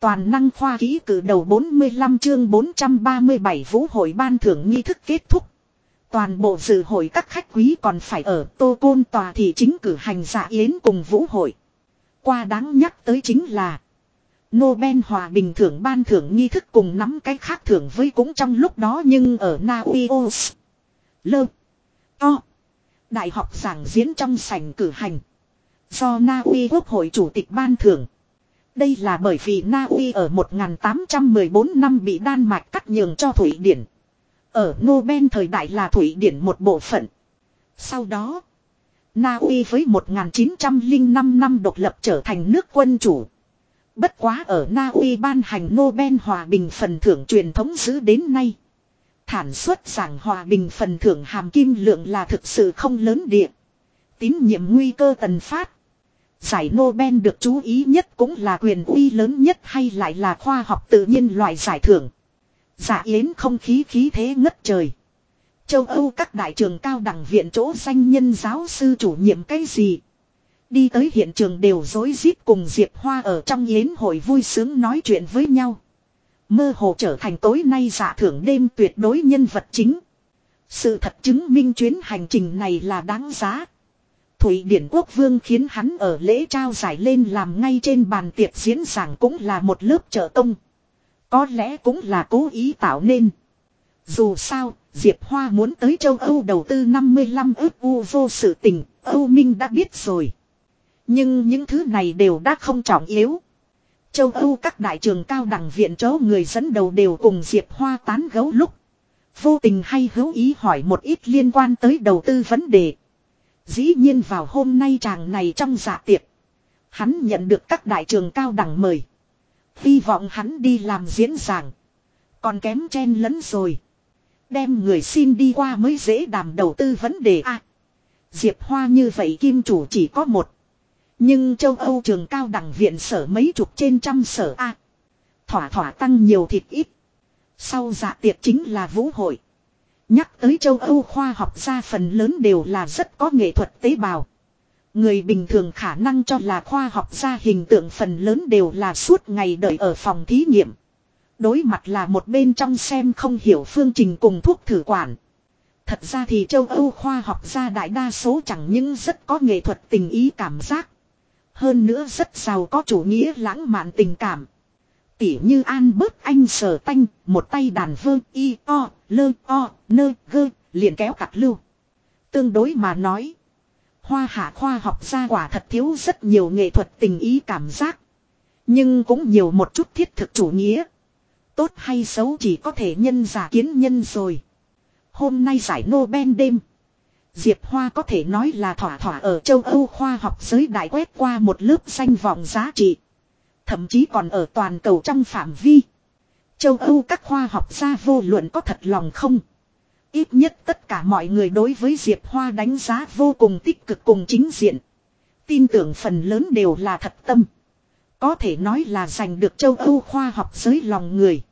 Toàn năng khoa ký cử đầu 45 chương 437 vũ hội ban thưởng nghi thức kết thúc. Toàn bộ dự hội các khách quý còn phải ở Tô Côn Tòa thị chính cử hành dạ yến cùng vũ hội. Qua đáng nhắc tới chính là, Nobel Hòa Bình thưởng ban thưởng nghi thức cùng nắm cái khác thưởng với cũng trong lúc đó nhưng ở Na Uy Lơ. To. Đại học giảng diễn trong sảnh cử hành. Do Na Uy Quốc hội chủ tịch ban thưởng. Đây là bởi vì Na Uy ở 1814 năm bị Đan Mạch cắt nhường cho Thủy Điển. Ở Nobel thời đại là Thủy Điển một bộ phận. Sau đó, Na Uy với 1905 năm độc lập trở thành nước quân chủ. Bất quá ở Na Uy ban hành Nobel Hòa Bình phần thưởng truyền thống giữ đến nay. Thản suất giảng Hòa Bình phần thưởng hàm kim lượng là thực sự không lớn địa. Tín nhiệm nguy cơ tần phát. Giải Nobel được chú ý nhất cũng là quyền uy lớn nhất hay lại là khoa học tự nhiên loại giải thưởng. Giả yến không khí khí thế ngất trời. Châu Âu các đại trường cao đẳng viện chỗ danh nhân giáo sư chủ nhiệm cái gì. Đi tới hiện trường đều dối rít cùng Diệp Hoa ở trong yến hội vui sướng nói chuyện với nhau. Mơ hồ trở thành tối nay giả thưởng đêm tuyệt đối nhân vật chính. Sự thật chứng minh chuyến hành trình này là đáng giá. Thủy Điển Quốc Vương khiến hắn ở lễ trao giải lên làm ngay trên bàn tiệc diễn giảng cũng là một lớp trợ công. Có lẽ cũng là cố ý tạo nên. Dù sao, Diệp Hoa muốn tới châu Âu đầu tư 55 ước u vô sự tình, Âu Minh đã biết rồi. Nhưng những thứ này đều đã không trọng yếu. Châu Âu các đại trường cao đẳng viện chỗ người dẫn đầu đều cùng Diệp Hoa tán gấu lúc. Vô tình hay hữu ý hỏi một ít liên quan tới đầu tư vấn đề. Dĩ nhiên vào hôm nay chàng này trong dạ tiệc. Hắn nhận được các đại trường cao đẳng mời. Hy vọng hắn đi làm diễn giảng. Còn kém chen lẫn rồi. Đem người xin đi qua mới dễ đàm đầu tư vấn đề a. Diệp Hoa như vậy kim chủ chỉ có một. Nhưng châu Âu trường cao đẳng viện sở mấy chục trên trăm sở a. Thỏa thỏa tăng nhiều thịt ít. Sau dạ tiệc chính là vũ hội. Nhắc tới châu Âu khoa học gia phần lớn đều là rất có nghệ thuật tế bào. Người bình thường khả năng cho là khoa học gia hình tượng phần lớn đều là suốt ngày đợi ở phòng thí nghiệm. Đối mặt là một bên trong xem không hiểu phương trình cùng thuốc thử quản. Thật ra thì châu Âu khoa học gia đại đa số chẳng những rất có nghệ thuật tình ý cảm giác. Hơn nữa rất giàu có chủ nghĩa lãng mạn tình cảm. Tỉ như An bớt anh sờ tanh, một tay đàn vương y o, lơ o, nơ gơ, liền kéo cặp lưu. Tương đối mà nói. Hoa hạ khoa học gia quả thật thiếu rất nhiều nghệ thuật tình ý cảm giác. Nhưng cũng nhiều một chút thiết thực chủ nghĩa. Tốt hay xấu chỉ có thể nhân giả kiến nhân rồi. Hôm nay giải Nobel đêm. Diệp Hoa có thể nói là thỏa thỏa ở châu Âu khoa học giới đại quét qua một lớp danh vọng giá trị. Thậm chí còn ở toàn cầu trong phạm vi. Châu Âu các khoa học gia vô luận có thật lòng không. Ít nhất tất cả mọi người đối với Diệp Hoa đánh giá vô cùng tích cực cùng chính diện. Tin tưởng phần lớn đều là thật tâm. Có thể nói là giành được châu Âu khoa học giới lòng người.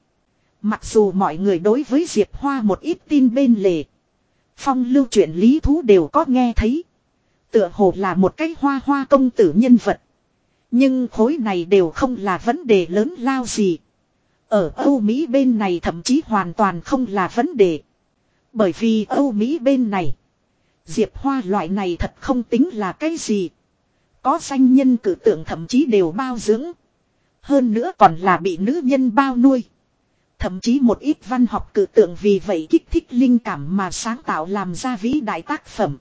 Mặc dù mọi người đối với Diệp Hoa một ít tin bên lề. Phong lưu chuyện lý thú đều có nghe thấy. Tựa hồ là một cái hoa hoa công tử nhân vật. Nhưng khối này đều không là vấn đề lớn lao gì. Ở Âu Mỹ bên này thậm chí hoàn toàn không là vấn đề. Bởi vì Âu Mỹ bên này. Diệp Hoa loại này thật không tính là cái gì. Có danh nhân cử tượng thậm chí đều bao dưỡng. Hơn nữa còn là bị nữ nhân bao nuôi. Thậm chí một ít văn học cử tượng vì vậy kích thích linh cảm mà sáng tạo làm ra vĩ đại tác phẩm.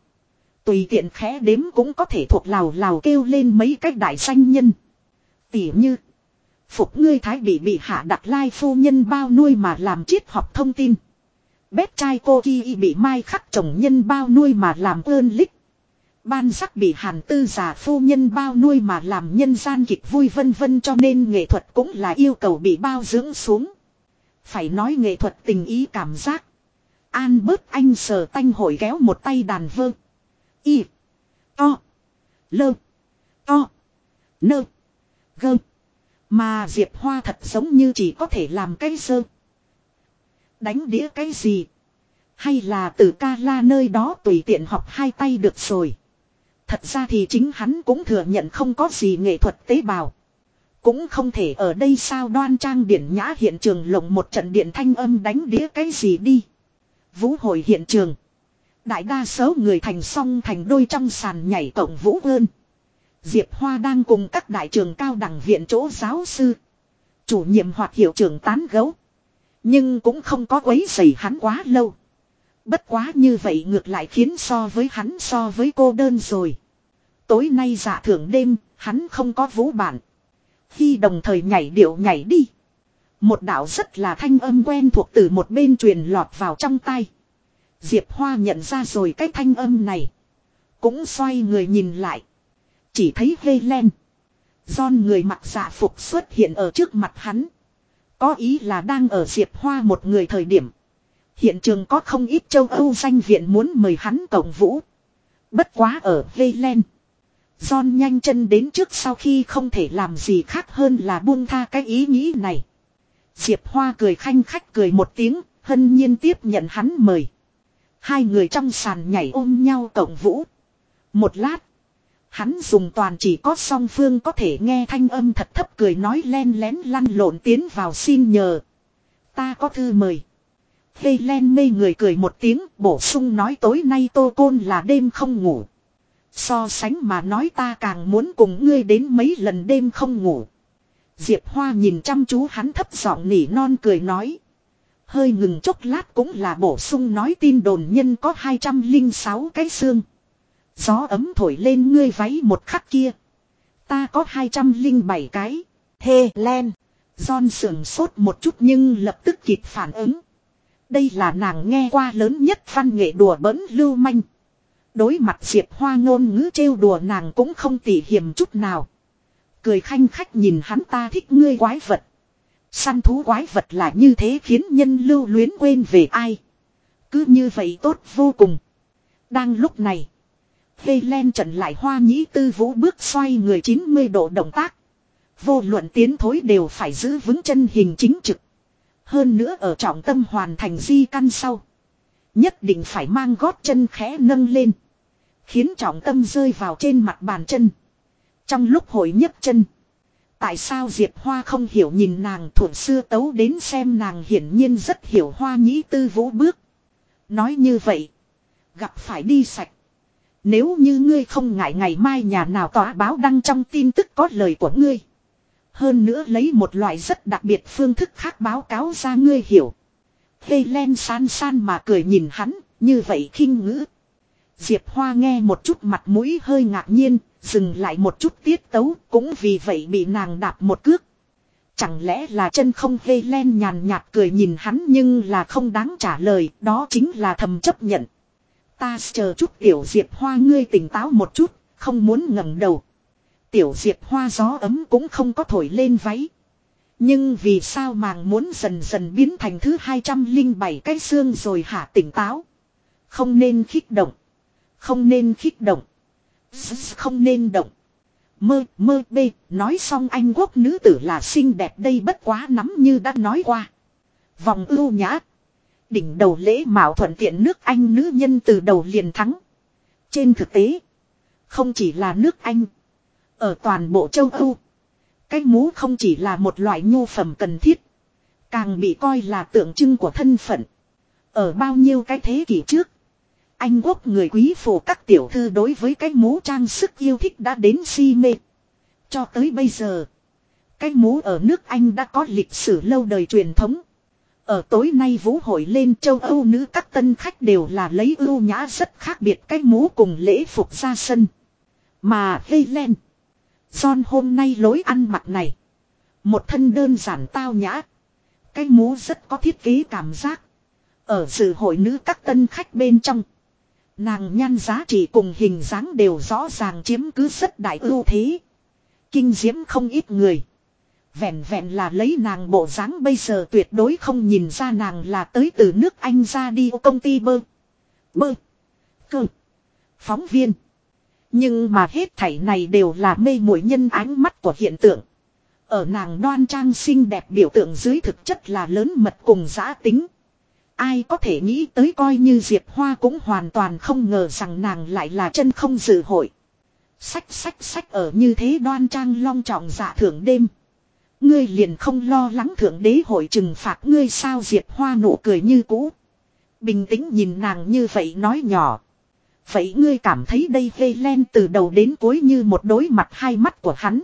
Tùy tiện khẽ đếm cũng có thể thuộc lào lào kêu lên mấy cách đại danh nhân. Tỉ như. Phục ngươi thái bị bị hạ đặt lai phu nhân bao nuôi mà làm triết học thông tin. Bét trai cô kỳ bị mai khắc chồng nhân bao nuôi mà làm ơn lích. Ban sắc bị hàn tư giả phu nhân bao nuôi mà làm nhân gian kịch vui vân vân cho nên nghệ thuật cũng là yêu cầu bị bao dưỡng xuống. Phải nói nghệ thuật tình ý cảm giác. An bớt anh sờ tanh hội kéo một tay đàn vơ. Y. To. Lơ. To. Nơ. Gơ. Mà Diệp Hoa thật giống như chỉ có thể làm cái sơ. Đánh đĩa cái gì? Hay là từ ca la nơi đó tùy tiện học hai tay được rồi. Thật ra thì chính hắn cũng thừa nhận không có gì nghệ thuật tế bào. Cũng không thể ở đây sao đoan trang điển nhã hiện trường lồng một trận điện thanh âm đánh đĩa cái gì đi. Vũ hội hiện trường. Đại đa số người thành song thành đôi trong sàn nhảy tổng vũ ơn. Diệp Hoa đang cùng các đại trường cao đẳng viện chỗ giáo sư. Chủ nhiệm hoặc hiệu trưởng tán gấu. Nhưng cũng không có quấy rầy hắn quá lâu. Bất quá như vậy ngược lại khiến so với hắn so với cô đơn rồi. Tối nay dạ thưởng đêm, hắn không có vũ bản. Khi đồng thời nhảy điệu nhảy đi. Một đạo rất là thanh âm quen thuộc từ một bên truyền lọt vào trong tay. Diệp Hoa nhận ra rồi cái thanh âm này. Cũng xoay người nhìn lại. Chỉ thấy Helen. John người mặc dạ phục xuất hiện ở trước mặt hắn. Có ý là đang ở Diệp Hoa một người thời điểm. Hiện trường có không ít châu Âu danh viện muốn mời hắn tổng vũ. Bất quá ở Helen. John nhanh chân đến trước sau khi không thể làm gì khác hơn là buông tha cái ý nghĩ này. Diệp Hoa cười khanh khách cười một tiếng, hân nhiên tiếp nhận hắn mời. Hai người trong sàn nhảy ôm nhau cộng vũ. Một lát. Hắn dùng toàn chỉ có song phương có thể nghe thanh âm thật thấp cười nói len lén lăn lộn tiến vào xin nhờ. Ta có thư mời. Hê len mê người cười một tiếng, bổ sung nói tối nay tô côn là đêm không ngủ. So sánh mà nói ta càng muốn cùng ngươi đến mấy lần đêm không ngủ. Diệp Hoa nhìn chăm chú hắn thấp giọng nỉ non cười nói. Hơi ngừng chốc lát cũng là bổ sung nói tin đồn nhân có 206 cái xương. Gió ấm thổi lên ngươi váy một khắc kia. Ta có 207 cái. Hê len. John sườn sốt một chút nhưng lập tức kịp phản ứng. Đây là nàng nghe qua lớn nhất văn nghệ đùa bỡn lưu manh. Đối mặt Diệp Hoa ngôn ngữ trêu đùa nàng cũng không tỉ hiểm chút nào. Cười khanh khách nhìn hắn ta thích ngươi quái vật. Săn thú quái vật là như thế khiến nhân lưu luyến quên về ai. Cứ như vậy tốt vô cùng. Đang lúc này. Helen trận lại hoa nhĩ tư vũ bước xoay người 90 độ động tác. Vô luận tiến thối đều phải giữ vững chân hình chính trực. Hơn nữa ở trọng tâm hoàn thành di căn sau. Nhất định phải mang gót chân khẽ nâng lên. Khiến trọng tâm rơi vào trên mặt bàn chân. Trong lúc hồi nhấc chân. Tại sao Diệp Hoa không hiểu nhìn nàng thuộc xưa tấu đến xem nàng hiển nhiên rất hiểu hoa nhĩ tư vũ bước. Nói như vậy. Gặp phải đi sạch. Nếu như ngươi không ngại ngày mai nhà nào tòa báo đăng trong tin tức có lời của ngươi. Hơn nữa lấy một loại rất đặc biệt phương thức khác báo cáo ra ngươi hiểu. Helen san san mà cười nhìn hắn, như vậy khinh ngữ. Diệp Hoa nghe một chút mặt mũi hơi ngạc nhiên, dừng lại một chút tiết tấu, cũng vì vậy bị nàng đạp một cước. Chẳng lẽ là chân không Helen nhàn nhạt cười nhìn hắn nhưng là không đáng trả lời, đó chính là thầm chấp nhận. Ta chờ chút tiểu Diệp Hoa ngươi tỉnh táo một chút, không muốn ngẩng đầu. Tiểu Diệp Hoa gió ấm cũng không có thổi lên váy. Nhưng vì sao màng muốn dần dần biến thành thứ 207 cái xương rồi hả tỉnh táo. Không nên khích động. Không nên khích động. Không nên động. Mơ, mơ bê, nói xong anh quốc nữ tử là xinh đẹp đây bất quá nắm như đã nói qua. Vòng ưu nhã. Đỉnh đầu lễ mạo thuận tiện nước Anh nữ nhân từ đầu liền thắng. Trên thực tế, không chỉ là nước Anh. Ở toàn bộ châu Âu, cái mũ không chỉ là một loại nhu phẩm cần thiết. Càng bị coi là tượng trưng của thân phận. Ở bao nhiêu cái thế kỷ trước, anh quốc người quý phụ các tiểu thư đối với cái mũ trang sức yêu thích đã đến si mê. Cho tới bây giờ, cái mũ ở nước Anh đã có lịch sử lâu đời truyền thống. Ở tối nay vũ hội lên châu Âu nữ các tân khách đều là lấy ưu nhã rất khác biệt cái mũ cùng lễ phục ra sân. Mà Helen, John hôm nay lối ăn mặc này. Một thân đơn giản tao nhã. Cái mũ rất có thiết kế cảm giác. Ở sự hội nữ các tân khách bên trong. Nàng nhan giá trị cùng hình dáng đều rõ ràng chiếm cứ rất đại ưu thế. Kinh diễm không ít người. Vẹn vẹn là lấy nàng bộ dáng bây giờ tuyệt đối không nhìn ra nàng là tới từ nước Anh ra đi công ty bơ. Bơ. Cơ. Phóng viên. Nhưng mà hết thảy này đều là mê muội nhân ánh mắt của hiện tượng. Ở nàng đoan trang xinh đẹp biểu tượng dưới thực chất là lớn mật cùng giã tính. Ai có thể nghĩ tới coi như Diệp Hoa cũng hoàn toàn không ngờ rằng nàng lại là chân không dự hội. Sách sách sách ở như thế đoan trang long trọng dạ thưởng đêm. Ngươi liền không lo lắng thượng đế hội trừng phạt ngươi sao Diệp Hoa nụ cười như cũ. Bình tĩnh nhìn nàng như vậy nói nhỏ. Vậy ngươi cảm thấy đây Helen từ đầu đến cuối như một đối mặt hai mắt của hắn.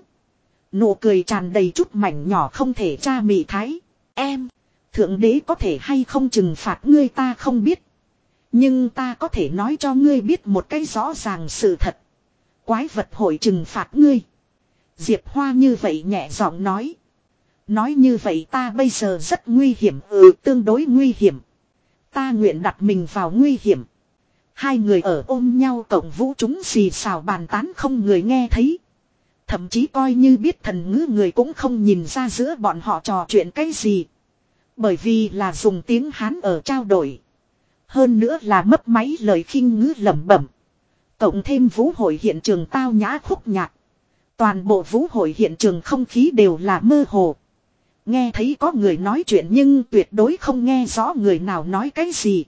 Nụ cười tràn đầy chút mảnh nhỏ không thể tra mị thái. Em, thượng đế có thể hay không trừng phạt ngươi ta không biết. Nhưng ta có thể nói cho ngươi biết một cái rõ ràng sự thật. Quái vật hội trừng phạt ngươi. Diệp Hoa như vậy nhẹ giọng nói. Nói như vậy ta bây giờ rất nguy hiểm ừ tương đối nguy hiểm. Ta nguyện đặt mình vào nguy hiểm. Hai người ở ôm nhau cộng vũ chúng xì xào bàn tán không người nghe thấy. Thậm chí coi như biết thần ngữ người cũng không nhìn ra giữa bọn họ trò chuyện cái gì. Bởi vì là dùng tiếng Hán ở trao đổi. Hơn nữa là mất máy lời khinh ngữ lẩm bẩm. Cộng thêm vũ hội hiện trường tao nhã khúc nhạc. Toàn bộ vũ hội hiện trường không khí đều là mơ hồ. Nghe thấy có người nói chuyện nhưng tuyệt đối không nghe rõ người nào nói cái gì.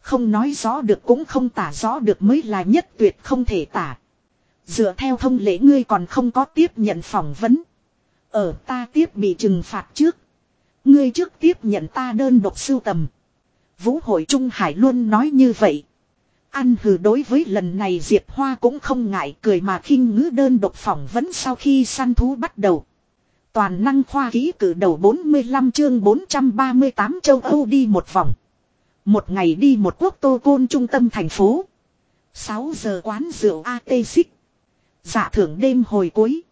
Không nói rõ được cũng không tả rõ được mới là nhất tuyệt không thể tả. Dựa theo thông lệ ngươi còn không có tiếp nhận phỏng vấn. Ở ta tiếp bị trừng phạt trước. Ngươi trước tiếp nhận ta đơn độc sưu tầm. Vũ hội Trung Hải luôn nói như vậy. Ăn hừ đối với lần này Diệp Hoa cũng không ngại cười mà khinh ngữ đơn độc phỏng vấn sau khi săn thú bắt đầu. Toàn năng khoa ký cử đầu 45 chương 438 châu Âu đi một vòng. Một ngày đi một quốc tô côn trung tâm thành phố. 6 giờ quán rượu AT xích. Dạ thưởng đêm hồi cuối.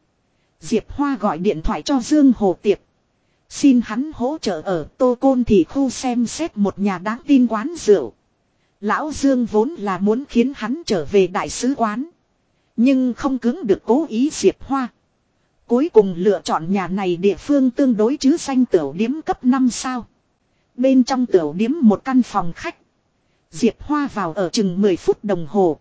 Diệp Hoa gọi điện thoại cho Dương Hồ Tiệp. Xin hắn hỗ trợ ở Tô Côn thì khu xem xét một nhà đáng tin quán rượu. Lão Dương vốn là muốn khiến hắn trở về đại sứ quán. Nhưng không cứng được cố ý Diệp Hoa. Cuối cùng lựa chọn nhà này địa phương tương đối chứ xanh tiểu điếm cấp 5 sao. Bên trong tiểu điếm một căn phòng khách. Diệp Hoa vào ở chừng 10 phút đồng hồ.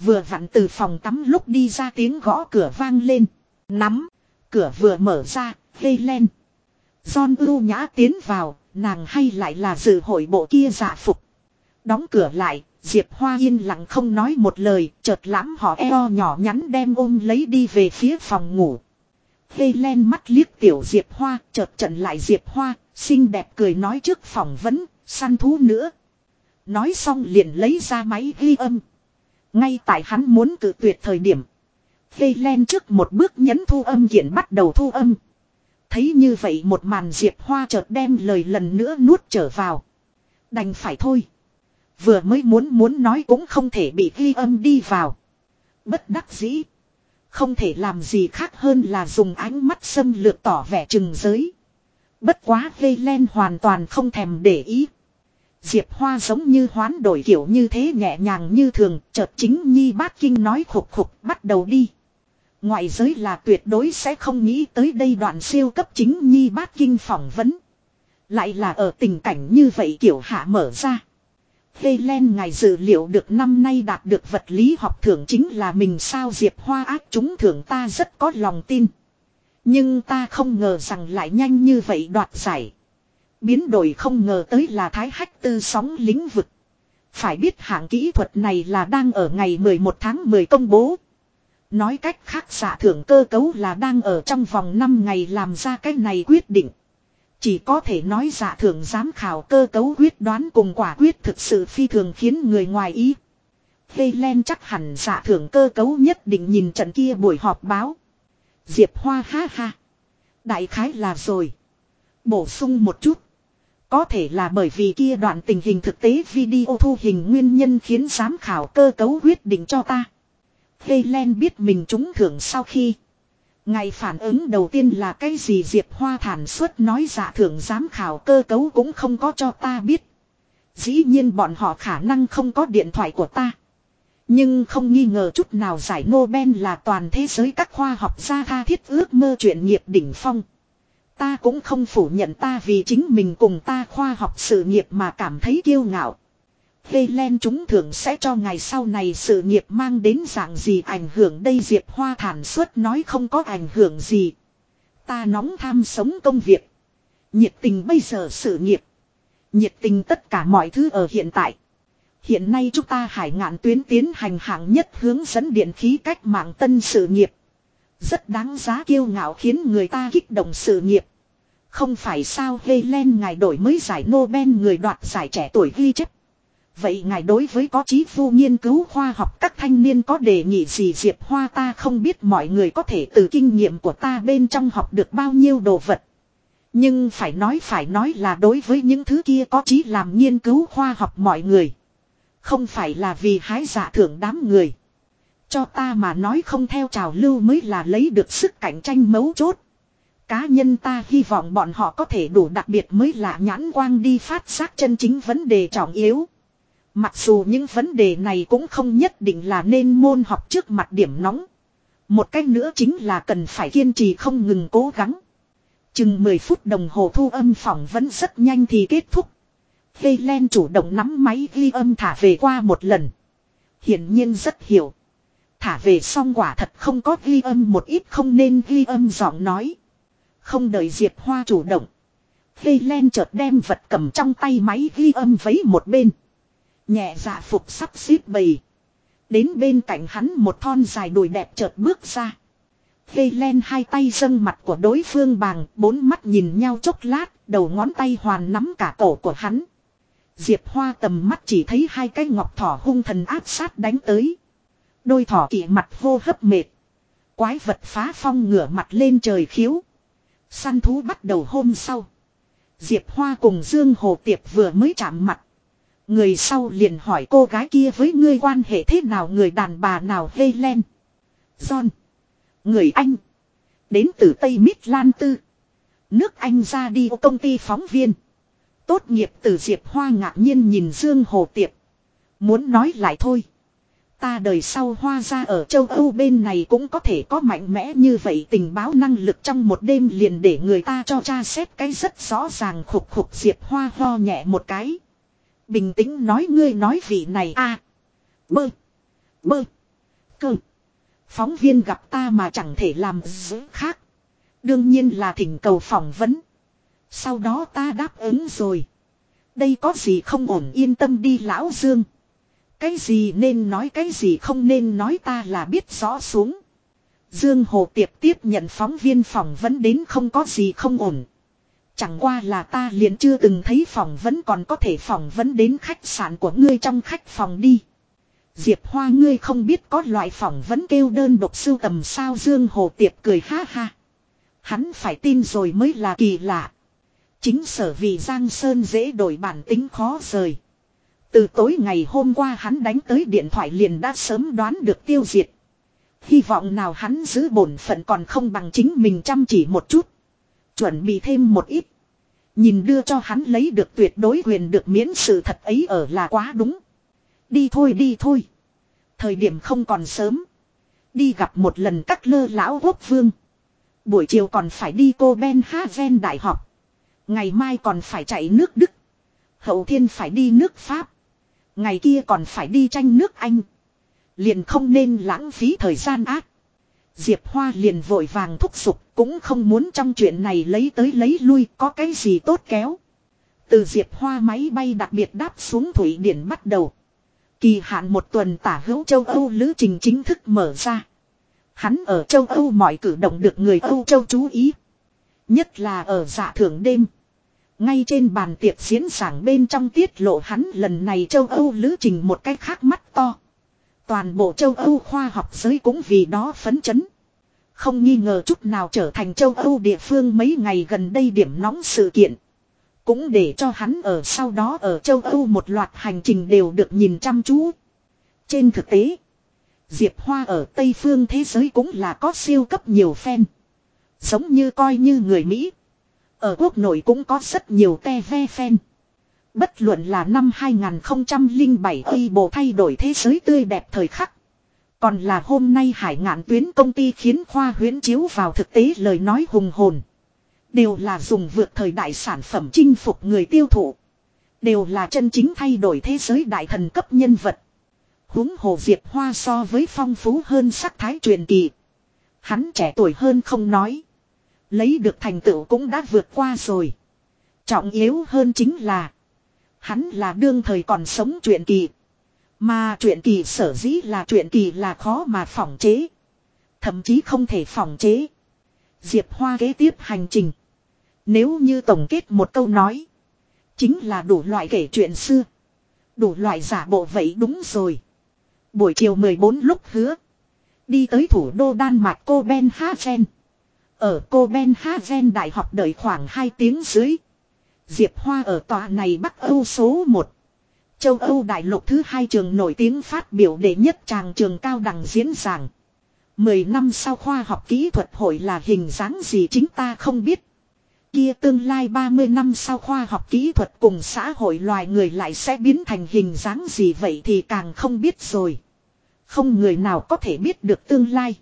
Vừa vặn từ phòng tắm lúc đi ra tiếng gõ cửa vang lên. Nắm. Cửa vừa mở ra, vây lên. John ưu nhã tiến vào, nàng hay lại là dự hội bộ kia dạ phục. Đóng cửa lại, Diệp Hoa yên lặng không nói một lời, chợt lãm họ eo nhỏ nhắn đem ôm lấy đi về phía phòng ngủ. Helen mắt liếc tiểu Diệp Hoa, chợt trận lại Diệp Hoa, xinh đẹp cười nói trước phỏng vấn, săn thú nữa. Nói xong liền lấy ra máy ghi âm. Ngay tại hắn muốn cử tuyệt thời điểm. Helen trước một bước nhấn thu âm kiện bắt đầu thu âm. Thấy như vậy một màn Diệp Hoa chợt đem lời lần nữa nuốt trở vào. Đành phải thôi. Vừa mới muốn muốn nói cũng không thể bị ghi âm đi vào. Bất đắc dĩ. Không thể làm gì khác hơn là dùng ánh mắt xâm lược tỏ vẻ chừng giới. Bất quá vây len hoàn toàn không thèm để ý. Diệp Hoa giống như hoán đổi kiểu như thế nhẹ nhàng như thường, chợt chính Nhi Bát Kinh nói khục khục bắt đầu đi. Ngoại giới là tuyệt đối sẽ không nghĩ tới đây đoạn siêu cấp chính Nhi Bát Kinh phỏng vấn. Lại là ở tình cảnh như vậy kiểu hạ mở ra. Helen ngài dự liệu được năm nay đạt được vật lý học thưởng chính là mình sao Diệp Hoa ác chúng thưởng ta rất có lòng tin. Nhưng ta không ngờ rằng lại nhanh như vậy đoạt giải. Biến đổi không ngờ tới là thái hách tư sóng lĩnh vực. Phải biết hạng kỹ thuật này là đang ở ngày 11 tháng 10 công bố. Nói cách khác, giả thưởng cơ cấu là đang ở trong vòng 5 ngày làm ra cái này quyết định. Chỉ có thể nói giả thưởng giám khảo cơ cấu quyết đoán cùng quả quyết thực sự phi thường khiến người ngoài ý. Helen chắc hẳn giả thưởng cơ cấu nhất định nhìn trận kia buổi họp báo. Diệp Hoa ha ha. Đại khái là rồi. Bổ sung một chút. Có thể là bởi vì kia đoạn tình hình thực tế video thu hình nguyên nhân khiến giám khảo cơ cấu quyết định cho ta. Helen biết mình trúng thưởng sau khi. Ngày phản ứng đầu tiên là cái gì Diệp Hoa thản suất nói giả thưởng giám khảo cơ cấu cũng không có cho ta biết. Dĩ nhiên bọn họ khả năng không có điện thoại của ta. Nhưng không nghi ngờ chút nào giải Nobel là toàn thế giới các khoa học gia tha thiết ước mơ chuyện nghiệp đỉnh phong. Ta cũng không phủ nhận ta vì chính mình cùng ta khoa học sự nghiệp mà cảm thấy kiêu ngạo. Helen chúng thưởng sẽ cho ngày sau này sự nghiệp mang đến dạng gì ảnh hưởng đây Diệp Hoa thản suất nói không có ảnh hưởng gì. Ta nóng tham sống công việc. Nhiệt tình bây giờ sự nghiệp. Nhiệt tình tất cả mọi thứ ở hiện tại. Hiện nay chúng ta hải ngạn tuyến tiến hành hạng nhất hướng dẫn điện khí cách mạng tân sự nghiệp. Rất đáng giá kiêu ngạo khiến người ta kích động sự nghiệp. Không phải sao Helen ngài đổi mới giải Nobel người đoạt giải trẻ tuổi ghi chép. Vậy ngài đối với có chí phu nghiên cứu khoa học các thanh niên có đề nghị gì Diệp Hoa ta không biết mọi người có thể từ kinh nghiệm của ta bên trong học được bao nhiêu đồ vật. Nhưng phải nói phải nói là đối với những thứ kia có chí làm nghiên cứu khoa học mọi người. Không phải là vì hái giả thưởng đám người. Cho ta mà nói không theo trào lưu mới là lấy được sức cạnh tranh mấu chốt. Cá nhân ta hy vọng bọn họ có thể đủ đặc biệt mới là nhãn quang đi phát giác chân chính vấn đề trọng yếu. Mặc dù những vấn đề này cũng không nhất định là nên môn học trước mặt điểm nóng. Một cách nữa chính là cần phải kiên trì không ngừng cố gắng. Chừng 10 phút đồng hồ thu âm phỏng vẫn rất nhanh thì kết thúc. Helen chủ động nắm máy ghi âm thả về qua một lần. Hiển nhiên rất hiểu. Thả về xong quả thật không có ghi âm một ít không nên ghi âm giọng nói. Không đợi Diệp Hoa chủ động. Helen chợt đem vật cầm trong tay máy ghi âm vấy một bên. Nhẹ dạ phục sắp xếp bầy. Đến bên cạnh hắn một thon dài đùi đẹp chợt bước ra. Helen hai tay dâng mặt của đối phương bằng, bốn mắt nhìn nhau chốc lát, đầu ngón tay hoàn nắm cả cổ của hắn. Diệp Hoa tầm mắt chỉ thấy hai cái ngọc thỏ hung thần áp sát đánh tới. Đôi thỏ kỵ mặt hô hấp mệt. Quái vật phá phong ngửa mặt lên trời khiếu. Săn thú bắt đầu hôm sau. Diệp Hoa cùng Dương Hồ Tiệp vừa mới chạm mặt. Người sau liền hỏi cô gái kia với ngươi quan hệ thế nào, người đàn bà nào Helen. John. Người Anh. Đến từ Tây Midland Tư. Nước Anh ra đi công ty phóng viên. Tốt nghiệp từ Diệp Hoa ngạc nhiên nhìn Dương Hồ Tiệp. Muốn nói lại thôi. Ta đời sau hoa ra ở châu Âu bên này cũng có thể có mạnh mẽ như vậy, tình báo năng lực trong một đêm liền để người ta cho tra xét cái rất rõ ràng khục khục Diệp Hoa ho nhẹ một cái. Bình tĩnh nói ngươi nói vị này a Bơ. Bơ. Cơ. Phóng viên gặp ta mà chẳng thể làm gì khác. Đương nhiên là thỉnh cầu phỏng vấn. Sau đó ta đáp ứng rồi. Đây có gì không ổn yên tâm đi lão Dương. Cái gì nên nói cái gì không nên nói ta là biết rõ xuống. Dương Hồ Tiệp tiếp nhận phóng viên phỏng vấn đến không có gì không ổn. Chẳng qua là ta liền chưa từng thấy phỏng vấn còn có thể phỏng vấn đến khách sạn của ngươi trong khách phòng đi. Diệp Hoa ngươi không biết có loại phỏng vấn kêu đơn độc sưu tầm sao Dương Hồ Tiệp cười ha ha. Hắn phải tin rồi mới là kỳ lạ. Chính sở vì Giang Sơn dễ đổi bản tính khó rời. Từ tối ngày hôm qua hắn đánh tới điện thoại liền đã sớm đoán được tiêu diệt. Hy vọng nào hắn giữ bổn phận còn không bằng chính mình chăm chỉ một chút. Chuẩn bị thêm một ít. Nhìn đưa cho hắn lấy được tuyệt đối quyền được miễn sự thật ấy ở là quá đúng. Đi thôi đi thôi. Thời điểm không còn sớm. Đi gặp một lần các lơ lão quốc vương. Buổi chiều còn phải đi cô Ben Haven Đại học. Ngày mai còn phải chạy nước Đức. Hậu thiên phải đi nước Pháp. Ngày kia còn phải đi tranh nước Anh. Liền không nên lãng phí thời gian ác. Diệp Hoa liền vội vàng thúc giục, cũng không muốn trong chuyện này lấy tới lấy lui, có cái gì tốt kéo. Từ Diệp Hoa máy bay đặc biệt đáp xuống Thủy Điển bắt đầu. Kỳ hạn một tuần tả hữu châu Âu lữ trình chính thức mở ra. Hắn ở châu Âu mọi cử động được người Âu châu chú ý. Nhất là ở dạ thưởng đêm. Ngay trên bàn tiệc diễn giảng bên trong tiết lộ hắn lần này châu Âu lữ trình một cách khác mắt to. Toàn bộ châu Âu khoa học giới cũng vì đó phấn chấn. Không nghi ngờ chút nào trở thành châu Âu địa phương mấy ngày gần đây điểm nóng sự kiện. Cũng để cho hắn ở sau đó ở châu Âu một loạt hành trình đều được nhìn chăm chú. Trên thực tế, Diệp Hoa ở Tây phương thế giới cũng là có siêu cấp nhiều fan. Giống như coi như người Mỹ. Ở quốc nội cũng có rất nhiều te ve fan. Bất luận là năm 2007 khi bộ thay đổi thế giới tươi đẹp thời khắc. Còn là hôm nay hải ngạn tuyến công ty khiến khoa huyến chiếu vào thực tế lời nói hùng hồn. Đều là dùng vượt thời đại sản phẩm chinh phục người tiêu thụ. Đều là chân chính thay đổi thế giới đại thần cấp nhân vật. huống hồ Diệp Hoa so với phong phú hơn sắc thái truyền kỳ. Hắn trẻ tuổi hơn không nói. Lấy được thành tựu cũng đã vượt qua rồi. Trọng yếu hơn chính là. Hắn là đương thời còn sống truyện kỳ. Mà truyện kỳ sở dĩ là truyện kỳ là khó mà phỏng chế. Thậm chí không thể phỏng chế. Diệp Hoa kế tiếp hành trình. Nếu như tổng kết một câu nói. Chính là đủ loại kể chuyện xưa. Đủ loại giả bộ vậy đúng rồi. Buổi chiều 14 lúc hứa. Đi tới thủ đô Đan Mạch copenhagen. Ở copenhagen Đại học đợi khoảng 2 tiếng dưới. Diệp Hoa ở tòa này Bắc Âu số 1. Châu Âu đại lục thứ hai trường nổi tiếng phát biểu đệ nhất tràng trường cao đẳng diễn giảng. Mười năm sau khoa học kỹ thuật hội là hình dáng gì chính ta không biết. Kia tương lai 30 năm sau khoa học kỹ thuật cùng xã hội loài người lại sẽ biến thành hình dáng gì vậy thì càng không biết rồi. Không người nào có thể biết được tương lai.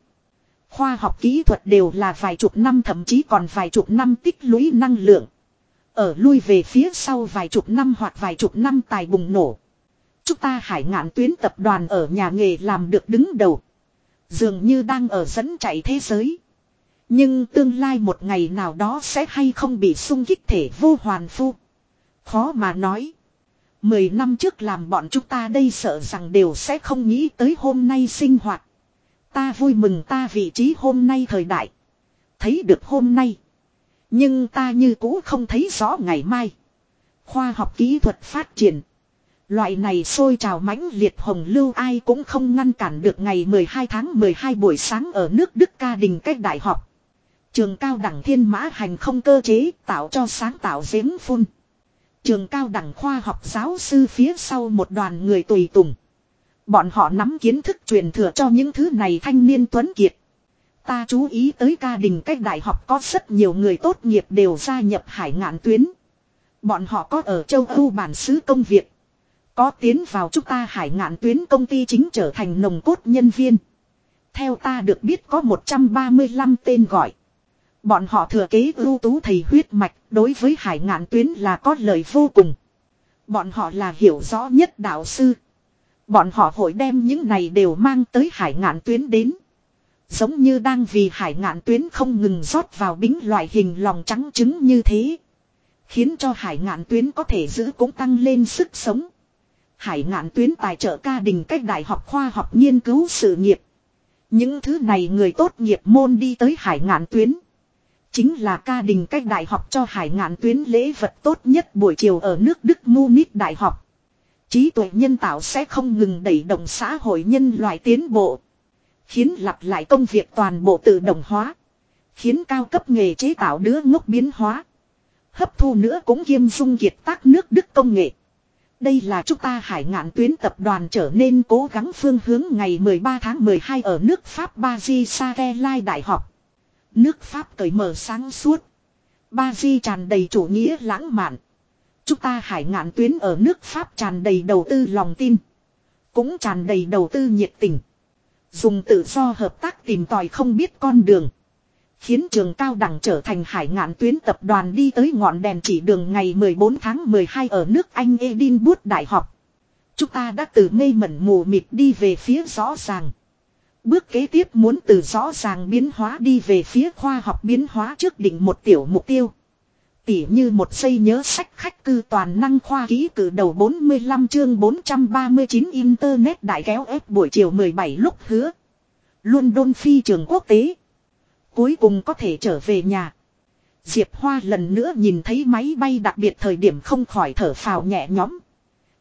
Khoa học kỹ thuật đều là vài chục năm, thậm chí còn vài chục năm tích lũy năng lượng. Ở lui về phía sau vài chục năm hoặc vài chục năm tài bùng nổ. Chúng ta hải ngạn tuyến tập đoàn ở nhà nghề làm được đứng đầu. Dường như đang ở dẫn chạy thế giới. Nhưng tương lai một ngày nào đó sẽ hay không bị sung kích thể vô hoàn phu. Khó mà nói. Mười năm trước làm bọn chúng ta đây sợ rằng đều sẽ không nghĩ tới hôm nay sinh hoạt. Ta vui mừng ta vị trí hôm nay thời đại. Thấy được hôm nay. Nhưng ta như cũ không thấy rõ ngày mai. Khoa học kỹ thuật phát triển. Loại này sôi trào mãnh liệt hồng lưu ai cũng không ngăn cản được ngày 12 tháng 12 buổi sáng ở nước Đức ca đình cách đại học. Trường cao đẳng thiên mã hành không cơ chế tạo cho sáng tạo giếng phun. Trường cao đẳng khoa học giáo sư phía sau một đoàn người tùy tùng. Bọn họ nắm kiến thức truyền thừa cho những thứ này thanh niên tuấn kiệt. Ta chú ý tới ca đình cách đại học có rất nhiều người tốt nghiệp đều gia nhập hải ngạn tuyến. Bọn họ có ở châu Âu bản xứ công việc. Có tiến vào chúng ta hải ngạn tuyến công ty chính trở thành nồng cốt nhân viên. Theo ta được biết có 135 tên gọi. Bọn họ thừa kế ưu tú thầy huyết mạch, đối với hải ngạn tuyến là có lời vô cùng. Bọn họ là hiểu rõ nhất đạo sư. Bọn họ hội đem những này đều mang tới hải ngạn tuyến đến. Giống như đang vì hải ngạn tuyến không ngừng rót vào bính loại hình lòng trắng trứng như thế. Khiến cho hải ngạn tuyến có thể giữ cũng tăng lên sức sống. Hải ngạn tuyến tài trợ ca đình cách đại học khoa học nghiên cứu sự nghiệp. Những thứ này người tốt nghiệp môn đi tới hải ngạn tuyến. Chính là ca đình cách đại học cho hải ngạn tuyến lễ vật tốt nhất buổi chiều ở nước Đức Munich Đại học. Trí tuệ nhân tạo sẽ không ngừng đẩy động xã hội nhân loại tiến bộ. Khiến lặp lại công việc toàn bộ tự động hóa. Khiến cao cấp nghề chế tạo đứa ngốc biến hóa. Hấp thu nữa cũng kiêm dung kiệt tác nước Đức công nghệ. Đây là chúng ta hải ngạn tuyến tập đoàn trở nên cố gắng phương hướng ngày 13 tháng 12 ở nước Pháp Paris Sarelai Đại học. Nước Pháp cởi mở sáng suốt. Paris tràn đầy chủ nghĩa lãng mạn. Chúng ta hải ngạn tuyến ở nước Pháp tràn đầy đầu tư lòng tin. Cũng tràn đầy đầu tư nhiệt tình. Dùng tự do hợp tác tìm tòi không biết con đường. Khiến trường cao đẳng trở thành hải ngạn tuyến tập đoàn đi tới ngọn đèn chỉ đường ngày 14 tháng 12 ở nước Anh Edinburgh Đại học. Chúng ta đã từ mê mẩn mù mịt đi về phía rõ ràng. Bước kế tiếp muốn từ rõ ràng biến hóa đi về phía khoa học biến hóa trước định một tiểu mục tiêu. Tỉ như một giây nhớ sách khách cư toàn năng khoa ký cử đầu 45 chương 439 Internet đại kéo ép buổi chiều 17 lúc hứa. London phi trường quốc tế. Cuối cùng có thể trở về nhà. Diệp Hoa lần nữa nhìn thấy máy bay đặc biệt thời điểm không khỏi thở phào nhẹ nhõm.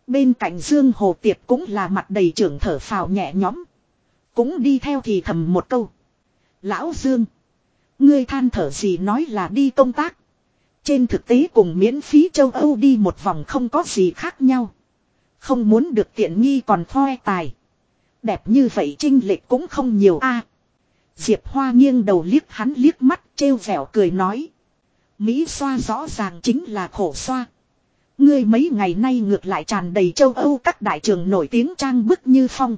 Bên cạnh Dương Hồ Tiệp cũng là mặt đầy trưởng thở phào nhẹ nhõm. Cũng đi theo thì thầm một câu. Lão Dương. Ngươi than thở gì nói là đi công tác. Trên thực tế cùng miễn phí châu Âu đi một vòng không có gì khác nhau. Không muốn được tiện nghi còn thoe tài. Đẹp như vậy trinh lệch cũng không nhiều a. Diệp Hoa nghiêng đầu liếc hắn liếc mắt, trêu vẻo cười nói. Mỹ xoa rõ ràng chính là khổ xoa. Ngươi mấy ngày nay ngược lại tràn đầy châu Âu các đại trường nổi tiếng trang bức như phong.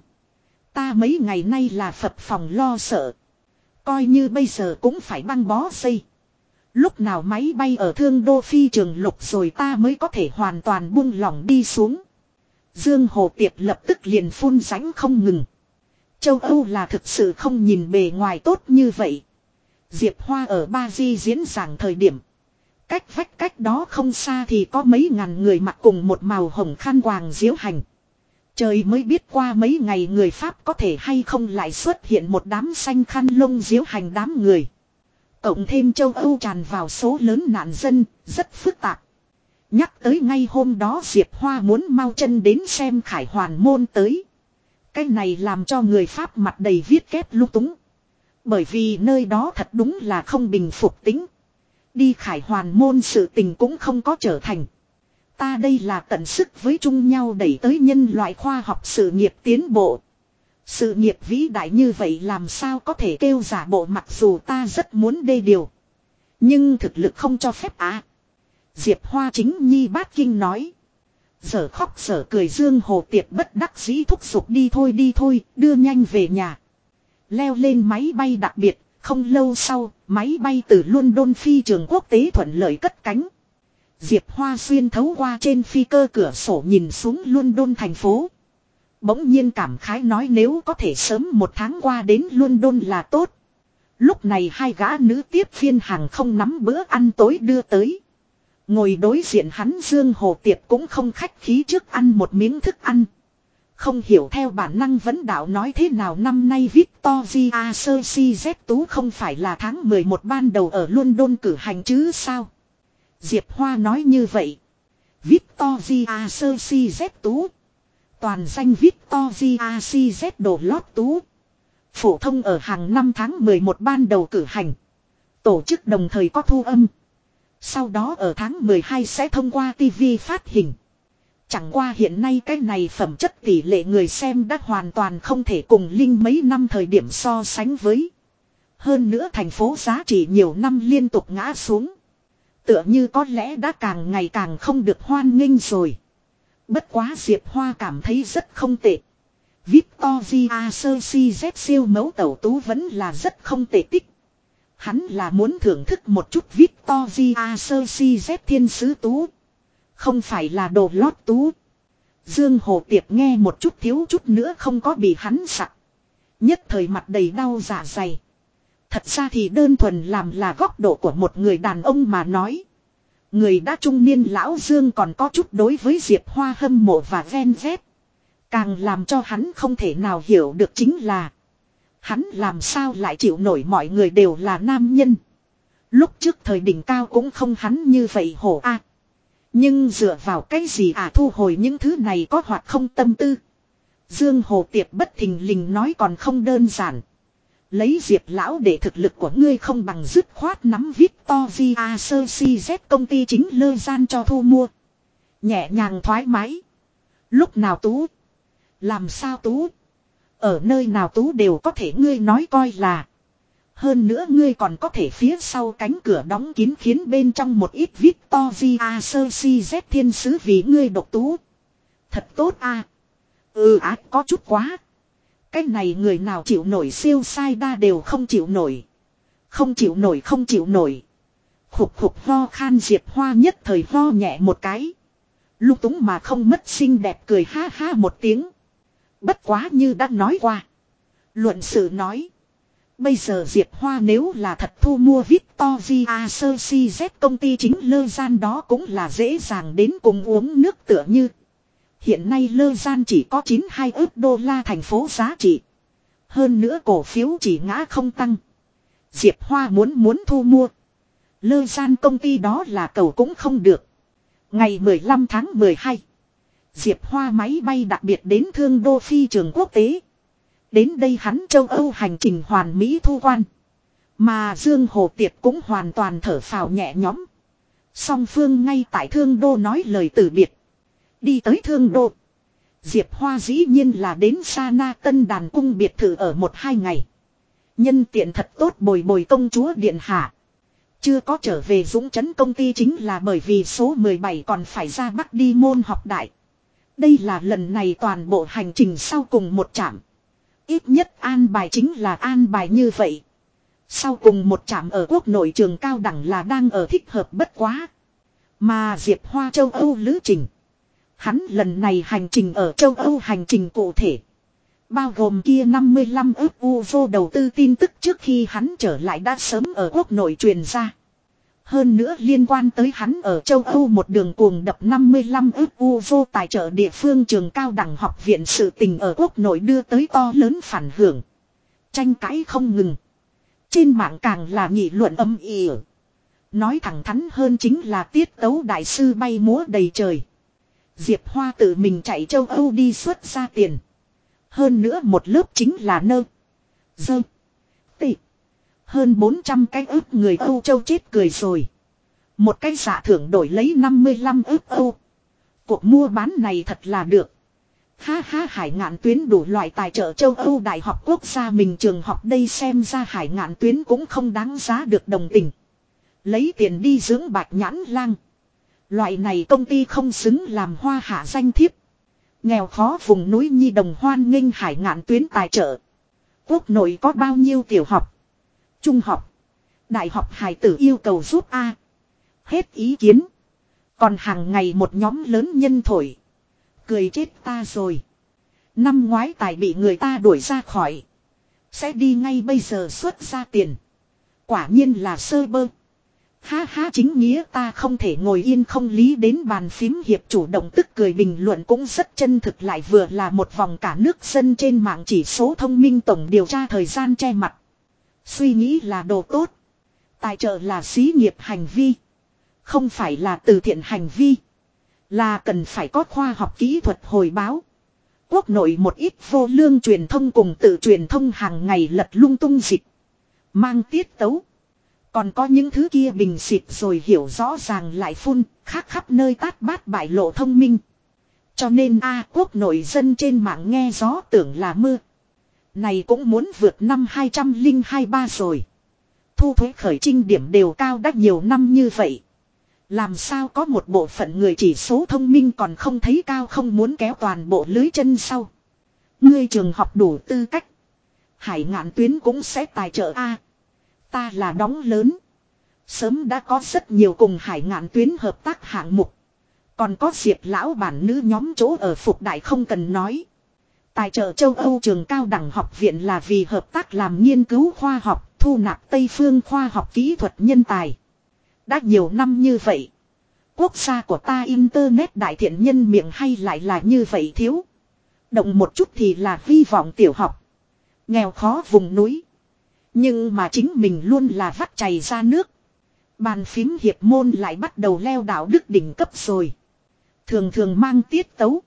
Ta mấy ngày nay là phập phòng lo sợ. Coi như bây giờ cũng phải băng bó xây. Lúc nào máy bay ở thương đô phi trường lục rồi ta mới có thể hoàn toàn buông lỏng đi xuống. Dương Hồ Tiệp lập tức liền phun ránh không ngừng. Châu Âu là thực sự không nhìn bề ngoài tốt như vậy. Diệp Hoa ở Ba Di diễn giảng thời điểm. Cách vách cách đó không xa thì có mấy ngàn người mặc cùng một màu hồng khăn quàng diễu hành. Trời mới biết qua mấy ngày người Pháp có thể hay không lại xuất hiện một đám xanh khăn lông diễu hành đám người. Cộng thêm châu Âu tràn vào số lớn nạn dân, rất phức tạp. Nhắc tới ngay hôm đó Diệp Hoa muốn mau chân đến xem khải hoàn môn tới. Cái này làm cho người Pháp mặt đầy viết kết lung túng. Bởi vì nơi đó thật đúng là không bình phục tính. Đi khải hoàn môn sự tình cũng không có trở thành. Ta đây là tận sức với chung nhau đẩy tới nhân loại khoa học sự nghiệp tiến bộ. Sự nghiệp vĩ đại như vậy làm sao có thể kêu giả bộ mặc dù ta rất muốn đê điều. Nhưng thực lực không cho phép á. Diệp Hoa chính nhi bát kinh nói. Giờ khóc sở cười dương hồ tiệp bất đắc dĩ thúc giục đi thôi đi thôi, đưa nhanh về nhà. Leo lên máy bay đặc biệt, không lâu sau, máy bay từ London phi trường quốc tế thuận lợi cất cánh. Diệp Hoa xuyên thấu qua trên phi cơ cửa sổ nhìn xuống London thành phố. Bỗng nhiên cảm khái nói nếu có thể sớm một tháng qua đến London là tốt. Lúc này hai gã nữ tiếp phiên hàng không nắm bữa ăn tối đưa tới. Ngồi đối diện hắn Dương Hồ Tiệp cũng không khách khí trước ăn một miếng thức ăn. Không hiểu theo bản năng vấn đạo nói thế nào năm nay Victoria Z Tú không phải là tháng 11 ban đầu ở London cử hành chứ sao? Diệp Hoa nói như vậy. Victoria Z Tú. Toàn danh Victoria CZ đồ lót tú. Phổ thông ở hàng năm tháng 11 ban đầu cử hành. Tổ chức đồng thời có thu âm. Sau đó ở tháng 12 sẽ thông qua TV phát hình. Chẳng qua hiện nay cái này phẩm chất tỷ lệ người xem đã hoàn toàn không thể cùng Linh mấy năm thời điểm so sánh với. Hơn nữa thành phố giá trị nhiều năm liên tục ngã xuống. Tựa như có lẽ đã càng ngày càng không được hoan nghênh rồi. Bất quá Diệp Hoa cảm thấy rất không tệ. Victoria sơ si z siêu mẫu tẩu tú vẫn là rất không tệ tích. Hắn là muốn thưởng thức một chút Victoria sơ si z thiên sứ tú. Không phải là đồ lót tú. Dương Hồ Tiệp nghe một chút thiếu chút nữa không có bị hắn sặc. Nhất thời mặt đầy đau giả dày. Thật ra thì đơn thuần làm là góc độ của một người đàn ông mà nói. Người đã trung niên lão Dương còn có chút đối với Diệp Hoa hâm mộ và ven vét. Càng làm cho hắn không thể nào hiểu được chính là. Hắn làm sao lại chịu nổi mọi người đều là nam nhân. Lúc trước thời đỉnh cao cũng không hắn như vậy hổ a. Nhưng dựa vào cái gì à thu hồi những thứ này có hoặc không tâm tư. Dương Hồ Tiệp bất thình lình nói còn không đơn giản. Lấy diệp lão để thực lực của ngươi không bằng dứt khoát nắm Victoria Sơ Z công ty chính lơ gian cho thu mua. Nhẹ nhàng thoải mái. Lúc nào tú. Làm sao tú. Ở nơi nào tú đều có thể ngươi nói coi là. Hơn nữa ngươi còn có thể phía sau cánh cửa đóng kín khiến bên trong một ít Victoria Sơ Z thiên sứ vì ngươi độc tú. Thật tốt a Ừ á, có chút quá. Cái này người nào chịu nổi siêu sai đa đều không chịu nổi. Không chịu nổi, không chịu nổi. Khục khục ho khan diệp hoa nhất thời ho nhẹ một cái. Lúc túng mà không mất xinh đẹp cười ha ha một tiếng. Bất quá như đã nói qua. Luận sự nói. Bây giờ Diệp Hoa nếu là thật thu mua Victoria Sơ Z, công ty chính lơ gian đó cũng là dễ dàng đến cùng uống nước tựa như. Hiện nay lơ gian chỉ có 92 ước đô la thành phố giá trị. Hơn nữa cổ phiếu chỉ ngã không tăng. Diệp Hoa muốn muốn thu mua. Lơ gian công ty đó là cầu cũng không được. Ngày 15 tháng 12. Diệp Hoa máy bay đặc biệt đến thương đô phi trường quốc tế. Đến đây hắn châu Âu hành trình hoàn Mỹ thu quan. Mà Dương Hồ Tiệp cũng hoàn toàn thở phào nhẹ nhõm. Song phương ngay tại thương đô nói lời từ biệt. Đi tới thương đô. Diệp Hoa dĩ nhiên là đến Sa Na Tân Đàn Cung biệt thự ở một hai ngày. Nhân tiện thật tốt bồi bồi công chúa Điện Hạ. Chưa có trở về dũng chấn công ty chính là bởi vì số 17 còn phải ra bắc đi môn học đại. Đây là lần này toàn bộ hành trình sau cùng một trạm. Ít nhất an bài chính là an bài như vậy. Sau cùng một trạm ở quốc nội trường cao đẳng là đang ở thích hợp bất quá. Mà Diệp Hoa châu Âu lữ trình. Hắn lần này hành trình ở châu Âu hành trình cụ thể. Bao gồm kia 55 ước u vô đầu tư tin tức trước khi hắn trở lại đã sớm ở quốc nội truyền ra. Hơn nữa liên quan tới hắn ở châu Âu một đường cuồng đập 55 ước u vô tài trợ địa phương trường cao đẳng học viện sự tình ở quốc nội đưa tới to lớn phản hưởng. Tranh cãi không ngừng. Trên mạng càng là nghị luận âm ỉ. Nói thẳng thắn hơn chính là tiết tấu đại sư bay múa đầy trời. Diệp Hoa tự mình chạy châu Âu đi xuất ra tiền. Hơn nữa một lớp chính là nơ. Dơ. Tị. Hơn 400 cái ức người Âu châu chết cười rồi. Một cái giả thưởng đổi lấy 55 ức Âu. Cuộc mua bán này thật là được. Ha ha, hải ngạn tuyến đủ loại tài trợ châu Âu Đại học quốc gia mình trường học đây xem ra hải ngạn tuyến cũng không đáng giá được đồng tình. Lấy tiền đi dưỡng bạch nhãn lang. Loại này công ty không xứng làm hoa hạ danh thiếp. Nghèo khó vùng núi nhi đồng hoan nghênh hải ngạn tuyến tài trợ. Quốc nội có bao nhiêu tiểu học, trung học, đại học hải tử yêu cầu giúp A. Hết ý kiến. Còn hàng ngày một nhóm lớn nhân thổi. Cười chết ta rồi. Năm ngoái tài bị người ta đuổi ra khỏi. Sẽ đi ngay bây giờ xuất ra tiền. Quả nhiên là sơ bơ. Ha ha chính nghĩa ta không thể ngồi yên không lý đến bàn phím hiệp chủ động tức cười bình luận cũng rất chân thực lại vừa là một vòng cả nước dân trên mạng chỉ số thông minh tổng điều tra thời gian che mặt. Suy nghĩ là đồ tốt. Tài trợ là xí nghiệp hành vi. Không phải là từ thiện hành vi. Là cần phải có khoa học kỹ thuật hồi báo. Quốc nội một ít vô lương truyền thông cùng tự truyền thông hàng ngày lật lung tung dịch. Mang tiết tấu. Còn có những thứ kia bình xịt rồi hiểu rõ ràng lại phun, khác khắp nơi tát bát bại lộ thông minh. Cho nên A quốc nội dân trên mạng nghe gió tưởng là mưa. Này cũng muốn vượt năm 2023 rồi. Thu thuế khởi trinh điểm đều cao đắt nhiều năm như vậy. Làm sao có một bộ phận người chỉ số thông minh còn không thấy cao không muốn kéo toàn bộ lưới chân sau. Ngươi trường học đủ tư cách. Hải ngạn tuyến cũng sẽ tài trợ A. Ta là đóng lớn. Sớm đã có rất nhiều cùng hải ngạn tuyến hợp tác hạng mục. Còn có diệp lão bản nữ nhóm chỗ ở phục đại không cần nói. Tài trợ châu Âu trường cao đẳng học viện là vì hợp tác làm nghiên cứu khoa học, thu nạp Tây phương khoa học kỹ thuật nhân tài. Đã nhiều năm như vậy. Quốc gia của ta Internet đại thiện nhân miệng hay lại là như vậy thiếu. Động một chút thì là vi vọng tiểu học. Nghèo khó vùng núi. Nhưng mà chính mình luôn là vắt chảy ra nước. Bàn phím hiệp môn lại bắt đầu leo đạo đức đỉnh cấp rồi. Thường thường mang tiết tấu.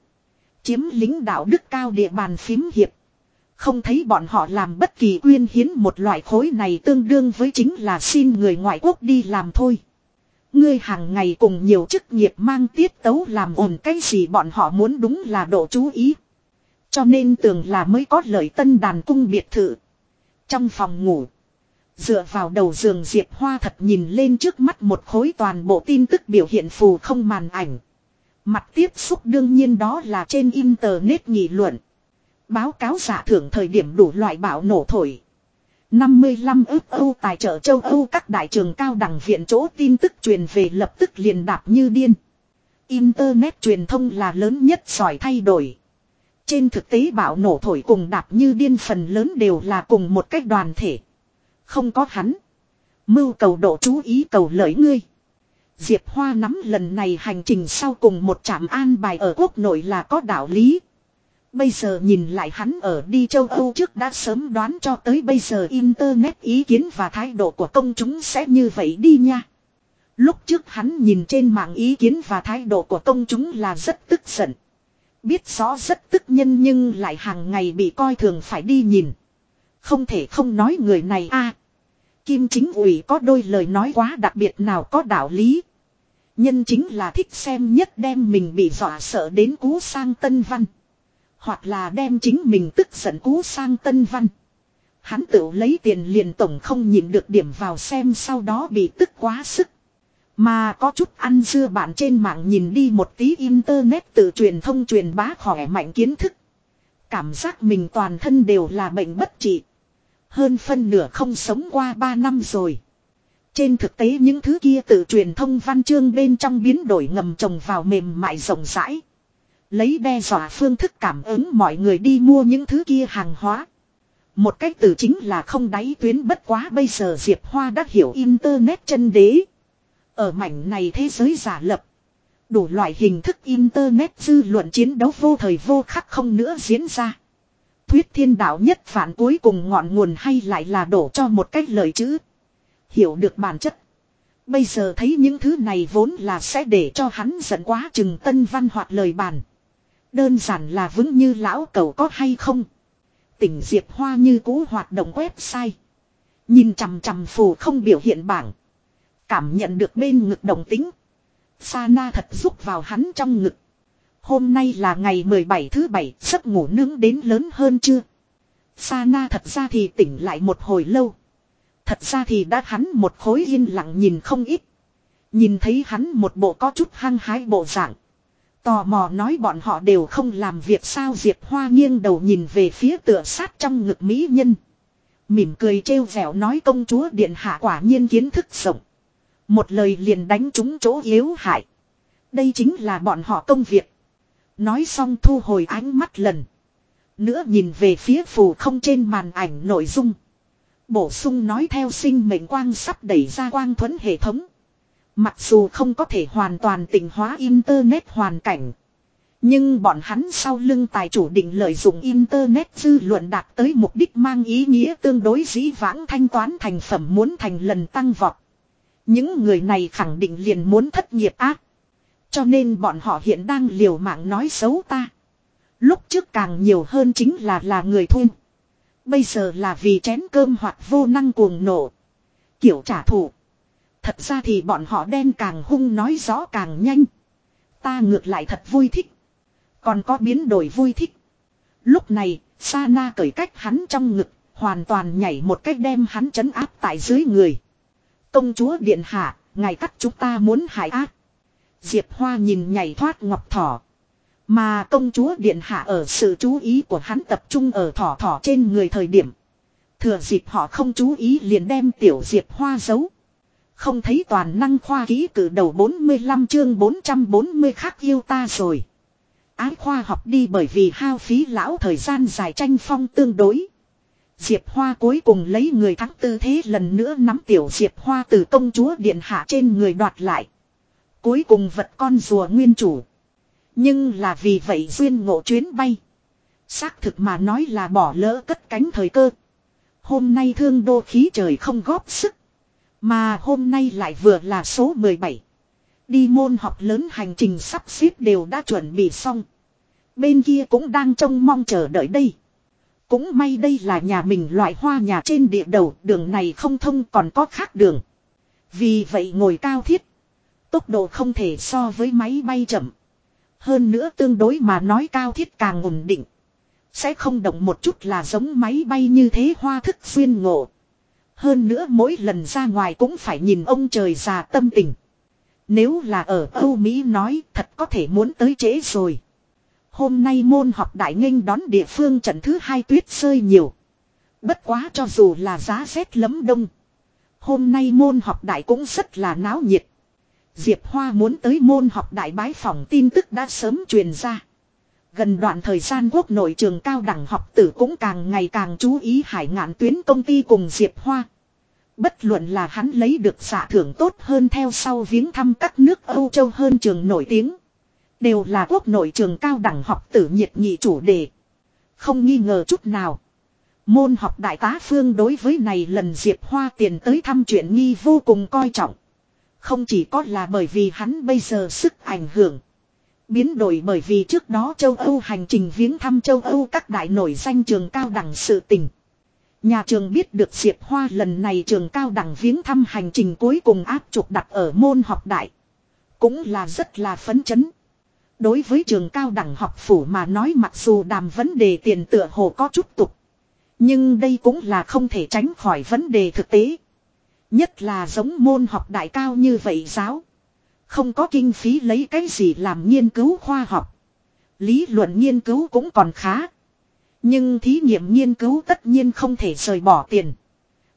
Chiếm lính đạo đức cao địa bàn phím hiệp. Không thấy bọn họ làm bất kỳ quyên hiến một loại khối này tương đương với chính là xin người ngoại quốc đi làm thôi. Ngươi hàng ngày cùng nhiều chức nghiệp mang tiết tấu làm ổn cái gì bọn họ muốn đúng là độ chú ý. Cho nên tưởng là mới có lợi tân đàn cung biệt thự. Trong phòng ngủ. Dựa vào đầu giường Diệp Hoa thật nhìn lên trước mắt một khối toàn bộ tin tức biểu hiện phù không màn ảnh. Mặt tiếp xúc đương nhiên đó là trên internet nghị luận. Báo cáo giả thưởng thời điểm đủ loại bạo nổ thổi. 55 ước Âu tài trợ châu Âu các đại trường cao đẳng viện chỗ tin tức truyền về lập tức liền đạp như điên. Internet truyền thông là lớn nhất sỏi thay đổi. Trên thực tế bạo nổ thổi cùng đạp như điên phần lớn đều là cùng một cách đoàn thể. Không có hắn. Mưu cầu độ chú ý cầu lợi ngươi. Diệp Hoa nắm lần này hành trình sau cùng một trạm an bài ở quốc nội là có đạo lý. Bây giờ nhìn lại hắn ở đi châu Âu trước đã sớm đoán cho tới bây giờ Internet ý kiến và thái độ của công chúng sẽ như vậy đi nha. Lúc trước hắn nhìn trên mạng ý kiến và thái độ của công chúng là rất tức giận. Biết rõ rất tức nhân nhưng lại hàng ngày bị coi thường phải đi nhìn. Không thể không nói người này a Kim chính ủy có đôi lời nói quá đặc biệt nào có đạo lý. Nhân chính là thích xem nhất đem mình bị dọa sợ đến cú sang tân văn. Hoặc là đem chính mình tức giận cú sang tân văn. Hắn tự lấy tiền liền tổng không nhìn được điểm vào xem sau đó bị tức quá sức. Mà có chút ăn dưa bạn trên mạng nhìn đi một tí internet tự truyền thông truyền bá khỏe mạnh kiến thức. Cảm giác mình toàn thân đều là bệnh bất trị. Hơn phân nửa không sống qua 3 năm rồi. Trên thực tế những thứ kia tự truyền thông văn chương bên trong biến đổi ngầm trồng vào mềm mại rộng rãi. Lấy đe dọa phương thức cảm ứng mọi người đi mua những thứ kia hàng hóa. Một cách từ chính là không đáy tuyến bất quá bây giờ Diệp Hoa đã hiểu Internet chân đế. Ở mảnh này thế giới giả lập. Đủ loại hình thức internet dư luận chiến đấu vô thời vô khắc không nữa diễn ra. Thuyết thiên đạo nhất phản cuối cùng ngọn nguồn hay lại là đổ cho một cách lời chữ. Hiểu được bản chất. Bây giờ thấy những thứ này vốn là sẽ để cho hắn giận quá chừng tân văn hoặc lời bàn. Đơn giản là vững như lão cầu có hay không. Tỉnh Diệp Hoa như cũ hoạt động website. Nhìn chằm chằm phù không biểu hiện bảng. Cảm nhận được bên ngực đồng tính. Sana thật rúc vào hắn trong ngực. Hôm nay là ngày 17 thứ bảy, giấc ngủ nướng đến lớn hơn chưa? Sana thật ra thì tỉnh lại một hồi lâu. Thật ra thì đã hắn một khối yên lặng nhìn không ít. Nhìn thấy hắn một bộ có chút hăng hái bộ dạng. Tò mò nói bọn họ đều không làm việc sao Diệp Hoa nghiêng đầu nhìn về phía tựa sát trong ngực mỹ nhân. Mỉm cười trêu vẻo nói công chúa điện hạ quả nhiên kiến thức rộng. Một lời liền đánh trúng chỗ yếu hại. Đây chính là bọn họ công việc. Nói xong thu hồi ánh mắt lần. Nữa nhìn về phía phù không trên màn ảnh nội dung. Bổ sung nói theo sinh mệnh quang sắp đẩy ra quang thuẫn hệ thống. Mặc dù không có thể hoàn toàn tỉnh hóa Internet hoàn cảnh. Nhưng bọn hắn sau lưng tài chủ định lợi dụng Internet dư luận đạt tới mục đích mang ý nghĩa tương đối dĩ vãng thanh toán thành phẩm muốn thành lần tăng vọt. Những người này khẳng định liền muốn thất nghiệp ác. Cho nên bọn họ hiện đang liều mạng nói xấu ta. Lúc trước càng nhiều hơn chính là là người thun. Bây giờ là vì chén cơm hoặc vô năng cuồng nổ. Kiểu trả thù. Thật ra thì bọn họ đen càng hung nói rõ càng nhanh. Ta ngược lại thật vui thích. Còn có biến đổi vui thích. Lúc này, Sana cởi cách hắn trong ngực, hoàn toàn nhảy một cách đem hắn chấn áp tại dưới người. Công chúa điện hạ, ngài cắt chúng ta muốn hại ác. Diệp Hoa nhìn nhảy thoát ngọc thỏ. Mà công chúa điện hạ ở sự chú ý của hắn tập trung ở thỏ thỏ trên người thời điểm. Thừa dịp họ không chú ý liền đem tiểu Diệp Hoa giấu. Không thấy toàn năng khoa ký cử đầu 45 chương 440 khác yêu ta rồi. Ái khoa học đi bởi vì hao phí lão thời gian dài tranh phong tương đối. Diệp Hoa cuối cùng lấy người thắng tư thế lần nữa nắm tiểu Diệp Hoa từ công chúa điện hạ trên người đoạt lại. Cuối cùng vật con rùa nguyên chủ. Nhưng là vì vậy duyên ngộ chuyến bay. Xác thực mà nói là bỏ lỡ cất cánh thời cơ. Hôm nay thương đô khí trời không góp sức. Mà hôm nay lại vừa là số 17. Đi môn học lớn hành trình sắp xếp đều đã chuẩn bị xong. Bên kia cũng đang trông mong chờ đợi đây. Cũng may đây là nhà mình loại hoa nhà trên địa đầu, đường này không thông còn có khác đường. Vì vậy ngồi cao thiết. Tốc độ không thể so với máy bay chậm. Hơn nữa tương đối mà nói cao thiết càng ổn định. Sẽ không động một chút là giống máy bay như thế hoa thức xuyên ngộ. Hơn nữa mỗi lần ra ngoài cũng phải nhìn ông trời già tâm tình. Nếu là ở Âu Mỹ nói thật có thể muốn tới trễ rồi. Hôm nay môn học đại nghênh đón địa phương trận thứ hai tuyết rơi nhiều. Bất quá cho dù là giá rét lấm đông. Hôm nay môn học đại cũng rất là náo nhiệt. Diệp Hoa muốn tới môn học đại bái phòng tin tức đã sớm truyền ra. Gần đoạn thời gian quốc nội trường cao đẳng học tử cũng càng ngày càng chú ý hải ngạn tuyến công ty cùng Diệp Hoa. Bất luận là hắn lấy được xạ thưởng tốt hơn theo sau viếng thăm các nước Âu Châu hơn trường nổi tiếng. Đều là quốc nội trường cao đẳng học tử nhiệt nghị chủ đề. Không nghi ngờ chút nào. Môn học đại tá phương đối với này lần Diệp Hoa tiền tới thăm chuyện nghi vô cùng coi trọng. Không chỉ có là bởi vì hắn bây giờ sức ảnh hưởng. Biến đổi bởi vì trước đó châu Âu hành trình viếng thăm châu Âu các đại nổi danh trường cao đẳng sự tình. Nhà trường biết được Diệp Hoa lần này trường cao đẳng viếng thăm hành trình cuối cùng áp trục đặt ở môn học đại. Cũng là rất là phấn chấn. Đối với trường cao đẳng học phủ mà nói mặc dù đàm vấn đề tiền tựa hồ có chút tục. Nhưng đây cũng là không thể tránh khỏi vấn đề thực tế. Nhất là giống môn học đại cao như vậy giáo. Không có kinh phí lấy cái gì làm nghiên cứu khoa học. Lý luận nghiên cứu cũng còn khá. Nhưng thí nghiệm nghiên cứu tất nhiên không thể rời bỏ tiền.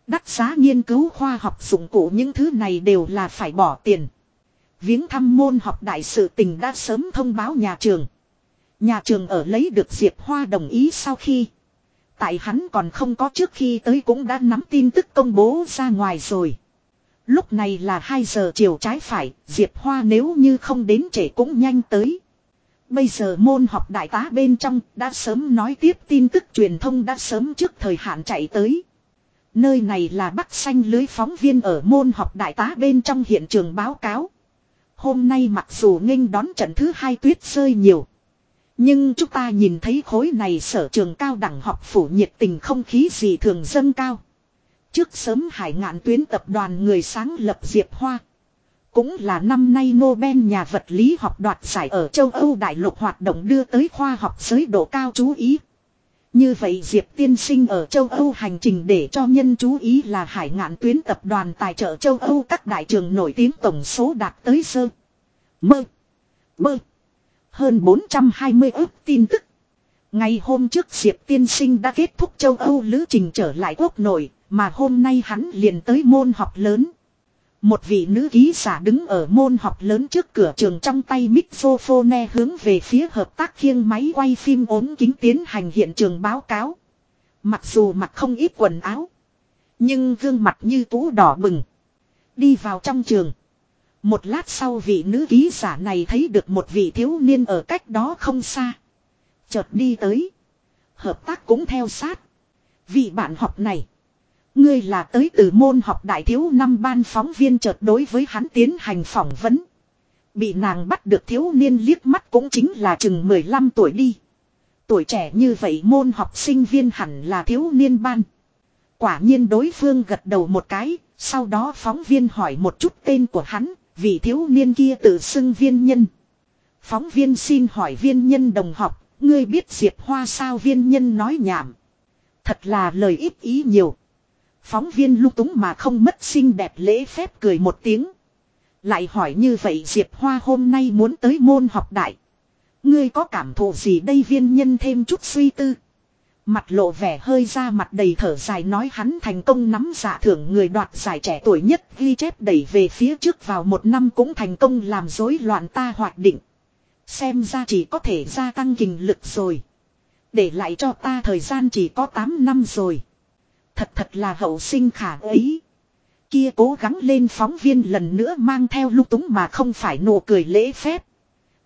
Đắt giá nghiên cứu khoa học dụng cụ những thứ này đều là phải bỏ tiền. Viếng thăm môn học đại sự tình đã sớm thông báo nhà trường. Nhà trường ở lấy được Diệp Hoa đồng ý sau khi. Tại hắn còn không có trước khi tới cũng đã nắm tin tức công bố ra ngoài rồi. Lúc này là 2 giờ chiều trái phải, Diệp Hoa nếu như không đến trễ cũng nhanh tới. Bây giờ môn học đại tá bên trong đã sớm nói tiếp tin tức truyền thông đã sớm trước thời hạn chạy tới. Nơi này là Bắc Xanh lưới phóng viên ở môn học đại tá bên trong hiện trường báo cáo. Hôm nay mặc dù nghênh đón trận thứ hai tuyết rơi nhiều. Nhưng chúng ta nhìn thấy khối này sở trường cao đẳng học phủ nhiệt tình không khí gì thường dâng cao. Trước sớm hải ngạn tuyến tập đoàn người sáng lập Diệp Hoa. Cũng là năm nay Nobel nhà vật lý học đoạt giải ở châu Âu đại lục hoạt động đưa tới khoa học giới độ cao chú ý. Như vậy Diệp tiên sinh ở châu Âu hành trình để cho nhân chú ý là hải ngạn tuyến tập đoàn tài trợ châu Âu các đại trường nổi tiếng tổng số đạt tới sơ. Mơ. Mơ. Hơn 420 ước tin tức. Ngày hôm trước Diệp tiên sinh đã kết thúc châu Âu lữ trình trở lại quốc nội, mà hôm nay hắn liền tới môn học lớn. Một vị nữ ký giả đứng ở môn học lớn trước cửa trường trong tay mixophone hướng về phía hợp tác khiêng máy quay phim ốm kính tiến hành hiện trường báo cáo. Mặc dù mặc không ít quần áo. Nhưng gương mặt như tú đỏ bừng. Đi vào trong trường. Một lát sau vị nữ ký giả này thấy được một vị thiếu niên ở cách đó không xa. Chợt đi tới. Hợp tác cũng theo sát. Vị bạn học này. Ngươi là tới từ môn học đại thiếu năm ban phóng viên chợt đối với hắn tiến hành phỏng vấn. Bị nàng bắt được thiếu niên liếc mắt cũng chính là chừng 15 tuổi đi. Tuổi trẻ như vậy môn học sinh viên hẳn là thiếu niên ban. Quả nhiên đối phương gật đầu một cái, sau đó phóng viên hỏi một chút tên của hắn, vì thiếu niên kia tự xưng viên nhân. Phóng viên xin hỏi viên nhân đồng học, ngươi biết Diệp Hoa sao viên nhân nói nhảm. Thật là lời ít ý nhiều. Phóng viên lung túng mà không mất xinh đẹp lễ phép cười một tiếng. Lại hỏi như vậy Diệp Hoa hôm nay muốn tới môn học đại. Ngươi có cảm thụ gì đây viên nhân thêm chút suy tư. Mặt lộ vẻ hơi ra mặt đầy thở dài nói hắn thành công nắm giả thưởng người đoạt giải trẻ tuổi nhất ghi chép đẩy về phía trước vào một năm cũng thành công làm rối loạn ta hoạt định. Xem ra chỉ có thể gia tăng kinh lực rồi. Để lại cho ta thời gian chỉ có 8 năm rồi. Thật thật là hậu sinh khả ấy. Kia cố gắng lên phóng viên lần nữa mang theo lúc túng mà không phải nụ cười lễ phép.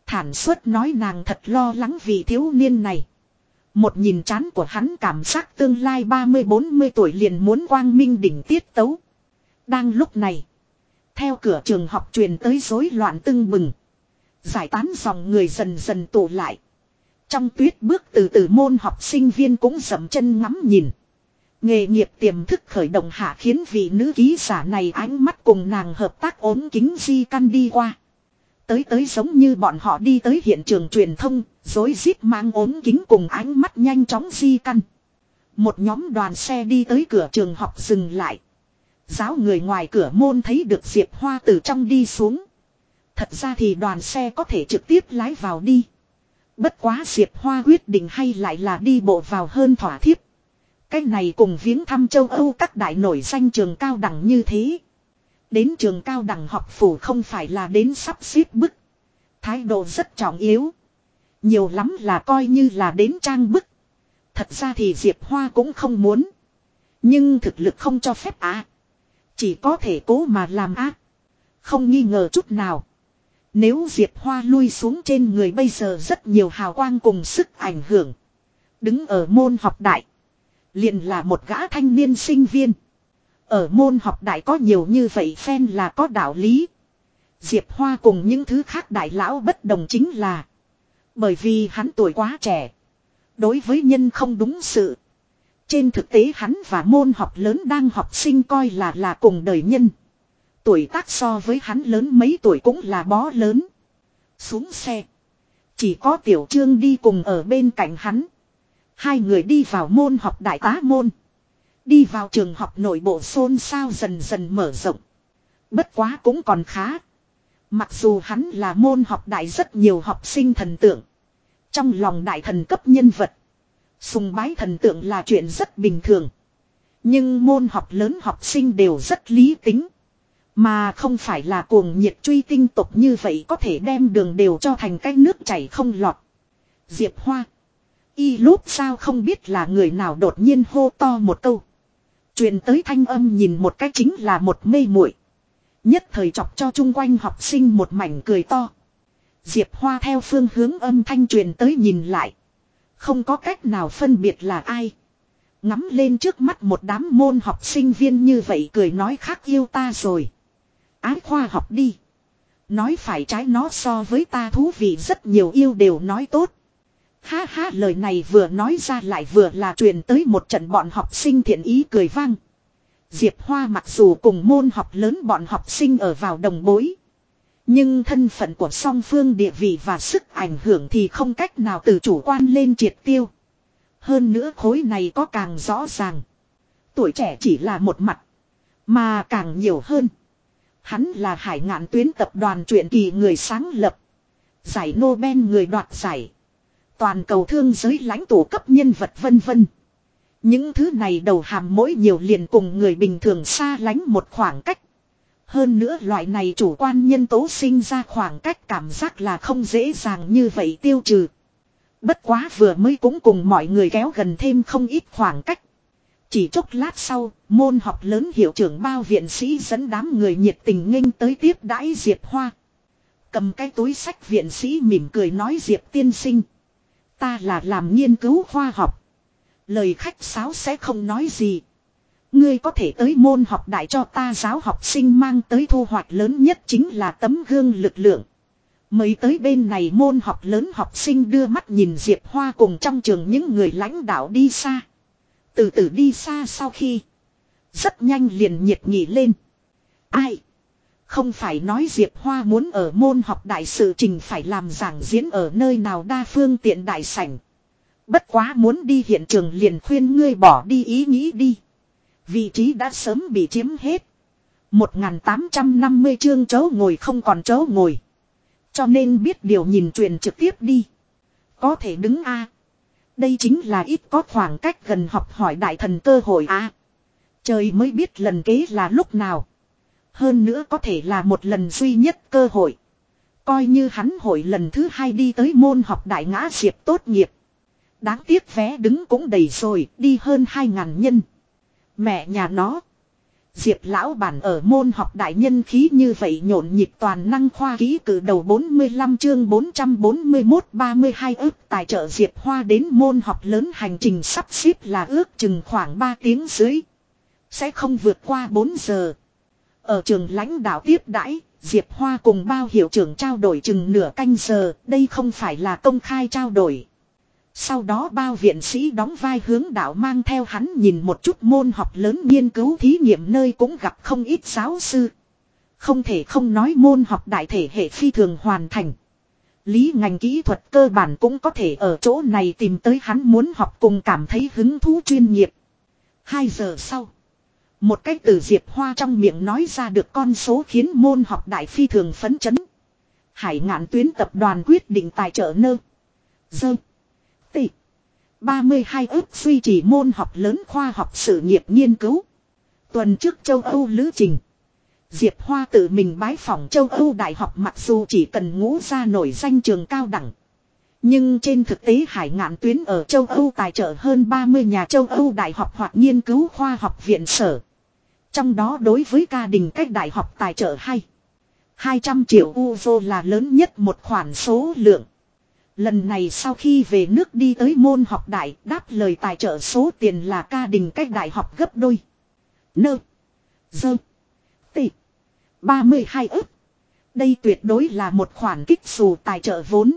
Thản suất nói nàng thật lo lắng vì thiếu niên này. Một nhìn chán của hắn cảm giác tương lai 30-40 tuổi liền muốn quang minh đỉnh tiết tấu. Đang lúc này. Theo cửa trường học truyền tới rối loạn tưng bừng. Giải tán dòng người dần dần tụ lại. Trong tuyết bước từ từ môn học sinh viên cũng dậm chân ngắm nhìn. Nghề nghiệp tiềm thức khởi động hạ khiến vị nữ ký giả này ánh mắt cùng nàng hợp tác ốm kính di căn đi qua. Tới tới giống như bọn họ đi tới hiện trường truyền thông, dối rít mang ốm kính cùng ánh mắt nhanh chóng di căn. Một nhóm đoàn xe đi tới cửa trường học dừng lại. Giáo người ngoài cửa môn thấy được Diệp Hoa từ trong đi xuống. Thật ra thì đoàn xe có thể trực tiếp lái vào đi. Bất quá Diệp Hoa quyết định hay lại là đi bộ vào hơn thỏa thiếp. Cái này cùng viếng thăm châu Âu các đại nổi danh trường cao đẳng như thế. Đến trường cao đẳng học phủ không phải là đến sắp xếp bức. Thái độ rất trọng yếu. Nhiều lắm là coi như là đến trang bức. Thật ra thì Diệp Hoa cũng không muốn. Nhưng thực lực không cho phép á. Chỉ có thể cố mà làm á Không nghi ngờ chút nào. Nếu Diệp Hoa lui xuống trên người bây giờ rất nhiều hào quang cùng sức ảnh hưởng. Đứng ở môn học đại liền là một gã thanh niên sinh viên. Ở môn học đại có nhiều như vậy phen là có đạo lý. Diệp Hoa cùng những thứ khác đại lão bất đồng chính là. Bởi vì hắn tuổi quá trẻ. Đối với nhân không đúng sự. Trên thực tế hắn và môn học lớn đang học sinh coi là là cùng đời nhân. Tuổi tác so với hắn lớn mấy tuổi cũng là bó lớn. Xuống xe. Chỉ có tiểu trương đi cùng ở bên cạnh hắn. Hai người đi vào môn học đại tá môn. Đi vào trường học nội bộ xôn xao dần dần mở rộng. Bất quá cũng còn khá. Mặc dù hắn là môn học đại rất nhiều học sinh thần tượng. Trong lòng đại thần cấp nhân vật. Sùng bái thần tượng là chuyện rất bình thường. Nhưng môn học lớn học sinh đều rất lý tính. Mà không phải là cuồng nhiệt truy tinh tục như vậy có thể đem đường đều cho thành cái nước chảy không lọt. Diệp Hoa. Y lúc sao không biết là người nào đột nhiên hô to một câu. truyền tới thanh âm nhìn một cách chính là một mê muội Nhất thời chọc cho chung quanh học sinh một mảnh cười to. Diệp Hoa theo phương hướng âm thanh truyền tới nhìn lại. Không có cách nào phân biệt là ai. Ngắm lên trước mắt một đám môn học sinh viên như vậy cười nói khác yêu ta rồi. Ái khoa học đi. Nói phải trái nó so với ta thú vị rất nhiều yêu đều nói tốt. Ha ha, lời này vừa nói ra lại vừa là truyền tới một trận bọn học sinh thiện ý cười vang. Diệp Hoa mặc dù cùng môn học lớn bọn học sinh ở vào đồng bối. Nhưng thân phận của song phương địa vị và sức ảnh hưởng thì không cách nào từ chủ quan lên triệt tiêu. Hơn nữa khối này có càng rõ ràng. Tuổi trẻ chỉ là một mặt. Mà càng nhiều hơn. Hắn là hải ngạn tuyến tập đoàn truyện kỳ người sáng lập. Giải Nobel người đoạt giải. Toàn cầu thương giới lãnh tụ cấp nhân vật vân vân. Những thứ này đầu hàm mỗi nhiều liền cùng người bình thường xa lánh một khoảng cách. Hơn nữa loại này chủ quan nhân tố sinh ra khoảng cách cảm giác là không dễ dàng như vậy tiêu trừ. Bất quá vừa mới cũng cùng mọi người kéo gần thêm không ít khoảng cách. Chỉ chốc lát sau, môn học lớn hiệu trưởng bao viện sĩ dẫn đám người nhiệt tình nghênh tới tiếp đãi Diệp Hoa. Cầm cái túi sách viện sĩ mỉm cười nói Diệp tiên sinh. Ta là làm nghiên cứu khoa học. Lời khách sáo sẽ không nói gì. Ngươi có thể tới môn học đại cho ta giáo học sinh mang tới thu hoạch lớn nhất chính là tấm gương lực lượng. Mới tới bên này môn học lớn học sinh đưa mắt nhìn Diệp Hoa cùng trong trường những người lãnh đạo đi xa. Từ từ đi xa sau khi. Rất nhanh liền nhiệt nghị lên. Ai? Không phải nói Diệp Hoa muốn ở môn học đại sự trình phải làm giảng diễn ở nơi nào đa phương tiện đại sảnh. Bất quá muốn đi hiện trường liền khuyên ngươi bỏ đi ý nghĩ đi. Vị trí đã sớm bị chiếm hết. 1850 chương chấu ngồi không còn chấu ngồi. Cho nên biết điều nhìn truyền trực tiếp đi. Có thể đứng A. Đây chính là ít có khoảng cách gần học hỏi đại thần cơ hội A. Trời mới biết lần kế là lúc nào. Hơn nữa có thể là một lần duy nhất cơ hội. Coi như hắn hội lần thứ hai đi tới môn học đại ngã diệp tốt nghiệp. Đáng tiếc vé đứng cũng đầy rồi, đi hơn hai ngàn nhân. Mẹ nhà nó. Diệp lão bản ở môn học đại nhân khí như vậy nhộn nhịp toàn năng khoa ký cử đầu 45 chương 441 32 ước tài trợ Diệp Hoa đến môn học lớn hành trình sắp xếp là ước chừng khoảng 3 tiếng dưới. Sẽ không vượt qua 4 giờ. Ở trường lãnh đạo tiếp đãi, Diệp Hoa cùng bao hiệu trưởng trao đổi chừng nửa canh giờ, đây không phải là công khai trao đổi. Sau đó bao viện sĩ đóng vai hướng đạo mang theo hắn nhìn một chút môn học lớn nghiên cứu thí nghiệm nơi cũng gặp không ít giáo sư. Không thể không nói môn học đại thể hệ phi thường hoàn thành. Lý ngành kỹ thuật cơ bản cũng có thể ở chỗ này tìm tới hắn muốn học cùng cảm thấy hứng thú chuyên nghiệp. Hai giờ sau. Một cách từ Diệp Hoa trong miệng nói ra được con số khiến môn học đại phi thường phấn chấn. Hải ngạn tuyến tập đoàn quyết định tài trợ nơ. Dơ. Tị. 32 ước duy trì môn học lớn khoa học sự nghiệp nghiên cứu. Tuần trước châu Âu lữ trình. Diệp Hoa tự mình bái phỏng châu Âu đại học mặc dù chỉ cần ngũ ra nổi danh trường cao đẳng. Nhưng trên thực tế hải ngạn tuyến ở châu Âu tài trợ hơn 30 nhà châu Âu đại học hoặc nghiên cứu khoa học viện sở. Trong đó đối với ca đình cách đại học tài trợ hay. 200 triệu euro là lớn nhất một khoản số lượng. Lần này sau khi về nước đi tới môn học đại, đáp lời tài trợ số tiền là ca đình cách đại học gấp đôi. Nơ. Dơ. Tị. 32 ức. Đây tuyệt đối là một khoản kích dù tài trợ vốn.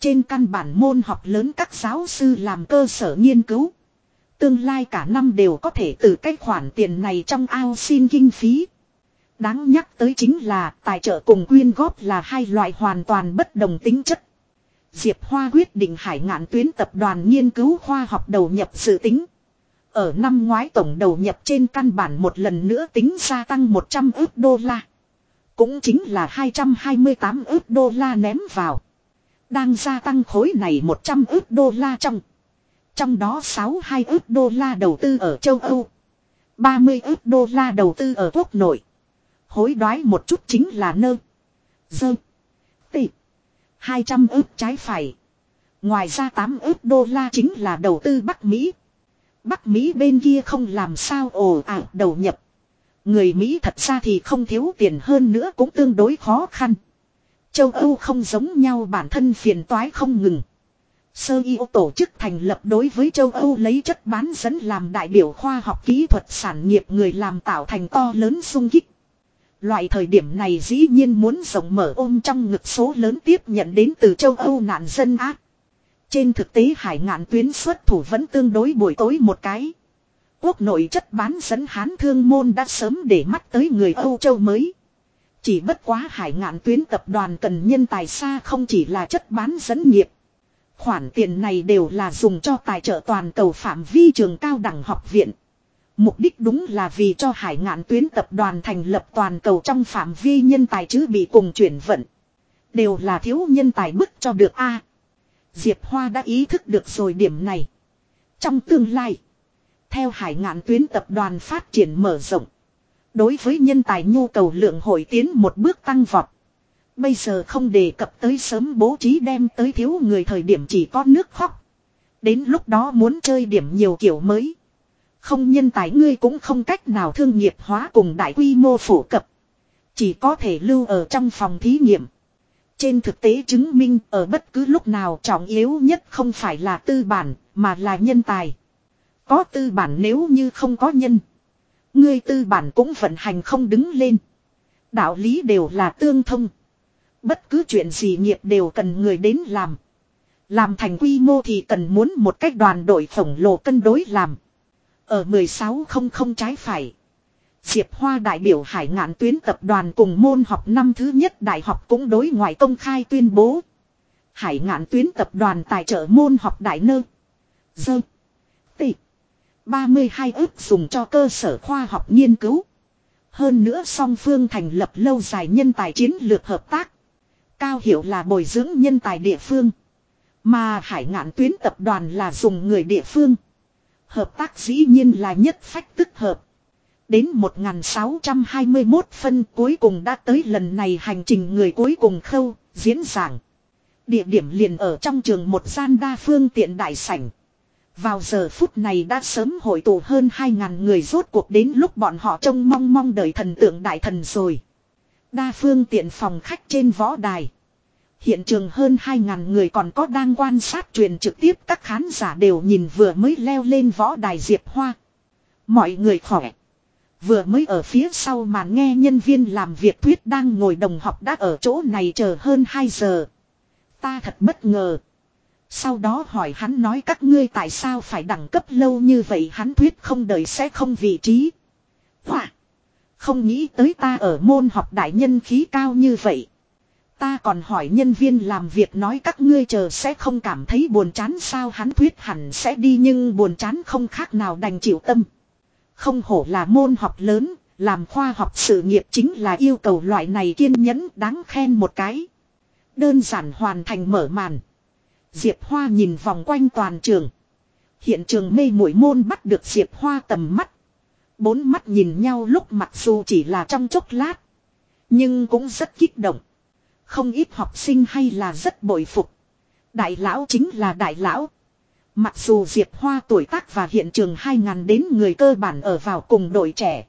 Trên căn bản môn học lớn các giáo sư làm cơ sở nghiên cứu. Tương lai cả năm đều có thể từ cái khoản tiền này trong ao xin kinh phí. Đáng nhắc tới chính là tài trợ cùng quyên góp là hai loại hoàn toàn bất đồng tính chất. Diệp Hoa quyết định hải ngạn tuyến tập đoàn nghiên cứu khoa học đầu nhập sự tính. Ở năm ngoái tổng đầu nhập trên căn bản một lần nữa tính gia tăng 100 ước đô la. Cũng chính là 228 ước đô la ném vào. Đang gia tăng khối này 100 ước đô la trong. Trong đó 62 ước đô la đầu tư ở châu Âu. 30 ước đô la đầu tư ở quốc nội. Hối đoái một chút chính là nơ. Dơ. Tị. 200 ước trái phải. Ngoài ra 8 ước đô la chính là đầu tư Bắc Mỹ. Bắc Mỹ bên kia không làm sao ồ ạt đầu nhập. Người Mỹ thật ra thì không thiếu tiền hơn nữa cũng tương đối khó khăn. Châu Âu không giống nhau bản thân phiền toái không ngừng. Sơ yêu tổ chức thành lập đối với châu Âu lấy chất bán dẫn làm đại biểu khoa học kỹ thuật sản nghiệp người làm tạo thành to lớn sung kích. Loại thời điểm này dĩ nhiên muốn rộng mở ôm trong ngực số lớn tiếp nhận đến từ châu Âu nạn dân ác. Trên thực tế hải ngạn tuyến xuất thủ vẫn tương đối buổi tối một cái. Quốc nội chất bán dẫn hán thương môn đã sớm để mắt tới người Âu châu mới. Chỉ bất quá hải ngạn tuyến tập đoàn cần nhân tài xa không chỉ là chất bán dẫn nghiệp. Khoản tiền này đều là dùng cho tài trợ toàn cầu phạm vi trường cao đẳng học viện. Mục đích đúng là vì cho hải ngạn tuyến tập đoàn thành lập toàn cầu trong phạm vi nhân tài chứ bị cùng chuyển vận. Đều là thiếu nhân tài bức cho được a Diệp Hoa đã ý thức được rồi điểm này. Trong tương lai, theo hải ngạn tuyến tập đoàn phát triển mở rộng. Đối với nhân tài nhu cầu lượng hội tiến một bước tăng vọt. Bây giờ không đề cập tới sớm bố trí đem tới thiếu người thời điểm chỉ có nước khóc. Đến lúc đó muốn chơi điểm nhiều kiểu mới. Không nhân tài ngươi cũng không cách nào thương nghiệp hóa cùng đại quy mô phổ cập. Chỉ có thể lưu ở trong phòng thí nghiệm. Trên thực tế chứng minh ở bất cứ lúc nào trọng yếu nhất không phải là tư bản, mà là nhân tài. Có tư bản nếu như không có nhân. Ngươi tư bản cũng vận hành không đứng lên. Đạo lý đều là tương thông. Bất cứ chuyện gì nghiệp đều cần người đến làm. Làm thành quy mô thì cần muốn một cách đoàn đội khổng lồ cân đối làm. Ở 1600 trái phải. Diệp Hoa đại biểu hải ngạn tuyến tập đoàn cùng môn học năm thứ nhất đại học cũng đối ngoại công khai tuyên bố. Hải ngạn tuyến tập đoàn tài trợ môn học đại nơ. Dơ. Tị. 32 ước dùng cho cơ sở khoa học nghiên cứu. Hơn nữa song phương thành lập lâu dài nhân tài chiến lược hợp tác. Cao hiệu là bồi dưỡng nhân tài địa phương. Mà hải ngạn tuyến tập đoàn là dùng người địa phương. Hợp tác dĩ nhiên là nhất phách tức hợp. Đến 1621 phân cuối cùng đã tới lần này hành trình người cuối cùng khâu, diễn giảng. Địa điểm liền ở trong trường một gian đa phương tiện đại sảnh. Vào giờ phút này đã sớm hội tụ hơn 2.000 người rốt cuộc đến lúc bọn họ trông mong mong đợi thần tượng đại thần rồi. Đa phương tiện phòng khách trên võ đài. Hiện trường hơn 2.000 người còn có đang quan sát truyền trực tiếp, các khán giả đều nhìn vừa mới leo lên võ đài Diệp Hoa. Mọi người khỏe. Vừa mới ở phía sau mà nghe nhân viên làm việc thuyết đang ngồi đồng học đã ở chỗ này chờ hơn 2 giờ. Ta thật bất ngờ. Sau đó hỏi hắn nói các ngươi tại sao phải đẳng cấp lâu như vậy, hắn thuyết không đợi sẽ không vị trí. Hoa! Không nghĩ tới ta ở môn học đại nhân khí cao như vậy. Ta còn hỏi nhân viên làm việc nói các ngươi chờ sẽ không cảm thấy buồn chán sao hắn thuyết hẳn sẽ đi nhưng buồn chán không khác nào đành chịu tâm. Không hổ là môn học lớn, làm khoa học sự nghiệp chính là yêu cầu loại này kiên nhẫn đáng khen một cái. Đơn giản hoàn thành mở màn. Diệp Hoa nhìn vòng quanh toàn trường. Hiện trường mê mũi môn bắt được Diệp Hoa tầm mắt. Bốn mắt nhìn nhau lúc mặc dù chỉ là trong chốc lát. Nhưng cũng rất kích động. Không ít học sinh hay là rất bội phục. Đại lão chính là đại lão. Mặc dù Diệp Hoa tuổi tác và hiện trường 2.000 đến người cơ bản ở vào cùng đội trẻ.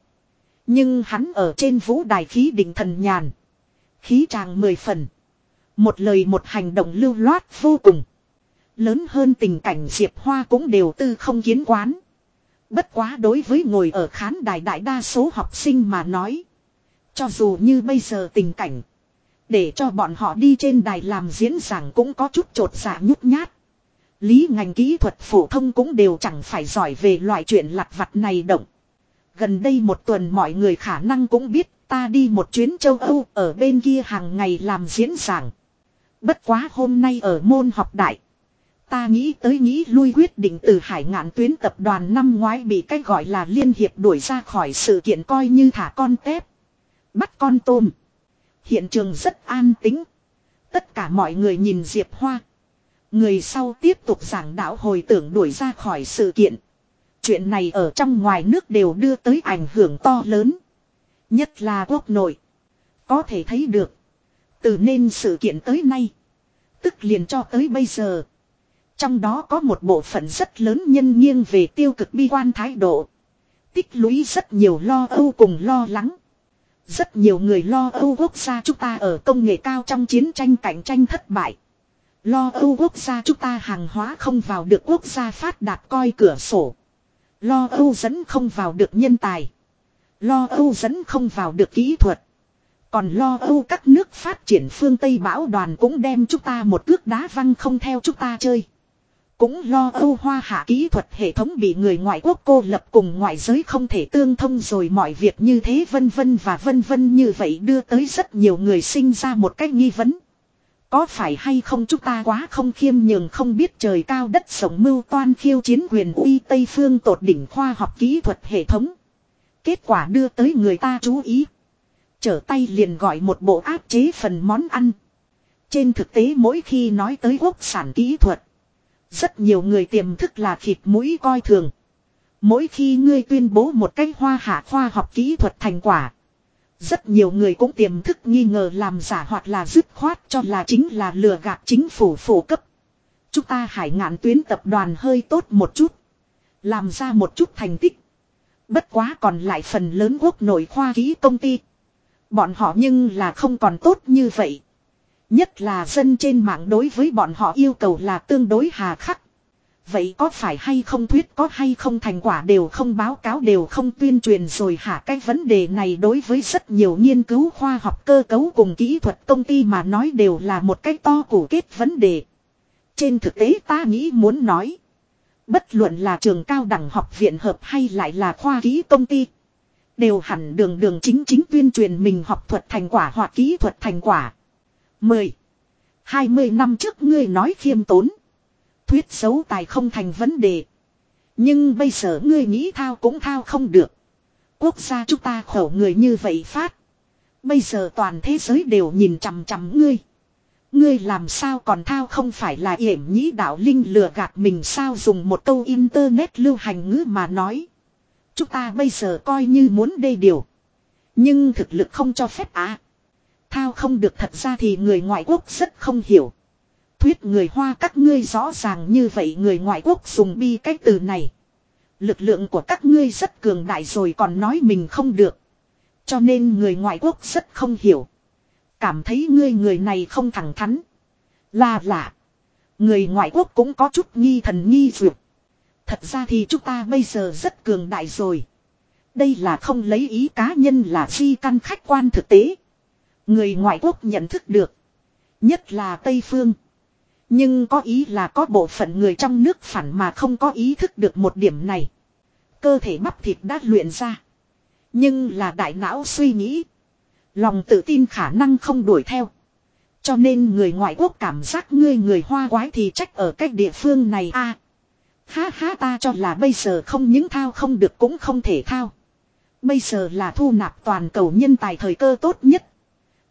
Nhưng hắn ở trên vũ đài khí định thần nhàn. Khí tràng mười phần. Một lời một hành động lưu loát vô cùng. Lớn hơn tình cảnh Diệp Hoa cũng đều tư không kiến quán. Bất quá đối với ngồi ở khán đài đại đa số học sinh mà nói. Cho dù như bây giờ tình cảnh. Để cho bọn họ đi trên đài làm diễn giảng cũng có chút trột dạ nhút nhát. Lý ngành kỹ thuật phổ thông cũng đều chẳng phải giỏi về loại chuyện lặt vặt này động. Gần đây một tuần mọi người khả năng cũng biết, ta đi một chuyến châu Âu, ở bên kia hàng ngày làm diễn giảng. Bất quá hôm nay ở môn học đại. Ta nghĩ tới nghĩ lui quyết định từ hải ngạn tuyến tập đoàn năm ngoái bị cách gọi là liên hiệp đuổi ra khỏi sự kiện coi như thả con tép. Bắt con tôm. Hiện trường rất an tĩnh. Tất cả mọi người nhìn Diệp Hoa. Người sau tiếp tục giảng đạo hồi tưởng đuổi ra khỏi sự kiện. Chuyện này ở trong ngoài nước đều đưa tới ảnh hưởng to lớn. Nhất là quốc nội. Có thể thấy được. Từ nên sự kiện tới nay. Tức liền cho tới bây giờ. Trong đó có một bộ phận rất lớn nhân nghiêng về tiêu cực bi quan thái độ. tích lũy rất nhiều lo âu cùng lo lắng. Rất nhiều người lo âu quốc gia chúng ta ở công nghệ cao trong chiến tranh cạnh tranh thất bại. Lo âu quốc gia chúng ta hàng hóa không vào được quốc gia phát đạt coi cửa sổ. Lo âu dẫn không vào được nhân tài. Lo âu dẫn không vào được kỹ thuật. Còn lo âu các nước phát triển phương Tây bão đoàn cũng đem chúng ta một cước đá văng không theo chúng ta chơi. Cũng lo âu hoa hạ kỹ thuật hệ thống bị người ngoại quốc cô lập cùng ngoại giới không thể tương thông rồi mọi việc như thế vân vân và vân vân như vậy đưa tới rất nhiều người sinh ra một cách nghi vấn. Có phải hay không chúng ta quá không khiêm nhường không biết trời cao đất sống mưu toan khiêu chiến quyền uy Tây phương tột đỉnh khoa học kỹ thuật hệ thống. Kết quả đưa tới người ta chú ý. Trở tay liền gọi một bộ áp chế phần món ăn. Trên thực tế mỗi khi nói tới quốc sản kỹ thuật. Rất nhiều người tiềm thức là thịt mũi coi thường. Mỗi khi ngươi tuyên bố một cách hoa hạ khoa học kỹ thuật thành quả. Rất nhiều người cũng tiềm thức nghi ngờ làm giả hoặc là dứt khoát cho là chính là lừa gạt chính phủ phổ cấp. Chúng ta hải ngạn tuyến tập đoàn hơi tốt một chút. Làm ra một chút thành tích. Bất quá còn lại phần lớn quốc nội khoa kỹ công ty. Bọn họ nhưng là không còn tốt như vậy. Nhất là dân trên mạng đối với bọn họ yêu cầu là tương đối hà khắc. Vậy có phải hay không thuyết, có hay không thành quả đều không báo cáo đều không tuyên truyền rồi hả cái vấn đề này đối với rất nhiều nghiên cứu khoa học cơ cấu cùng kỹ thuật công ty mà nói đều là một cái to củ kết vấn đề. Trên thực tế ta nghĩ muốn nói. Bất luận là trường cao đẳng học viện hợp hay lại là khoa kỹ công ty. Đều hẳn đường đường chính chính tuyên truyền mình học thuật thành quả hoặc kỹ thuật thành quả. 10. 20 năm trước ngươi nói khiêm tốn. Thuyết xấu tài không thành vấn đề. Nhưng bây giờ ngươi nghĩ thao cũng thao không được. Quốc gia chúng ta khổ người như vậy phát. Bây giờ toàn thế giới đều nhìn chằm chằm ngươi. Ngươi làm sao còn thao không phải là yểm nhĩ đạo linh lừa gạt mình sao dùng một câu internet lưu hành ngữ mà nói. Chúng ta bây giờ coi như muốn đây điều. Nhưng thực lực không cho phép à. Thao không được thật ra thì người ngoại quốc rất không hiểu. Thuyết người Hoa các ngươi rõ ràng như vậy người ngoại quốc dùng bi cái từ này. Lực lượng của các ngươi rất cường đại rồi còn nói mình không được. Cho nên người ngoại quốc rất không hiểu. Cảm thấy ngươi người này không thẳng thắn. Là lạ. Người ngoại quốc cũng có chút nghi thần nghi duyệt. Thật ra thì chúng ta bây giờ rất cường đại rồi. Đây là không lấy ý cá nhân là di căn khách quan thực tế. Người ngoại quốc nhận thức được. Nhất là Tây Phương. Nhưng có ý là có bộ phận người trong nước phản mà không có ý thức được một điểm này. Cơ thể bắp thịt đã luyện ra. Nhưng là đại não suy nghĩ. Lòng tự tin khả năng không đuổi theo. Cho nên người ngoại quốc cảm giác ngươi người hoa quái thì trách ở cách địa phương này a Ha ha ta cho là bây giờ không những thao không được cũng không thể thao. Bây giờ là thu nạp toàn cầu nhân tài thời cơ tốt nhất.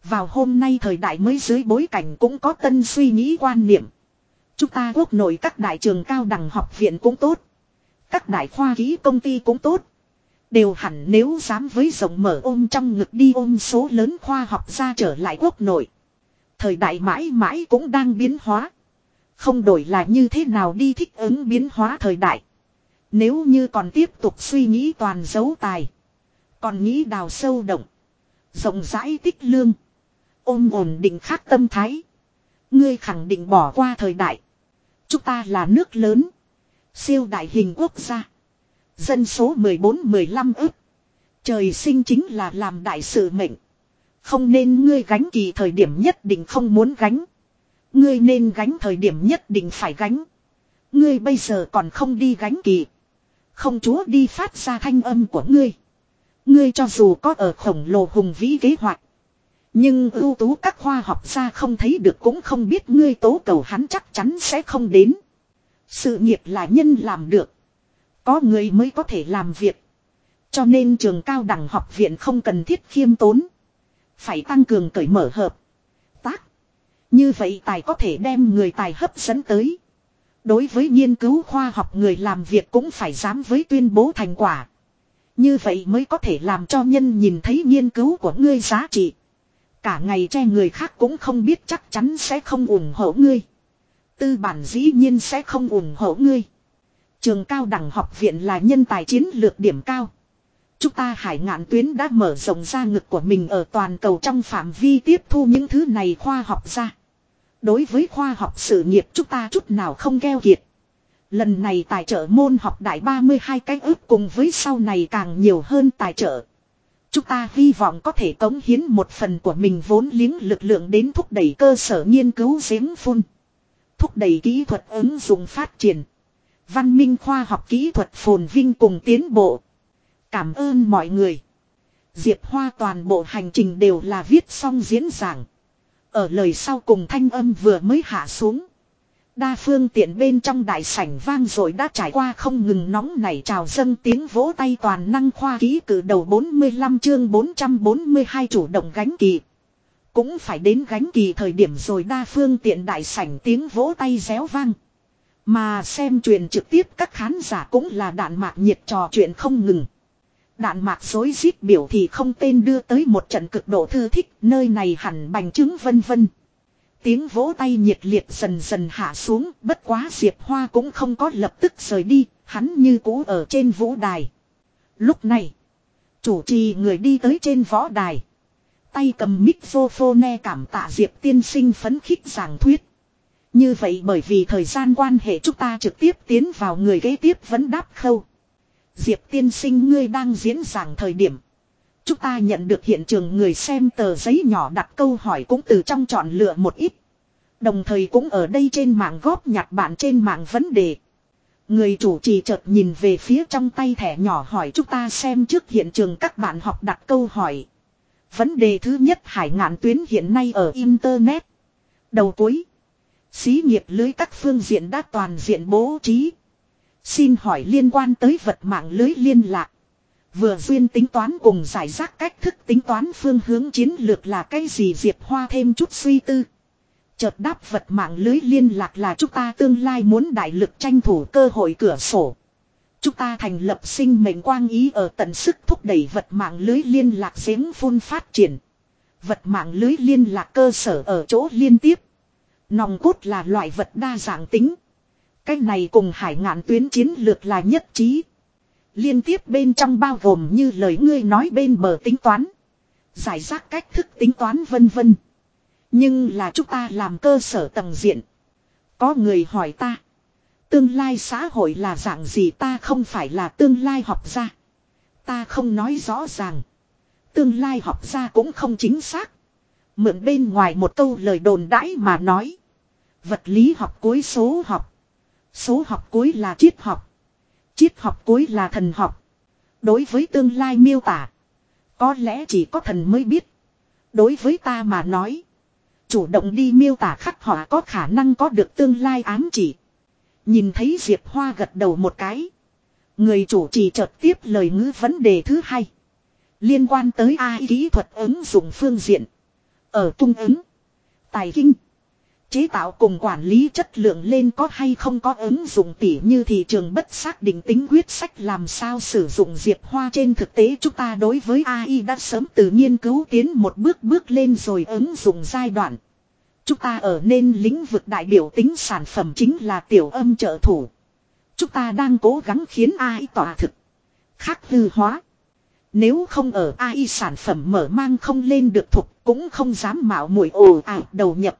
Vào hôm nay thời đại mới dưới bối cảnh cũng có tân suy nghĩ quan niệm. Chúng ta quốc nội các đại trường cao đẳng học viện cũng tốt. Các đại khoa ký công ty cũng tốt. Đều hẳn nếu dám với rộng mở ôm trong ngực đi ôm số lớn khoa học ra trở lại quốc nội. Thời đại mãi mãi cũng đang biến hóa. Không đổi là như thế nào đi thích ứng biến hóa thời đại. Nếu như còn tiếp tục suy nghĩ toàn dấu tài. Còn nghĩ đào sâu động. Rộng rãi tích lương. Ôm ổn định khác tâm thái. Ngươi khẳng định bỏ qua thời đại. Chúng ta là nước lớn. Siêu đại hình quốc gia. Dân số 14-15 ức. Trời sinh chính là làm đại sự mệnh. Không nên ngươi gánh kỳ thời điểm nhất định không muốn gánh. Ngươi nên gánh thời điểm nhất định phải gánh. Ngươi bây giờ còn không đi gánh kỳ. Không chúa đi phát ra thanh âm của ngươi. Ngươi cho dù có ở khổng lồ hùng vĩ kế hoạch. Nhưng ưu tú các khoa học gia không thấy được cũng không biết ngươi tố cầu hắn chắc chắn sẽ không đến. Sự nghiệp là nhân làm được. Có người mới có thể làm việc. Cho nên trường cao đẳng học viện không cần thiết khiêm tốn. Phải tăng cường cởi mở hợp. Tác. Như vậy tài có thể đem người tài hấp dẫn tới. Đối với nghiên cứu khoa học người làm việc cũng phải dám với tuyên bố thành quả. Như vậy mới có thể làm cho nhân nhìn thấy nghiên cứu của ngươi giá trị. Cả ngày che người khác cũng không biết chắc chắn sẽ không ủng hộ ngươi. Tư bản dĩ nhiên sẽ không ủng hộ ngươi. Trường cao đẳng học viện là nhân tài chiến lược điểm cao. Chúng ta hải ngạn tuyến đã mở rộng ra ngực của mình ở toàn cầu trong phạm vi tiếp thu những thứ này khoa học ra. Đối với khoa học sự nghiệp chúng ta chút nào không keo kiệt. Lần này tài trợ môn học đại 32 cái ước cùng với sau này càng nhiều hơn tài trợ. Chúng ta hy vọng có thể cống hiến một phần của mình vốn liếng lực lượng đến thúc đẩy cơ sở nghiên cứu giếng phun. Thúc đẩy kỹ thuật ứng dụng phát triển. Văn minh khoa học kỹ thuật phồn vinh cùng tiến bộ. Cảm ơn mọi người. Diệp Hoa toàn bộ hành trình đều là viết xong diễn giảng. Ở lời sau cùng thanh âm vừa mới hạ xuống. Đa phương tiện bên trong đại sảnh vang rồi đã trải qua không ngừng nóng nảy trào dâng tiếng vỗ tay toàn năng khoa ký cử đầu 45 chương 442 chủ động gánh kỳ. Cũng phải đến gánh kỳ thời điểm rồi đa phương tiện đại sảnh tiếng vỗ tay réo vang. Mà xem truyền trực tiếp các khán giả cũng là đạn mạc nhiệt trò chuyện không ngừng. Đạn mạc dối rít biểu thì không tên đưa tới một trận cực độ thư thích, nơi này hẳn bành chứng vân vân. Tiếng vỗ tay nhiệt liệt dần dần hạ xuống, bất quá Diệp Hoa cũng không có lập tức rời đi, hắn như cũ ở trên vũ đài. Lúc này, chủ trì người đi tới trên võ đài. Tay cầm microphone cảm tạ Diệp tiên sinh phấn khích giảng thuyết. Như vậy bởi vì thời gian quan hệ chúng ta trực tiếp tiến vào người kế tiếp vấn đáp khâu. Diệp tiên sinh ngươi đang diễn giảng thời điểm. Chúng ta nhận được hiện trường người xem tờ giấy nhỏ đặt câu hỏi cũng từ trong chọn lựa một ít. Đồng thời cũng ở đây trên mạng góp nhặt bạn trên mạng vấn đề. Người chủ trì chợt nhìn về phía trong tay thẻ nhỏ hỏi chúng ta xem trước hiện trường các bạn học đặt câu hỏi. Vấn đề thứ nhất hải ngạn tuyến hiện nay ở Internet. Đầu cuối. Xí nghiệp lưới các phương diện đã toàn diện bố trí. Xin hỏi liên quan tới vật mạng lưới liên lạc. Vừa duyên tính toán cùng giải rác cách thức tính toán phương hướng chiến lược là cái gì Diệp Hoa thêm chút suy tư. Chợt đáp vật mạng lưới liên lạc là chúng ta tương lai muốn đại lực tranh thủ cơ hội cửa sổ. Chúng ta thành lập sinh mệnh quang ý ở tận sức thúc đẩy vật mạng lưới liên lạc giếng phun phát triển. Vật mạng lưới liên lạc cơ sở ở chỗ liên tiếp. Nòng cốt là loại vật đa dạng tính. Cái này cùng hải ngạn tuyến chiến lược là nhất trí. Liên tiếp bên trong bao gồm như lời ngươi nói bên bờ tính toán. Giải rác cách thức tính toán vân vân. Nhưng là chúng ta làm cơ sở tầng diện. Có người hỏi ta. Tương lai xã hội là dạng gì ta không phải là tương lai học gia. Ta không nói rõ ràng. Tương lai học gia cũng không chính xác. Mượn bên ngoài một câu lời đồn đãi mà nói. Vật lý học cuối số học. Số học cuối là triết học. Triết học cuối là thần học. Đối với tương lai miêu tả. Có lẽ chỉ có thần mới biết. Đối với ta mà nói. Chủ động đi miêu tả khắc họa có khả năng có được tương lai ám chỉ. Nhìn thấy Diệp Hoa gật đầu một cái. Người chủ trì chợt tiếp lời ngữ vấn đề thứ hai. Liên quan tới AI kỹ thuật ứng dụng phương diện. Ở cung ứng. Tài kinh. Chế tạo cùng quản lý chất lượng lên có hay không có ứng dụng tỉ như thị trường bất xác định tính quyết sách làm sao sử dụng diệp hoa trên thực tế chúng ta đối với AI đã sớm từ nghiên cứu tiến một bước bước lên rồi ứng dụng giai đoạn. Chúng ta ở nên lĩnh vực đại biểu tính sản phẩm chính là tiểu âm trợ thủ. Chúng ta đang cố gắng khiến AI tỏa thực. Khác hư hóa. Nếu không ở AI sản phẩm mở mang không lên được thục cũng không dám mạo mũi ồ ạt đầu nhập.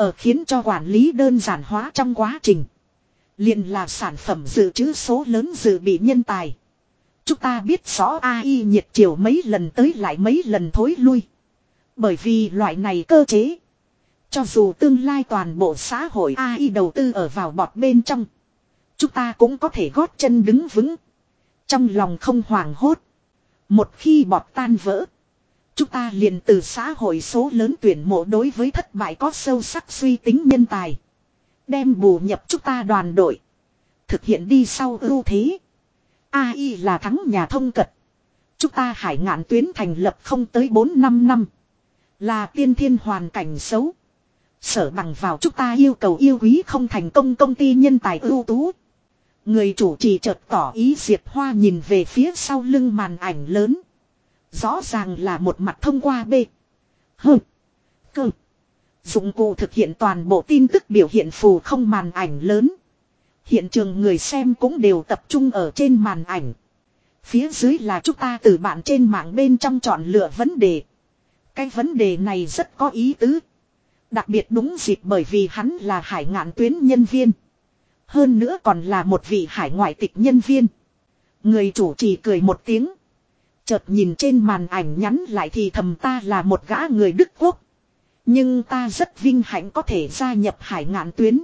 Ở khiến cho quản lý đơn giản hóa trong quá trình. liền là sản phẩm dự trữ số lớn dự bị nhân tài. Chúng ta biết rõ AI nhiệt chiều mấy lần tới lại mấy lần thối lui. Bởi vì loại này cơ chế. Cho dù tương lai toàn bộ xã hội AI đầu tư ở vào bọt bên trong. Chúng ta cũng có thể gót chân đứng vững. Trong lòng không hoảng hốt. Một khi bọt tan vỡ. Chúng ta liền từ xã hội số lớn tuyển mộ đối với thất bại có sâu sắc suy tính nhân tài. Đem bù nhập chúng ta đoàn đội. Thực hiện đi sau ưu thế. AI là thắng nhà thông cật. Chúng ta hải ngạn tuyến thành lập không tới 4-5 năm. Là tiên thiên hoàn cảnh xấu. Sở bằng vào chúng ta yêu cầu yêu quý không thành công công ty nhân tài ưu tú. Người chủ trì chợt tỏ ý Diệp Hoa nhìn về phía sau lưng màn ảnh lớn. Rõ ràng là một mặt thông qua B. H. Cơ. Dụng cụ thực hiện toàn bộ tin tức biểu hiện phù không màn ảnh lớn. Hiện trường người xem cũng đều tập trung ở trên màn ảnh. Phía dưới là chúng ta từ bạn trên mạng bên trong chọn lựa vấn đề. Cái vấn đề này rất có ý tứ. Đặc biệt đúng dịp bởi vì hắn là hải ngạn tuyến nhân viên. Hơn nữa còn là một vị hải ngoại tịch nhân viên. Người chủ trì cười một tiếng. Chợt nhìn trên màn ảnh nhắn lại thì thầm ta là một gã người Đức Quốc. Nhưng ta rất vinh hạnh có thể gia nhập hải ngạn tuyến.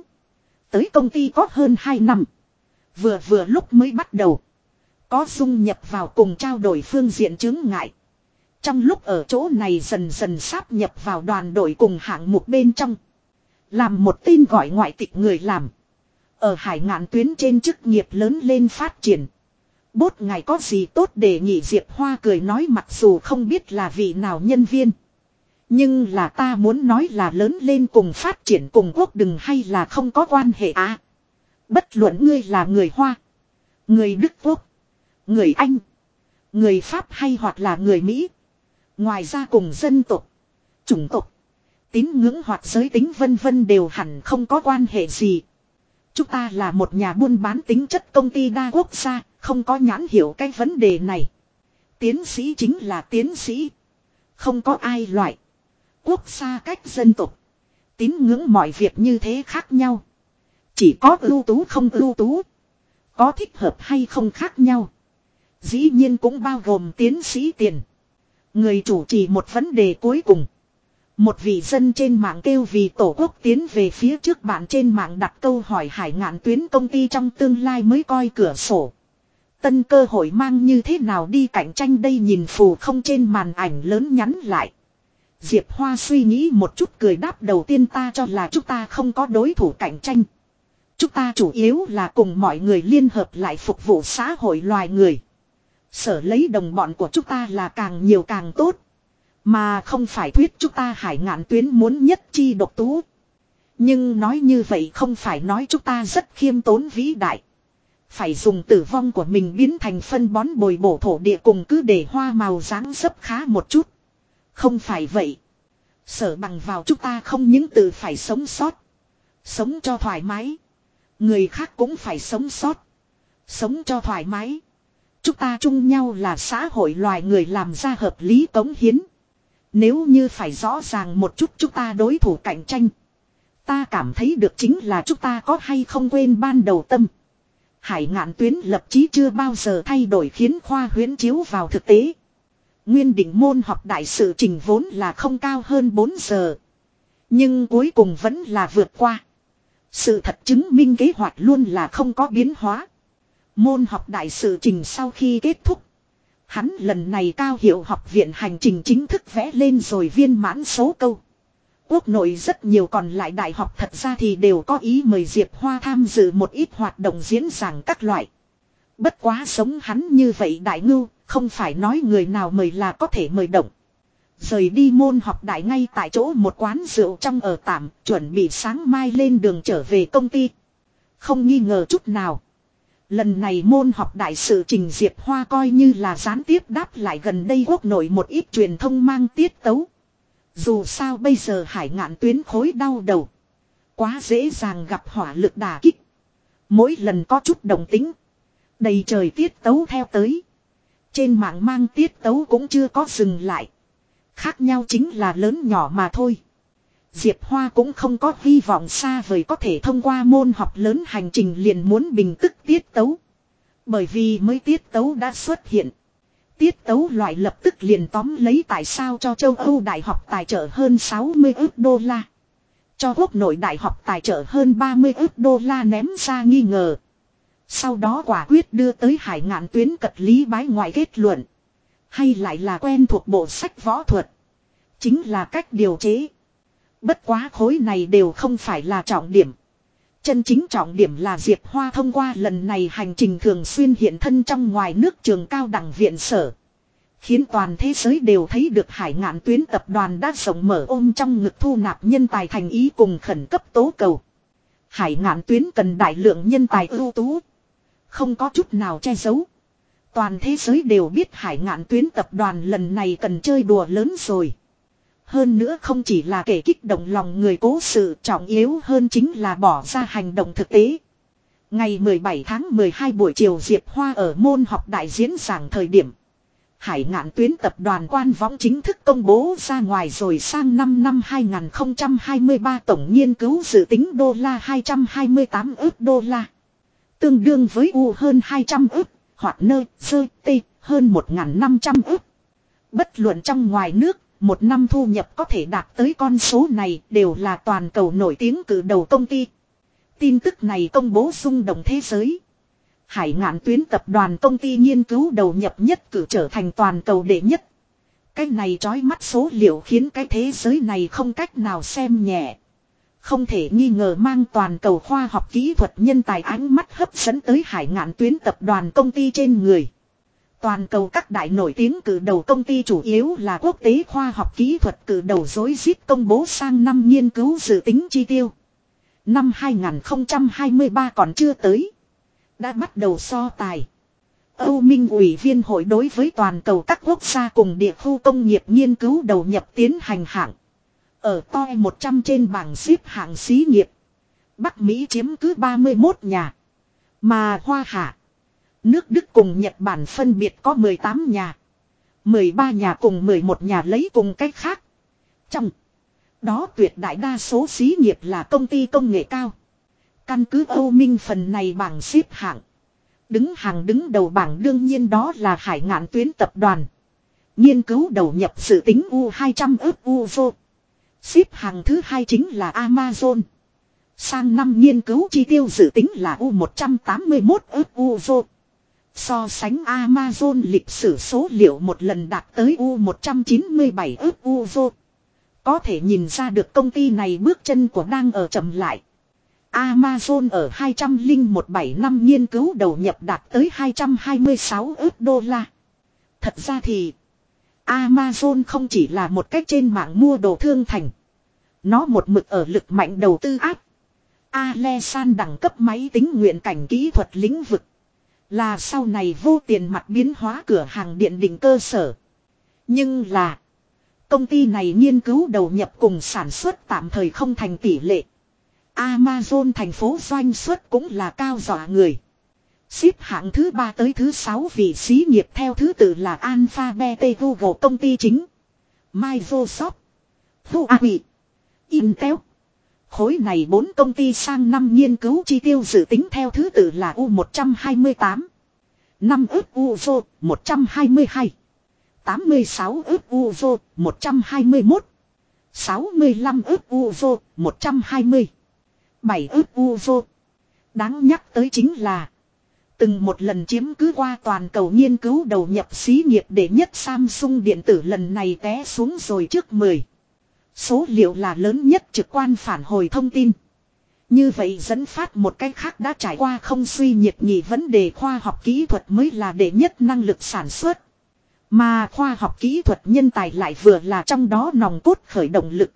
Tới công ty có hơn 2 năm. Vừa vừa lúc mới bắt đầu. Có dung nhập vào cùng trao đổi phương diện chứng ngại. Trong lúc ở chỗ này dần dần sáp nhập vào đoàn đội cùng hạng mục bên trong. Làm một tin gọi ngoại tịch người làm. Ở hải ngạn tuyến trên chức nghiệp lớn lên phát triển. Bốt ngày có gì tốt để nhị Diệp Hoa cười nói mặc dù không biết là vị nào nhân viên. Nhưng là ta muốn nói là lớn lên cùng phát triển cùng quốc đừng hay là không có quan hệ à. Bất luận ngươi là người Hoa. Người Đức Quốc. Người Anh. Người Pháp hay hoặc là người Mỹ. Ngoài ra cùng dân tộc. Chủng tộc. Tín ngưỡng hoặc giới tính vân vân đều hẳn không có quan hệ gì. Chúng ta là một nhà buôn bán tính chất công ty đa quốc gia, không có nhãn hiểu cái vấn đề này. Tiến sĩ chính là tiến sĩ. Không có ai loại. Quốc gia cách dân tộc. Tín ngưỡng mọi việc như thế khác nhau. Chỉ có ưu tú không ưu tú. Có thích hợp hay không khác nhau. Dĩ nhiên cũng bao gồm tiến sĩ tiền. Người chủ trì một vấn đề cuối cùng. Một vị dân trên mạng kêu vì tổ quốc tiến về phía trước bạn trên mạng đặt câu hỏi hải ngạn tuyến công ty trong tương lai mới coi cửa sổ. Tân cơ hội mang như thế nào đi cạnh tranh đây nhìn phù không trên màn ảnh lớn nhắn lại. Diệp Hoa suy nghĩ một chút cười đáp đầu tiên ta cho là chúng ta không có đối thủ cạnh tranh. Chúng ta chủ yếu là cùng mọi người liên hợp lại phục vụ xã hội loài người. Sở lấy đồng bọn của chúng ta là càng nhiều càng tốt. Mà không phải thuyết chúng ta hải ngạn tuyến muốn nhất chi độc tú. Nhưng nói như vậy không phải nói chúng ta rất khiêm tốn vĩ đại. Phải dùng tử vong của mình biến thành phân bón bồi bổ thổ địa cùng cứ để hoa màu dáng dấp khá một chút. Không phải vậy. Sở bằng vào chúng ta không những từ phải sống sót. Sống cho thoải mái. Người khác cũng phải sống sót. Sống cho thoải mái. Chúng ta chung nhau là xã hội loài người làm ra hợp lý cống hiến. Nếu như phải rõ ràng một chút chúng ta đối thủ cạnh tranh. Ta cảm thấy được chính là chúng ta có hay không quên ban đầu tâm. Hải ngạn tuyến lập chí chưa bao giờ thay đổi khiến khoa huyến chiếu vào thực tế. Nguyên định môn học đại sự trình vốn là không cao hơn 4 giờ. Nhưng cuối cùng vẫn là vượt qua. Sự thật chứng minh kế hoạch luôn là không có biến hóa. Môn học đại sự trình sau khi kết thúc. Hắn lần này cao hiệu học viện hành trình chính thức vẽ lên rồi viên mãn số câu. Quốc nội rất nhiều còn lại đại học thật ra thì đều có ý mời Diệp Hoa tham dự một ít hoạt động diễn giảng các loại. Bất quá sống hắn như vậy đại ngưu, không phải nói người nào mời là có thể mời động. Rời đi môn học đại ngay tại chỗ một quán rượu trong ở tạm, chuẩn bị sáng mai lên đường trở về công ty. Không nghi ngờ chút nào. Lần này môn học đại sự trình Diệp Hoa coi như là gián tiếp đáp lại gần đây quốc nội một ít truyền thông mang tiết tấu. Dù sao bây giờ hải ngạn tuyến khối đau đầu. Quá dễ dàng gặp hỏa lực đà kích. Mỗi lần có chút đồng tính. Đầy trời tiết tấu theo tới. Trên mạng mang tiết tấu cũng chưa có dừng lại. Khác nhau chính là lớn nhỏ mà thôi. Diệp Hoa cũng không có hy vọng xa vời có thể thông qua môn học lớn hành trình liền muốn bình tức tiết tấu. Bởi vì mới tiết tấu đã xuất hiện. Tiết tấu loại lập tức liền tóm lấy tại sao cho châu Âu đại học tài trợ hơn 60 ước đô la. Cho quốc nội đại học tài trợ hơn 30 ước đô la ném ra nghi ngờ. Sau đó quả quyết đưa tới hải ngạn tuyến cật lý bái ngoại kết luận. Hay lại là quen thuộc bộ sách võ thuật. Chính là cách điều chế. Bất quá khối này đều không phải là trọng điểm. Chân chính trọng điểm là Diệp Hoa thông qua lần này hành trình thường xuyên hiện thân trong ngoài nước trường cao đẳng viện sở. Khiến toàn thế giới đều thấy được hải ngạn tuyến tập đoàn đã rộng mở ôm trong ngực thu nạp nhân tài thành ý cùng khẩn cấp tố cầu. Hải ngạn tuyến cần đại lượng nhân tài ưu tú. Không có chút nào che giấu. Toàn thế giới đều biết hải ngạn tuyến tập đoàn lần này cần chơi đùa lớn rồi. Hơn nữa không chỉ là kể kích động lòng người cố sự trọng yếu hơn chính là bỏ ra hành động thực tế. Ngày 17 tháng 12 buổi chiều Diệp Hoa ở môn học đại diễn giảng thời điểm. Hải ngạn tuyến tập đoàn quan võng chính thức công bố ra ngoài rồi sang năm năm 2023 tổng nghiên cứu dự tính đô la 228 ước đô la. Tương đương với U hơn 200 ước, hoặc nơi sơ, tê, hơn 1.500 ước. Bất luận trong ngoài nước, một năm thu nhập có thể đạt tới con số này đều là toàn cầu nổi tiếng cử đầu công ty. Tin tức này công bố xung động thế giới. Hải ngạn tuyến tập đoàn công ty nghiên cứu đầu nhập nhất cử trở thành toàn cầu đệ nhất. Cái này trói mắt số liệu khiến cái thế giới này không cách nào xem nhẹ. Không thể nghi ngờ mang toàn cầu khoa học kỹ thuật nhân tài ánh mắt hấp dẫn tới hải ngạn tuyến tập đoàn công ty trên người. Toàn cầu các đại nổi tiếng cử đầu công ty chủ yếu là quốc tế khoa học kỹ thuật cử đầu dối rít công bố sang năm nghiên cứu dự tính chi tiêu. Năm 2023 còn chưa tới. Đã bắt đầu so tài. Âu Minh ủy viên hội đối với toàn cầu các quốc gia cùng địa khu công nghiệp nghiên cứu đầu nhập tiến hành hạng. Ở toi 100 trên bảng xếp hạng xí nghiệp. Bắc Mỹ chiếm cứ 31 nhà. Mà Hoa Hạ. Nước Đức cùng Nhật Bản phân biệt có 18 nhà. 13 nhà cùng 11 nhà lấy cùng cách khác. Trong đó tuyệt đại đa số xí nghiệp là công ty công nghệ cao. Căn cứ Âu Minh phần này bảng xếp hạng. Đứng hàng đứng đầu bảng đương nhiên đó là hải ngạn tuyến tập đoàn. Nghiên cứu đầu nhập sự tính U200 ước UFO. Xếp hàng thứ hai chính là Amazon. Sang năm nghiên cứu chi tiêu dự tính là U181 ước UFO. So sánh Amazon lịch sử số liệu một lần đạt tới U197 ước U vô. Có thể nhìn ra được công ty này bước chân của đang ở chậm lại. Amazon ở 2017 năm nghiên cứu đầu nhập đạt tới 226 ước đô la. Thật ra thì, Amazon không chỉ là một cách trên mạng mua đồ thương thành. Nó một mực ở lực mạnh đầu tư áp. Alesan đẳng cấp máy tính nguyện cảnh kỹ thuật lĩnh vực. Là sau này vô tiền mặt biến hóa cửa hàng điện đỉnh cơ sở. Nhưng là. Công ty này nghiên cứu đầu nhập cùng sản xuất tạm thời không thành tỷ lệ. Amazon thành phố doanh xuất cũng là cao dọa người. Xếp hạng thứ ba tới thứ sáu vị xí nghiệp theo thứ tự là Alphabet Google, công ty chính. Microsoft. Huawei. Intel. Khối này bốn công ty sang năm nghiên cứu chi tiêu dự tính theo thứ tự là U128. 5 ước UVO 122. 86 ước UVO 121. 65 ước UVO 120. 7 ước UVO. Đáng nhắc tới chính là, Từng một lần chiếm cứ qua toàn cầu nghiên cứu đầu nhập xí nghiệp để nhất Samsung điện tử lần này té xuống rồi trước 10. Số liệu là lớn nhất trực quan phản hồi thông tin. Như vậy dẫn phát một cách khác đã trải qua không suy nhiệt nhị vấn đề khoa học kỹ thuật mới là đệ nhất năng lực sản xuất. Mà khoa học kỹ thuật nhân tài lại vừa là trong đó nòng cốt khởi động lực.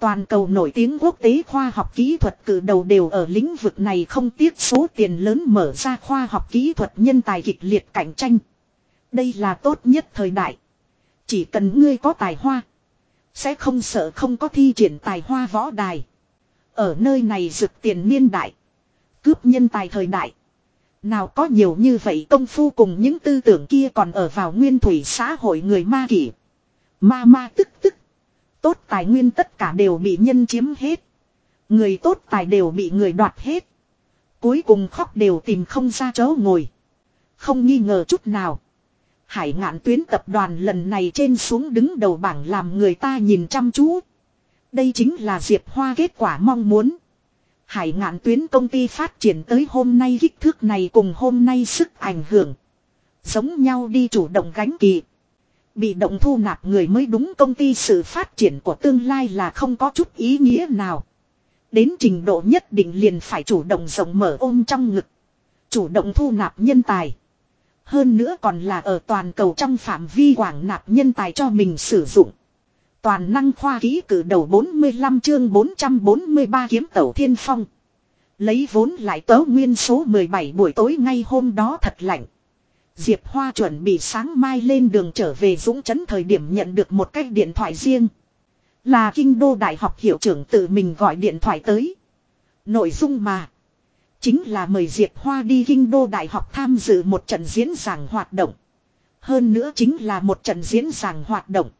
Toàn cầu nổi tiếng quốc tế khoa học kỹ thuật cử đầu đều ở lĩnh vực này không tiếc số tiền lớn mở ra khoa học kỹ thuật nhân tài kịch liệt cạnh tranh. Đây là tốt nhất thời đại. Chỉ cần ngươi có tài hoa. Sẽ không sợ không có thi triển tài hoa võ đài. Ở nơi này rực tiền niên đại. Cướp nhân tài thời đại. Nào có nhiều như vậy công phu cùng những tư tưởng kia còn ở vào nguyên thủy xã hội người ma kỷ. Ma ma tức tức. Tốt tài nguyên tất cả đều bị nhân chiếm hết. Người tốt tài đều bị người đoạt hết. Cuối cùng khóc đều tìm không ra chỗ ngồi. Không nghi ngờ chút nào. Hải ngạn tuyến tập đoàn lần này trên xuống đứng đầu bảng làm người ta nhìn chăm chú. Đây chính là Diệp Hoa kết quả mong muốn. Hải ngạn tuyến công ty phát triển tới hôm nay kích thước này cùng hôm nay sức ảnh hưởng. Giống nhau đi chủ động gánh kỳ. Bị động thu nạp người mới đúng công ty sự phát triển của tương lai là không có chút ý nghĩa nào. Đến trình độ nhất định liền phải chủ động rộng mở ôm trong ngực. Chủ động thu nạp nhân tài. Hơn nữa còn là ở toàn cầu trong phạm vi quảng nạp nhân tài cho mình sử dụng. Toàn năng khoa ký cử đầu 45 chương 443 kiếm tẩu thiên phong. Lấy vốn lại tớ nguyên số 17 buổi tối ngay hôm đó thật lạnh. Diệp Hoa chuẩn bị sáng mai lên đường trở về Dũng Trấn thời điểm nhận được một cái điện thoại riêng. Là kinh đô đại học hiệu trưởng tự mình gọi điện thoại tới. Nội dung mà. Chính là mời Diệp Hoa đi Kinh Đô Đại học tham dự một trận diễn giảng hoạt động. Hơn nữa chính là một trận diễn giảng hoạt động.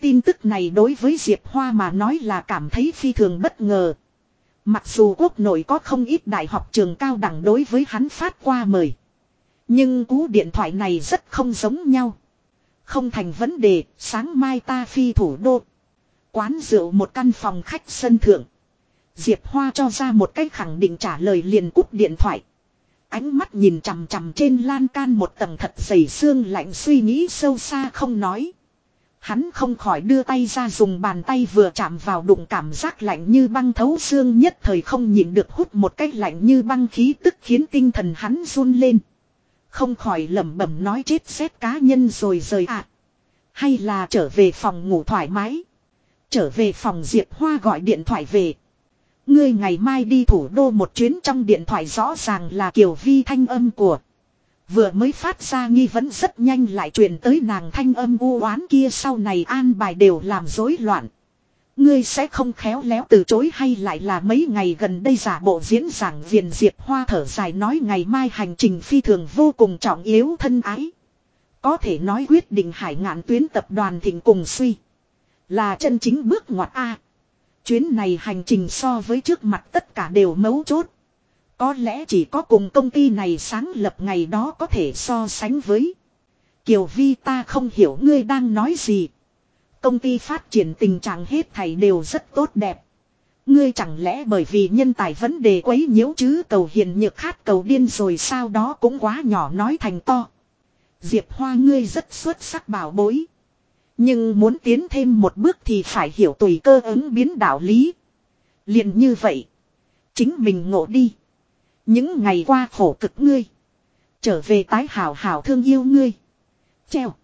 Tin tức này đối với Diệp Hoa mà nói là cảm thấy phi thường bất ngờ. Mặc dù quốc nội có không ít đại học trường cao đẳng đối với hắn phát qua mời. Nhưng cú điện thoại này rất không giống nhau. Không thành vấn đề, sáng mai ta phi thủ đô. Quán rượu một căn phòng khách sân thượng. Diệp Hoa cho ra một cách khẳng định trả lời liền cúp điện thoại. Ánh mắt nhìn chằm chằm trên lan can một tầng thật dày xương lạnh suy nghĩ sâu xa không nói. Hắn không khỏi đưa tay ra dùng bàn tay vừa chạm vào đụng cảm giác lạnh như băng thấu xương nhất thời không nhịn được hút một cách lạnh như băng khí tức khiến tinh thần hắn run lên. Không khỏi lẩm bẩm nói chết xét cá nhân rồi rời ạ. À. Hay là trở về phòng ngủ thoải mái. Trở về phòng Diệp Hoa gọi điện thoại về. Ngươi ngày mai đi thủ đô một chuyến trong điện thoại rõ ràng là kiểu vi thanh âm của. Vừa mới phát ra nghi vấn rất nhanh lại truyền tới nàng thanh âm u oán kia sau này an bài đều làm rối loạn. Ngươi sẽ không khéo léo từ chối hay lại là mấy ngày gần đây giả bộ diễn giảng viền diệp hoa thở dài nói ngày mai hành trình phi thường vô cùng trọng yếu thân ái. Có thể nói quyết định hải ngạn tuyến tập đoàn thịnh cùng suy. Là chân chính bước ngoặt A. Chuyến này hành trình so với trước mặt tất cả đều mấu chốt. Có lẽ chỉ có cùng công ty này sáng lập ngày đó có thể so sánh với. Kiều Vi ta không hiểu ngươi đang nói gì. Công ty phát triển tình trạng hết thảy đều rất tốt đẹp. Ngươi chẳng lẽ bởi vì nhân tài vấn đề quấy nhiễu chứ cầu hiền nhược khát cầu điên rồi sao đó cũng quá nhỏ nói thành to. Diệp Hoa ngươi rất xuất sắc bảo bối. Nhưng muốn tiến thêm một bước thì phải hiểu tùy cơ ứng biến đạo lý. liền như vậy. Chính mình ngộ đi. Những ngày qua khổ cực ngươi. Trở về tái hảo hảo thương yêu ngươi. Treo.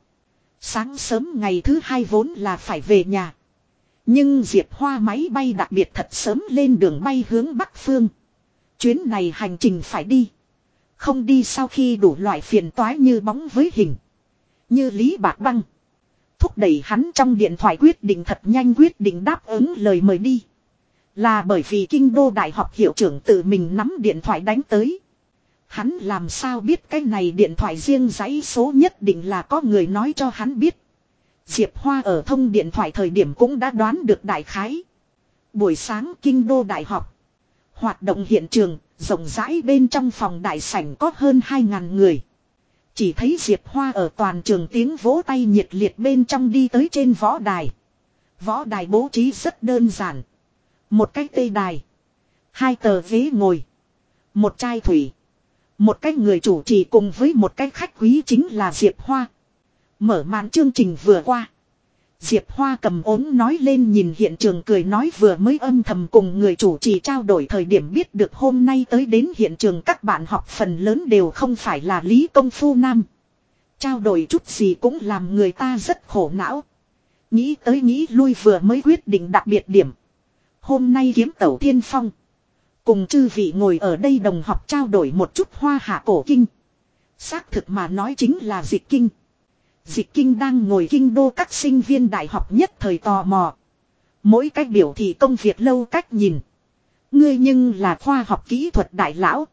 Sáng sớm ngày thứ hai vốn là phải về nhà. Nhưng Diệp Hoa máy bay đặc biệt thật sớm lên đường bay hướng Bắc Phương. Chuyến này hành trình phải đi. Không đi sau khi đủ loại phiền toái như bóng với hình. Như Lý Bạc Băng. Thúc đẩy hắn trong điện thoại quyết định thật nhanh quyết định đáp ứng lời mời đi. Là bởi vì kinh đô đại học hiệu trưởng tự mình nắm điện thoại đánh tới. Hắn làm sao biết cái này điện thoại riêng giấy số nhất định là có người nói cho hắn biết. Diệp Hoa ở thông điện thoại thời điểm cũng đã đoán được đại khái. Buổi sáng kinh đô đại học. Hoạt động hiện trường, rộng rãi bên trong phòng đại sảnh có hơn 2.000 người. Chỉ thấy Diệp Hoa ở toàn trường tiếng vỗ tay nhiệt liệt bên trong đi tới trên võ đài. Võ đài bố trí rất đơn giản. Một cái tây đài. Hai tờ ghế ngồi. Một chai thủy. Một cái người chủ trì cùng với một cái khách quý chính là Diệp Hoa. Mở màn chương trình vừa qua. Diệp Hoa cầm ốm nói lên nhìn hiện trường cười nói vừa mới âm thầm cùng người chủ trì trao đổi thời điểm biết được hôm nay tới đến hiện trường các bạn học phần lớn đều không phải là lý công phu nam. Trao đổi chút gì cũng làm người ta rất khổ não. Nghĩ tới nghĩ lui vừa mới quyết định đặc biệt điểm. Hôm nay kiếm tẩu thiên phong. Cùng chư vị ngồi ở đây đồng học trao đổi một chút hoa hạ cổ kinh. Xác thực mà nói chính là dịch kinh. Dịch kinh đang ngồi kinh đô các sinh viên đại học nhất thời tò mò. Mỗi cách biểu thị công việc lâu cách nhìn. Ngươi nhưng là khoa học kỹ thuật đại lão.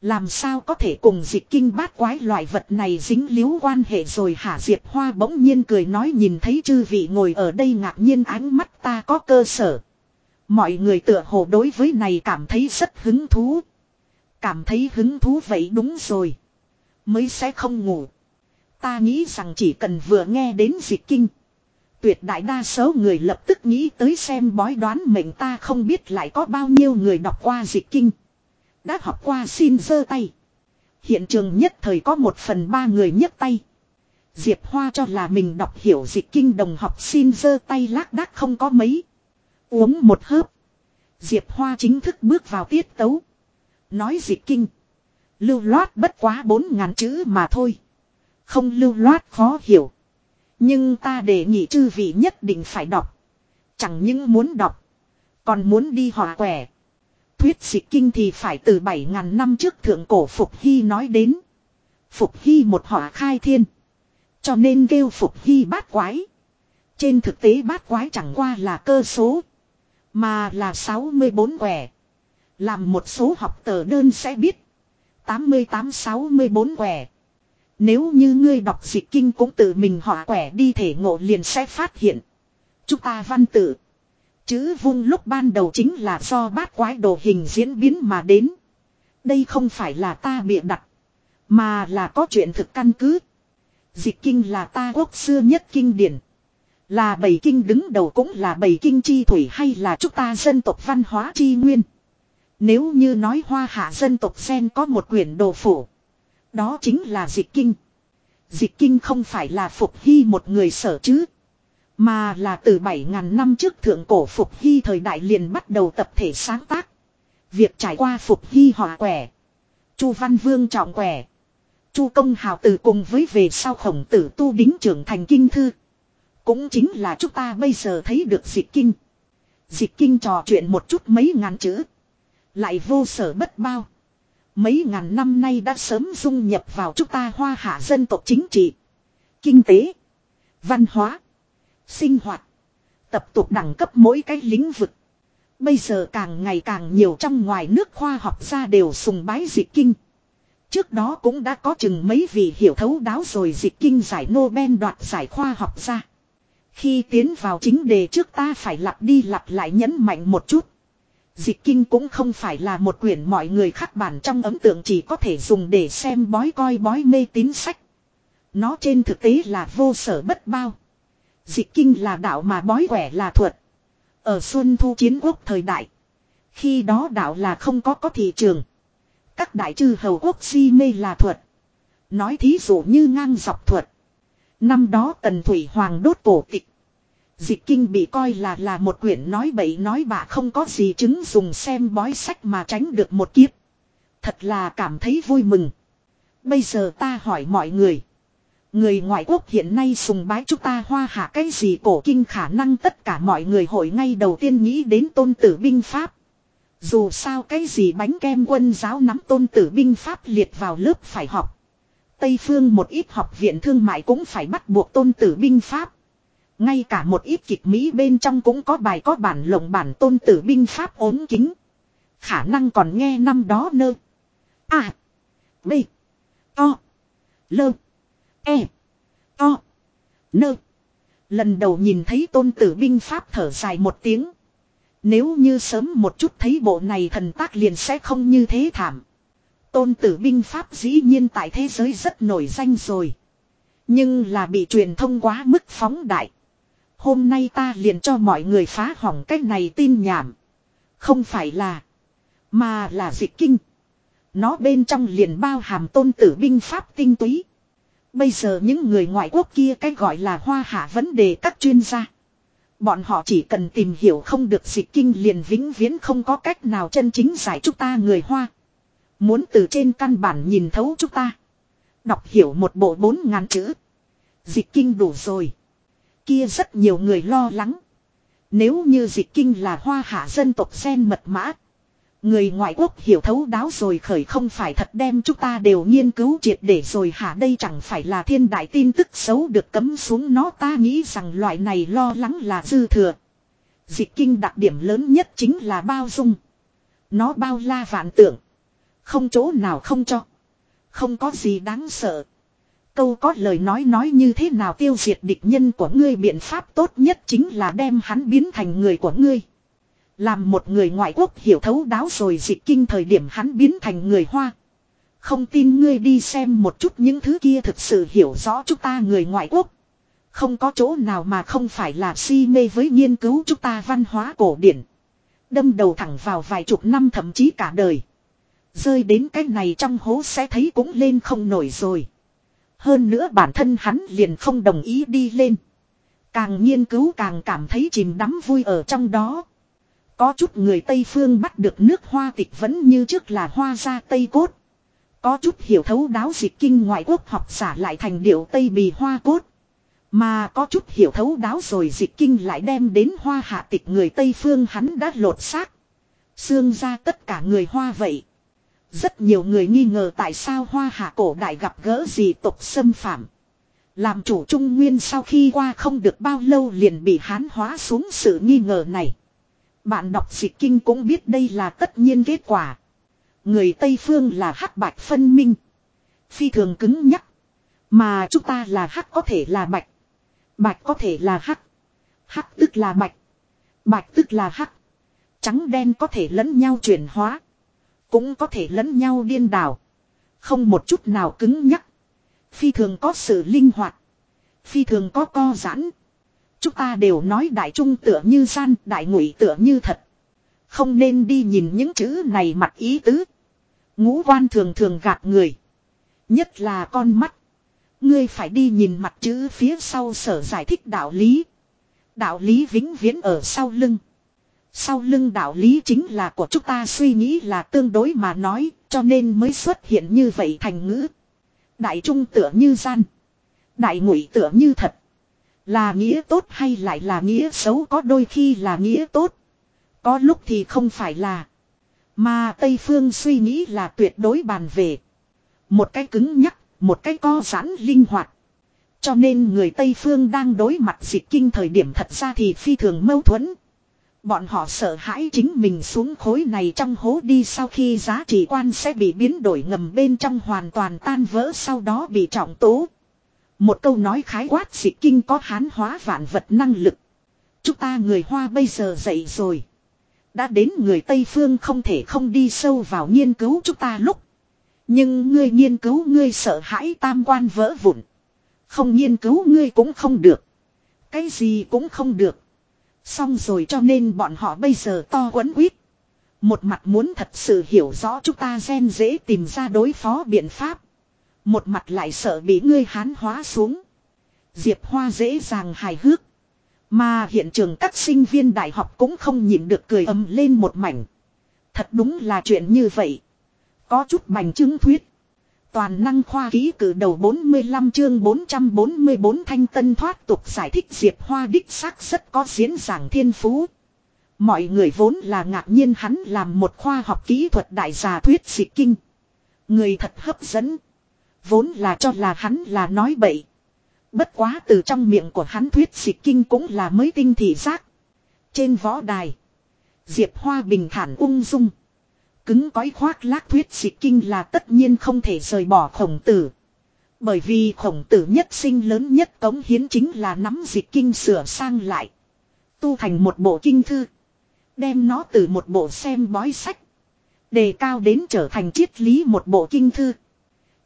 Làm sao có thể cùng dịch kinh bát quái loại vật này dính líu quan hệ rồi hả Diệp Hoa bỗng nhiên cười nói nhìn thấy chư vị ngồi ở đây ngạc nhiên ánh mắt ta có cơ sở. Mọi người tựa hồ đối với này cảm thấy rất hứng thú. Cảm thấy hứng thú vậy đúng rồi. Mới sẽ không ngủ. Ta nghĩ rằng chỉ cần vừa nghe đến dịch kinh. Tuyệt đại đa số người lập tức nghĩ tới xem bói đoán mệnh ta không biết lại có bao nhiêu người đọc qua dịch kinh. Đã học qua xin giơ tay. Hiện trường nhất thời có một phần ba người nhấc tay. Diệp Hoa cho là mình đọc hiểu dịch kinh đồng học xin giơ tay lác đác không có mấy. Uống một hớp. Diệp Hoa chính thức bước vào tiết tấu. Nói dịch kinh. Lưu loát bất quá bốn ngàn chữ mà thôi. Không lưu loát khó hiểu. Nhưng ta đề nghị chư vị nhất định phải đọc. Chẳng những muốn đọc. Còn muốn đi hòa quẻ. Thuyết dịch kinh thì phải từ 7.000 năm trước thượng cổ Phục Hy nói đến. Phục Hy một họa khai thiên. Cho nên kêu Phục Hy bát quái. Trên thực tế bát quái chẳng qua là cơ số. Mà là 64 quẻ. Làm một số học tờ đơn sẽ biết. 88-64 quẻ. Nếu như ngươi đọc dịch kinh cũng tự mình họa quẻ đi thể ngộ liền sẽ phát hiện. Chúng ta văn tự. Chữ vung lúc ban đầu chính là do bát quái đồ hình diễn biến mà đến. Đây không phải là ta bịa đặt. Mà là có chuyện thực căn cứ. Dịch kinh là ta quốc xưa nhất kinh điển. Là bảy kinh đứng đầu cũng là bảy kinh chi thủy hay là chúng ta dân tộc văn hóa chi nguyên. Nếu như nói hoa hạ dân tộc sen có một quyển đồ phủ. Đó chính là dịch kinh. Dịch kinh không phải là phục hy một người sở chứ. Mà là từ 7.000 năm trước thượng cổ phục hy thời đại liền bắt đầu tập thể sáng tác. Việc trải qua phục hy họa quẻ. Chu Văn Vương trọng quẻ. Chu Công Hào từ cùng với về sau khổng tử tu đính trưởng thành kinh thư. Cũng chính là chúng ta bây giờ thấy được dịch kinh. Dịch kinh trò chuyện một chút mấy ngàn chữ. Lại vô sở bất bao. Mấy ngàn năm nay đã sớm dung nhập vào chúng ta hoa hạ dân tộc chính trị. Kinh tế. Văn hóa. Sinh hoạt. Tập tục đẳng cấp mỗi cái lĩnh vực. Bây giờ càng ngày càng nhiều trong ngoài nước khoa học gia đều sùng bái dịch kinh. Trước đó cũng đã có chừng mấy vị hiểu thấu đáo rồi dịch kinh giải Nobel đoạt giải khoa học gia. Khi tiến vào chính đề trước ta phải lặp đi lặp lại nhấn mạnh một chút. Dịch kinh cũng không phải là một quyển mọi người khắc bản trong ấm tượng chỉ có thể dùng để xem bói coi bói mê tín sách. Nó trên thực tế là vô sở bất bao. Dịch kinh là đạo mà bói quẻ là thuật. Ở Xuân Thu Chiến Quốc thời đại. Khi đó đạo là không có có thị trường. Các đại chư hầu quốc si mê là thuật. Nói thí dụ như ngang dọc thuật. Năm đó Tần Thủy Hoàng đốt cổ tịch. Dịch kinh bị coi là là một quyển nói bậy nói bạ không có gì chứng dùng xem bói sách mà tránh được một kiếp. Thật là cảm thấy vui mừng. Bây giờ ta hỏi mọi người. Người ngoại quốc hiện nay sùng bái chúng ta hoa hạ cái gì cổ kinh khả năng tất cả mọi người hội ngay đầu tiên nghĩ đến tôn tử binh pháp. Dù sao cái gì bánh kem quân giáo nắm tôn tử binh pháp liệt vào lớp phải học. Tây phương một ít học viện thương mại cũng phải bắt buộc tôn tử binh pháp. Ngay cả một ít kịch Mỹ bên trong cũng có bài có bản lồng bản tôn tử binh pháp ốm kính. Khả năng còn nghe năm đó nơ. À. B. To. Lơ. E. To. Nơ. Lần đầu nhìn thấy tôn tử binh pháp thở dài một tiếng. Nếu như sớm một chút thấy bộ này thần tác liền sẽ không như thế thảm. Tôn tử binh pháp dĩ nhiên tại thế giới rất nổi danh rồi. Nhưng là bị truyền thông quá mức phóng đại. Hôm nay ta liền cho mọi người phá hỏng cái này tin nhảm. Không phải là. Mà là dịch kinh. Nó bên trong liền bao hàm tôn tử binh pháp tinh túy. Bây giờ những người ngoại quốc kia cái gọi là hoa hạ vấn đề các chuyên gia. Bọn họ chỉ cần tìm hiểu không được dịch kinh liền vĩnh viễn không có cách nào chân chính giải chúng ta người hoa. Muốn từ trên căn bản nhìn thấu chúng ta. Đọc hiểu một bộ bốn ngàn chữ. Dịch kinh đủ rồi. Kia rất nhiều người lo lắng. Nếu như dịch kinh là hoa hạ dân tộc sen mật mã. Người ngoại quốc hiểu thấu đáo rồi khởi không phải thật đem chúng ta đều nghiên cứu triệt để rồi hả đây chẳng phải là thiên đại tin tức xấu được cấm xuống nó ta nghĩ rằng loại này lo lắng là dư thừa. Dịch kinh đặc điểm lớn nhất chính là bao dung. Nó bao la vạn tượng. Không chỗ nào không cho. Không có gì đáng sợ. Câu có lời nói nói như thế nào tiêu diệt địch nhân của ngươi biện pháp tốt nhất chính là đem hắn biến thành người của ngươi. Làm một người ngoại quốc hiểu thấu đáo rồi dịch kinh thời điểm hắn biến thành người Hoa. Không tin ngươi đi xem một chút những thứ kia thực sự hiểu rõ chúng ta người ngoại quốc. Không có chỗ nào mà không phải là si mê với nghiên cứu chúng ta văn hóa cổ điển. Đâm đầu thẳng vào vài chục năm thậm chí cả đời. Rơi đến cái này trong hố sẽ thấy cũng lên không nổi rồi. Hơn nữa bản thân hắn liền không đồng ý đi lên. Càng nghiên cứu càng cảm thấy chìm đắm vui ở trong đó. Có chút người Tây Phương bắt được nước hoa tịch vẫn như trước là hoa ra Tây Cốt. Có chút hiểu thấu đáo dịch kinh ngoại quốc học giả lại thành điệu Tây Bì hoa cốt. Mà có chút hiểu thấu đáo rồi dịch kinh lại đem đến hoa hạ tịch người Tây Phương hắn đã lột xác. Xương ra tất cả người hoa vậy. Rất nhiều người nghi ngờ tại sao hoa hạ cổ đại gặp gỡ gì tục xâm phạm. Làm chủ trung nguyên sau khi qua không được bao lâu liền bị hán hóa xuống sự nghi ngờ này. Bạn đọc dị kinh cũng biết đây là tất nhiên kết quả. Người Tây Phương là hắc bạch phân minh. Phi thường cứng nhắc. Mà chúng ta là hắc có thể là bạch. Bạch có thể là hắc. Hắc tức là bạch. Bạch tức là hắc. Trắng đen có thể lẫn nhau chuyển hóa. Cũng có thể lẫn nhau điên đảo. Không một chút nào cứng nhắc. Phi thường có sự linh hoạt. Phi thường có co giãn. Chúng ta đều nói đại trung tựa như gian, đại ngụy tựa như thật. Không nên đi nhìn những chữ này mặt ý tứ. Ngũ quan thường thường gạt người. Nhất là con mắt. Ngươi phải đi nhìn mặt chữ phía sau sở giải thích đạo lý. Đạo lý vĩnh viễn ở sau lưng. Sau lưng đạo lý chính là của chúng ta suy nghĩ là tương đối mà nói, cho nên mới xuất hiện như vậy thành ngữ. Đại trung tựa như gian. Đại ngụy tựa như thật. Là nghĩa tốt hay lại là nghĩa xấu có đôi khi là nghĩa tốt. Có lúc thì không phải là. Mà Tây Phương suy nghĩ là tuyệt đối bàn về. Một cái cứng nhắc, một cái co giãn linh hoạt. Cho nên người Tây Phương đang đối mặt dịch kinh thời điểm thật ra thì phi thường mâu thuẫn. Bọn họ sợ hãi chính mình xuống khối này trong hố đi sau khi giá trị quan sẽ bị biến đổi ngầm bên trong hoàn toàn tan vỡ sau đó bị trọng tố. Một câu nói khái quát dị kinh có hán hóa vạn vật năng lực. Chúng ta người Hoa bây giờ dậy rồi. Đã đến người Tây Phương không thể không đi sâu vào nghiên cứu chúng ta lúc. Nhưng ngươi nghiên cứu ngươi sợ hãi tam quan vỡ vụn. Không nghiên cứu ngươi cũng không được. Cái gì cũng không được. Xong rồi cho nên bọn họ bây giờ to quấn quýt. Một mặt muốn thật sự hiểu rõ chúng ta gen dễ tìm ra đối phó biện pháp. Một mặt lại sợ bị ngươi hán hóa xuống. Diệp Hoa dễ dàng hài hước. Mà hiện trường các sinh viên đại học cũng không nhịn được cười ầm lên một mảnh. Thật đúng là chuyện như vậy. Có chút bành chứng thuyết. Toàn năng khoa ký cử đầu 45 chương 444 thanh tân thoát tục giải thích Diệp Hoa đích xác rất có diễn giảng thiên phú. Mọi người vốn là ngạc nhiên hắn làm một khoa học kỹ thuật đại giả thuyết dị kinh. Người thật hấp dẫn. Vốn là cho là hắn là nói bậy. Bất quá từ trong miệng của hắn thuyết dị kinh cũng là mới tinh thị giác. Trên võ đài. Diệp Hoa bình thản ung dung. Cứng cõi khoác lác thuyết dịch kinh là tất nhiên không thể rời bỏ khổng tử. Bởi vì khổng tử nhất sinh lớn nhất cống hiến chính là nắm dịch kinh sửa sang lại. Tu thành một bộ kinh thư. Đem nó từ một bộ xem bói sách. Đề cao đến trở thành triết lý một bộ kinh thư.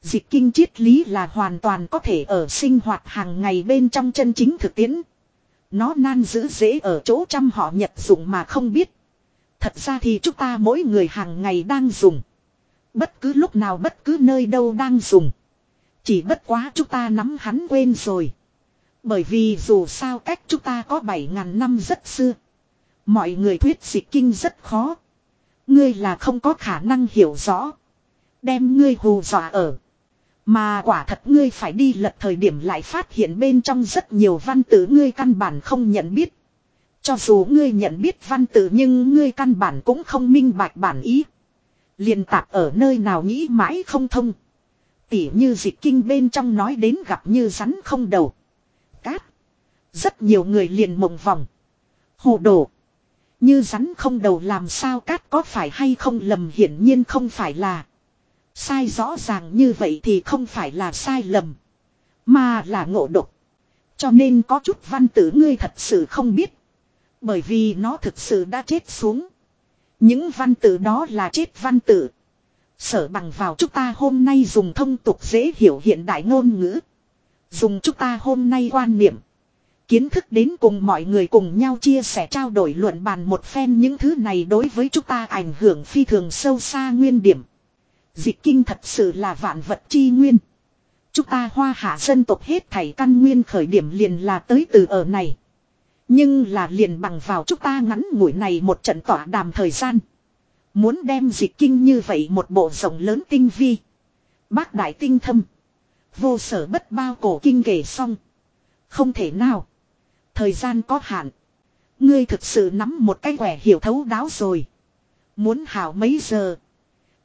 Dịch kinh triết lý là hoàn toàn có thể ở sinh hoạt hàng ngày bên trong chân chính thực tiễn. Nó nan giữ dễ ở chỗ trăm họ nhật dụng mà không biết. Thật ra thì chúng ta mỗi người hàng ngày đang dùng. Bất cứ lúc nào bất cứ nơi đâu đang dùng. Chỉ bất quá chúng ta nắm hắn quên rồi. Bởi vì dù sao cách chúng ta có 7.000 năm rất xưa. Mọi người thuyết dịch kinh rất khó. Ngươi là không có khả năng hiểu rõ. Đem ngươi hù dọa ở. Mà quả thật ngươi phải đi lật thời điểm lại phát hiện bên trong rất nhiều văn tự ngươi căn bản không nhận biết. Cho dù ngươi nhận biết văn tự nhưng ngươi căn bản cũng không minh bạch bản ý. liền tạp ở nơi nào nghĩ mãi không thông. Tỉ như dịch kinh bên trong nói đến gặp như rắn không đầu. Cát. Rất nhiều người liền mộng vòng. Hồ đồ. Như rắn không đầu làm sao cát có phải hay không lầm hiển nhiên không phải là. Sai rõ ràng như vậy thì không phải là sai lầm. Mà là ngộ độc. Cho nên có chút văn tử ngươi thật sự không biết. Bởi vì nó thực sự đã chết xuống. Những văn tự đó là chết văn tự. Sở bằng vào chúng ta hôm nay dùng thông tục dễ hiểu hiện đại ngôn ngữ. Dùng chúng ta hôm nay quan niệm. Kiến thức đến cùng mọi người cùng nhau chia sẻ trao đổi luận bàn một phen những thứ này đối với chúng ta ảnh hưởng phi thường sâu xa nguyên điểm. Dịch kinh thật sự là vạn vật chi nguyên. Chúng ta hoa hạ dân tộc hết thảy căn nguyên khởi điểm liền là tới từ ở này. Nhưng là liền bằng vào chúng ta ngắn ngủi này một trận tỏa đàm thời gian. Muốn đem dịch kinh như vậy một bộ rộng lớn tinh vi. Bác đại tinh thâm. Vô sở bất bao cổ kinh kể xong. Không thể nào. Thời gian có hạn. Ngươi thực sự nắm một cái quẻ hiểu thấu đáo rồi. Muốn hảo mấy giờ.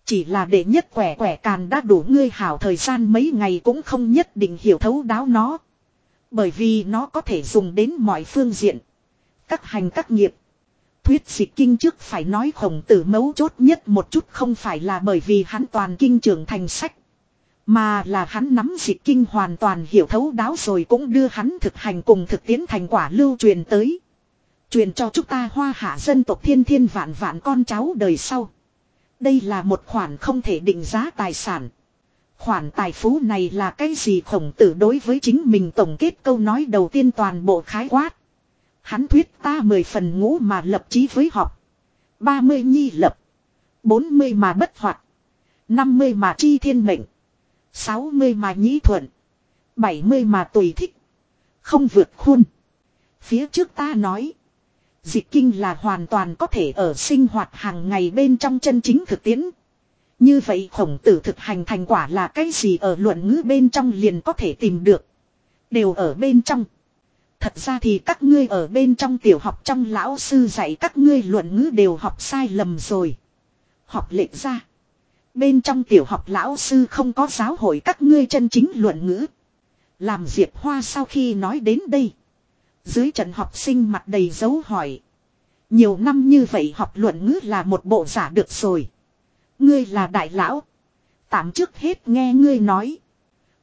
Chỉ là để nhất quẻ quẻ càn đã đủ ngươi hảo thời gian mấy ngày cũng không nhất định hiểu thấu đáo nó. Bởi vì nó có thể dùng đến mọi phương diện. Các hành các nghiệp. thuyết dịch kinh trước phải nói khổng tử mấu chốt nhất một chút không phải là bởi vì hắn toàn kinh trưởng thành sách. Mà là hắn nắm dịch kinh hoàn toàn hiểu thấu đáo rồi cũng đưa hắn thực hành cùng thực tiễn thành quả lưu truyền tới. Truyền cho chúng ta hoa hạ dân tộc thiên thiên vạn vạn con cháu đời sau. Đây là một khoản không thể định giá tài sản. Khoản tài phú này là cái gì khổng tử đối với chính mình tổng kết câu nói đầu tiên toàn bộ khái quát. Hắn thuyết ta mười phần ngũ mà lập chí với học. ba mươi nhi lập. bốn mươi mà bất hoạt. năm mươi mà chi thiên mệnh. sáu mươi mà nhĩ thuận. bảy mươi mà tùy thích. Không vượt khuôn. Phía trước ta nói. Dịch kinh là hoàn toàn có thể ở sinh hoạt hàng ngày bên trong chân chính thực tiễn. Như vậy khổng tử thực hành thành quả là cái gì ở luận ngữ bên trong liền có thể tìm được. Đều ở bên trong. Thật ra thì các ngươi ở bên trong tiểu học trong lão sư dạy các ngươi luận ngữ đều học sai lầm rồi. Học lệch ra. Bên trong tiểu học lão sư không có giáo hội các ngươi chân chính luận ngữ. Làm Diệp Hoa sau khi nói đến đây. Dưới trận học sinh mặt đầy dấu hỏi. Nhiều năm như vậy học luận ngữ là một bộ giả được rồi. Ngươi là đại lão. Tạm trước hết nghe ngươi nói.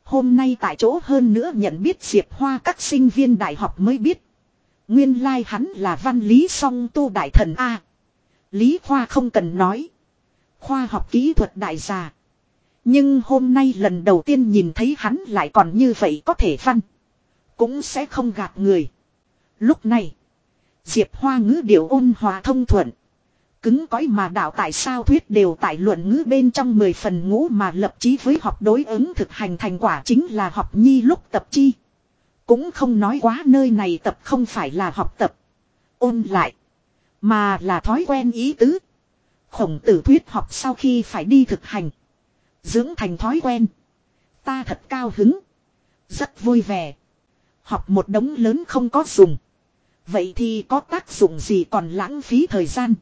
Hôm nay tại chỗ hơn nữa nhận biết Diệp Hoa các sinh viên đại học mới biết. Nguyên lai like hắn là văn lý song tu đại thần A. Lý Khoa không cần nói. Khoa học kỹ thuật đại gia. Nhưng hôm nay lần đầu tiên nhìn thấy hắn lại còn như vậy có thể văn. Cũng sẽ không gạt người. Lúc này. Diệp Hoa ngữ điệu ôn hòa thông thuận. Cứng cõi mà đạo tại sao thuyết đều tại luận ngữ bên trong 10 phần ngũ mà lập chí với học đối ứng thực hành thành quả chính là học nhi lúc tập chi. Cũng không nói quá nơi này tập không phải là học tập. Ôn lại. Mà là thói quen ý tứ. Khổng tử thuyết học sau khi phải đi thực hành. Dưỡng thành thói quen. Ta thật cao hứng. Rất vui vẻ. Học một đống lớn không có dùng. Vậy thì có tác dụng gì còn lãng phí thời gian.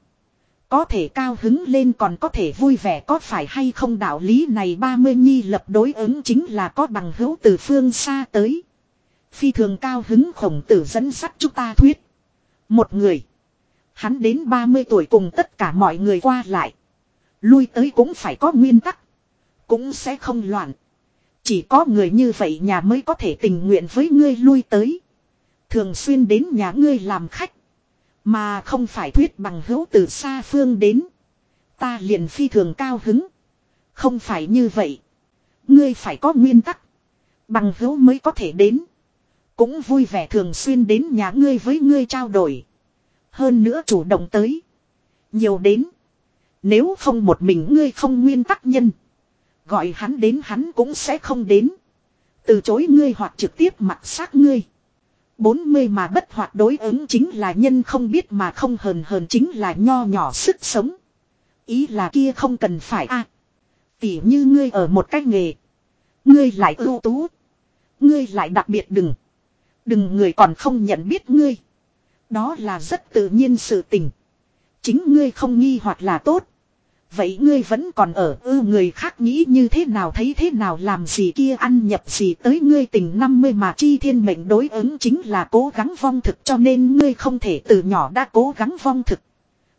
Có thể cao hứng lên còn có thể vui vẻ có phải hay không đạo lý này 30 nhi lập đối ứng chính là có bằng hữu từ phương xa tới. Phi thường cao hứng khổng tử dẫn sắt chúng ta thuyết. Một người. Hắn đến 30 tuổi cùng tất cả mọi người qua lại. Lui tới cũng phải có nguyên tắc. Cũng sẽ không loạn. Chỉ có người như vậy nhà mới có thể tình nguyện với ngươi lui tới. Thường xuyên đến nhà ngươi làm khách. Mà không phải thuyết bằng hữu từ xa phương đến. Ta liền phi thường cao hứng. Không phải như vậy. Ngươi phải có nguyên tắc. Bằng hữu mới có thể đến. Cũng vui vẻ thường xuyên đến nhà ngươi với ngươi trao đổi. Hơn nữa chủ động tới. Nhiều đến. Nếu không một mình ngươi không nguyên tắc nhân. Gọi hắn đến hắn cũng sẽ không đến. Từ chối ngươi hoặc trực tiếp mặt xác ngươi. 40 mà bất hoạt đối ứng chính là nhân không biết mà không hờn hờn chính là nho nhỏ sức sống. Ý là kia không cần phải a. À, tỉ như ngươi ở một cái nghề. Ngươi lại ưu tú. Ngươi lại đặc biệt đừng. Đừng người còn không nhận biết ngươi. Đó là rất tự nhiên sự tình. Chính ngươi không nghi hoặc là tốt. Vậy ngươi vẫn còn ở, ư, người khác nghĩ như thế nào, thấy thế nào, làm gì kia, ăn nhập gì tới ngươi tình 50 mà chi thiên mệnh đối ứng chính là cố gắng vong thực, cho nên ngươi không thể từ nhỏ đã cố gắng vong thực.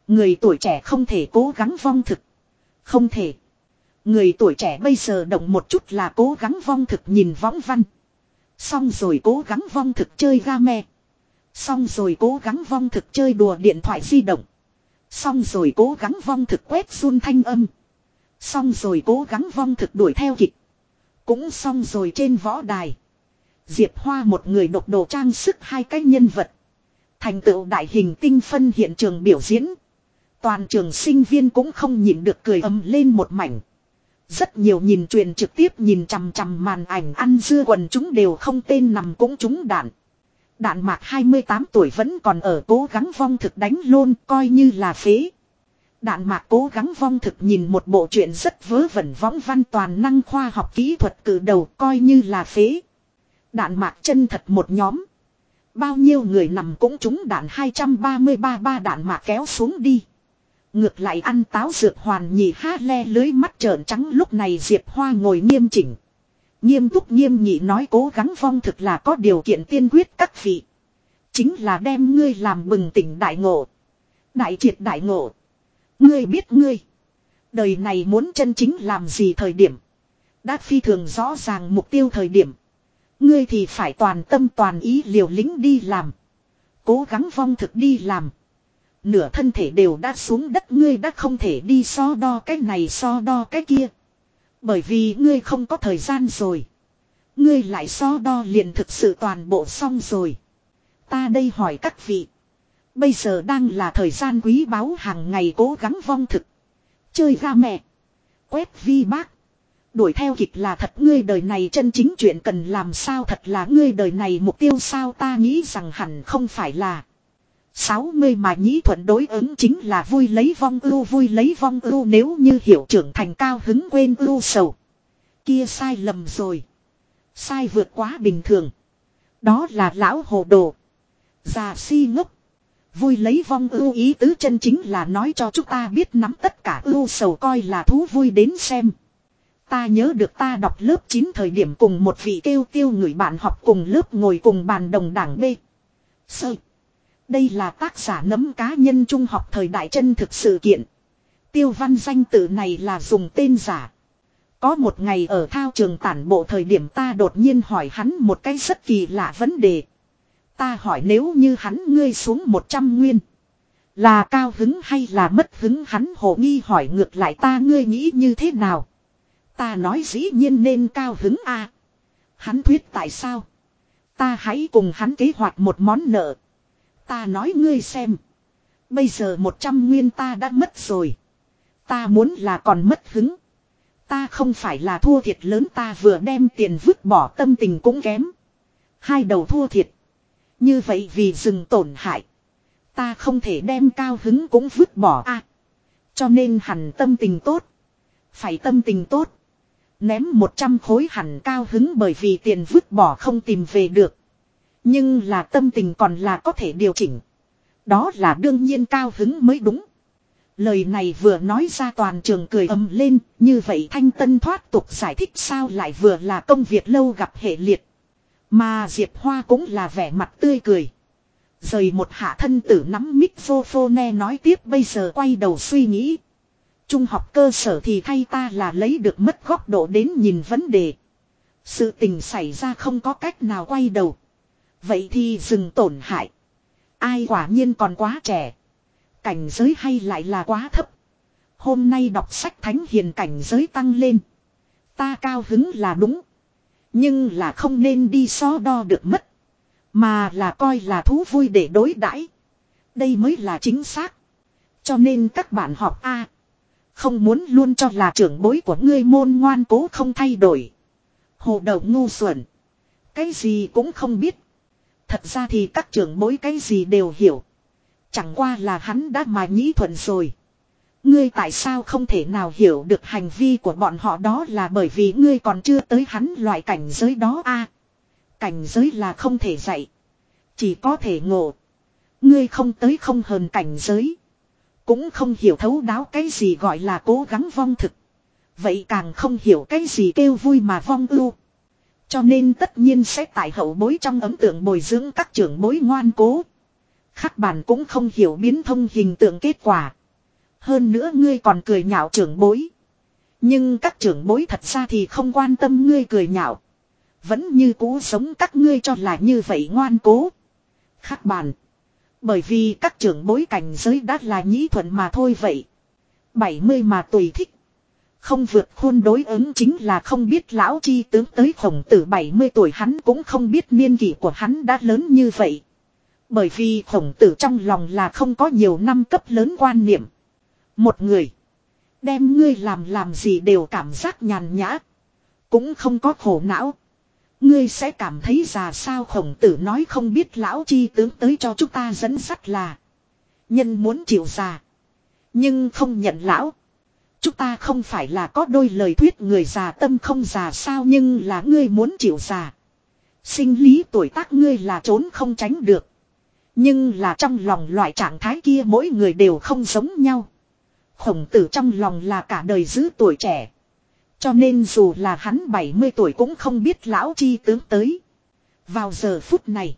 Người tuổi trẻ không thể cố gắng vong thực. Không thể. Người tuổi trẻ bây giờ động một chút là cố gắng vong thực, nhìn võng văn. Xong rồi cố gắng vong thực chơi game. Xong rồi cố gắng vong thực chơi đùa điện thoại di động. Xong rồi cố gắng vong thực quét run thanh âm. Xong rồi cố gắng vong thực đuổi theo kịch. Cũng xong rồi trên võ đài. Diệp Hoa một người độc đồ trang sức hai cái nhân vật. Thành tựu đại hình tinh phân hiện trường biểu diễn. Toàn trường sinh viên cũng không nhịn được cười ầm lên một mảnh. Rất nhiều nhìn truyền trực tiếp nhìn chằm chằm màn ảnh ăn dưa quần chúng đều không tên nằm cũng trúng đạn. Đạn mạc 28 tuổi vẫn còn ở cố gắng vong thực đánh lôn coi như là phế. Đạn mạc cố gắng vong thực nhìn một bộ truyện rất vớ vẩn võng văn toàn năng khoa học kỹ thuật cử đầu coi như là phế. Đạn mạc chân thật một nhóm. Bao nhiêu người nằm cũng trúng đạn 233 ba đạn mạc kéo xuống đi. Ngược lại ăn táo dược hoàn nhị ha le lưới mắt trợn trắng lúc này Diệp Hoa ngồi nghiêm chỉnh. Nghiêm túc nghiêm nhị nói cố gắng phong thực là có điều kiện tiên quyết các vị. Chính là đem ngươi làm bừng tỉnh đại ngộ. Đại triệt đại ngộ. Ngươi biết ngươi. Đời này muốn chân chính làm gì thời điểm. Đã phi thường rõ ràng mục tiêu thời điểm. Ngươi thì phải toàn tâm toàn ý liều lĩnh đi làm. Cố gắng phong thực đi làm. Nửa thân thể đều đã xuống đất, ngươi đã không thể đi so đo cái này so đo cái kia. Bởi vì ngươi không có thời gian rồi. Ngươi lại so đo liền thực sự toàn bộ xong rồi. Ta đây hỏi các vị. Bây giờ đang là thời gian quý báu hàng ngày cố gắng vong thực. Chơi ra mẹ. Quét vi bác. Đuổi theo kịch là thật ngươi đời này chân chính chuyện cần làm sao thật là ngươi đời này mục tiêu sao ta nghĩ rằng hẳn không phải là. 60 mà nhĩ thuận đối ứng chính là vui lấy vong ưu, vui lấy vong ưu nếu như hiểu trưởng thành cao hứng quên ưu sầu. Kia sai lầm rồi. Sai vượt quá bình thường. Đó là lão hồ đồ. Già si ngốc. Vui lấy vong ưu ý tứ chân chính là nói cho chúng ta biết nắm tất cả ưu sầu coi là thú vui đến xem. Ta nhớ được ta đọc lớp 9 thời điểm cùng một vị kêu tiêu người bạn học cùng lớp ngồi cùng bàn đồng đảng B. Sợi. Đây là tác giả nấm cá nhân trung học thời đại chân thực sự kiện. Tiêu văn danh tự này là dùng tên giả. Có một ngày ở thao trường tản bộ thời điểm ta đột nhiên hỏi hắn một cái rất kỳ lạ vấn đề. Ta hỏi nếu như hắn ngươi xuống 100 nguyên. Là cao hứng hay là mất hứng hắn hồ nghi hỏi ngược lại ta ngươi nghĩ như thế nào. Ta nói dĩ nhiên nên cao hứng a. Hắn thuyết tại sao. Ta hãy cùng hắn kế hoạch một món nợ. Ta nói ngươi xem. Bây giờ 100 nguyên ta đã mất rồi. Ta muốn là còn mất hứng. Ta không phải là thua thiệt lớn ta vừa đem tiền vứt bỏ tâm tình cũng kém. Hai đầu thua thiệt. Như vậy vì dừng tổn hại. Ta không thể đem cao hứng cũng vứt bỏ a. cho nên hẳn tâm tình tốt. Phải tâm tình tốt. Ném 100 khối hẳn cao hứng bởi vì tiền vứt bỏ không tìm về được. Nhưng là tâm tình còn là có thể điều chỉnh. Đó là đương nhiên cao hứng mới đúng. Lời này vừa nói ra toàn trường cười ầm lên, như vậy thanh tân thoát tục giải thích sao lại vừa là công việc lâu gặp hệ liệt. Mà Diệp Hoa cũng là vẻ mặt tươi cười. Rời một hạ thân tử nắm microphone nói tiếp bây giờ quay đầu suy nghĩ. Trung học cơ sở thì thay ta là lấy được mất góc độ đến nhìn vấn đề. Sự tình xảy ra không có cách nào quay đầu. Vậy thì dừng tổn hại. Ai quả nhiên còn quá trẻ. Cảnh giới hay lại là quá thấp. Hôm nay đọc sách thánh hiền cảnh giới tăng lên. Ta cao hứng là đúng. Nhưng là không nên đi so đo được mất. Mà là coi là thú vui để đối đãi. Đây mới là chính xác. Cho nên các bạn học A. Không muốn luôn cho là trưởng bối của ngươi môn ngoan cố không thay đổi. Hồ đầu ngu xuẩn. Cái gì cũng không biết. Thật ra thì các trưởng bối cái gì đều hiểu. Chẳng qua là hắn đã mà nhĩ thuận rồi. Ngươi tại sao không thể nào hiểu được hành vi của bọn họ đó là bởi vì ngươi còn chưa tới hắn loại cảnh giới đó a Cảnh giới là không thể dạy. Chỉ có thể ngộ. Ngươi không tới không hờn cảnh giới. Cũng không hiểu thấu đáo cái gì gọi là cố gắng vong thực. Vậy càng không hiểu cái gì kêu vui mà vong ưu. Cho nên tất nhiên sẽ tại hậu bối trong ấn tượng bồi dưỡng các trưởng bối ngoan cố. Khắc bản cũng không hiểu biến thông hình tượng kết quả. Hơn nữa ngươi còn cười nhạo trưởng bối. Nhưng các trưởng bối thật ra thì không quan tâm ngươi cười nhạo. Vẫn như cũ sống các ngươi cho là như vậy ngoan cố. Khắc bản. Bởi vì các trưởng bối cảnh giới đã là nhĩ thuận mà thôi vậy. 70 mà tùy thích. Không vượt khuôn đối ứng chính là không biết lão chi tướng tới khổng tử 70 tuổi hắn cũng không biết niên kỷ của hắn đã lớn như vậy. Bởi vì khổng tử trong lòng là không có nhiều năm cấp lớn quan niệm. Một người. Đem ngươi làm làm gì đều cảm giác nhàn nhã. Cũng không có khổ não. Ngươi sẽ cảm thấy già sao khổng tử nói không biết lão chi tướng tới cho chúng ta dẫn sắt là. Nhân muốn chịu già. Nhưng không nhận lão. Chúng ta không phải là có đôi lời thuyết người già tâm không già sao nhưng là ngươi muốn chịu già. Sinh lý tuổi tác ngươi là trốn không tránh được. Nhưng là trong lòng loại trạng thái kia mỗi người đều không giống nhau. Khổng tử trong lòng là cả đời giữ tuổi trẻ. Cho nên dù là hắn 70 tuổi cũng không biết lão chi tướng tới. Vào giờ phút này.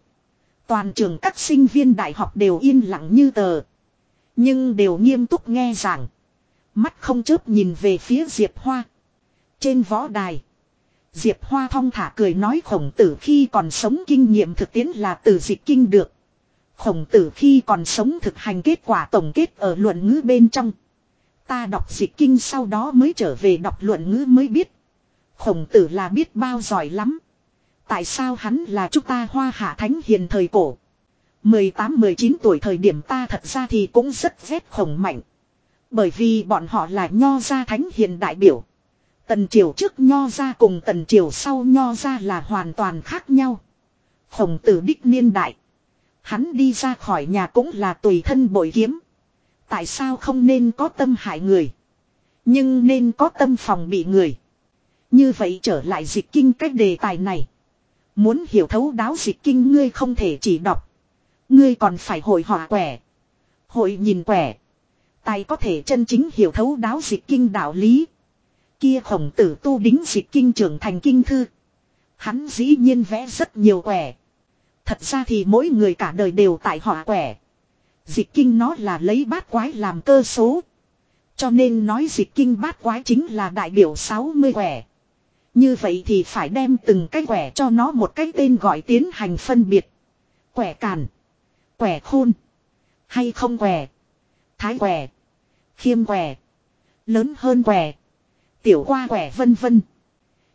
Toàn trường các sinh viên đại học đều yên lặng như tờ. Nhưng đều nghiêm túc nghe giảng. Mắt không chớp nhìn về phía Diệp Hoa. Trên võ đài. Diệp Hoa thong thả cười nói khổng tử khi còn sống kinh nghiệm thực tiễn là từ dịch kinh được. Khổng tử khi còn sống thực hành kết quả tổng kết ở luận ngữ bên trong. Ta đọc dịch kinh sau đó mới trở về đọc luận ngữ mới biết. Khổng tử là biết bao giỏi lắm. Tại sao hắn là chúng ta hoa hạ thánh hiền thời cổ. 18-19 tuổi thời điểm ta thật ra thì cũng rất ghét khổng mạnh. Bởi vì bọn họ là nho gia thánh hiền đại biểu. Tần triều trước nho gia cùng tần triều sau nho gia là hoàn toàn khác nhau. Khổng tử đích niên đại. Hắn đi ra khỏi nhà cũng là tùy thân bội kiếm. Tại sao không nên có tâm hại người. Nhưng nên có tâm phòng bị người. Như vậy trở lại dịch kinh cách đề tài này. Muốn hiểu thấu đáo dịch kinh ngươi không thể chỉ đọc. Ngươi còn phải hội họa quẻ. Hội nhìn quẻ. Tài có thể chân chính hiểu thấu đáo dịch kinh đạo lý. Kia khổng tử tu đính dịch kinh trưởng thành kinh thư. Hắn dĩ nhiên vẽ rất nhiều quẻ. Thật ra thì mỗi người cả đời đều tại họa quẻ. Dịch kinh nó là lấy bát quái làm cơ số. Cho nên nói dịch kinh bát quái chính là đại biểu 60 quẻ. Như vậy thì phải đem từng cái quẻ cho nó một cái tên gọi tiến hành phân biệt. Quẻ càn. Quẻ khôn. Hay không quẻ. Thái quẻ. Khiêm quẻ. Lớn hơn quẻ. Tiểu qua quẻ vân vân.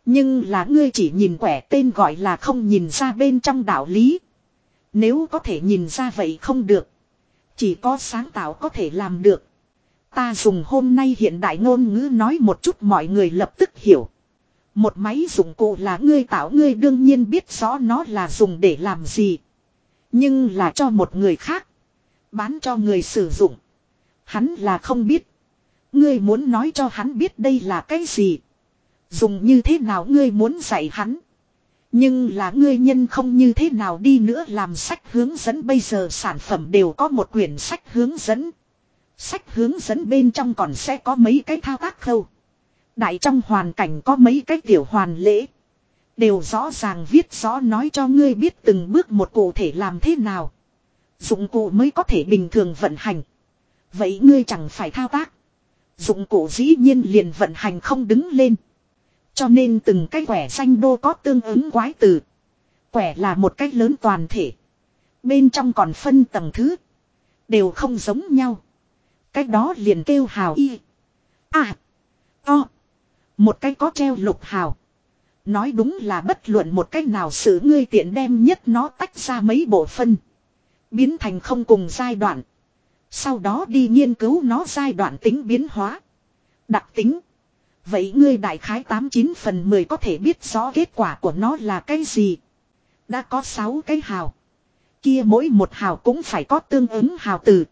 Nhưng là ngươi chỉ nhìn quẻ tên gọi là không nhìn ra bên trong đạo lý. Nếu có thể nhìn ra vậy không được. Chỉ có sáng tạo có thể làm được. Ta dùng hôm nay hiện đại ngôn ngữ nói một chút mọi người lập tức hiểu. Một máy dụng cụ là ngươi tạo, ngươi đương nhiên biết rõ nó là dùng để làm gì. Nhưng là cho một người khác. Bán cho người sử dụng. Hắn là không biết. Ngươi muốn nói cho hắn biết đây là cái gì. Dùng như thế nào ngươi muốn dạy hắn. Nhưng là ngươi nhân không như thế nào đi nữa làm sách hướng dẫn bây giờ sản phẩm đều có một quyển sách hướng dẫn. Sách hướng dẫn bên trong còn sẽ có mấy cái thao tác khâu. Đại trong hoàn cảnh có mấy cái tiểu hoàn lễ. Đều rõ ràng viết rõ nói cho ngươi biết từng bước một cụ thể làm thế nào. Dụng cụ mới có thể bình thường vận hành. Vậy ngươi chẳng phải thao tác. Dụng cụ dĩ nhiên liền vận hành không đứng lên. Cho nên từng cái quẻ xanh đô có tương ứng quái từ. Quẻ là một cách lớn toàn thể. Bên trong còn phân tầng thứ. Đều không giống nhau. Cách đó liền kêu hào y. À. To. Một cái có treo lục hào. Nói đúng là bất luận một cách nào sự ngươi tiện đem nhất nó tách ra mấy bộ phân. Biến thành không cùng giai đoạn. Sau đó đi nghiên cứu nó giai đoạn tính biến hóa. Đặc tính. Vậy ngươi đại khái 89 phần 10 có thể biết rõ kết quả của nó là cái gì. Đã có 6 cái hào. Kia mỗi một hào cũng phải có tương ứng hào từ.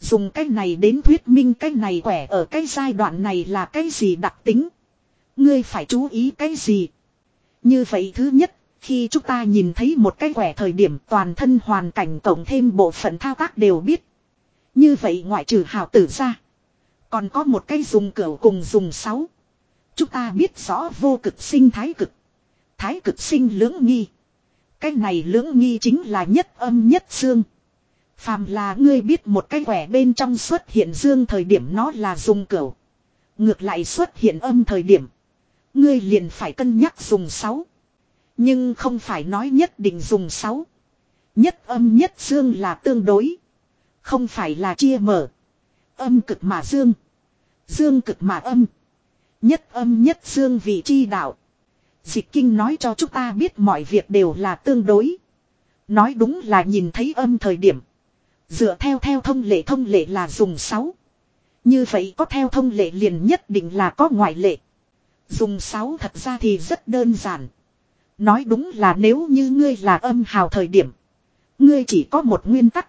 Dùng cái này đến thuyết minh cái này quẻ ở cái giai đoạn này là cái gì đặc tính. Ngươi phải chú ý cái gì. Như vậy thứ nhất, khi chúng ta nhìn thấy một cái quẻ thời điểm toàn thân hoàn cảnh tổng thêm bộ phận thao tác đều biết. Như vậy ngoại trừ hào tử ra. Còn có một cái dùng cửa cùng dùng sáu. Chúng ta biết rõ vô cực sinh thái cực. Thái cực sinh lưỡng nghi. Cái này lưỡng nghi chính là nhất âm nhất dương. Phàm là ngươi biết một cái quẻ bên trong xuất hiện dương thời điểm nó là dùng cửu. Ngược lại xuất hiện âm thời điểm. Ngươi liền phải cân nhắc dùng sáu. Nhưng không phải nói nhất định dùng sáu. Nhất âm nhất dương là tương đối. Không phải là chia mở. Âm cực mà dương. Dương cực mà âm. Nhất âm nhất dương vị chi đạo. Dịch kinh nói cho chúng ta biết mọi việc đều là tương đối. Nói đúng là nhìn thấy âm thời điểm. Dựa theo theo thông lệ thông lệ là dùng 6. Như vậy có theo thông lệ liền nhất định là có ngoại lệ. Dùng 6 thật ra thì rất đơn giản. Nói đúng là nếu như ngươi là âm hào thời điểm. Ngươi chỉ có một nguyên tắc.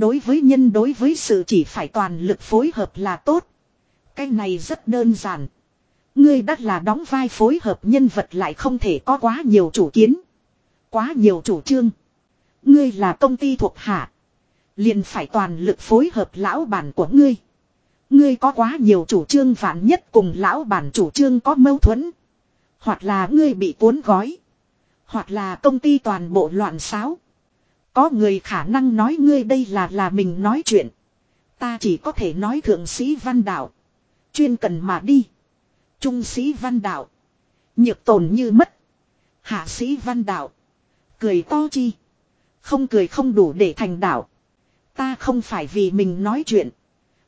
Đối với nhân đối với sự chỉ phải toàn lực phối hợp là tốt. Cái này rất đơn giản. Ngươi đắt là đóng vai phối hợp nhân vật lại không thể có quá nhiều chủ kiến. Quá nhiều chủ trương. Ngươi là công ty thuộc hạ. Liền phải toàn lực phối hợp lão bản của ngươi. Ngươi có quá nhiều chủ trương vạn nhất cùng lão bản chủ trương có mâu thuẫn. Hoặc là ngươi bị cuốn gói. Hoặc là công ty toàn bộ loạn xáo. Có người khả năng nói ngươi đây là là mình nói chuyện. Ta chỉ có thể nói thượng sĩ văn đạo. Chuyên cần mà đi. Trung sĩ văn đạo. Nhược tồn như mất. Hạ sĩ văn đạo. Cười to chi. Không cười không đủ để thành đạo. Ta không phải vì mình nói chuyện.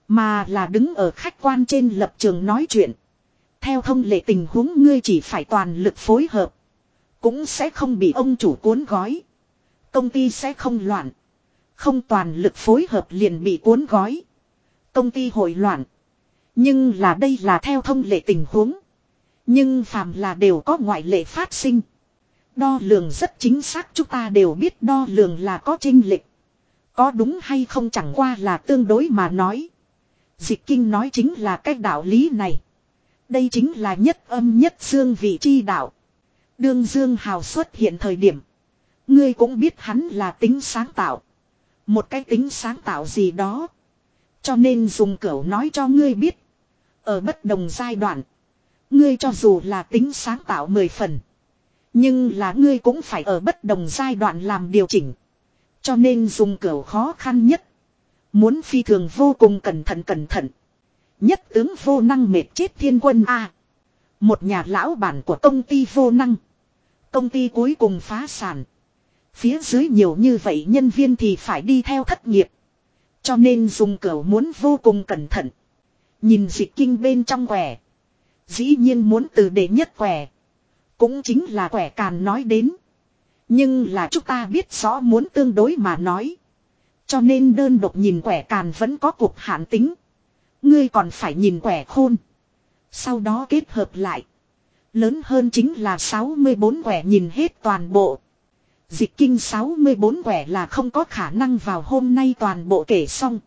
Mà là đứng ở khách quan trên lập trường nói chuyện. Theo thông lệ tình huống ngươi chỉ phải toàn lực phối hợp. Cũng sẽ không bị ông chủ cuốn gói. Công ty sẽ không loạn. Không toàn lực phối hợp liền bị cuốn gói. Công ty hội loạn. Nhưng là đây là theo thông lệ tình huống. Nhưng phàm là đều có ngoại lệ phát sinh. Đo lường rất chính xác chúng ta đều biết đo lường là có trinh lệch. Có đúng hay không chẳng qua là tương đối mà nói. Dịch kinh nói chính là cái đạo lý này. Đây chính là nhất âm nhất dương vị chi đạo. Đương Dương Hào xuất hiện thời điểm. Ngươi cũng biết hắn là tính sáng tạo. Một cái tính sáng tạo gì đó. Cho nên dùng cửu nói cho ngươi biết. Ở bất đồng giai đoạn. Ngươi cho dù là tính sáng tạo mười phần. Nhưng là ngươi cũng phải ở bất đồng giai đoạn làm điều chỉnh. Cho nên dùng cửu khó khăn nhất. Muốn phi thường vô cùng cẩn thận cẩn thận. Nhất tướng vô năng mệt chết thiên quân A. Một nhà lão bản của công ty vô năng. Công ty cuối cùng phá sản. Phía dưới nhiều như vậy nhân viên thì phải đi theo thất nghiệp. Cho nên dùng cửa muốn vô cùng cẩn thận. Nhìn dịch kinh bên trong quẻ. Dĩ nhiên muốn từ đệ nhất quẻ. Cũng chính là quẻ càn nói đến. Nhưng là chúng ta biết rõ muốn tương đối mà nói. Cho nên đơn độc nhìn quẻ càn vẫn có cuộc hạn tính. Ngươi còn phải nhìn quẻ khôn. Sau đó kết hợp lại. Lớn hơn chính là 64 quẻ nhìn hết toàn bộ. Dịch kinh 64 quẻ là không có khả năng vào hôm nay toàn bộ kể xong.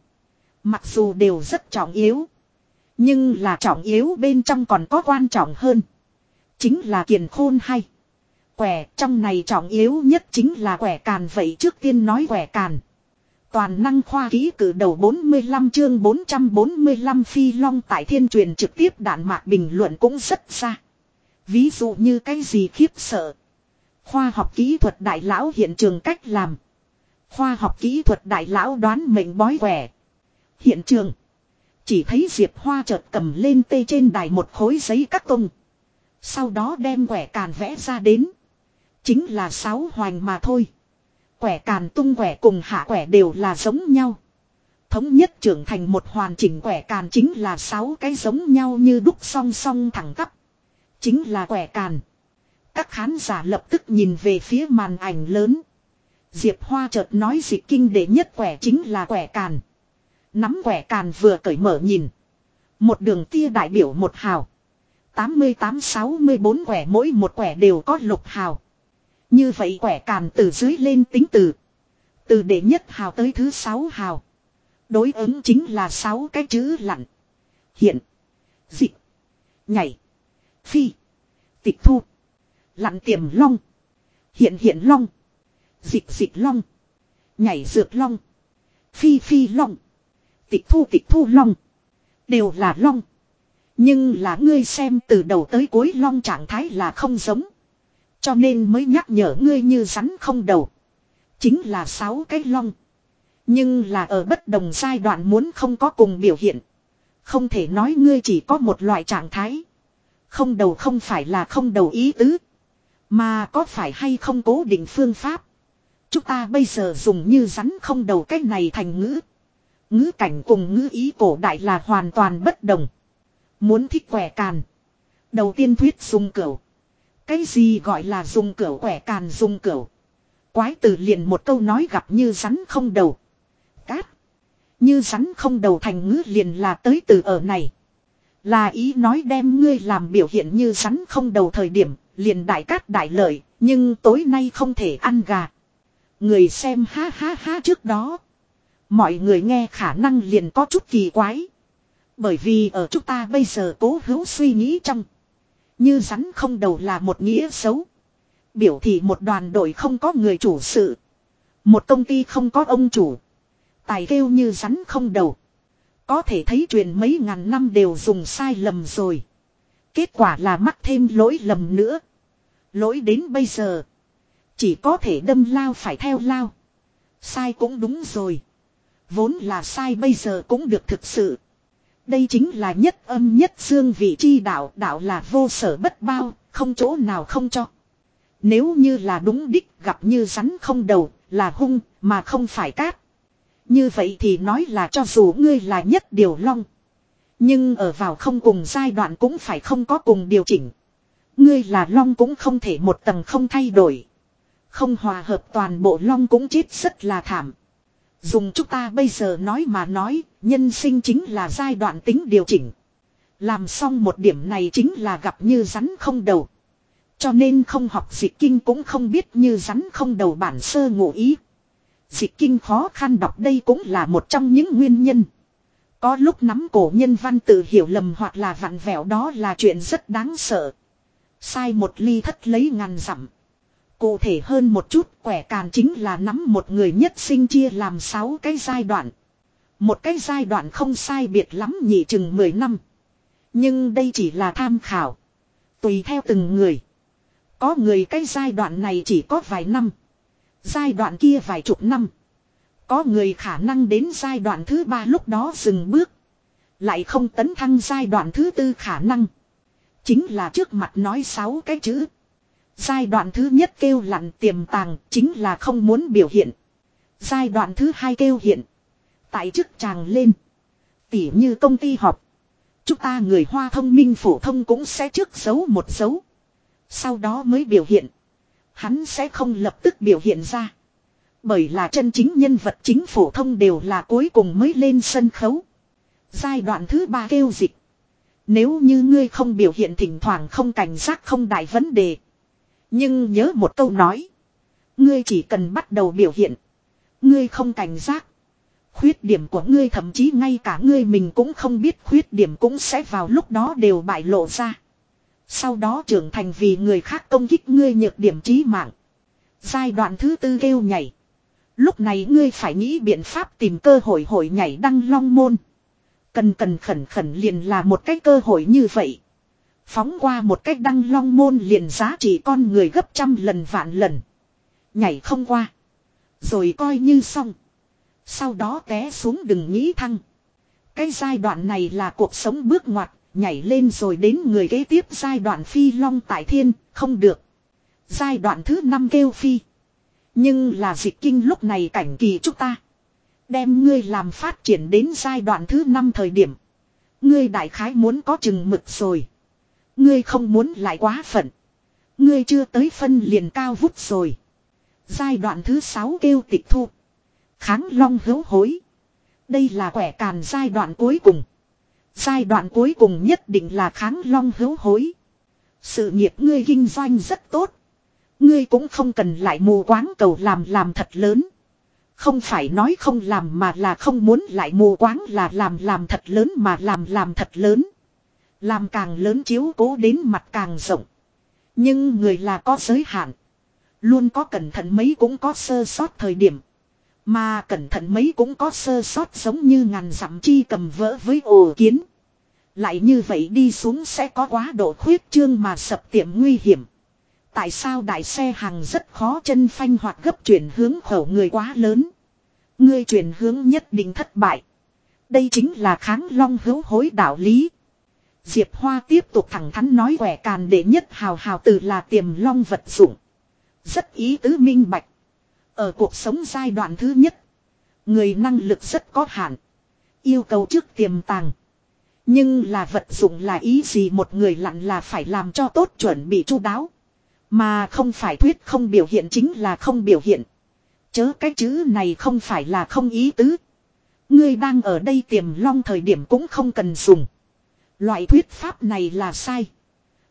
Mặc dù đều rất trọng yếu. Nhưng là trọng yếu bên trong còn có quan trọng hơn. Chính là kiền khôn hay. Quẻ trong này trọng yếu nhất chính là quẻ càn vậy trước tiên nói quẻ càn. Toàn năng khoa ký cử đầu 45 chương 445 phi long tại thiên truyền trực tiếp đạn mạc bình luận cũng rất xa. Ví dụ như cái gì khiếp sợ. Khoa học kỹ thuật đại lão hiện trường cách làm. Khoa học kỹ thuật đại lão đoán mệnh bói quẻ. Hiện trường. Chỉ thấy Diệp Hoa chợt cầm lên tê trên đài một khối giấy cắt tung. Sau đó đem quẻ càn vẽ ra đến. Chính là sáu hoành mà thôi. Quẻ càn tung quẻ cùng hạ quẻ đều là giống nhau. Thống nhất trưởng thành một hoàn chỉnh quẻ càn chính là sáu cái giống nhau như đúc song song thẳng tắp. Chính là quẻ càn. Các khán giả lập tức nhìn về phía màn ảnh lớn. Diệp Hoa chợt nói dịch kinh đệ nhất quẻ chính là quẻ càn. Nắm quẻ càn vừa cởi mở nhìn. Một đường tia đại biểu một hào. 88-64 quẻ mỗi một quẻ đều có lục hào. Như vậy quẻ càn từ dưới lên tính từ. Từ đệ nhất hào tới thứ sáu hào. Đối ứng chính là sáu cái chữ lặn. Hiện. Dị. Nhảy. Phi. Tịch thu. Lặn tiềm long. Hiện hiện long. Dịch dịch long. Nhảy dược long. Phi phi long. Tịch thu tịch thu long. Đều là long. Nhưng là ngươi xem từ đầu tới cuối long trạng thái là không giống. Cho nên mới nhắc nhở ngươi như rắn không đầu. Chính là sáu cái long. Nhưng là ở bất đồng giai đoạn muốn không có cùng biểu hiện. Không thể nói ngươi chỉ có một loại trạng thái. Không đầu không phải là không đầu ý tứ. Mà có phải hay không cố định phương pháp. Chúng ta bây giờ dùng như rắn không đầu cách này thành ngữ. Ngữ cảnh cùng ngữ ý cổ đại là hoàn toàn bất đồng. Muốn thích quẻ càn. Đầu tiên thuyết dùng cửu. Cái gì gọi là dùng cửu quẻ càn dùng cửu. Quái từ liền một câu nói gặp như rắn không đầu. Cát. Như rắn không đầu thành ngữ liền là tới từ ở này. Là ý nói đem ngươi làm biểu hiện như rắn không đầu thời điểm, liền đại cát đại lợi, nhưng tối nay không thể ăn gà. Người xem ha ha ha trước đó. Mọi người nghe khả năng liền có chút kỳ quái. Bởi vì ở chúng ta bây giờ cố hữu suy nghĩ trong. Như rắn không đầu là một nghĩa xấu. Biểu thị một đoàn đội không có người chủ sự. Một công ty không có ông chủ. Tài kêu như rắn không đầu. Có thể thấy truyền mấy ngàn năm đều dùng sai lầm rồi. Kết quả là mắc thêm lỗi lầm nữa. Lỗi đến bây giờ. Chỉ có thể đâm lao phải theo lao. Sai cũng đúng rồi. Vốn là sai bây giờ cũng được thực sự. Đây chính là nhất âm nhất dương vị chi đạo, đạo là vô sở bất bao, không chỗ nào không cho. Nếu như là đúng đích gặp như rắn không đầu, là hung, mà không phải cát. Như vậy thì nói là cho dù ngươi là nhất điều long. Nhưng ở vào không cùng giai đoạn cũng phải không có cùng điều chỉnh. Ngươi là long cũng không thể một tầng không thay đổi. Không hòa hợp toàn bộ long cũng chết rất là thảm. Dùng chúng ta bây giờ nói mà nói, nhân sinh chính là giai đoạn tính điều chỉnh. Làm xong một điểm này chính là gặp như rắn không đầu. Cho nên không học dịch kinh cũng không biết như rắn không đầu bản sơ ngụ ý. Dịch kinh khó khăn đọc đây cũng là một trong những nguyên nhân. Có lúc nắm cổ nhân văn tự hiểu lầm hoặc là vặn vẹo đó là chuyện rất đáng sợ. Sai một ly thất lấy ngàn dặm. Cụ thể hơn một chút, quẻ càn chính là nắm một người nhất sinh chia làm sáu cái giai đoạn. Một cái giai đoạn không sai biệt lắm nhị chừng 10 năm. Nhưng đây chỉ là tham khảo. Tùy theo từng người. Có người cái giai đoạn này chỉ có vài năm. Giai đoạn kia vài chục năm. Có người khả năng đến giai đoạn thứ ba lúc đó dừng bước. Lại không tấn thăng giai đoạn thứ tư khả năng. Chính là trước mặt nói sáu cái chữ. Giai đoạn thứ nhất kêu lặn tiềm tàng, chính là không muốn biểu hiện. Giai đoạn thứ hai kêu hiện. Tại chức chàng lên. Tỉ như công ty họp. Chúng ta người hoa thông minh phổ thông cũng sẽ trước giấu một dấu. Sau đó mới biểu hiện. Hắn sẽ không lập tức biểu hiện ra. Bởi là chân chính nhân vật chính phổ thông đều là cuối cùng mới lên sân khấu. Giai đoạn thứ ba kêu dịch. Nếu như ngươi không biểu hiện thỉnh thoảng không cảnh giác không đại vấn đề. Nhưng nhớ một câu nói. Ngươi chỉ cần bắt đầu biểu hiện. Ngươi không cảnh giác. Khuyết điểm của ngươi thậm chí ngay cả ngươi mình cũng không biết khuyết điểm cũng sẽ vào lúc đó đều bại lộ ra. Sau đó trưởng thành vì người khác công kích ngươi nhược điểm trí mạng. Giai đoạn thứ tư kêu nhảy. Lúc này ngươi phải nghĩ biện pháp tìm cơ hội hội nhảy đăng long môn. Cần cần khẩn khẩn liền là một cái cơ hội như vậy. Phóng qua một cách đăng long môn liền giá trị con người gấp trăm lần vạn lần. Nhảy không qua. Rồi coi như xong. Sau đó té xuống đừng nghĩ thăng. Cái giai đoạn này là cuộc sống bước ngoặt, nhảy lên rồi đến người kế tiếp giai đoạn phi long tại thiên, không được. Giai đoạn thứ năm kêu phi. Nhưng là dịch kinh lúc này cảnh kỳ chúng ta. Đem ngươi làm phát triển đến giai đoạn thứ năm thời điểm. Ngươi đại khái muốn có chừng mực rồi. Ngươi không muốn lại quá phận. Ngươi chưa tới phân liền cao vút rồi. Giai đoạn thứ sáu kêu tịch thu. Kháng long hữu hối. Đây là quẻ càn giai đoạn cuối cùng. Giai đoạn cuối cùng nhất định là kháng long hữu hối. Sự nghiệp ngươi kinh doanh rất tốt. Ngươi cũng không cần lại mù quáng cầu làm làm thật lớn. Không phải nói không làm mà là không muốn lại mù quáng là làm làm thật lớn mà làm làm thật lớn. Làm càng lớn chiếu cố đến mặt càng rộng. Nhưng người là có giới hạn. Luôn có cẩn thận mấy cũng có sơ sót thời điểm. Mà cẩn thận mấy cũng có sơ sót giống như ngàn dặm chi cầm vỡ với ổ kiến. Lại như vậy đi xuống sẽ có quá độ khuyết trương mà sập tiệm nguy hiểm. Tại sao đại xe hàng rất khó chân phanh hoặc gấp chuyển hướng khẩu người quá lớn. Ngươi chuyển hướng nhất định thất bại. Đây chính là kháng long hữu hối đạo lý. Diệp Hoa tiếp tục thẳng thắn nói quẻ càn để nhất hào hào từ là tiềm long vật dụng. Rất ý tứ minh bạch. Ở cuộc sống giai đoạn thứ nhất. Người năng lực rất có hạn. Yêu cầu trước tiềm tàng. Nhưng là vật dụng là ý gì một người lặn là phải làm cho tốt chuẩn bị chu đáo. Mà không phải thuyết không biểu hiện chính là không biểu hiện. Chớ cái chữ này không phải là không ý tứ. Ngươi đang ở đây tiềm long thời điểm cũng không cần dùng. Loại thuyết pháp này là sai.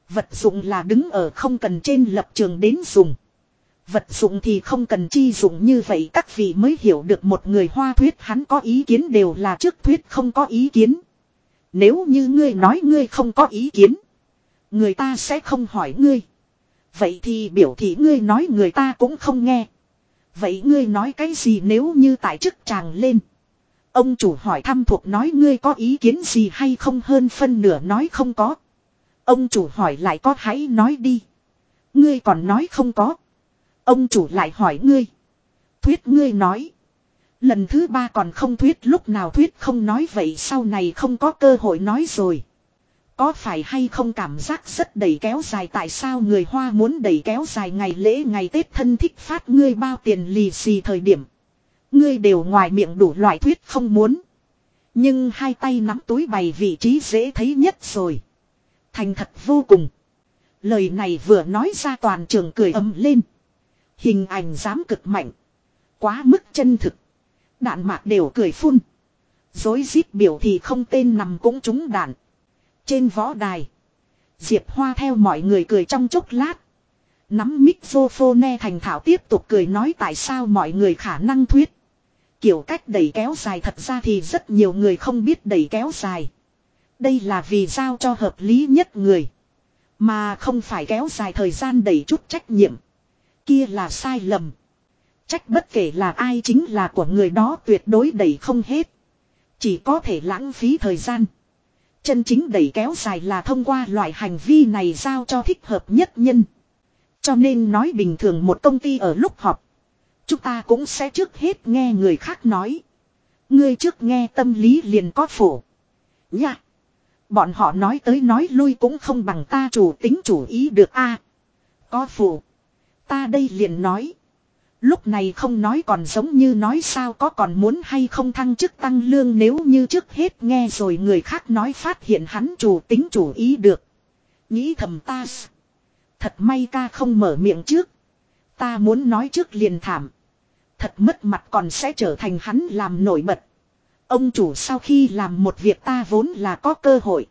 Vật dụng là đứng ở không cần trên lập trường đến dùng. Vật dụng thì không cần chi dụng như vậy các vị mới hiểu được một người hoa thuyết hắn có ý kiến đều là trước thuyết không có ý kiến. Nếu như ngươi nói ngươi không có ý kiến. Người ta sẽ không hỏi ngươi. Vậy thì biểu thị ngươi nói người ta cũng không nghe. Vậy ngươi nói cái gì nếu như tại chức chàng lên. Ông chủ hỏi thăm thuộc nói ngươi có ý kiến gì hay không hơn phân nửa nói không có. Ông chủ hỏi lại có hãy nói đi. Ngươi còn nói không có. Ông chủ lại hỏi ngươi. Thuyết ngươi nói. Lần thứ ba còn không thuyết lúc nào thuyết không nói vậy sau này không có cơ hội nói rồi. Có phải hay không cảm giác rất đầy kéo dài tại sao người Hoa muốn đầy kéo dài ngày lễ ngày Tết thân thích phát ngươi bao tiền lì xì thời điểm. Ngươi đều ngoài miệng đủ loại thuyết không muốn. Nhưng hai tay nắm túi bày vị trí dễ thấy nhất rồi. Thành thật vô cùng. Lời này vừa nói ra toàn trường cười ầm lên. Hình ảnh dám cực mạnh. Quá mức chân thực. Đạn mạc đều cười phun. Dối rít biểu thì không tên nằm cũng trúng đạn. Trên võ đài. Diệp Hoa theo mọi người cười trong chốc lát. Nắm microphone thành thảo tiếp tục cười nói tại sao mọi người khả năng thuyết. Kiểu cách đẩy kéo dài thật ra thì rất nhiều người không biết đẩy kéo dài. Đây là vì giao cho hợp lý nhất người. Mà không phải kéo dài thời gian đẩy chút trách nhiệm. Kia là sai lầm. Trách bất kể là ai chính là của người đó tuyệt đối đẩy không hết. Chỉ có thể lãng phí thời gian. Chân chính đẩy kéo dài là thông qua loại hành vi này giao cho thích hợp nhất nhân. Cho nên nói bình thường một công ty ở lúc họp. Chúng ta cũng sẽ trước hết nghe người khác nói. Ngươi trước nghe tâm lý liền có phổ. Nha. Bọn họ nói tới nói lui cũng không bằng ta chủ tính chủ ý được a. có phụ. Ta đây liền nói. Lúc này không nói còn giống như nói sao có còn muốn hay không thăng chức tăng lương nếu như trước hết nghe rồi người khác nói phát hiện hắn chủ tính chủ ý được. Nghĩ thầm ta. Thật may ca không mở miệng trước. Ta muốn nói trước liền thảm. Thật mất mặt còn sẽ trở thành hắn làm nổi bật. Ông chủ sau khi làm một việc ta vốn là có cơ hội.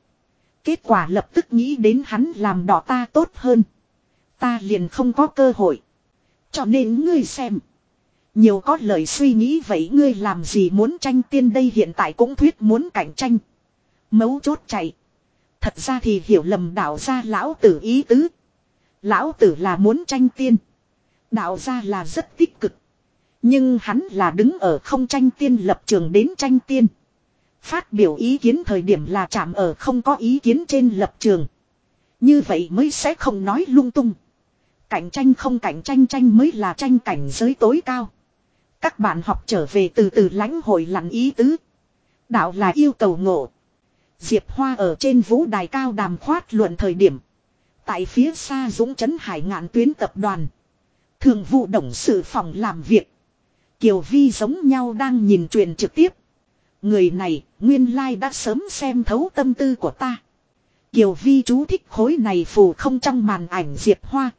Kết quả lập tức nghĩ đến hắn làm đỏ ta tốt hơn. Ta liền không có cơ hội. Cho nên ngươi xem. Nhiều có lời suy nghĩ vậy ngươi làm gì muốn tranh tiên đây hiện tại cũng thuyết muốn cạnh tranh. Mấu chốt chạy. Thật ra thì hiểu lầm đạo gia lão tử ý tứ. Lão tử là muốn tranh tiên. Đạo gia là rất tích cực. Nhưng hắn là đứng ở không tranh tiên lập trường đến tranh tiên. Phát biểu ý kiến thời điểm là chạm ở không có ý kiến trên lập trường. Như vậy mới sẽ không nói lung tung. Cạnh tranh không cạnh tranh tranh mới là tranh cảnh giới tối cao. Các bạn học trở về từ từ lãnh hội lặn ý tứ. Đạo là yêu cầu ngộ. Diệp Hoa ở trên vũ đài cao đàm khoát luận thời điểm. Tại phía xa dũng chấn hải ngạn tuyến tập đoàn. Thường vụ đồng sự phòng làm việc. Kiều Vi giống nhau đang nhìn truyền trực tiếp. Người này, nguyên lai đã sớm xem thấu tâm tư của ta. Kiều Vi chú thích khối này phù không trong màn ảnh Diệp Hoa.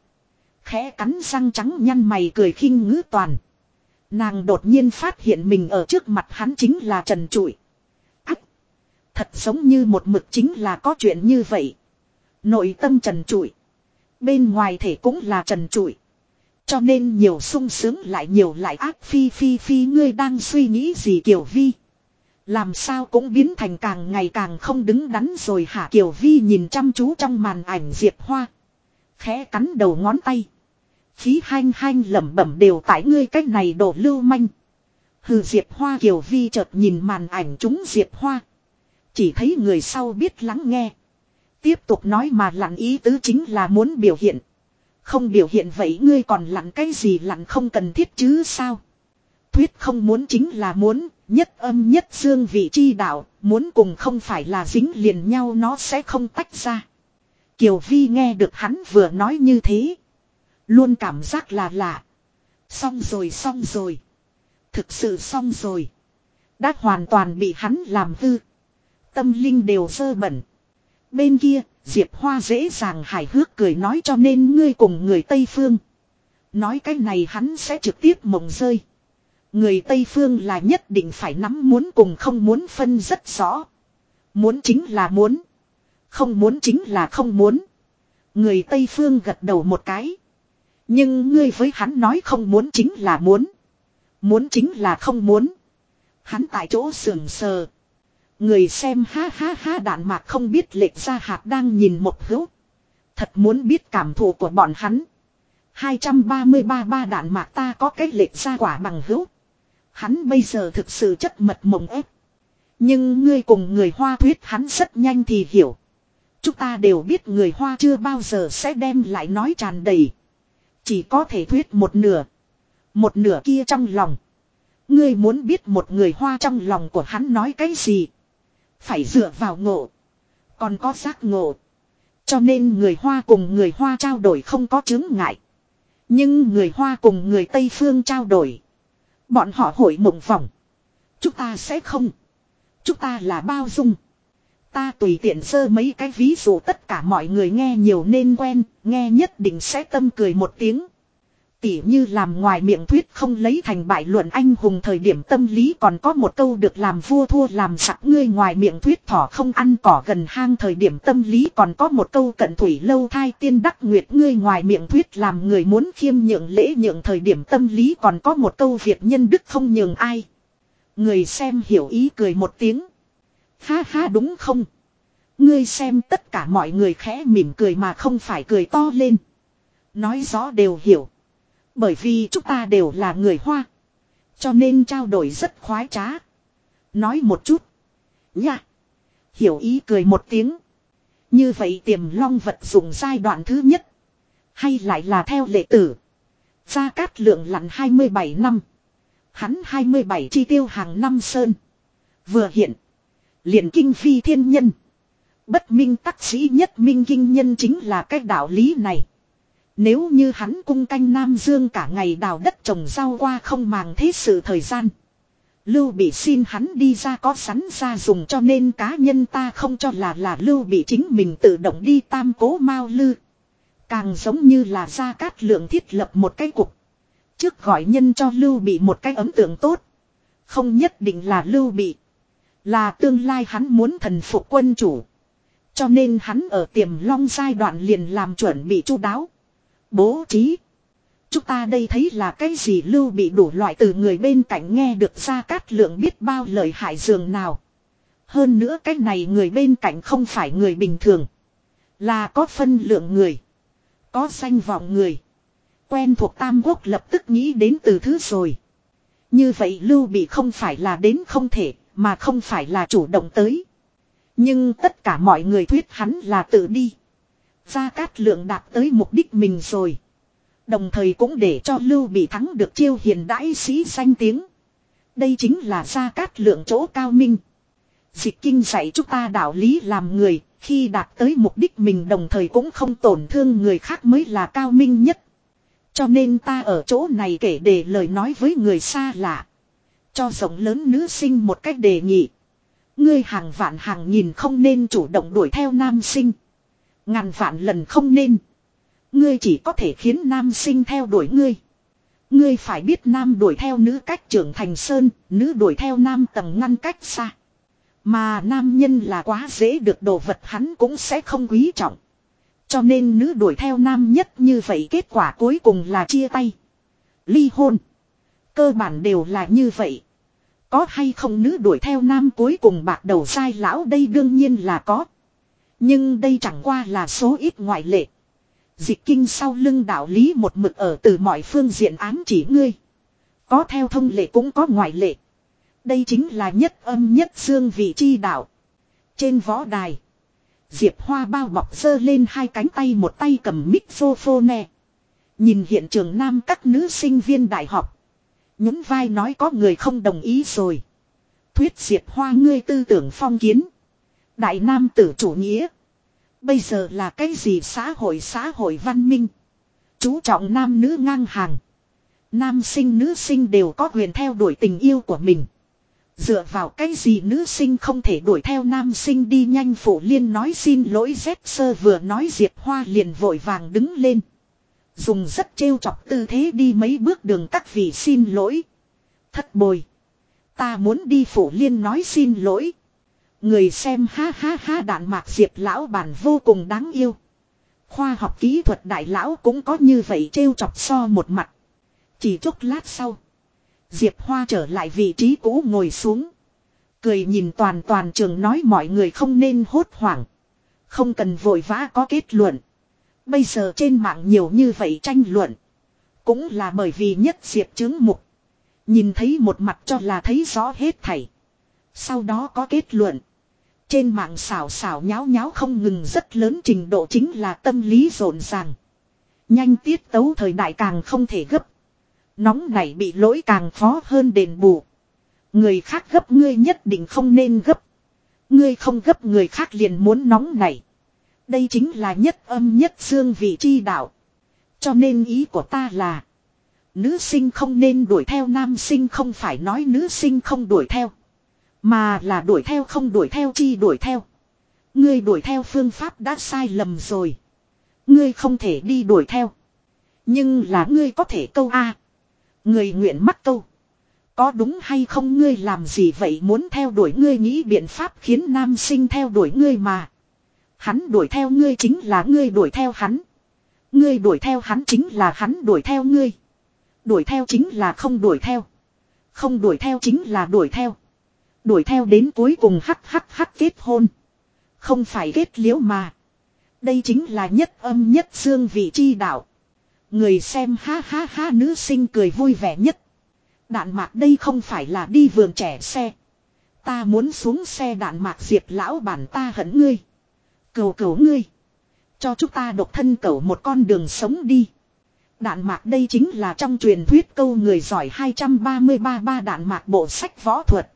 Khẽ cắn răng trắng nhăn mày cười khinh ngữ toàn. Nàng đột nhiên phát hiện mình ở trước mặt hắn chính là trần trụi. Ách! Thật giống như một mực chính là có chuyện như vậy. Nội tâm trần trụi. Bên ngoài thể cũng là trần trụi. Cho nên nhiều sung sướng lại nhiều lại ác phi phi phi ngươi đang suy nghĩ gì Kiều Vi. Làm sao cũng biến thành càng ngày càng không đứng đắn rồi hả Kiều Vi nhìn chăm chú trong màn ảnh Diệp Hoa. Khẽ cắn đầu ngón tay. Khí hanh hanh lẩm bẩm đều tại ngươi cách này đổ lưu manh. Hừ Diệp Hoa Kiều Vi chợt nhìn màn ảnh chúng Diệp Hoa. Chỉ thấy người sau biết lắng nghe. Tiếp tục nói mà lặn ý tứ chính là muốn biểu hiện. Không biểu hiện vậy ngươi còn lặn cái gì lặn không cần thiết chứ sao. Thuyết không muốn chính là muốn, nhất âm nhất dương vị chi đạo, muốn cùng không phải là dính liền nhau nó sẽ không tách ra. Kiều Vi nghe được hắn vừa nói như thế. Luôn cảm giác là lạ. Xong rồi xong rồi. Thực sự xong rồi. Đã hoàn toàn bị hắn làm hư. Tâm linh đều sơ bẩn. Bên kia, Diệp Hoa dễ dàng hài hước cười nói cho nên ngươi cùng người Tây Phương. Nói cái này hắn sẽ trực tiếp mộng rơi. Người Tây Phương là nhất định phải nắm muốn cùng không muốn phân rất rõ. Muốn chính là muốn. Không muốn chính là không muốn. Người Tây Phương gật đầu một cái. Nhưng ngươi với hắn nói không muốn chính là muốn. Muốn chính là không muốn. Hắn tại chỗ sườn sờ. Người xem ha ha ha đạn mạc không biết lệch ra hạt đang nhìn một hữu. Thật muốn biết cảm thụ của bọn hắn. 233 ba đạn mạc ta có cái lệch ra quả bằng hữu. Hắn bây giờ thực sự chất mật mộng ép. Nhưng ngươi cùng người Hoa thuyết hắn rất nhanh thì hiểu. Chúng ta đều biết người Hoa chưa bao giờ sẽ đem lại nói tràn đầy. Chỉ có thể thuyết một nửa. Một nửa kia trong lòng. Ngươi muốn biết một người hoa trong lòng của hắn nói cái gì. Phải dựa vào ngộ. Còn có giác ngộ. Cho nên người hoa cùng người hoa trao đổi không có chứng ngại. Nhưng người hoa cùng người Tây Phương trao đổi. Bọn họ hội mộng vòng. Chúng ta sẽ không. Chúng ta là bao dung. Ta tùy tiện sơ mấy cái ví dụ tất cả mọi người nghe nhiều nên quen, nghe nhất định sẽ tâm cười một tiếng. Tỉ như làm ngoài miệng thuyết không lấy thành bại luận anh hùng thời điểm tâm lý còn có một câu được làm vua thua làm sặc ngươi ngoài miệng thuyết thỏ không ăn cỏ gần hang thời điểm tâm lý còn có một câu cận thủy lâu thai tiên đắc nguyệt ngươi ngoài miệng thuyết làm người muốn khiêm nhượng lễ nhượng thời điểm tâm lý còn có một câu việc nhân đức không nhường ai. Người xem hiểu ý cười một tiếng. Ha ha đúng không? Ngươi xem tất cả mọi người khẽ mỉm cười mà không phải cười to lên. Nói rõ đều hiểu. Bởi vì chúng ta đều là người Hoa. Cho nên trao đổi rất khoái trá. Nói một chút. Nha. Hiểu ý cười một tiếng. Như vậy tiềm long vật dùng giai đoạn thứ nhất. Hay lại là theo lệ tử. Gia Cát Lượng lặn 27 năm. Hắn 27 chi tiêu hàng năm sơn. Vừa hiện liền kinh phi thiên nhân. Bất minh tắc sĩ nhất minh kinh nhân chính là cái đạo lý này. Nếu như hắn cung canh Nam Dương cả ngày đào đất trồng rau qua không màng thế sự thời gian. Lưu bị xin hắn đi ra có sắn ra dùng cho nên cá nhân ta không cho là là lưu bị chính mình tự động đi tam cố mau lư. Càng giống như là ra cát lượng thiết lập một cái cục. Trước gọi nhân cho lưu bị một cái ấn tượng tốt. Không nhất định là lưu bị. Là tương lai hắn muốn thần phục quân chủ. Cho nên hắn ở tiềm long giai đoạn liền làm chuẩn bị chu đáo. Bố trí. Chúng ta đây thấy là cái gì lưu bị đủ loại từ người bên cạnh nghe được ra cát lượng biết bao lời hại dường nào. Hơn nữa cái này người bên cạnh không phải người bình thường. Là có phân lượng người. Có danh vọng người. Quen thuộc Tam Quốc lập tức nghĩ đến từ thứ rồi. Như vậy Lưu Bị không phải là đến không thể, mà không phải là chủ động tới. Nhưng tất cả mọi người thuyết hắn là tự đi. Gia Cát Lượng đạt tới mục đích mình rồi. Đồng thời cũng để cho Lưu Bị thắng được chiêu hiền đãi sĩ danh tiếng. Đây chính là Gia Cát Lượng chỗ cao minh. Dịch kinh dạy chúng ta đạo lý làm người, khi đạt tới mục đích mình đồng thời cũng không tổn thương người khác mới là cao minh nhất. Cho nên ta ở chỗ này kể để lời nói với người xa lạ. Cho rộng lớn nữ sinh một cách đề nghị. Ngươi hàng vạn hàng nhìn không nên chủ động đuổi theo nam sinh. Ngàn vạn lần không nên. Ngươi chỉ có thể khiến nam sinh theo đuổi ngươi. Ngươi phải biết nam đuổi theo nữ cách trưởng thành sơn, nữ đuổi theo nam tầng ngăn cách xa. Mà nam nhân là quá dễ được đồ vật hắn cũng sẽ không quý trọng. Cho nên nữ đuổi theo nam nhất như vậy kết quả cuối cùng là chia tay. Ly hôn. Cơ bản đều là như vậy. Có hay không nữ đuổi theo nam cuối cùng bạc đầu sai lão đây đương nhiên là có. Nhưng đây chẳng qua là số ít ngoại lệ. Dịch kinh sau lưng đạo lý một mực ở từ mọi phương diện ám chỉ ngươi. Có theo thông lệ cũng có ngoại lệ. Đây chính là nhất âm nhất dương vị chi đạo. Trên võ đài. Diệp Hoa bao bọc sơ lên hai cánh tay một tay cầm mic nè. Nhìn hiện trường nam các nữ sinh viên đại học. Những vai nói có người không đồng ý rồi. Thuyết diệt Hoa ngươi tư tưởng phong kiến. Đại nam tử chủ nghĩa. Bây giờ là cái gì xã hội xã hội văn minh. Chú trọng nam nữ ngang hàng. Nam sinh nữ sinh đều có quyền theo đuổi tình yêu của mình. Dựa vào cái gì nữ sinh không thể đuổi theo nam sinh đi nhanh phủ liên nói xin lỗi dép sơ vừa nói Diệp Hoa liền vội vàng đứng lên. Dùng rất trêu chọc tư thế đi mấy bước đường các vị xin lỗi. Thất bồi. Ta muốn đi phủ liên nói xin lỗi. Người xem ha ha ha đạn mạc diệp lão bản vô cùng đáng yêu. Khoa học kỹ thuật đại lão cũng có như vậy trêu chọc so một mặt. Chỉ chút lát sau. Diệp Hoa trở lại vị trí cũ ngồi xuống. Cười nhìn toàn toàn trường nói mọi người không nên hốt hoảng. Không cần vội vã có kết luận. Bây giờ trên mạng nhiều như vậy tranh luận. Cũng là bởi vì nhất diệp chứng mục. Nhìn thấy một mặt cho là thấy rõ hết thảy. Sau đó có kết luận. Trên mạng xảo xảo nháo nháo không ngừng rất lớn trình độ chính là tâm lý rộn ràng. Nhanh tiết tấu thời đại càng không thể gấp. Nóng này bị lỗi càng khó hơn đền bù. Người khác gấp ngươi nhất định không nên gấp. Ngươi không gấp người khác liền muốn nóng này. Đây chính là nhất âm nhất dương vị chi đạo. Cho nên ý của ta là. Nữ sinh không nên đuổi theo nam sinh không phải nói nữ sinh không đuổi theo. Mà là đuổi theo không đuổi theo chi đuổi theo. Ngươi đuổi theo phương pháp đã sai lầm rồi. Ngươi không thể đi đuổi theo. Nhưng là ngươi có thể câu A. Người nguyện mắc câu. Có đúng hay không ngươi làm gì vậy muốn theo đuổi ngươi nghĩ biện pháp khiến nam sinh theo đuổi ngươi mà. Hắn đuổi theo ngươi chính là ngươi đuổi theo hắn. Ngươi đuổi theo hắn chính là hắn đuổi theo ngươi. Đuổi theo chính là không đuổi theo. Không đuổi theo chính là đuổi theo. Đuổi theo đến cuối cùng hắc hắc hắc kết hôn. Không phải kết liễu mà. Đây chính là nhất âm nhất dương vị chi đạo. Người xem ha ha ha nữ sinh cười vui vẻ nhất. Đạn mạc đây không phải là đi vườn trẻ xe. Ta muốn xuống xe đạn mạc diệt lão bản ta hận ngươi. Cầu cầu ngươi. Cho chúng ta độc thân cầu một con đường sống đi. Đạn mạc đây chính là trong truyền thuyết câu người giỏi 233 ba đạn mạc bộ sách võ thuật.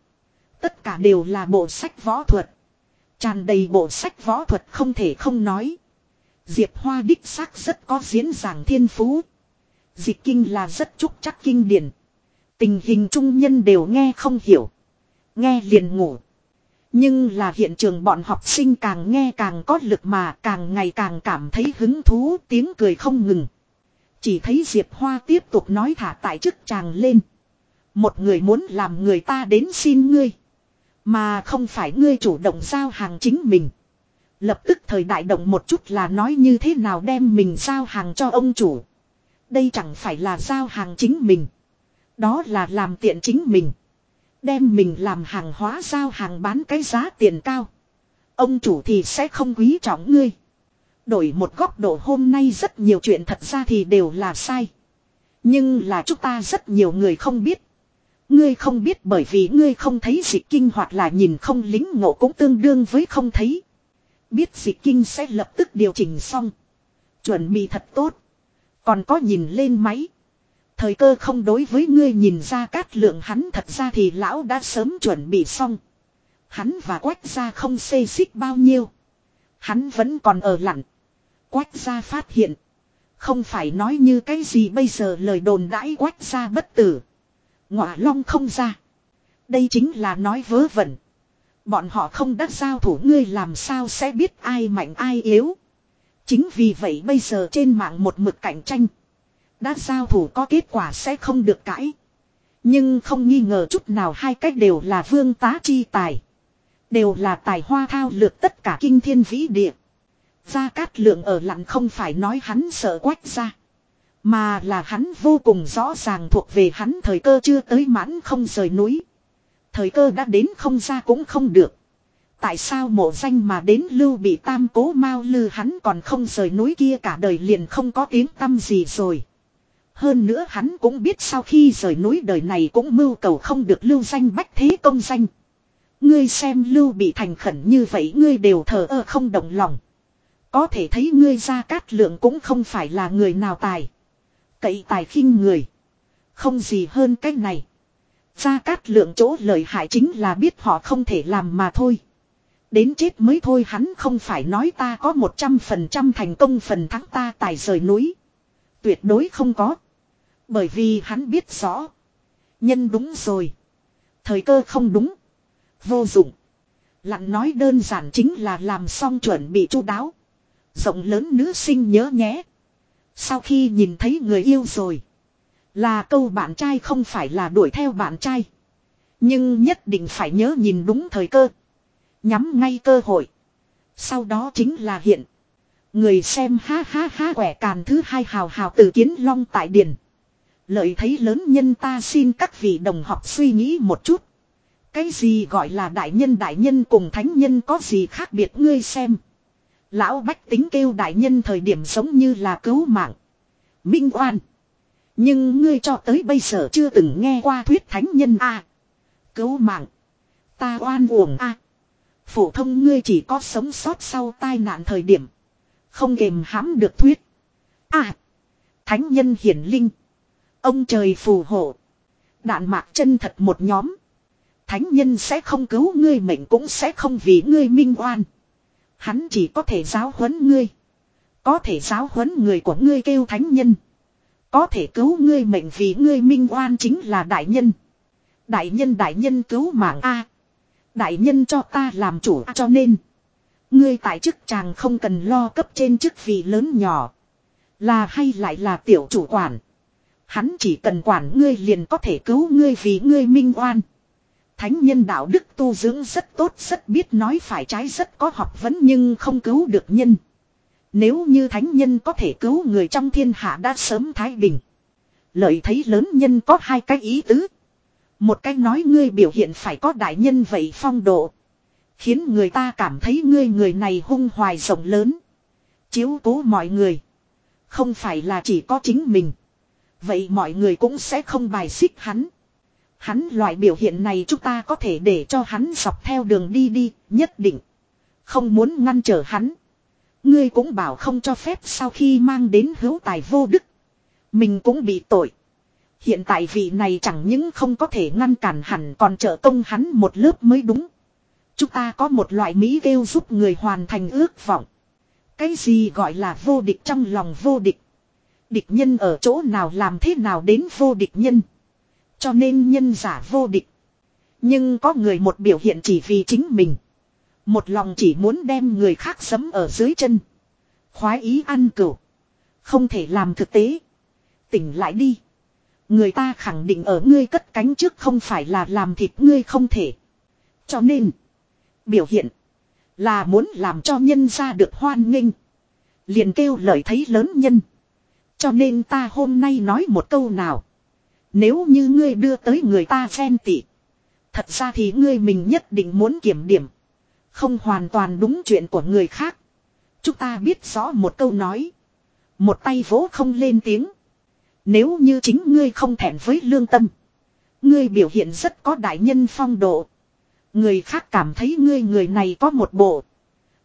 Tất cả đều là bộ sách võ thuật. Tràn đầy bộ sách võ thuật không thể không nói. Diệp Hoa đích xác rất có diễn giảng thiên phú. Dịch kinh là rất trúc chắc kinh điển. Tình hình trung nhân đều nghe không hiểu. Nghe liền ngủ. Nhưng là hiện trường bọn học sinh càng nghe càng có lực mà càng ngày càng cảm thấy hứng thú, tiếng cười không ngừng. Chỉ thấy Diệp Hoa tiếp tục nói thả tại chức chàng lên. Một người muốn làm người ta đến xin ngươi. Mà không phải ngươi chủ động giao hàng chính mình. Lập tức thời đại động một chút là nói như thế nào đem mình giao hàng cho ông chủ. Đây chẳng phải là giao hàng chính mình. Đó là làm tiện chính mình. Đem mình làm hàng hóa giao hàng bán cái giá tiền cao. Ông chủ thì sẽ không quý trọng ngươi. Đổi một góc độ hôm nay rất nhiều chuyện thật ra thì đều là sai. Nhưng là chúng ta rất nhiều người không biết. Ngươi không biết bởi vì ngươi không thấy dịch kinh hoặc là nhìn không lính ngộ cũng tương đương với không thấy. Biết dịch kinh sẽ lập tức điều chỉnh xong. Chuẩn bị thật tốt. Còn có nhìn lên máy. Thời cơ không đối với ngươi nhìn ra cát lượng hắn thật ra thì lão đã sớm chuẩn bị xong. Hắn và quách ra không xê xích bao nhiêu. Hắn vẫn còn ở lặn. Quách ra phát hiện. Không phải nói như cái gì bây giờ lời đồn đãi quách ra bất tử. Ngọa long không ra. Đây chính là nói vớ vẩn. Bọn họ không đắc giao thủ ngươi làm sao sẽ biết ai mạnh ai yếu. Chính vì vậy bây giờ trên mạng một mực cạnh tranh. Đã giao thủ có kết quả sẽ không được cãi. Nhưng không nghi ngờ chút nào hai cách đều là vương tá chi tài. Đều là tài hoa thao lược tất cả kinh thiên vĩ địa. Gia Cát Lượng ở lặng không phải nói hắn sợ quách ra. Mà là hắn vô cùng rõ ràng thuộc về hắn thời cơ chưa tới mãn không rời núi. Thời cơ đã đến không ra cũng không được. Tại sao mộ danh mà đến lưu bị tam cố mau lư hắn còn không rời núi kia cả đời liền không có tiếng tâm gì rồi. Hơn nữa hắn cũng biết sau khi rời núi đời này cũng mưu cầu không được lưu danh bách thế công danh. Ngươi xem lưu bị thành khẩn như vậy ngươi đều thờ ơ không động lòng. Có thể thấy ngươi ra cát lượng cũng không phải là người nào tài. Cậy tài khinh người. Không gì hơn cách này. Gia Cát Lượng chỗ lợi hại chính là biết họ không thể làm mà thôi. Đến chết mới thôi hắn không phải nói ta có 100% thành công phần thắng ta tài rời núi. Tuyệt đối không có. Bởi vì hắn biết rõ. Nhân đúng rồi. Thời cơ không đúng. Vô dụng. Lặng nói đơn giản chính là làm xong chuẩn bị chu đáo. Rộng lớn nữ sinh nhớ nhé. Sau khi nhìn thấy người yêu rồi. Là câu bạn trai không phải là đuổi theo bạn trai. Nhưng nhất định phải nhớ nhìn đúng thời cơ. Nhắm ngay cơ hội. Sau đó chính là hiện. Người xem ha ha ha quẻ càn thứ hai hào hào từ kiến long tại điền. Lợi thấy lớn nhân ta xin các vị đồng học suy nghĩ một chút. Cái gì gọi là đại nhân đại nhân cùng thánh nhân có gì khác biệt ngươi xem. Lão bách tính kêu đại nhân thời điểm giống như là cứu mạng. Minh oan. Nhưng ngươi cho tới bây giờ chưa từng nghe qua thuyết thánh nhân a Cứu mạng. Ta oan uổng a Phổ thông ngươi chỉ có sống sót sau tai nạn thời điểm. Không kềm hãm được thuyết. À. Thánh nhân hiển linh. Ông trời phù hộ. Đạn mạc chân thật một nhóm. Thánh nhân sẽ không cứu ngươi, mệnh cũng sẽ không vì ngươi minh oan. Hắn chỉ có thể giáo huấn ngươi. Có thể giáo huấn người của ngươi kêu thánh nhân. Có thể cứu ngươi, mệnh vì ngươi minh oan chính là đại nhân. Đại nhân đại nhân cứu mạng A. Đại nhân cho ta làm chủ cho nên. Ngươi tại chức chàng không cần lo cấp trên chức vị lớn nhỏ. Là hay lại là tiểu chủ quản. Hắn chỉ cần quản ngươi liền có thể cứu ngươi vì ngươi minh oan. Thánh nhân đạo đức tu dưỡng rất tốt, rất biết nói phải trái, rất có học vấn nhưng không cứu được nhân. Nếu như thánh nhân có thể cứu người trong thiên hạ đã sớm thái bình. Lợi thấy lớn nhân có hai cái ý tứ. Một cách nói ngươi biểu hiện phải có đại nhân vậy phong độ. Khiến người ta cảm thấy ngươi người này hung hoài rộng lớn. Chiếu cố mọi người. Không phải là chỉ có chính mình. Vậy mọi người cũng sẽ không bài xích hắn. Hắn loại biểu hiện này chúng ta có thể để cho hắn dọc theo đường đi đi, nhất định. Không muốn ngăn trở hắn. Ngươi cũng bảo không cho phép sau khi mang đến hữu tài vô đức. Mình cũng bị tội. Hiện tại vị này chẳng những không có thể ngăn cản hẳn còn trợ công hắn một lớp mới đúng. Chúng ta có một loại Mỹ kêu giúp người hoàn thành ước vọng. Cái gì gọi là vô địch trong lòng vô địch. Địch nhân ở chỗ nào làm thế nào đến vô địch nhân. Cho nên nhân giả vô địch. Nhưng có người một biểu hiện chỉ vì chính mình. Một lòng chỉ muốn đem người khác sấm ở dưới chân. Khoái ý ăn cửu. Không thể làm thực tế. Tỉnh lại đi. Người ta khẳng định ở ngươi cất cánh trước không phải là làm thịt ngươi không thể. Cho nên. Biểu hiện. Là muốn làm cho nhân ra được hoan nghênh. Liền kêu lời thấy lớn nhân. Cho nên ta hôm nay nói một câu nào. Nếu như ngươi đưa tới người ta ghen tị. Thật ra thì ngươi mình nhất định muốn kiểm điểm. Không hoàn toàn đúng chuyện của người khác. Chúng ta biết rõ một câu nói. Một tay vỗ không lên tiếng. Nếu như chính ngươi không thẹn với lương tâm. Ngươi biểu hiện rất có đại nhân phong độ. Người khác cảm thấy ngươi người này có một bộ.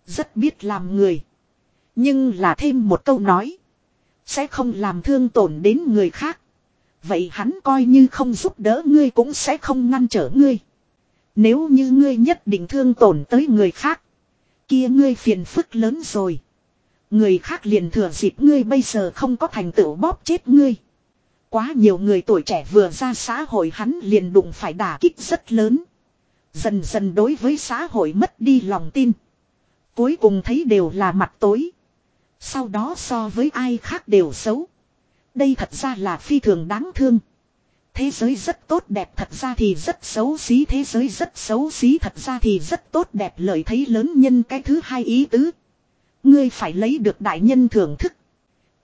Rất biết làm người. Nhưng là thêm một câu nói. Sẽ không làm thương tổn đến người khác. Vậy hắn coi như không giúp đỡ ngươi cũng sẽ không ngăn trở ngươi. Nếu như ngươi nhất định thương tổn tới người khác. Kia ngươi phiền phức lớn rồi. Người khác liền thừa dịp ngươi bây giờ không có thành tựu bóp chết ngươi. Quá nhiều người tuổi trẻ vừa ra xã hội hắn liền đụng phải đả kích rất lớn. Dần dần đối với xã hội mất đi lòng tin. Cuối cùng thấy đều là mặt tối. Sau đó so với ai khác đều xấu. Đây thật ra là phi thường đáng thương. Thế giới rất tốt đẹp thật ra thì rất xấu xí, thế giới rất xấu xí thật ra thì rất tốt đẹp, lời thấy lớn nhân cái thứ hai ý tứ. Ngươi phải lấy được đại nhân thưởng thức.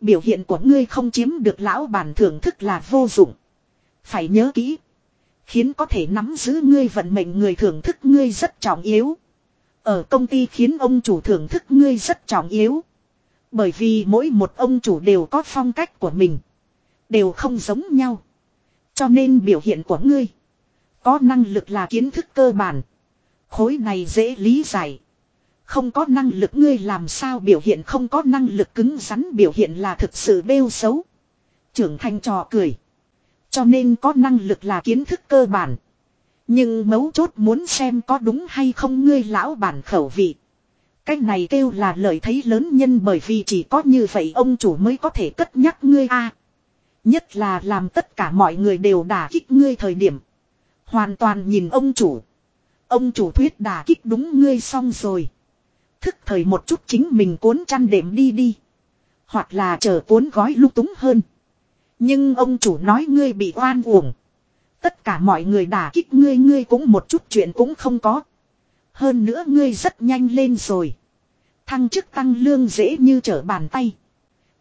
Biểu hiện của ngươi không chiếm được lão bản thưởng thức là vô dụng. Phải nhớ kỹ. Khiến có thể nắm giữ ngươi vận mệnh người thưởng thức ngươi rất trọng yếu. Ở công ty khiến ông chủ thưởng thức ngươi rất trọng yếu. Bởi vì mỗi một ông chủ đều có phong cách của mình. Đều không giống nhau. Cho nên biểu hiện của ngươi. Có năng lực là kiến thức cơ bản. Khối này dễ lý giải. Không có năng lực ngươi làm sao biểu hiện không có năng lực cứng rắn biểu hiện là thực sự bêu xấu. Trưởng thành trò cười. Cho nên có năng lực là kiến thức cơ bản. Nhưng mấu chốt muốn xem có đúng hay không ngươi lão bản khẩu vị. Cái này kêu là lời thấy lớn nhân bởi vì chỉ có như vậy ông chủ mới có thể cất nhắc ngươi a. nhất là làm tất cả mọi người đều đả kích ngươi thời điểm. Hoàn toàn nhìn ông chủ. Ông chủ thuyết đả kích đúng ngươi xong rồi. Thức thời một chút chính mình cuốn chăn đệm đi đi. Hoặc là chờ cuốn gói lúc túng hơn. Nhưng ông chủ nói ngươi bị oan uổng. Tất cả mọi người đả kích ngươi ngươi cũng một chút chuyện cũng không có. Hơn nữa ngươi rất nhanh lên rồi. Thăng chức tăng lương dễ như trở bàn tay.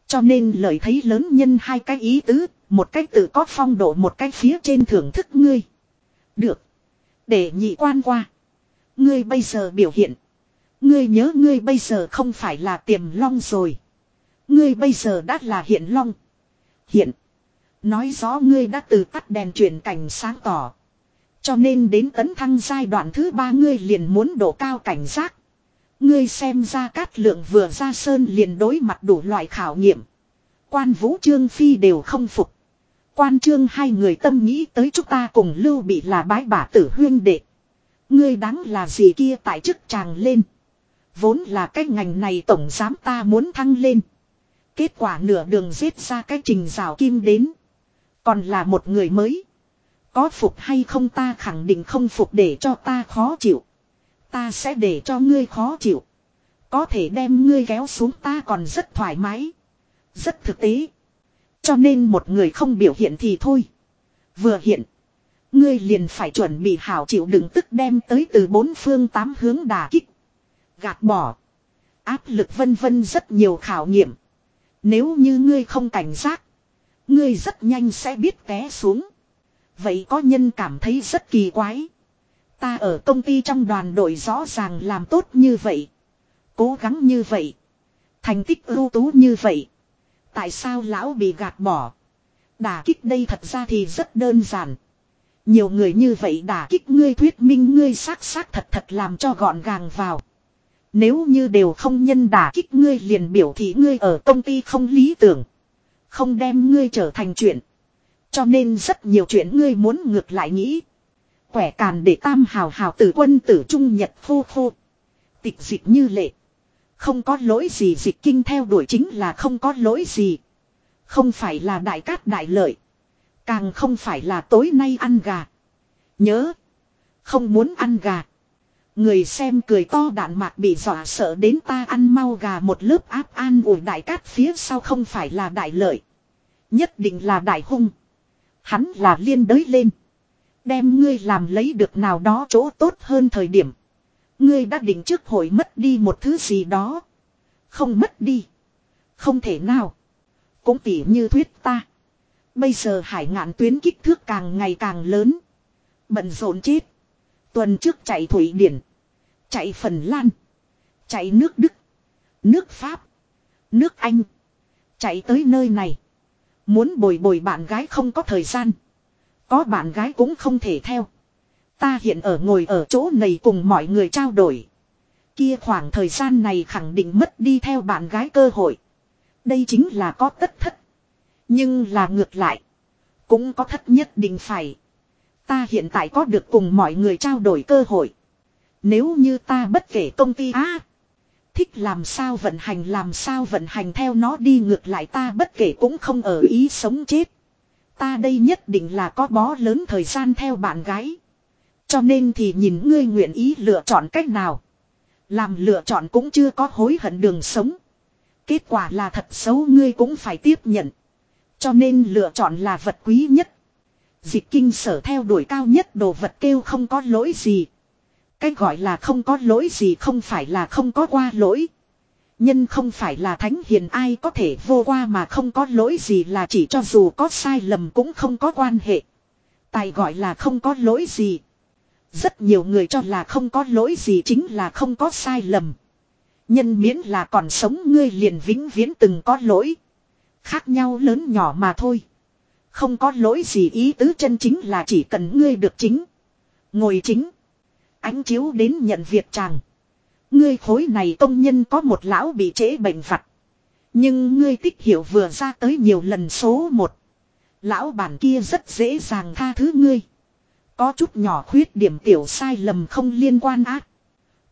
Cho nên lời thấy lớn nhân hai cái ý tứ, một cách tự có phong độ một cách phía trên thưởng thức ngươi. Được. Để nhị quan qua. Ngươi bây giờ biểu hiện. Ngươi nhớ ngươi bây giờ không phải là tiềm long rồi. Ngươi bây giờ đã là hiện long. Hiện. Nói rõ ngươi đã từ tắt đèn chuyển cảnh sáng tỏ. Cho nên đến tấn thăng giai đoạn thứ ba ngươi liền muốn độ cao cảnh giác. Ngươi xem ra cát lượng vừa ra sơn liền đối mặt đủ loại khảo nghiệm. Quan vũ trương phi đều không phục. Quan trương hai người tâm nghĩ tới chúng ta cùng lưu bị là bái bả tử huyên đệ. Ngươi đáng là gì kia tại chức chàng lên. Vốn là cái ngành này tổng giám ta muốn thăng lên. Kết quả nửa đường giết ra cái trình rào kim đến. Còn là một người mới. Có phục hay không ta khẳng định không phục để cho ta khó chịu. Ta sẽ để cho ngươi khó chịu. Có thể đem ngươi kéo xuống ta còn rất thoải mái. Rất thực tế. Cho nên một người không biểu hiện thì thôi. Vừa hiện. Ngươi liền phải chuẩn bị hảo chịu đựng tức đem tới từ bốn phương tám hướng đà kích. Gạt bỏ. Áp lực vân vân rất nhiều khảo nghiệm. Nếu như ngươi không cảnh giác. Ngươi rất nhanh sẽ biết té xuống. Vậy có nhân cảm thấy rất kỳ quái. Ta ở công ty trong đoàn đội rõ ràng làm tốt như vậy. Cố gắng như vậy. Thành tích ưu tú như vậy. Tại sao lão bị gạt bỏ? Đả kích đây thật ra thì rất đơn giản. Nhiều người như vậy đả kích ngươi thuyết minh ngươi xác xác thật thật làm cho gọn gàng vào. Nếu như đều không nhân đả kích ngươi liền biểu thị ngươi ở công ty không lý tưởng. Không đem ngươi trở thành chuyện. Cho nên rất nhiều chuyện ngươi muốn ngược lại nghĩ. Quẻ càn để tam hào hào tử quân tử trung nhật khô khô. Tịch dịch như lệ. Không có lỗi gì dịch kinh theo đuổi chính là không có lỗi gì. Không phải là đại cát đại lợi. Càng không phải là tối nay ăn gà. Nhớ. Không muốn ăn gà. Người xem cười to đạn mạc bị dọa sợ đến ta ăn mau gà một lớp áp an ủi đại cát phía sau không phải là đại lợi. Nhất định là đại hung. Hắn là liên đới lên. Đem ngươi làm lấy được nào đó chỗ tốt hơn thời điểm. Ngươi đã định trước hội mất đi một thứ gì đó. Không mất đi. Không thể nào. Cũng tỉ như thuyết ta. Bây giờ hải ngạn tuyến kích thước càng ngày càng lớn. Bận rộn chết. Tuần trước chạy Thủy Điển. Chạy Phần Lan. Chạy nước Đức. Nước Pháp. Nước Anh. Chạy tới nơi này. Muốn bồi bồi bạn gái không có thời gian. Có bạn gái cũng không thể theo. Ta hiện ở ngồi ở chỗ này cùng mọi người trao đổi. Kia khoảng thời gian này khẳng định mất đi theo bạn gái cơ hội. Đây chính là có tất thất. Nhưng là ngược lại. Cũng có thất nhất định phải. Ta hiện tại có được cùng mọi người trao đổi cơ hội. Nếu như ta bất kể công ty á. thích làm sao vận hành làm sao vận hành theo nó đi ngược lại ta bất kể cũng không ở ý sống chết. Ta đây nhất định là có bó lớn thời gian theo bạn gái. Cho nên thì nhìn ngươi nguyện ý lựa chọn cách nào. Làm lựa chọn cũng chưa có hối hận đường sống. Kết quả là thật xấu ngươi cũng phải tiếp nhận. Cho nên lựa chọn là vật quý nhất. Dịch kinh sở theo đuổi cao nhất đồ vật kêu không có lỗi gì. Cách gọi là không có lỗi gì không phải là không có qua lỗi. Nhân không phải là thánh hiền ai có thể vô qua mà không có lỗi gì là chỉ cho dù có sai lầm cũng không có quan hệ. Tài gọi là không có lỗi gì. Rất nhiều người cho là không có lỗi gì chính là không có sai lầm. Nhân miễn là còn sống ngươi liền vĩnh viễn từng có lỗi. Khác nhau lớn nhỏ mà thôi. Không có lỗi gì ý tứ chân chính là chỉ cần ngươi được chính. Ngồi chính. Ánh chiếu đến nhận việc chàng. Ngươi khối này công nhân có một lão bị trễ bệnh vặt. Nhưng ngươi tích hiểu vừa ra tới nhiều lần số một. Lão bản kia rất dễ dàng tha thứ ngươi. Có chút nhỏ khuyết điểm tiểu sai lầm không liên quan ác.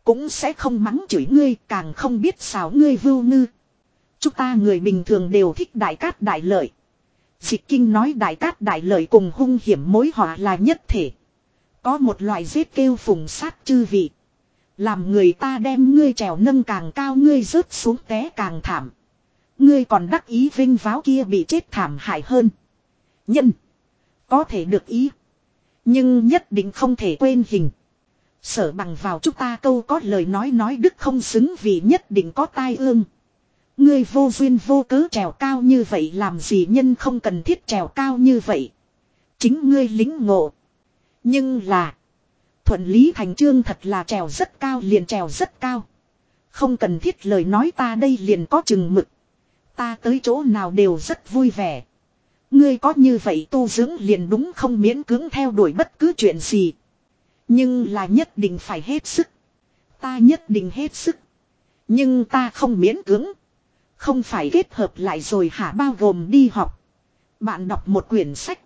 Cũng sẽ không mắng chửi ngươi, càng không biết xảo ngươi vưu ngư. Chúng ta người bình thường đều thích đại cát đại lợi. Dịch kinh nói đại cát đại lợi cùng hung hiểm mối họa là nhất thể. Có một loại giết kêu phùng sát chư vị. Làm người ta đem ngươi trèo nâng càng cao, ngươi rớt xuống té càng thảm. Ngươi còn đắc ý vinh váo kia bị chết thảm hại hơn. Nhân. Có thể được ý. Nhưng nhất định không thể quên hình. Sở bằng vào chúng ta câu có lời nói nói đức không xứng vì nhất định có tai ương. Ngươi vô duyên vô cớ trèo cao như vậy, làm gì nhân không cần thiết trèo cao như vậy. Chính ngươi lính ngộ. Nhưng là. Thuận lý thành trương thật là trèo rất cao, liền trèo rất cao. Không cần thiết lời nói ta đây liền có chừng mực. Ta tới chỗ nào đều rất vui vẻ. Ngươi có như vậy tu dưỡng liền đúng không miễn cưỡng theo đuổi bất cứ chuyện gì. Nhưng là nhất định phải hết sức. Ta nhất định hết sức. Nhưng ta không miễn cưỡng. Không phải kết hợp lại rồi hả bao gồm đi học. Bạn đọc một quyển sách.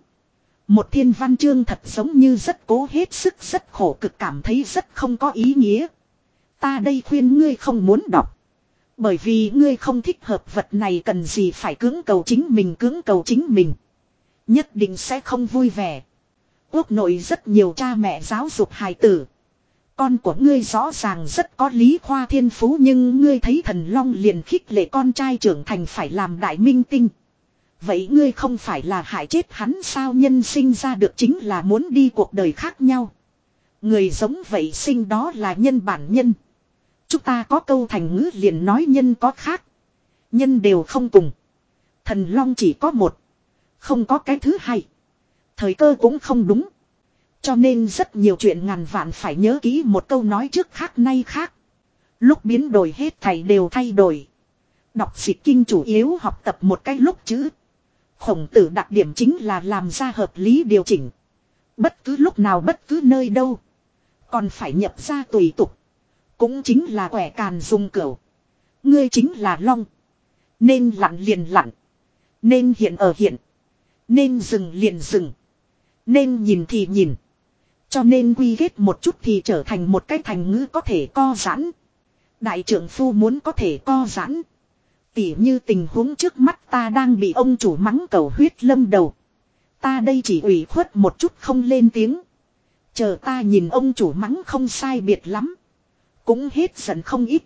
Một thiên văn chương thật giống như rất cố hết sức rất khổ cực cảm thấy rất không có ý nghĩa. Ta đây khuyên ngươi không muốn đọc. Bởi vì ngươi không thích hợp vật này cần gì phải cưỡng cầu chính mình, cưỡng cầu chính mình. Nhất định sẽ không vui vẻ. Quốc nội rất nhiều cha mẹ giáo dục hài tử. Con của ngươi rõ ràng rất có lý khoa thiên phú nhưng ngươi thấy thần long liền khích lệ con trai trưởng thành phải làm đại minh tinh. Vậy ngươi không phải là hại chết hắn sao nhân sinh ra được chính là muốn đi cuộc đời khác nhau. Người giống vậy sinh đó là nhân bản nhân. Chúng ta có câu thành ngữ liền nói nhân có khác. Nhân đều không cùng. Thần long chỉ có một. Không có cái thứ hai. Thời cơ cũng không đúng. Cho nên rất nhiều chuyện ngàn vạn phải nhớ kỹ một câu nói trước khác nay khác. Lúc biến đổi hết thầy đều thay đổi. Đọc dịch kinh chủ yếu học tập một cái lúc chữ. Khổng tử đặc điểm chính là làm ra hợp lý điều chỉnh. Bất cứ lúc nào bất cứ nơi đâu. Còn phải nhập ra tùy tục. Cũng chính là quẻ càn dùng cửu. Ngươi chính là long. Nên lặn liền lặn. Nên hiện ở hiện. Nên dừng liền dừng. Nên nhìn thì nhìn. Cho nên quy kết một chút thì trở thành một cái thành ngữ có thể co giãn. Đại trưởng phu muốn có thể co giãn. Tỉ như tình huống trước mắt ta đang bị ông chủ mắng cầu huyết lâm đầu. Ta đây chỉ ủy khuất một chút không lên tiếng. Chờ ta nhìn ông chủ mắng không sai biệt lắm. Cũng hết giận không ít.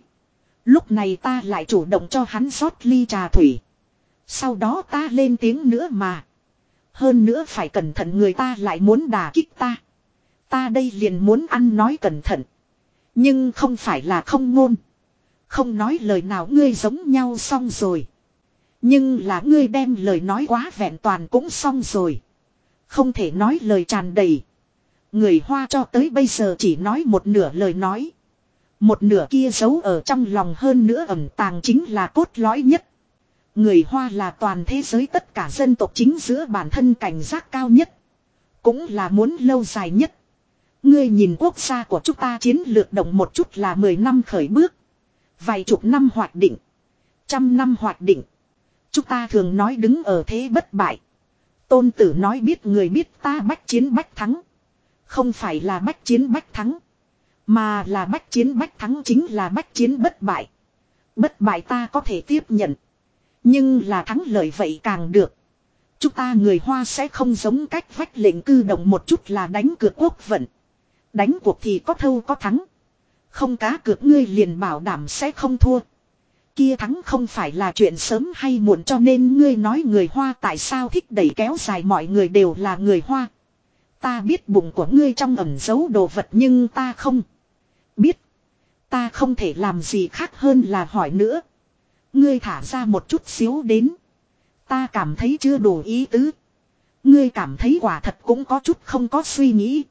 Lúc này ta lại chủ động cho hắn rót ly trà thủy. Sau đó ta lên tiếng nữa mà. Hơn nữa phải cẩn thận người ta lại muốn đà kích ta. Ta đây liền muốn ăn nói cẩn thận. Nhưng không phải là không ngôn. Không nói lời nào ngươi giống nhau xong rồi. Nhưng là ngươi đem lời nói quá vẹn toàn cũng xong rồi. Không thể nói lời tràn đầy. Người Hoa cho tới bây giờ chỉ nói một nửa lời nói. Một nửa kia giấu ở trong lòng hơn nữa ẩm tàng chính là cốt lõi nhất. Người Hoa là toàn thế giới tất cả dân tộc chính giữa bản thân cảnh giác cao nhất. Cũng là muốn lâu dài nhất. Ngươi nhìn quốc gia của chúng ta chiến lược động một chút là 10 năm khởi bước. Vài chục năm hoạt định. Trăm năm hoạt định. Chúng ta thường nói đứng ở thế bất bại. Tôn tử nói biết người biết ta bách chiến bách thắng. Không phải là bách chiến bách thắng. Mà là bách chiến bách thắng chính là bách chiến bất bại. Bất bại ta có thể tiếp nhận. Nhưng là thắng lợi vậy càng được. Chúng ta người Hoa sẽ không giống cách vách lệnh cư động một chút là đánh cược quốc vận. Đánh cuộc thì có thâu có thắng. Không cá cược ngươi liền bảo đảm sẽ không thua. Kia thắng không phải là chuyện sớm hay muộn cho nên ngươi nói người Hoa tại sao thích đẩy kéo dài mọi người đều là người Hoa. Ta biết bụng của ngươi trong ẩn giấu đồ vật nhưng ta không. Biết. Ta không thể làm gì khác hơn là hỏi nữa. Ngươi thả ra một chút xíu đến. Ta cảm thấy chưa đủ ý tứ. Ngươi cảm thấy quả thật cũng có chút không có suy nghĩ.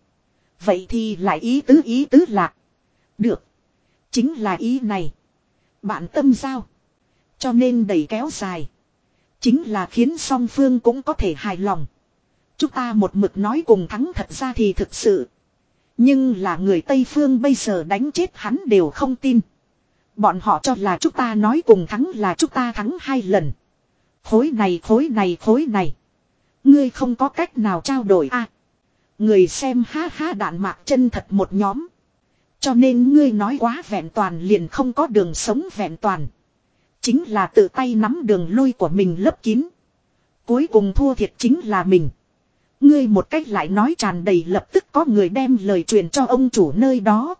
Vậy thì lại ý tứ ý tứ lạc. Được. Chính là ý này. Bạn tâm giao. Cho nên đẩy kéo dài. Chính là khiến song phương cũng có thể hài lòng. Chúng ta một mực nói cùng thắng thật ra thì thực sự. Nhưng là người Tây Phương bây giờ đánh chết hắn đều không tin. Bọn họ cho là chúng ta nói cùng thắng là chúng ta thắng hai lần. Khối này khối này khối này. Ngươi không có cách nào trao đổi a Người xem ha ha đạn mạc chân thật một nhóm. Cho nên ngươi nói quá vẹn toàn liền không có đường sống vẹn toàn. Chính là tự tay nắm đường lui của mình lấp kín. Cuối cùng thua thiệt chính là mình. Ngươi một cách lại nói tràn đầy lập tức có người đem lời truyền cho ông chủ nơi đó.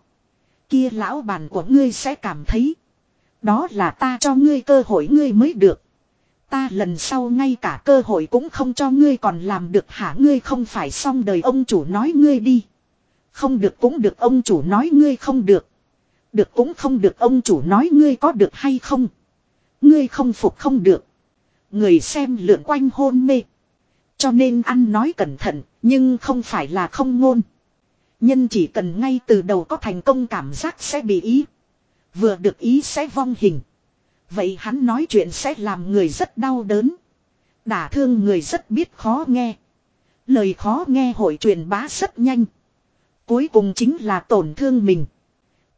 Kia lão bản của ngươi sẽ cảm thấy. Đó là ta cho ngươi cơ hội ngươi mới được. Ta lần sau ngay cả cơ hội cũng không cho ngươi còn làm được hả ngươi không phải xong đời ông chủ nói ngươi đi. Không được cũng được ông chủ nói ngươi không được. Được cũng không được ông chủ nói ngươi có được hay không. Ngươi không phục không được. Người xem lượn quanh hôn mê. Cho nên ăn nói cẩn thận, nhưng không phải là không ngôn. Nhân chỉ cần ngay từ đầu có thành công cảm giác sẽ bị ý. Vừa được ý sẽ vong hình. Vậy hắn nói chuyện sẽ làm người rất đau đớn. Đả thương người rất biết khó nghe. Lời khó nghe hội truyền bá rất nhanh. Cuối cùng chính là tổn thương mình.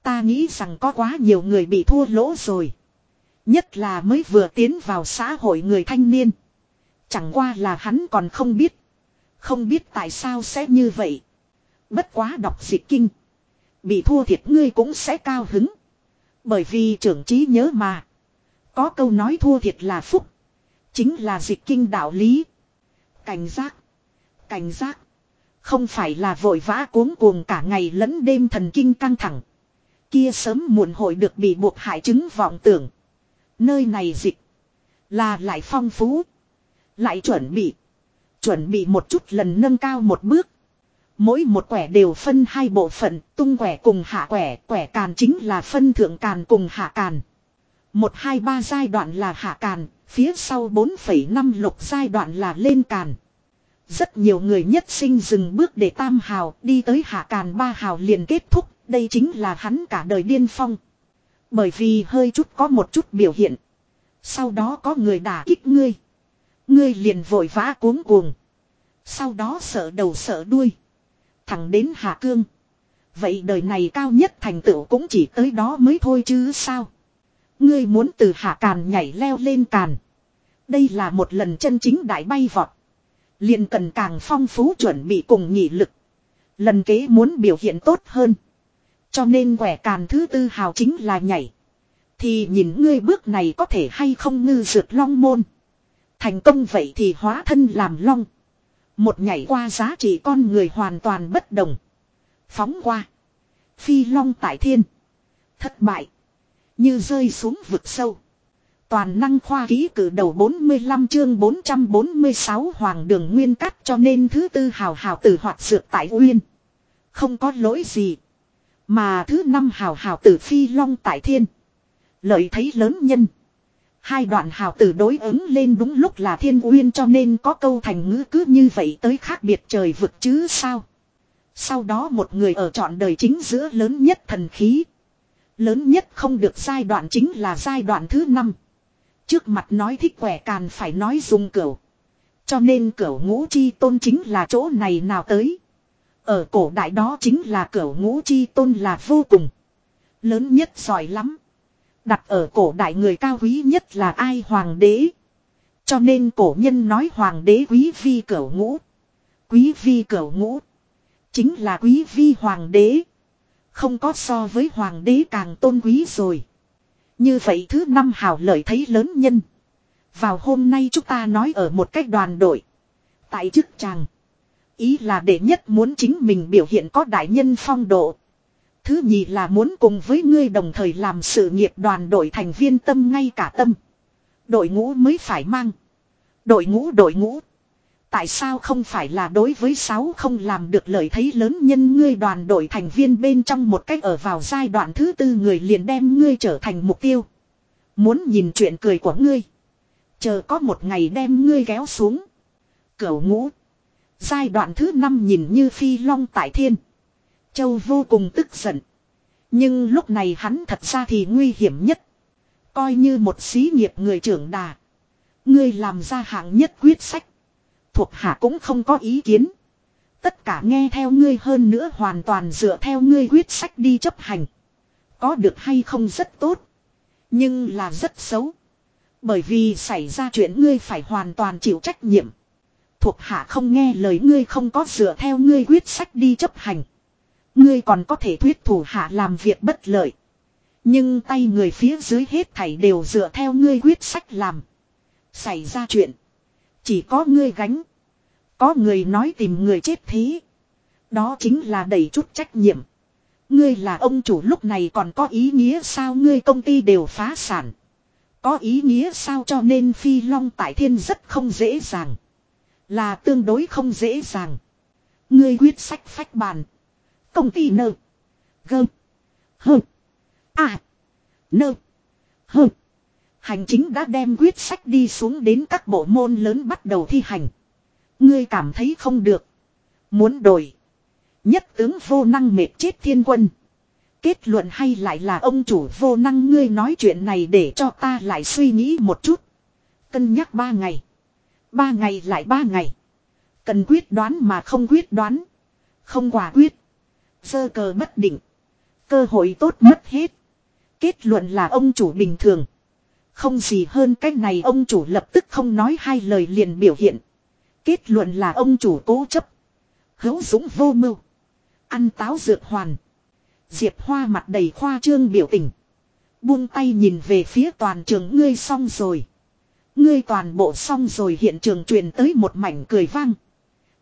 Ta nghĩ rằng có quá nhiều người bị thua lỗ rồi. Nhất là mới vừa tiến vào xã hội người thanh niên. Chẳng qua là hắn còn không biết. Không biết tại sao sẽ như vậy. Bất quá đọc dịch kinh. Bị thua thiệt ngươi cũng sẽ cao hứng. Bởi vì trưởng trí nhớ mà. Có câu nói thua thiệt là phúc. Chính là dịch kinh đạo lý. Cảnh giác. Cảnh giác. Không phải là vội vã cuống cuồng cả ngày lẫn đêm thần kinh căng thẳng. Kia sớm muộn hội được bị buộc hại chứng vọng tưởng. Nơi này dịch. Là lại phong phú. Lại chuẩn bị. Chuẩn bị một chút lần nâng cao một bước. Mỗi một quẻ đều phân hai bộ phận, tung quẻ cùng hạ quẻ, quẻ càn chính là phân thượng càn cùng hạ càn. Một hai ba giai đoạn là hạ càn, phía sau 4,5 lục giai đoạn là lên càn. Rất nhiều người nhất sinh dừng bước để tam hào, đi tới hạ càn ba hào liền kết thúc, đây chính là hắn cả đời điên phong. Bởi vì hơi chút có một chút biểu hiện. Sau đó có người đả kích ngươi. Ngươi liền vội vã cuống cuồng. Sau đó sợ đầu sợ đuôi. Thẳng đến hạ cương. Vậy đời này cao nhất thành tựu cũng chỉ tới đó mới thôi chứ sao. Ngươi muốn từ hạ càn nhảy leo lên càn. Đây là một lần chân chính đại bay vọt liền cần càng phong phú chuẩn bị cùng nhị lực. Lần kế muốn biểu hiện tốt hơn. Cho nên quẻ càn thứ tư hào chính là nhảy. Thì nhìn ngươi bước này có thể hay không ngư dược long môn. Thành công vậy thì hóa thân làm long. Một nhảy qua giá trị con người hoàn toàn bất đồng. Phóng qua. Phi long tại thiên. Thất bại. Như rơi xuống vực sâu. Toàn năng khoa ký cử đầu 45 chương 446 hoàng đường nguyên cắt cho nên thứ tư hào hào tử hoạt dược tại uyên. Không có lỗi gì. Mà thứ năm hào hào tử phi long tại thiên. Lợi thấy lớn nhân. Hai đoạn hào tử đối ứng lên đúng lúc là thiên uyên cho nên có câu thành ngữ cứ như vậy tới khác biệt trời vực chứ sao. Sau đó một người ở trọn đời chính giữa lớn nhất thần khí. Lớn nhất không được giai đoạn chính là giai đoạn thứ năm. Trước mặt nói thích quẻ càn phải nói dùng cửu. Cho nên cửu ngũ chi tôn chính là chỗ này nào tới. Ở cổ đại đó chính là cửu ngũ chi tôn là vô cùng. Lớn nhất giỏi lắm. Đặt ở cổ đại người cao quý nhất là ai hoàng đế. Cho nên cổ nhân nói hoàng đế quý vi cửu ngũ. Quý vi cửu ngũ. Chính là quý vi hoàng đế. Không có so với hoàng đế càng tôn quý rồi. Như vậy thứ năm hào lợi thấy lớn nhân. Vào hôm nay chúng ta nói ở một cách đoàn đội. Tại chức chàng. Ý là để nhất muốn chính mình biểu hiện có đại nhân phong độ. Thứ nhì là muốn cùng với ngươi đồng thời làm sự nghiệp đoàn đội thành viên tâm ngay cả tâm. Đội ngũ mới phải mang. Đội ngũ đội ngũ. Tại sao không phải là đối với sáu không làm được lợi thấy lớn nhân ngươi đoàn đội thành viên bên trong một cách ở vào giai đoạn thứ tư người liền đem ngươi trở thành mục tiêu. Muốn nhìn chuyện cười của ngươi. Chờ có một ngày đem ngươi kéo xuống. Cửu ngũ. Giai đoạn thứ năm nhìn như phi long tại thiên. Châu vô cùng tức giận. Nhưng lúc này hắn thật ra thì nguy hiểm nhất. Coi như một xí nghiệp người trưởng đà. Ngươi làm ra hạng nhất quyết sách. Thuộc hạ cũng không có ý kiến. Tất cả nghe theo ngươi hơn nữa hoàn toàn dựa theo ngươi quyết sách đi chấp hành. Có được hay không rất tốt. Nhưng là rất xấu. Bởi vì xảy ra chuyện ngươi phải hoàn toàn chịu trách nhiệm. Thuộc hạ không nghe lời ngươi không có dựa theo ngươi quyết sách đi chấp hành. Ngươi còn có thể thuyết thủ hạ làm việc bất lợi. Nhưng tay người phía dưới hết thảy đều dựa theo ngươi quyết sách làm. Xảy ra chuyện. Chỉ có ngươi gánh. Có người nói tìm người chết thế. Đó chính là đầy chút trách nhiệm. Ngươi là ông chủ lúc này còn có ý nghĩa sao ngươi công ty đều phá sản. Có ý nghĩa sao cho nên phi long tại thiên rất không dễ dàng. Là tương đối không dễ dàng. Ngươi quyết sách phách bàn. Công ty nợ. Gơm. Hơm. À. Nợ. Hơm. Hành chính đã đem quyết sách đi xuống đến các bộ môn lớn bắt đầu thi hành. Ngươi cảm thấy không được. Muốn đổi. Nhất tướng vô năng mệt chết thiên quân. Kết luận hay lại là ông chủ vô năng ngươi nói chuyện này để cho ta lại suy nghĩ một chút. Cân nhắc ba ngày. Ba ngày lại ba ngày. Cần quyết đoán mà không quyết đoán. Không quả quyết. Sơ cờ bất định. Cơ hội tốt mất hết. Kết luận là ông chủ bình thường. Không gì hơn cách này, ông chủ lập tức không nói hai lời liền biểu hiện. Kết luận là ông chủ cố chấp. Hữu dũng vô mưu. Ăn táo dược hoàn. Diệp Hoa mặt đầy khoa trương biểu tình. Buông tay nhìn về phía toàn trường, ngươi xong rồi. Ngươi toàn bộ xong rồi hiện trường truyền tới một mảnh cười vang.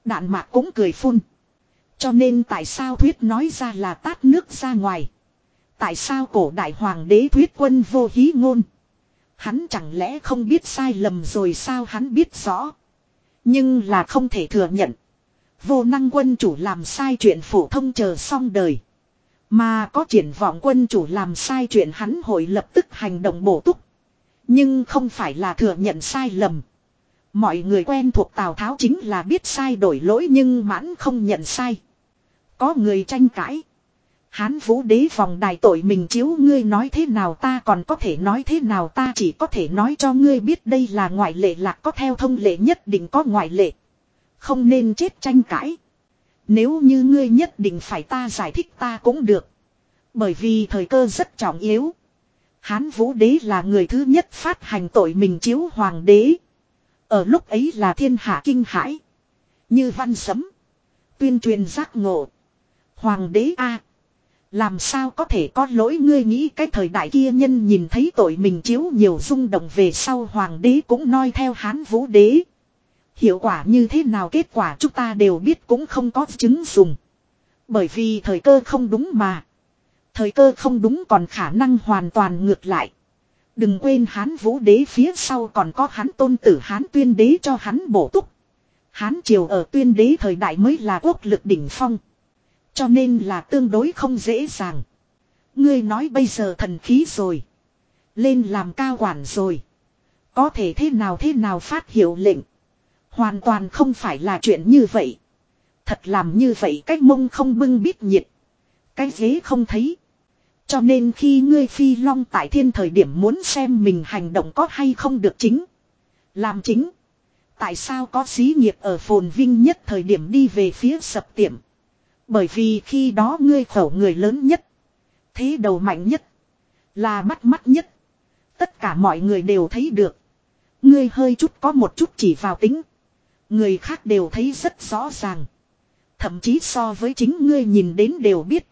Đạn mạc cũng cười phun. Cho nên tại sao thuyết nói ra là tát nước ra ngoài. Tại sao cổ đại hoàng đế thuyết quân vô hí ngôn. Hắn chẳng lẽ không biết sai lầm rồi sao hắn biết rõ. Nhưng là không thể thừa nhận. Vô năng quân chủ làm sai chuyện phổ thông chờ xong đời. Mà có triển vọng quân chủ làm sai chuyện hắn hội lập tức hành động bổ túc. Nhưng không phải là thừa nhận sai lầm. Mọi người quen thuộc Tào Tháo chính là biết sai đổi lỗi nhưng mãn không nhận sai. Có người tranh cãi. Hán vũ đế vòng đài tội mình chiếu ngươi nói thế nào ta còn có thể nói thế nào ta chỉ có thể nói cho ngươi biết đây là ngoại lệ lạc có theo thông lệ nhất định có ngoại lệ. Không nên chết tranh cãi. Nếu như ngươi nhất định phải ta giải thích ta cũng được. Bởi vì thời cơ rất trọng yếu. Hán vũ đế là người thứ nhất phát hành tội mình chiếu hoàng đế. Ở lúc ấy là thiên hạ kinh hãi. Như văn sấm. Tuyên truyền giác ngộ. Hoàng đế A. Làm sao có thể có lỗi ngươi nghĩ cái thời đại kia nhân nhìn thấy tội mình chiếu nhiều rung động về sau hoàng đế cũng noi theo hán vũ đế. Hiệu quả như thế nào kết quả chúng ta đều biết cũng không có chứng dùng. Bởi vì thời cơ không đúng mà. Thời cơ không đúng còn khả năng hoàn toàn ngược lại. Đừng quên hán vũ đế phía sau còn có hán tôn tử, hán tuyên đế cho hắn bổ túc. Hán triều ở tuyên đế thời đại mới là quốc lực đỉnh phong. Cho nên là tương đối không dễ dàng. Ngươi nói bây giờ thần khí rồi. Lên làm cao quản rồi. Có thể thế nào thế nào phát hiệu lệnh. Hoàn toàn không phải là chuyện như vậy. Thật làm như vậy cách mông không bưng biết nhiệt. Cái ghế không thấy. Cho nên khi ngươi phi long tại thiên thời điểm muốn xem mình hành động có hay không được chính. Làm chính. Tại sao có xí nghiệp ở phồn vinh nhất thời điểm đi về phía sập tiệm. Bởi vì khi đó ngươi khẩu người lớn nhất. Thế đầu mạnh nhất. Là bắt mắt nhất. Tất cả mọi người đều thấy được. Ngươi hơi chút có một chút chỉ vào tính. Người khác đều thấy rất rõ ràng. Thậm chí so với chính ngươi nhìn đến đều biết.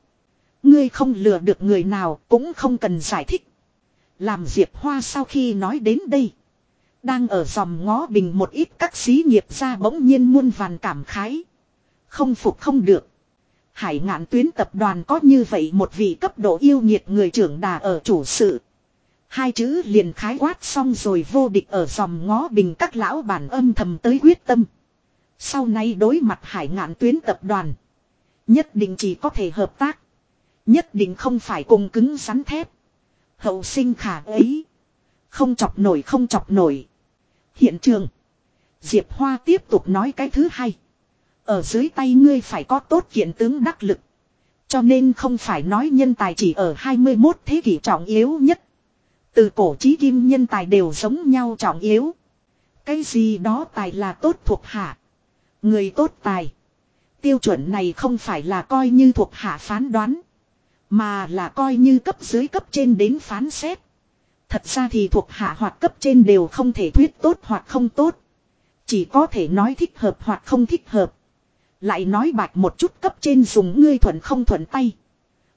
Ngươi không lừa được người nào cũng không cần giải thích. Làm Diệp Hoa sau khi nói đến đây. Đang ở dòng ngó bình một ít các xí nghiệp ra bỗng nhiên muôn vàn cảm khái. Không phục không được. Hải ngạn tuyến tập đoàn có như vậy một vị cấp độ yêu nhiệt người trưởng đà ở chủ sự. Hai chữ liền khái quát xong rồi vô địch ở dòng ngó bình các lão bản âm thầm tới quyết tâm. Sau này đối mặt hải ngạn tuyến tập đoàn. Nhất định chỉ có thể hợp tác. Nhất định không phải cùng cứng rắn thép. Hậu sinh khả ấy. Không chọc nổi, không chọc nổi. Hiện trường. Diệp Hoa tiếp tục nói cái thứ hai. Ở dưới tay ngươi phải có tốt kiện tướng đắc lực. Cho nên không phải nói nhân tài chỉ ở 21 thế kỷ trọng yếu nhất. Từ cổ chí kim nhân tài đều giống nhau trọng yếu. Cái gì đó tài là tốt thuộc hạ. Người tốt tài. Tiêu chuẩn này không phải là coi như thuộc hạ phán đoán. Mà là coi như cấp dưới cấp trên đến phán xét. Thật ra thì thuộc hạ hoặc cấp trên đều không thể thuyết tốt hoặc không tốt. Chỉ có thể nói thích hợp hoặc không thích hợp. Lại nói bạch một chút cấp trên dùng ngươi thuận không thuận tay.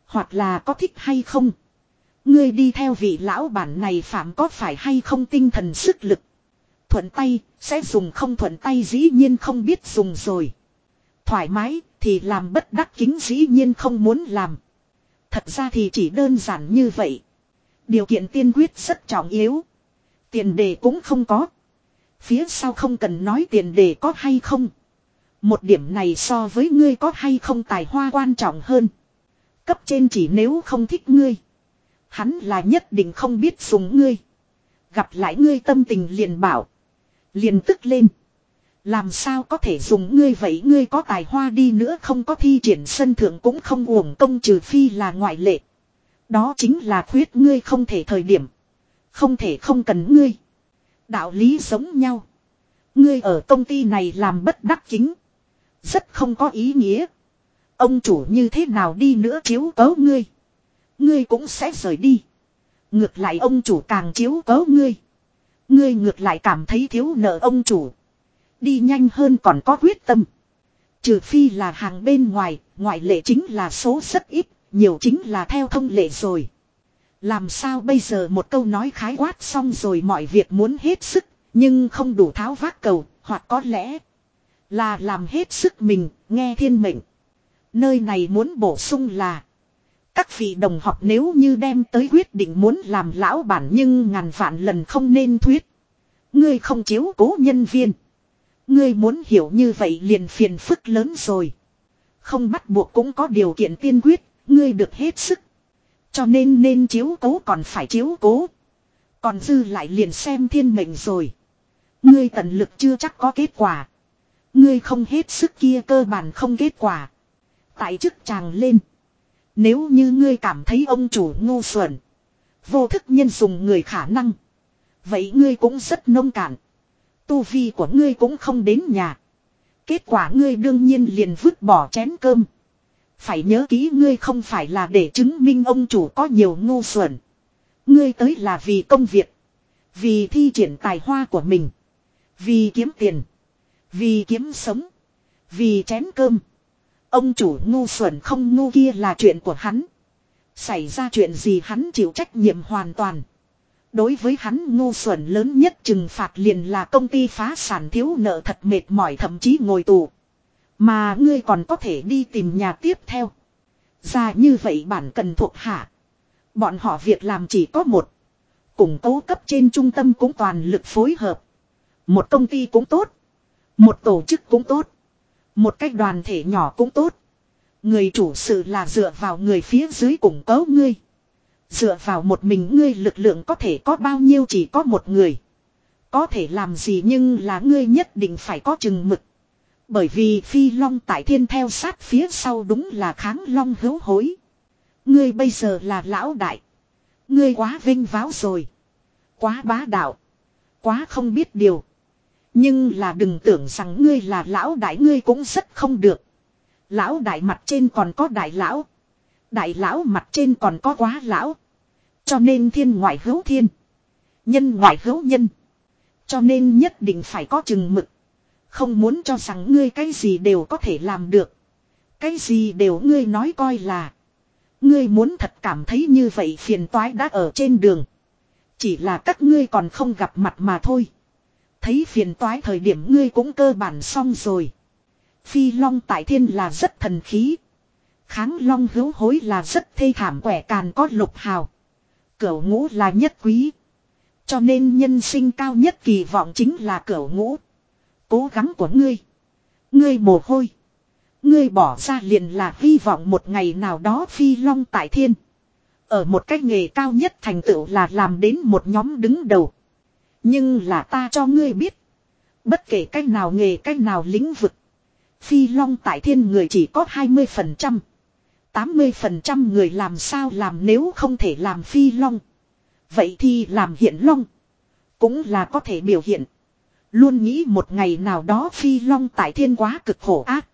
Hoặc là có thích hay không. Ngươi đi theo vị lão bản này phạm có phải hay không tinh thần sức lực. Thuận tay, sẽ dùng không thuận tay dĩ nhiên không biết dùng rồi. Thoải mái, thì làm bất đắc kính dĩ nhiên không muốn làm. Thật ra thì chỉ đơn giản như vậy. Điều kiện tiên quyết rất trọng yếu. Tiền đề cũng không có. Phía sau không cần nói tiền đề có hay không. Một điểm này so với ngươi có hay không tài hoa quan trọng hơn. Cấp trên chỉ nếu không thích ngươi. Hắn là nhất định không biết dùng ngươi. Gặp lại ngươi tâm tình liền bảo. Liền tức lên. Làm sao có thể dùng ngươi vậy ngươi có tài hoa đi nữa không có thi triển sân thượng cũng không uổng công trừ phi là ngoại lệ. Đó chính là khuyết ngươi không thể thời điểm. Không thể không cần ngươi. Đạo lý giống nhau. Ngươi ở công ty này làm bất đắc chính. Rất không có ý nghĩa. Ông chủ như thế nào đi nữa chiếu cấu ngươi. Ngươi cũng sẽ rời đi. Ngược lại ông chủ càng chiếu cố ngươi. Ngươi ngược lại cảm thấy thiếu nợ ông chủ. Đi nhanh hơn còn có quyết tâm. Trừ phi là hàng bên ngoài, ngoại lệ chính là số rất ít, nhiều chính là theo thông lệ rồi. Làm sao bây giờ một câu nói khái quát xong rồi mọi việc muốn hết sức, nhưng không đủ tháo vác cầu, hoặc có lẽ là làm hết sức mình, nghe thiên mệnh. Nơi này muốn bổ sung là các vị đồng học nếu như đem tới quyết định muốn làm lão bản nhưng ngàn vạn lần không nên thuyết. Ngươi không chiếu cố nhân viên. Ngươi muốn hiểu như vậy liền phiền phức lớn rồi. Không bắt buộc cũng có điều kiện tiên quyết, ngươi được hết sức. Cho nên nên chiếu cố còn phải chiếu cố. Còn dư lại liền xem thiên mệnh rồi. Ngươi tận lực chưa chắc có kết quả. Ngươi không hết sức kia cơ bản không kết quả. Tại chức chàng lên. Nếu như ngươi cảm thấy ông chủ ngu xuẩn. Vô thức nhân dùng người khả năng. Vậy ngươi cũng rất nông cạn. Tu vi của ngươi cũng không đến nhà. Kết quả ngươi đương nhiên liền vứt bỏ chén cơm. Phải nhớ kỹ ngươi không phải là để chứng minh ông chủ có nhiều ngu xuẩn. Ngươi tới là vì công việc. Vì thi triển tài hoa của mình. Vì kiếm tiền. Vì kiếm sống. Vì chén cơm. Ông chủ ngu xuẩn không ngu kia là chuyện của hắn. Xảy ra chuyện gì hắn chịu trách nhiệm hoàn toàn. Đối với hắn ngu xuẩn lớn nhất trừng phạt liền là công ty phá sản thiếu nợ thật mệt mỏi thậm chí ngồi tù. Mà ngươi còn có thể đi tìm nhà tiếp theo. Ra như vậy bản cần thuộc hạ. Bọn họ việc làm chỉ có một. Củng cố cấp trên trung tâm cũng toàn lực phối hợp. Một công ty cũng tốt. Một tổ chức cũng tốt. Một cách đoàn thể nhỏ cũng tốt. Người chủ sự là dựa vào người phía dưới củng cố ngươi. Dựa vào một mình ngươi lực lượng có thể có bao nhiêu chỉ có một người. Có thể làm gì nhưng là ngươi nhất định phải có chừng mực. Bởi vì phi long tại thiên theo sát phía sau đúng là kháng long hữu hối. Ngươi bây giờ là lão đại. Ngươi quá vinh váo rồi. Quá bá đạo. Quá không biết điều. Nhưng là đừng tưởng rằng ngươi là lão đại, ngươi cũng rất không được. Lão đại mặt trên còn có đại lão. Đại lão mặt trên còn có quá lão. Cho nên thiên ngoại hữu thiên. Nhân ngoại hữu nhân. Cho nên nhất định phải có chừng mực. Không muốn cho rằng ngươi cái gì đều có thể làm được. Cái gì đều ngươi nói coi là. Ngươi muốn thật cảm thấy như vậy phiền toái đã ở trên đường. Chỉ là các ngươi còn không gặp mặt mà thôi. Thấy phiền toái thời điểm ngươi cũng cơ bản xong rồi. Phi long tại thiên là rất thần khí. Kháng long hữu hối là rất thê thảm quẻ càn có lục hào. Cửu ngũ là nhất quý. Cho nên nhân sinh cao nhất kỳ vọng chính là cửu ngũ. Cố gắng của ngươi. Ngươi mồ hôi. Ngươi bỏ ra liền là hy vọng một ngày nào đó phi long tại thiên. Ở một cách nghề cao nhất thành tựu là làm đến một nhóm đứng đầu. Nhưng là ta cho ngươi biết. Bất kể cách nào nghề cách nào lĩnh vực. Phi long tại thiên người chỉ có 20%. 80% người làm sao làm nếu không thể làm phi long. Vậy thì làm hiện long. Cũng là có thể biểu hiện. Luôn nghĩ một ngày nào đó phi long tại thiên quá cực khổ ác.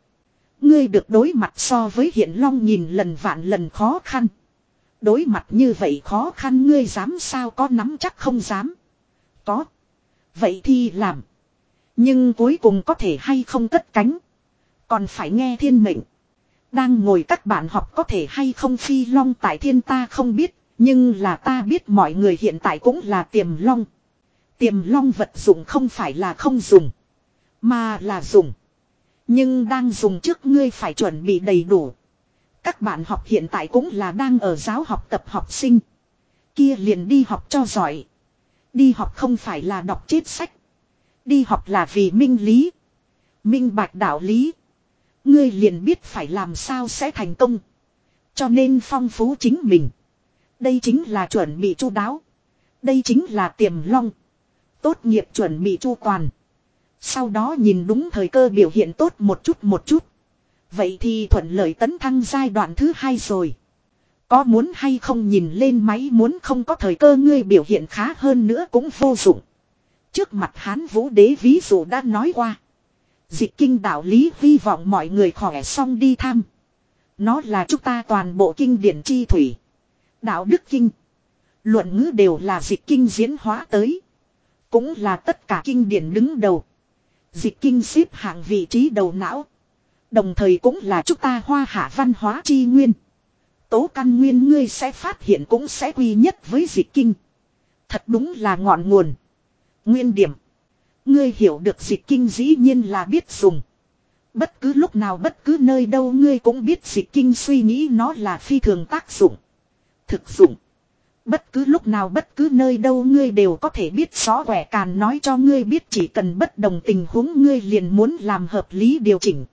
Ngươi được đối mặt so với hiện long nhìn lần vạn lần khó khăn. Đối mặt như vậy khó khăn ngươi dám sao có nắm chắc không dám. Có. Vậy thì làm. Nhưng cuối cùng có thể hay không cất cánh. Còn phải nghe thiên mệnh. Đang ngồi các bạn học có thể hay không phi long tại thiên ta không biết. Nhưng là ta biết mọi người hiện tại cũng là tiềm long. Tiềm long vật dụng không phải là không dùng. Mà là dùng. Nhưng đang dùng trước ngươi phải chuẩn bị đầy đủ. Các bạn học hiện tại cũng là đang ở giáo học tập học sinh. Kia liền đi học cho giỏi. Đi học không phải là đọc chết sách. Đi học là vì minh lý. Minh bạch đạo lý. Ngươi liền biết phải làm sao sẽ thành công. Cho nên phong phú chính mình. Đây chính là chuẩn bị chu đáo. Đây chính là tiềm long. Tốt nghiệp chuẩn bị chu toàn. Sau đó nhìn đúng thời cơ biểu hiện tốt một chút một chút. Vậy thì thuận lợi tấn thăng giai đoạn thứ hai rồi. Có muốn hay không nhìn lên máy muốn không có thời cơ ngươi biểu hiện khá hơn nữa cũng vô dụng. Trước mặt hán vũ đế ví dụ đã nói qua. Dịch kinh đạo lý hy vọng mọi người khỏe xong đi thăm. Nó là chúng ta toàn bộ kinh điển chi thủy. Đạo đức kinh. Luận ngữ đều là dịch kinh diễn hóa tới. Cũng là tất cả kinh điển đứng đầu. Dịch kinh xếp hạng vị trí đầu não. Đồng thời cũng là chúng ta hoa hạ văn hóa chi nguyên. Tố căn nguyên ngươi sẽ phát hiện cũng sẽ quy nhất với dịch kinh. Thật đúng là ngọn nguồn. Nguyên điểm. Ngươi hiểu được dịch kinh dĩ nhiên là biết dùng. Bất cứ lúc nào bất cứ nơi đâu ngươi cũng biết dịch kinh suy nghĩ nó là phi thường tác dụng. Thực dụng. Bất cứ lúc nào bất cứ nơi đâu ngươi đều có thể biết rõ quẻ càn nói cho ngươi biết chỉ cần bất đồng tình huống ngươi liền muốn làm hợp lý điều chỉnh.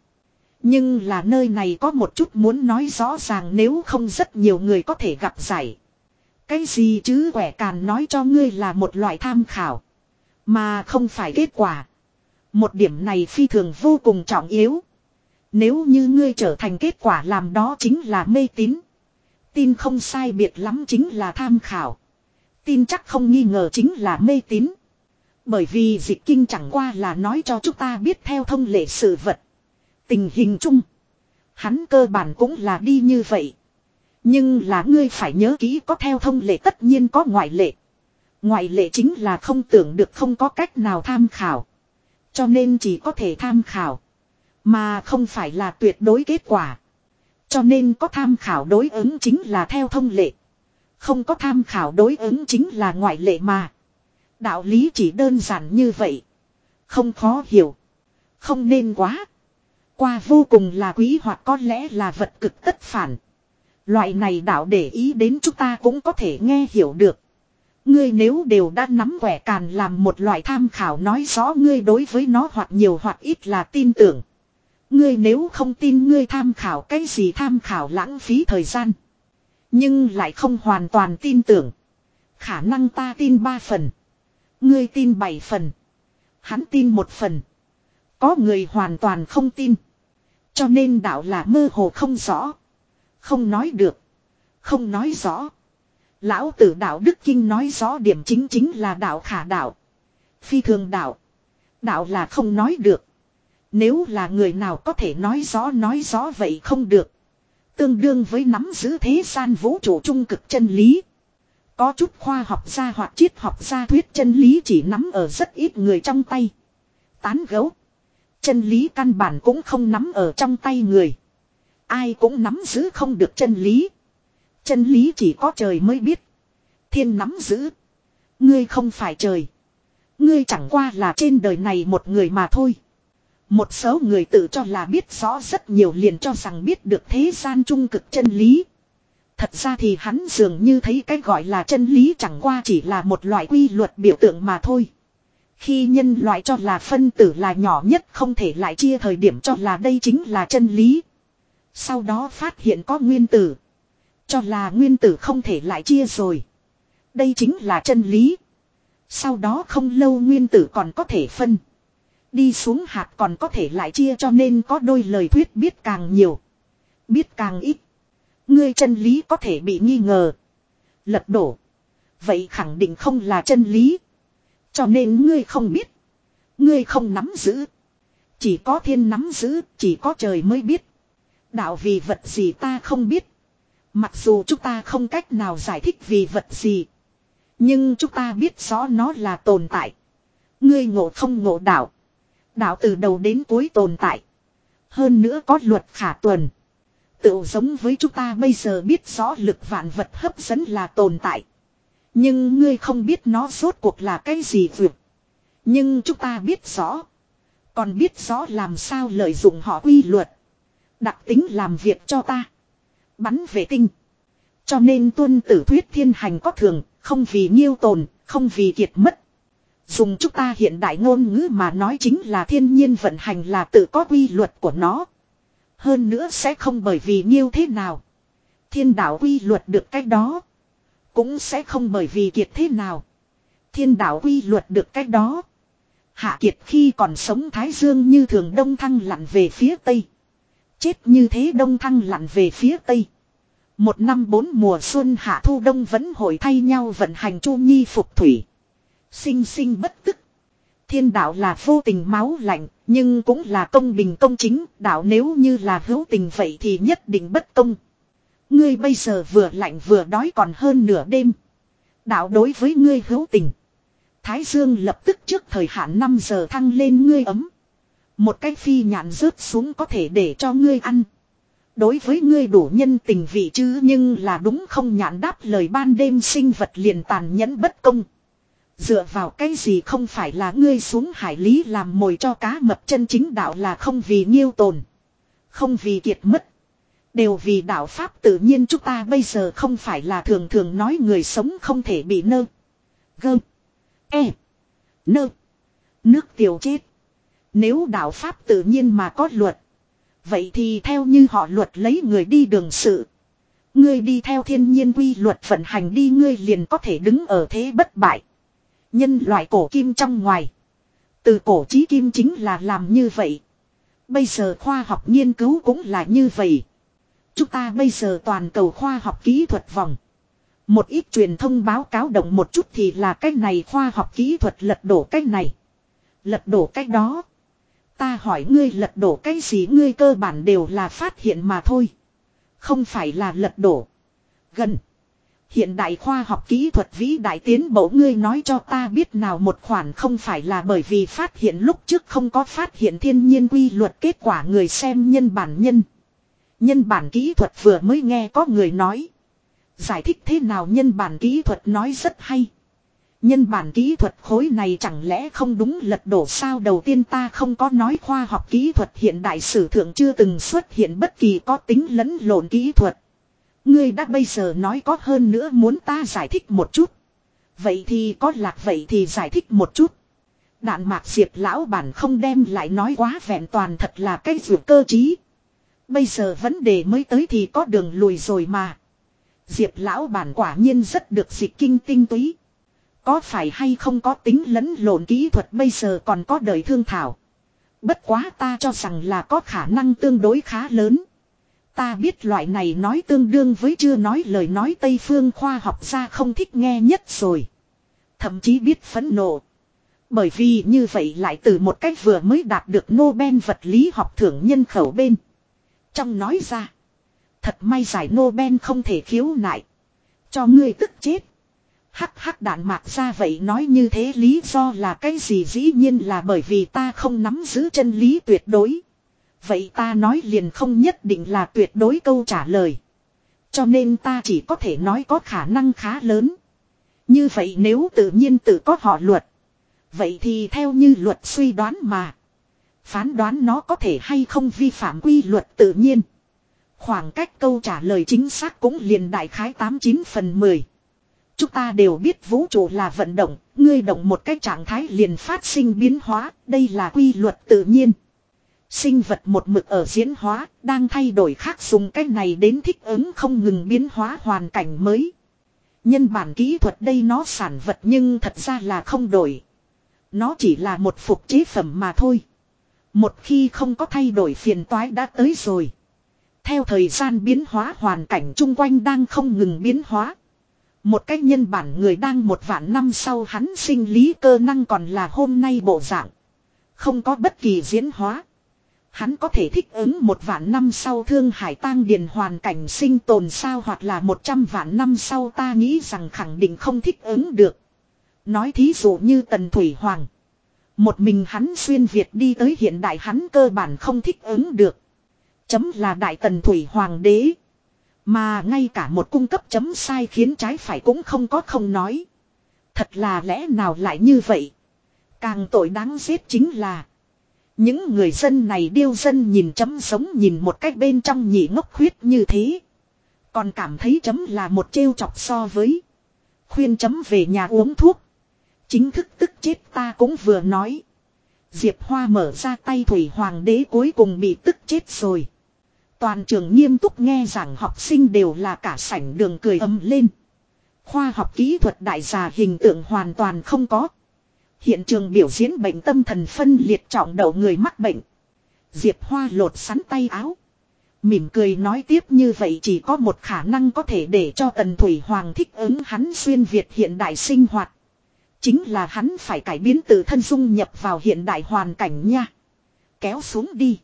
Nhưng là nơi này có một chút muốn nói rõ ràng nếu không rất nhiều người có thể gặp giải. Cái gì chứ quẻ càn nói cho ngươi là một loại tham khảo. Mà không phải kết quả. Một điểm này phi thường vô cùng trọng yếu. Nếu như ngươi trở thành kết quả làm đó chính là mê tín. Tin không sai biệt lắm chính là tham khảo. Tin chắc không nghi ngờ chính là mê tín. Bởi vì dịch kinh chẳng qua là nói cho chúng ta biết theo thông lệ sự vật. Tình hình chung. Hắn cơ bản cũng là đi như vậy. Nhưng là ngươi phải nhớ kỹ có theo thông lệ tất nhiên có ngoại lệ. Ngoại lệ chính là không tưởng được không có cách nào tham khảo. Cho nên chỉ có thể tham khảo. Mà không phải là tuyệt đối kết quả. Cho nên có tham khảo đối ứng chính là theo thông lệ. Không có tham khảo đối ứng chính là ngoại lệ mà. Đạo lý chỉ đơn giản như vậy. Không khó hiểu. Không nên quá. Qua vô cùng là quý hoặc có lẽ là vật cực tất phản. Loại này đạo để ý đến chúng ta cũng có thể nghe hiểu được. Ngươi nếu đều đã nắm quẻ càn làm một loại tham khảo nói rõ ngươi đối với nó hoặc nhiều hoặc ít là tin tưởng. Ngươi nếu không tin ngươi tham khảo cái gì tham khảo lãng phí thời gian. Nhưng lại không hoàn toàn tin tưởng. Khả năng ta tin ba phần. Ngươi tin bảy phần. Hắn tin một phần. Có người hoàn toàn không tin. Cho nên đạo là mơ hồ không rõ. Không nói được. Không nói rõ. Lão tử đạo Đức Kinh nói rõ điểm chính chính là đạo khả đạo. Phi thường đạo. Đạo là không nói được. Nếu là người nào có thể nói rõ nói rõ vậy không được. Tương đương với nắm giữ thế gian vũ trụ trung cực chân lý. Có chút khoa học gia hoặc triết học gia thuyết chân lý chỉ nắm ở rất ít người trong tay. Tán gấu. Chân lý căn bản cũng không nắm ở trong tay người. Ai cũng nắm giữ không được chân lý. Chân lý chỉ có trời mới biết. Thiên nắm giữ. Ngươi không phải trời. Ngươi chẳng qua là trên đời này một người mà thôi. Một số người tự cho là biết rõ rất nhiều liền cho rằng biết được thế gian trung cực chân lý. Thật ra thì hắn dường như thấy cái gọi là chân lý chẳng qua chỉ là một loại quy luật biểu tượng mà thôi. Khi nhân loại cho là phân tử là nhỏ nhất không thể lại chia thời điểm cho là đây chính là chân lý. Sau đó phát hiện có nguyên tử. Cho là nguyên tử không thể lại chia rồi. Đây chính là chân lý. Sau đó không lâu nguyên tử còn có thể phân. Đi xuống hạt còn có thể lại chia cho nên có đôi lời thuyết biết càng nhiều. Biết càng ít. Ngươi chân lý có thể bị nghi ngờ. Lật đổ. Vậy khẳng định không là chân lý. Cho nên ngươi không biết. Ngươi không nắm giữ. Chỉ có thiên nắm giữ, chỉ có trời mới biết. Đạo vì vật gì ta không biết. Mặc dù chúng ta không cách nào giải thích vì vật gì. Nhưng chúng ta biết rõ nó là tồn tại. Ngươi ngộ không ngộ đạo. Đạo từ đầu đến cuối tồn tại. Hơn nữa có luật khả tuần. Tự giống với chúng ta bây giờ biết rõ lực vạn vật hấp dẫn là tồn tại. Nhưng ngươi không biết nó rốt cuộc là cái gì vượt. Nhưng chúng ta biết rõ. Còn biết rõ làm sao lợi dụng họ quy luật. Đặc tính làm việc cho ta. Bắn vệ tinh. Cho nên tuân tử thuyết thiên hành có thường, không vì nhiêu tồn, không vì kiệt mất. Dùng chúng ta hiện đại ngôn ngữ mà nói chính là thiên nhiên vận hành là tự có quy luật của nó. Hơn nữa sẽ không bởi vì nhiêu thế nào. Thiên đạo quy luật được cách đó. Cũng sẽ không bởi vì kiệt thế nào. Thiên đạo quy luật được cách đó. Hạ kiệt khi còn sống Thái Dương như thường đông thăng lặn về phía Tây. Chết như thế đông thăng lặn về phía Tây. Một năm bốn mùa xuân hạ thu đông vẫn hội thay nhau vận hành chu nhi phục thủy. Sinh sinh bất tức. Thiên đạo là vô tình máu lạnh, nhưng cũng là công bình công chính, đạo nếu như là hữu tình vậy thì nhất định bất công. Ngươi bây giờ vừa lạnh vừa đói còn hơn nửa đêm. Đạo đối với ngươi hữu tình. Thái Dương lập tức trước thời hạn 5 giờ thăng lên ngươi ấm. Một cái phi nhạn rớt xuống có thể để cho ngươi ăn. Đối với ngươi đủ nhân tình vị chứ nhưng là đúng không nhạn đáp lời ban đêm sinh vật liền tàn nhẫn bất công. Dựa vào cái gì không phải là ngươi xuống hải lý làm mồi cho cá mập chân chính đạo là không vì nhiêu tồn. Không vì kiệt mất. Đều vì đạo Pháp tự nhiên chúng ta bây giờ không phải là thường thường nói người sống không thể bị nơ. Gơm. E. Nơ. Nước tiểu chết. Nếu đạo Pháp tự nhiên mà có luật. Vậy thì theo như họ luật lấy người đi đường sự. Ngươi đi theo thiên nhiên quy luật vận hành đi, ngươi liền có thể đứng ở thế bất bại. Nhân loại cổ kim trong ngoài. Từ cổ chí kim chính là làm như vậy. Bây giờ khoa học nghiên cứu cũng là như vậy. Chúng ta bây giờ toàn cầu khoa học kỹ thuật vòng. Một ít truyền thông báo cáo động một chút thì là cái này khoa học kỹ thuật lật đổ cái này. Lật đổ cái đó. Ta hỏi ngươi lật đổ cái gì ngươi cơ bản đều là phát hiện mà thôi. Không phải là lật đổ. Gần. Hiện đại khoa học kỹ thuật vĩ đại tiến bộ ngươi nói cho ta biết nào một khoản không phải là bởi vì phát hiện lúc trước không có phát hiện thiên nhiên quy luật kết quả người xem nhân bản nhân. Nhân bản kỹ thuật vừa mới nghe có người nói. Giải thích thế nào nhân bản kỹ thuật nói rất hay. Nhân bản kỹ thuật khối này chẳng lẽ không đúng lật đổ sao đầu tiên ta không có nói khoa học kỹ thuật hiện đại sử thượng chưa từng xuất hiện bất kỳ có tính lẫn lộn kỹ thuật. Ngươi đã bây giờ nói có hơn nữa muốn ta giải thích một chút. Vậy thì có lạc vậy thì giải thích một chút. Đạn mạc diệp lão bản không đem lại nói quá vẹn toàn thật là cái vượt cơ trí Bây giờ vấn đề mới tới thì có đường lùi rồi mà. Diệp lão bản quả nhiên rất được dịch kinh tinh túy. Có phải hay không có tính lẫn lộn kỹ thuật bây giờ còn có đời thương thảo. Bất quá ta cho rằng là có khả năng tương đối khá lớn. Ta biết loại này nói tương đương với chưa nói lời nói Tây phương khoa học gia không thích nghe nhất rồi. Thậm chí biết phẫn nộ. Bởi vì như vậy lại từ một cách vừa mới đạt được Nobel vật lý học thưởng nhân khẩu bên. Trong nói ra. Thật may giải Nobel không thể khiếu nại. Cho ngươi tức chết. Hắc hắc đạn mạc ra vậy nói như thế lý do là cái gì dĩ nhiên là bởi vì ta không nắm giữ chân lý tuyệt đối. Vậy ta nói liền không nhất định là tuyệt đối câu trả lời. Cho nên ta chỉ có thể nói có khả năng khá lớn. Như vậy nếu tự nhiên tự có họ luật. Vậy thì theo như luật suy đoán mà. Phán đoán nó có thể hay không vi phạm quy luật tự nhiên. Khoảng cách câu trả lời chính xác cũng liền đại khái 89 phần 10. Chúng ta đều biết vũ trụ là vận động, ngươi động một cái trạng thái liền phát sinh biến hóa, đây là quy luật tự nhiên. Sinh vật một mực ở diễn hóa, đang thay đổi khác dùng cách này đến thích ứng không ngừng biến hóa hoàn cảnh mới. Nhân bản kỹ thuật đây nó sản vật nhưng thật ra là không đổi. Nó chỉ là một phục chế phẩm mà thôi. Một khi không có thay đổi phiền toái đã tới rồi. Theo thời gian biến hóa hoàn cảnh chung quanh đang không ngừng biến hóa. Một cách nhân bản người đang một vạn năm sau hắn sinh lý cơ năng còn là hôm nay bộ dạng. Không có bất kỳ diễn hóa. Hắn có thể thích ứng một vạn năm sau thương hải tang điền hoàn cảnh sinh tồn sao hoặc là một trăm vạn năm sau ta nghĩ rằng khẳng định không thích ứng được. Nói thí dụ như Tần Thủy Hoàng. Một mình hắn xuyên Việt đi tới hiện đại hắn cơ bản không thích ứng được. Chấm là Đại Tần Thủy Hoàng đế. Mà ngay cả một cung cấp chấm sai khiến trái phải cũng không có không nói. Thật là lẽ nào lại như vậy. Càng tội đáng giết chính là. Những người dân này điêu dân nhìn chấm sống nhìn một cách bên trong nhị ngốc khuyết như thế. Còn cảm thấy chấm là một trêu chọc so với. Khuyên chấm về nhà uống thuốc. Chính thức tức chết ta cũng vừa nói. Diệp Hoa mở ra tay Thủy Hoàng đế cuối cùng bị tức chết rồi. Toàn trường nghiêm túc nghe giảng học sinh đều là cả sảnh đường cười ấm lên. Khoa học kỹ thuật đại gia hình tượng hoàn toàn không có. Hiện trường biểu diễn bệnh tâm thần phân liệt trọng đầu người mắc bệnh. Diệp Hoa lột sắn tay áo. Mỉm cười nói tiếp như vậy chỉ có một khả năng có thể để cho Tần Thủy Hoàng thích ứng hắn xuyên Việt hiện đại sinh hoạt. Chính là hắn phải cải biến từ thân dung nhập vào hiện đại hoàn cảnh nha. Kéo xuống đi.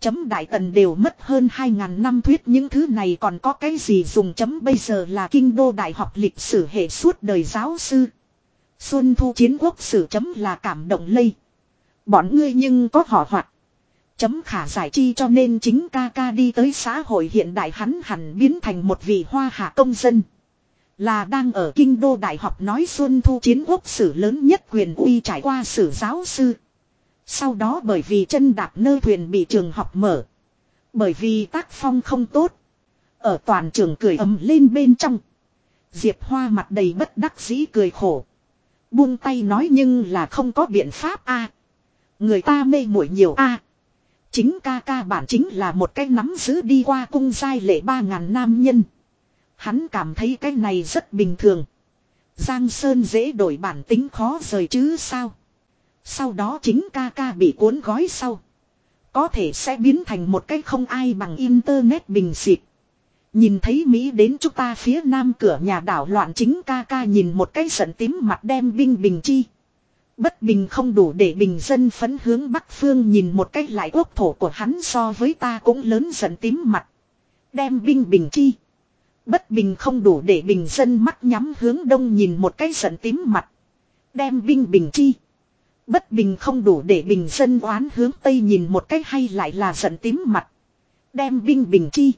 Chấm Đại Tần đều mất hơn 2.000 năm thuyết những thứ này còn có cái gì dùng chấm bây giờ là kinh đô đại học lịch sử hệ suốt đời giáo sư. Xuân thu chiến quốc sử chấm là cảm động lây. Bọn ngươi nhưng có họ hoạt. Chấm khả giải chi cho nên chính ca ca đi tới xã hội hiện đại hắn hẳn biến thành một vị hoa hạ công dân. Là đang ở kinh đô đại học nói xuân thu chiến quốc sử lớn nhất quyền uy trải qua sử giáo sư. Sau đó bởi vì chân đạp nơi thuyền bị trường học mở. Bởi vì tác phong không tốt. Ở toàn trường cười ầm lên bên trong. Diệp Hoa mặt đầy bất đắc dĩ cười khổ. Buông tay nói nhưng là không có biện pháp a. Người ta mê muội nhiều a. Chính ca ca bản chính là một cái nắm giữ đi qua cung giai lệ ba ngàn nam nhân. Hắn cảm thấy cái này rất bình thường. Giang Sơn dễ đổi bản tính khó rời chứ sao. Sau đó chính ca ca bị cuốn gói sau. Có thể sẽ biến thành một cái không ai bằng internet bình xịt. Nhìn thấy Mỹ đến chúng ta phía nam cửa nhà đảo loạn chính ca ca nhìn một cái giận tím mặt đem binh bình chi. Bất bình không đủ để bình dân phấn hướng bắc phương nhìn một cách lại quốc thổ của hắn so với ta cũng lớn giận tím mặt. Đem binh bình chi. Bất bình không đủ để bình dân mắt nhắm hướng đông nhìn một cái giận tím mặt. Đem binh bình chi. Bất bình không đủ để bình dân oán hướng tây nhìn một cái hay lại là giận tím mặt. Đem binh bình chi.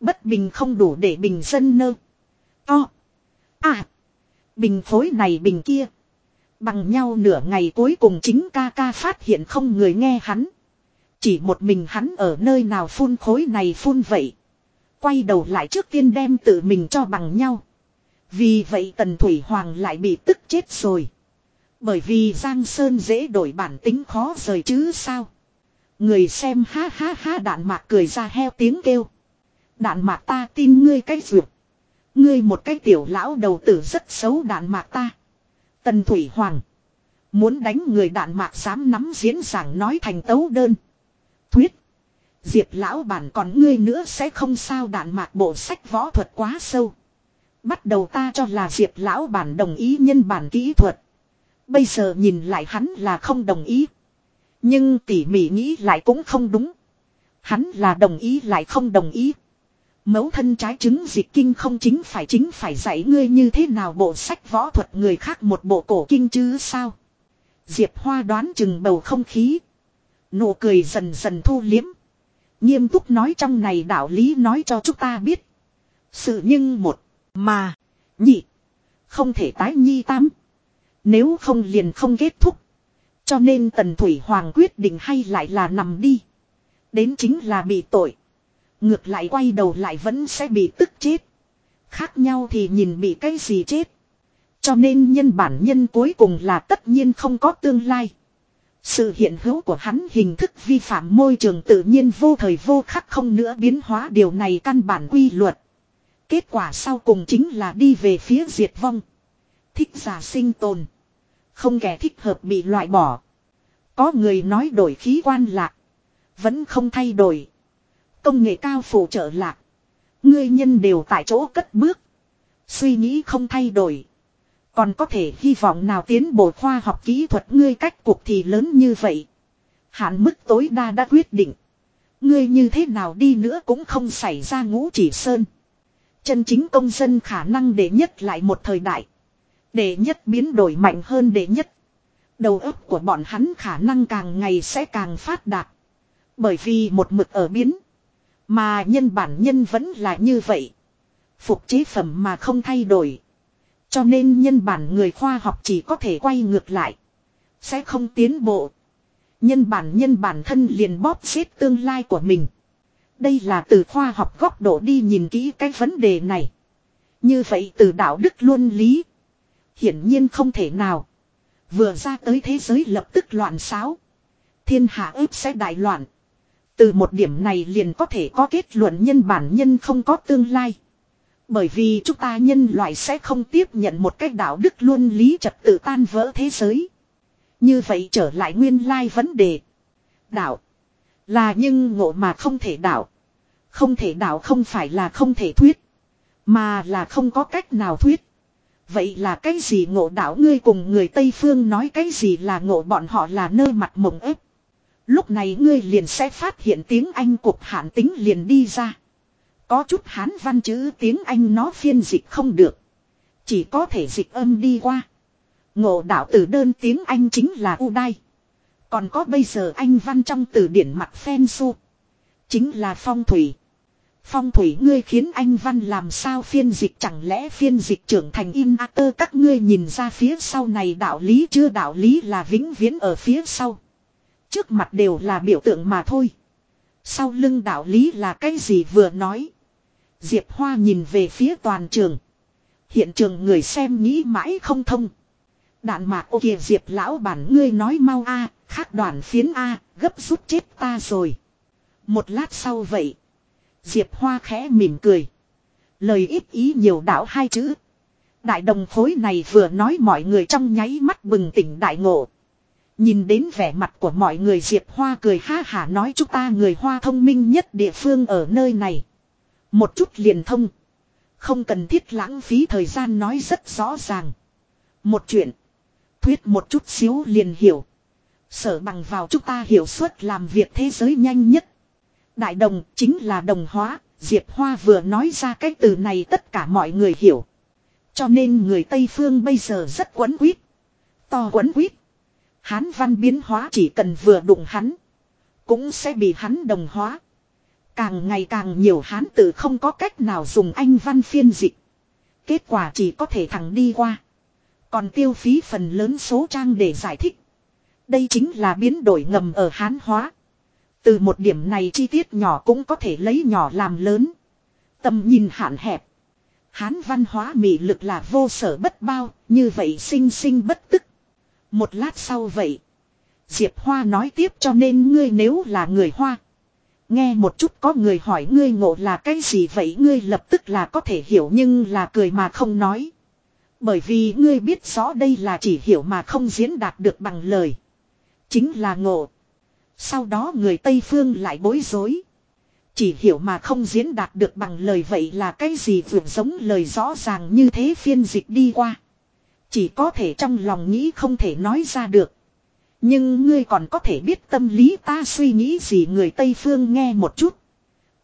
Bất bình không đủ để bình dân nơ. To. À. Bình phối này bình kia. Bằng nhau nửa ngày cuối cùng chính ca ca phát hiện không người nghe hắn. Chỉ một mình hắn ở nơi nào phun khối này phun vậy. Quay đầu lại trước tiên đem tự mình cho bằng nhau. Vì vậy Tần Thủy Hoàng lại bị tức chết rồi. Bởi vì Giang Sơn dễ đổi bản tính khó rời chứ sao. Người xem ha ha ha, đạn mạc cười ra heo tiếng kêu. Đạn mạc ta tin ngươi cái duyệt. Ngươi một cái tiểu lão đầu tử rất xấu, đạn mạc ta. Tần Thủy Hoàng. Muốn đánh người đạn mạc dám nắm diễn giảng nói thành tấu đơn. Thuyết. Diệp lão bản còn ngươi nữa sẽ không sao đạn mạc bộ sách võ thuật quá sâu. Bắt đầu ta cho là Diệp lão bản đồng ý nhân bản kỹ thuật. Bây giờ nhìn lại hắn là không đồng ý. Nhưng tỉ mỉ nghĩ lại cũng không đúng. Hắn là đồng ý lại không đồng ý. Mẫu thân trái chứng dịch kinh không chính phải chính phải dạy ngươi như thế nào bộ sách võ thuật người khác một bộ cổ kinh chứ sao. Diệp Hoa đoán chừng bầu không khí. Nụ cười dần dần thu liếm. Nghiêm túc nói trong này đạo lý nói cho chúng ta biết. Sự nhưng một, mà, nhị, không thể tái nhi tam. Nếu không liền không kết thúc. Cho nên Tần Thủy Hoàng quyết định hay lại là nằm đi. Đến chính là bị tội. Ngược lại quay đầu lại vẫn sẽ bị tức chết. Khác nhau thì nhìn bị cái gì chết. Cho nên nhân bản nhân cuối cùng là tất nhiên không có tương lai. Sự hiện hữu của hắn hình thức vi phạm môi trường tự nhiên vô thời vô khắc không nữa biến hóa điều này căn bản quy luật. Kết quả sau cùng chính là đi về phía diệt vong. Thích giả sinh tồn. Không kẻ thích hợp bị loại bỏ. Có người nói đổi khí quan lạc. Vẫn không thay đổi. Công nghệ cao phụ trợ lạc. Ngươi nhân đều tại chỗ cất bước. Suy nghĩ không thay đổi. Còn có thể hy vọng nào tiến bộ khoa học kỹ thuật ngươi cách cuộc thì lớn như vậy. Hạn mức tối đa đã quyết định. Ngươi như thế nào đi nữa cũng không xảy ra ngũ chỉ sơn. Chân chính công dân khả năng để nhất lại một thời đại. Để nhất biến đổi mạnh hơn để nhất. Đầu óc của bọn hắn khả năng càng ngày sẽ càng phát đạt. Bởi vì một mực ở biến. Mà nhân bản nhân vẫn là như vậy. Phục chế phẩm mà không thay đổi. Cho nên nhân bản người khoa học chỉ có thể quay ngược lại. Sẽ không tiến bộ. Nhân bản nhân bản thân liền bóp xếp tương lai của mình. Đây là từ khoa học góc độ đi nhìn kỹ cái vấn đề này. Như vậy từ đạo đức luân lý. Hiển nhiên không thể nào. Vừa ra tới thế giới lập tức loạn xáo. Thiên hạ ước sẽ đại loạn. Từ một điểm này liền có thể có kết luận nhân bản nhân không có tương lai. Bởi vì chúng ta nhân loại sẽ không tiếp nhận một cách đạo đức luân lý trật tự tan vỡ thế giới. Như vậy trở lại nguyên lai vấn đề. Đạo. Là nhưng ngộ mà không thể đạo. Không thể đạo không phải là không thể thuyết. Mà là không có cách nào thuyết. Vậy là cái gì ngộ đạo ngươi cùng người Tây Phương nói cái gì là ngộ bọn họ là nơi mặt mộng ếp. Lúc này ngươi liền sẽ phát hiện tiếng Anh cục hạn tính liền đi ra. Có chút hán văn chữ tiếng Anh nó phiên dịch không được. Chỉ có thể dịch âm đi qua. Ngộ đạo từ đơn tiếng Anh chính là u đai. Còn có bây giờ anh văn trong từ điển mặt phen su. Chính là phong thủy. Phong thủy ngươi khiến anh văn làm sao phiên dịch chẳng lẽ phiên dịch trưởng thành in a tơ các ngươi nhìn ra phía sau này đạo lý chưa đạo lý là vĩnh viễn ở phía sau. Trước mặt đều là biểu tượng mà thôi. Sau lưng đạo lý là cái gì vừa nói. Diệp Hoa nhìn về phía toàn trường. Hiện trường người xem nghĩ mãi không thông. Đạn mạc ô kìa Diệp lão bản, ngươi nói mau a, khác đoàn phiến a, gấp rút chết ta rồi. Một lát sau vậy. Diệp Hoa khẽ mỉm cười. Lời ít ý nhiều đạo hai chữ. Đại đồng khối này vừa nói mọi người trong nháy mắt bừng tỉnh đại ngộ. Nhìn đến vẻ mặt của mọi người, Diệp Hoa cười ha hả nói chúng ta người Hoa thông minh nhất địa phương ở nơi này. Một chút liền thông. Không cần thiết lãng phí thời gian nói rất rõ ràng. Một chuyện. Thuyết một chút xíu liền hiểu. Sở bằng vào chúng ta hiểu suất làm việc thế giới nhanh nhất. Đại đồng chính là đồng hóa. Diệp Hoa vừa nói ra cái từ này tất cả mọi người hiểu. Cho nên người Tây Phương bây giờ rất quấn quýt. To quấn quýt. Hán văn biến hóa chỉ cần vừa đụng hắn. Cũng sẽ bị hắn đồng hóa. Càng ngày càng nhiều hán tử không có cách nào dùng anh văn phiên dịch. Kết quả chỉ có thể thẳng đi qua. Còn tiêu phí phần lớn số trang để giải thích. Đây chính là biến đổi ngầm ở hán hóa. Từ một điểm này chi tiết nhỏ cũng có thể lấy nhỏ làm lớn. Tầm nhìn hạn hẹp. Hán văn hóa mị lực là vô sở bất bao, như vậy sinh sinh bất tức. Một lát sau vậy. Diệp Hoa nói tiếp cho nên ngươi nếu là người Hoa. Nghe một chút có người hỏi ngươi ngộ là cái gì vậy ngươi lập tức là có thể hiểu nhưng là cười mà không nói. Bởi vì ngươi biết rõ đây là chỉ hiểu mà không diễn đạt được bằng lời. Chính là ngộ. Sau đó người Tây Phương lại bối rối. Chỉ hiểu mà không diễn đạt được bằng lời vậy là cái gì vượt giống lời rõ ràng như thế phiên dịch đi qua. Chỉ có thể trong lòng nghĩ không thể nói ra được. Nhưng ngươi còn có thể biết tâm lý ta suy nghĩ gì người Tây Phương nghe một chút.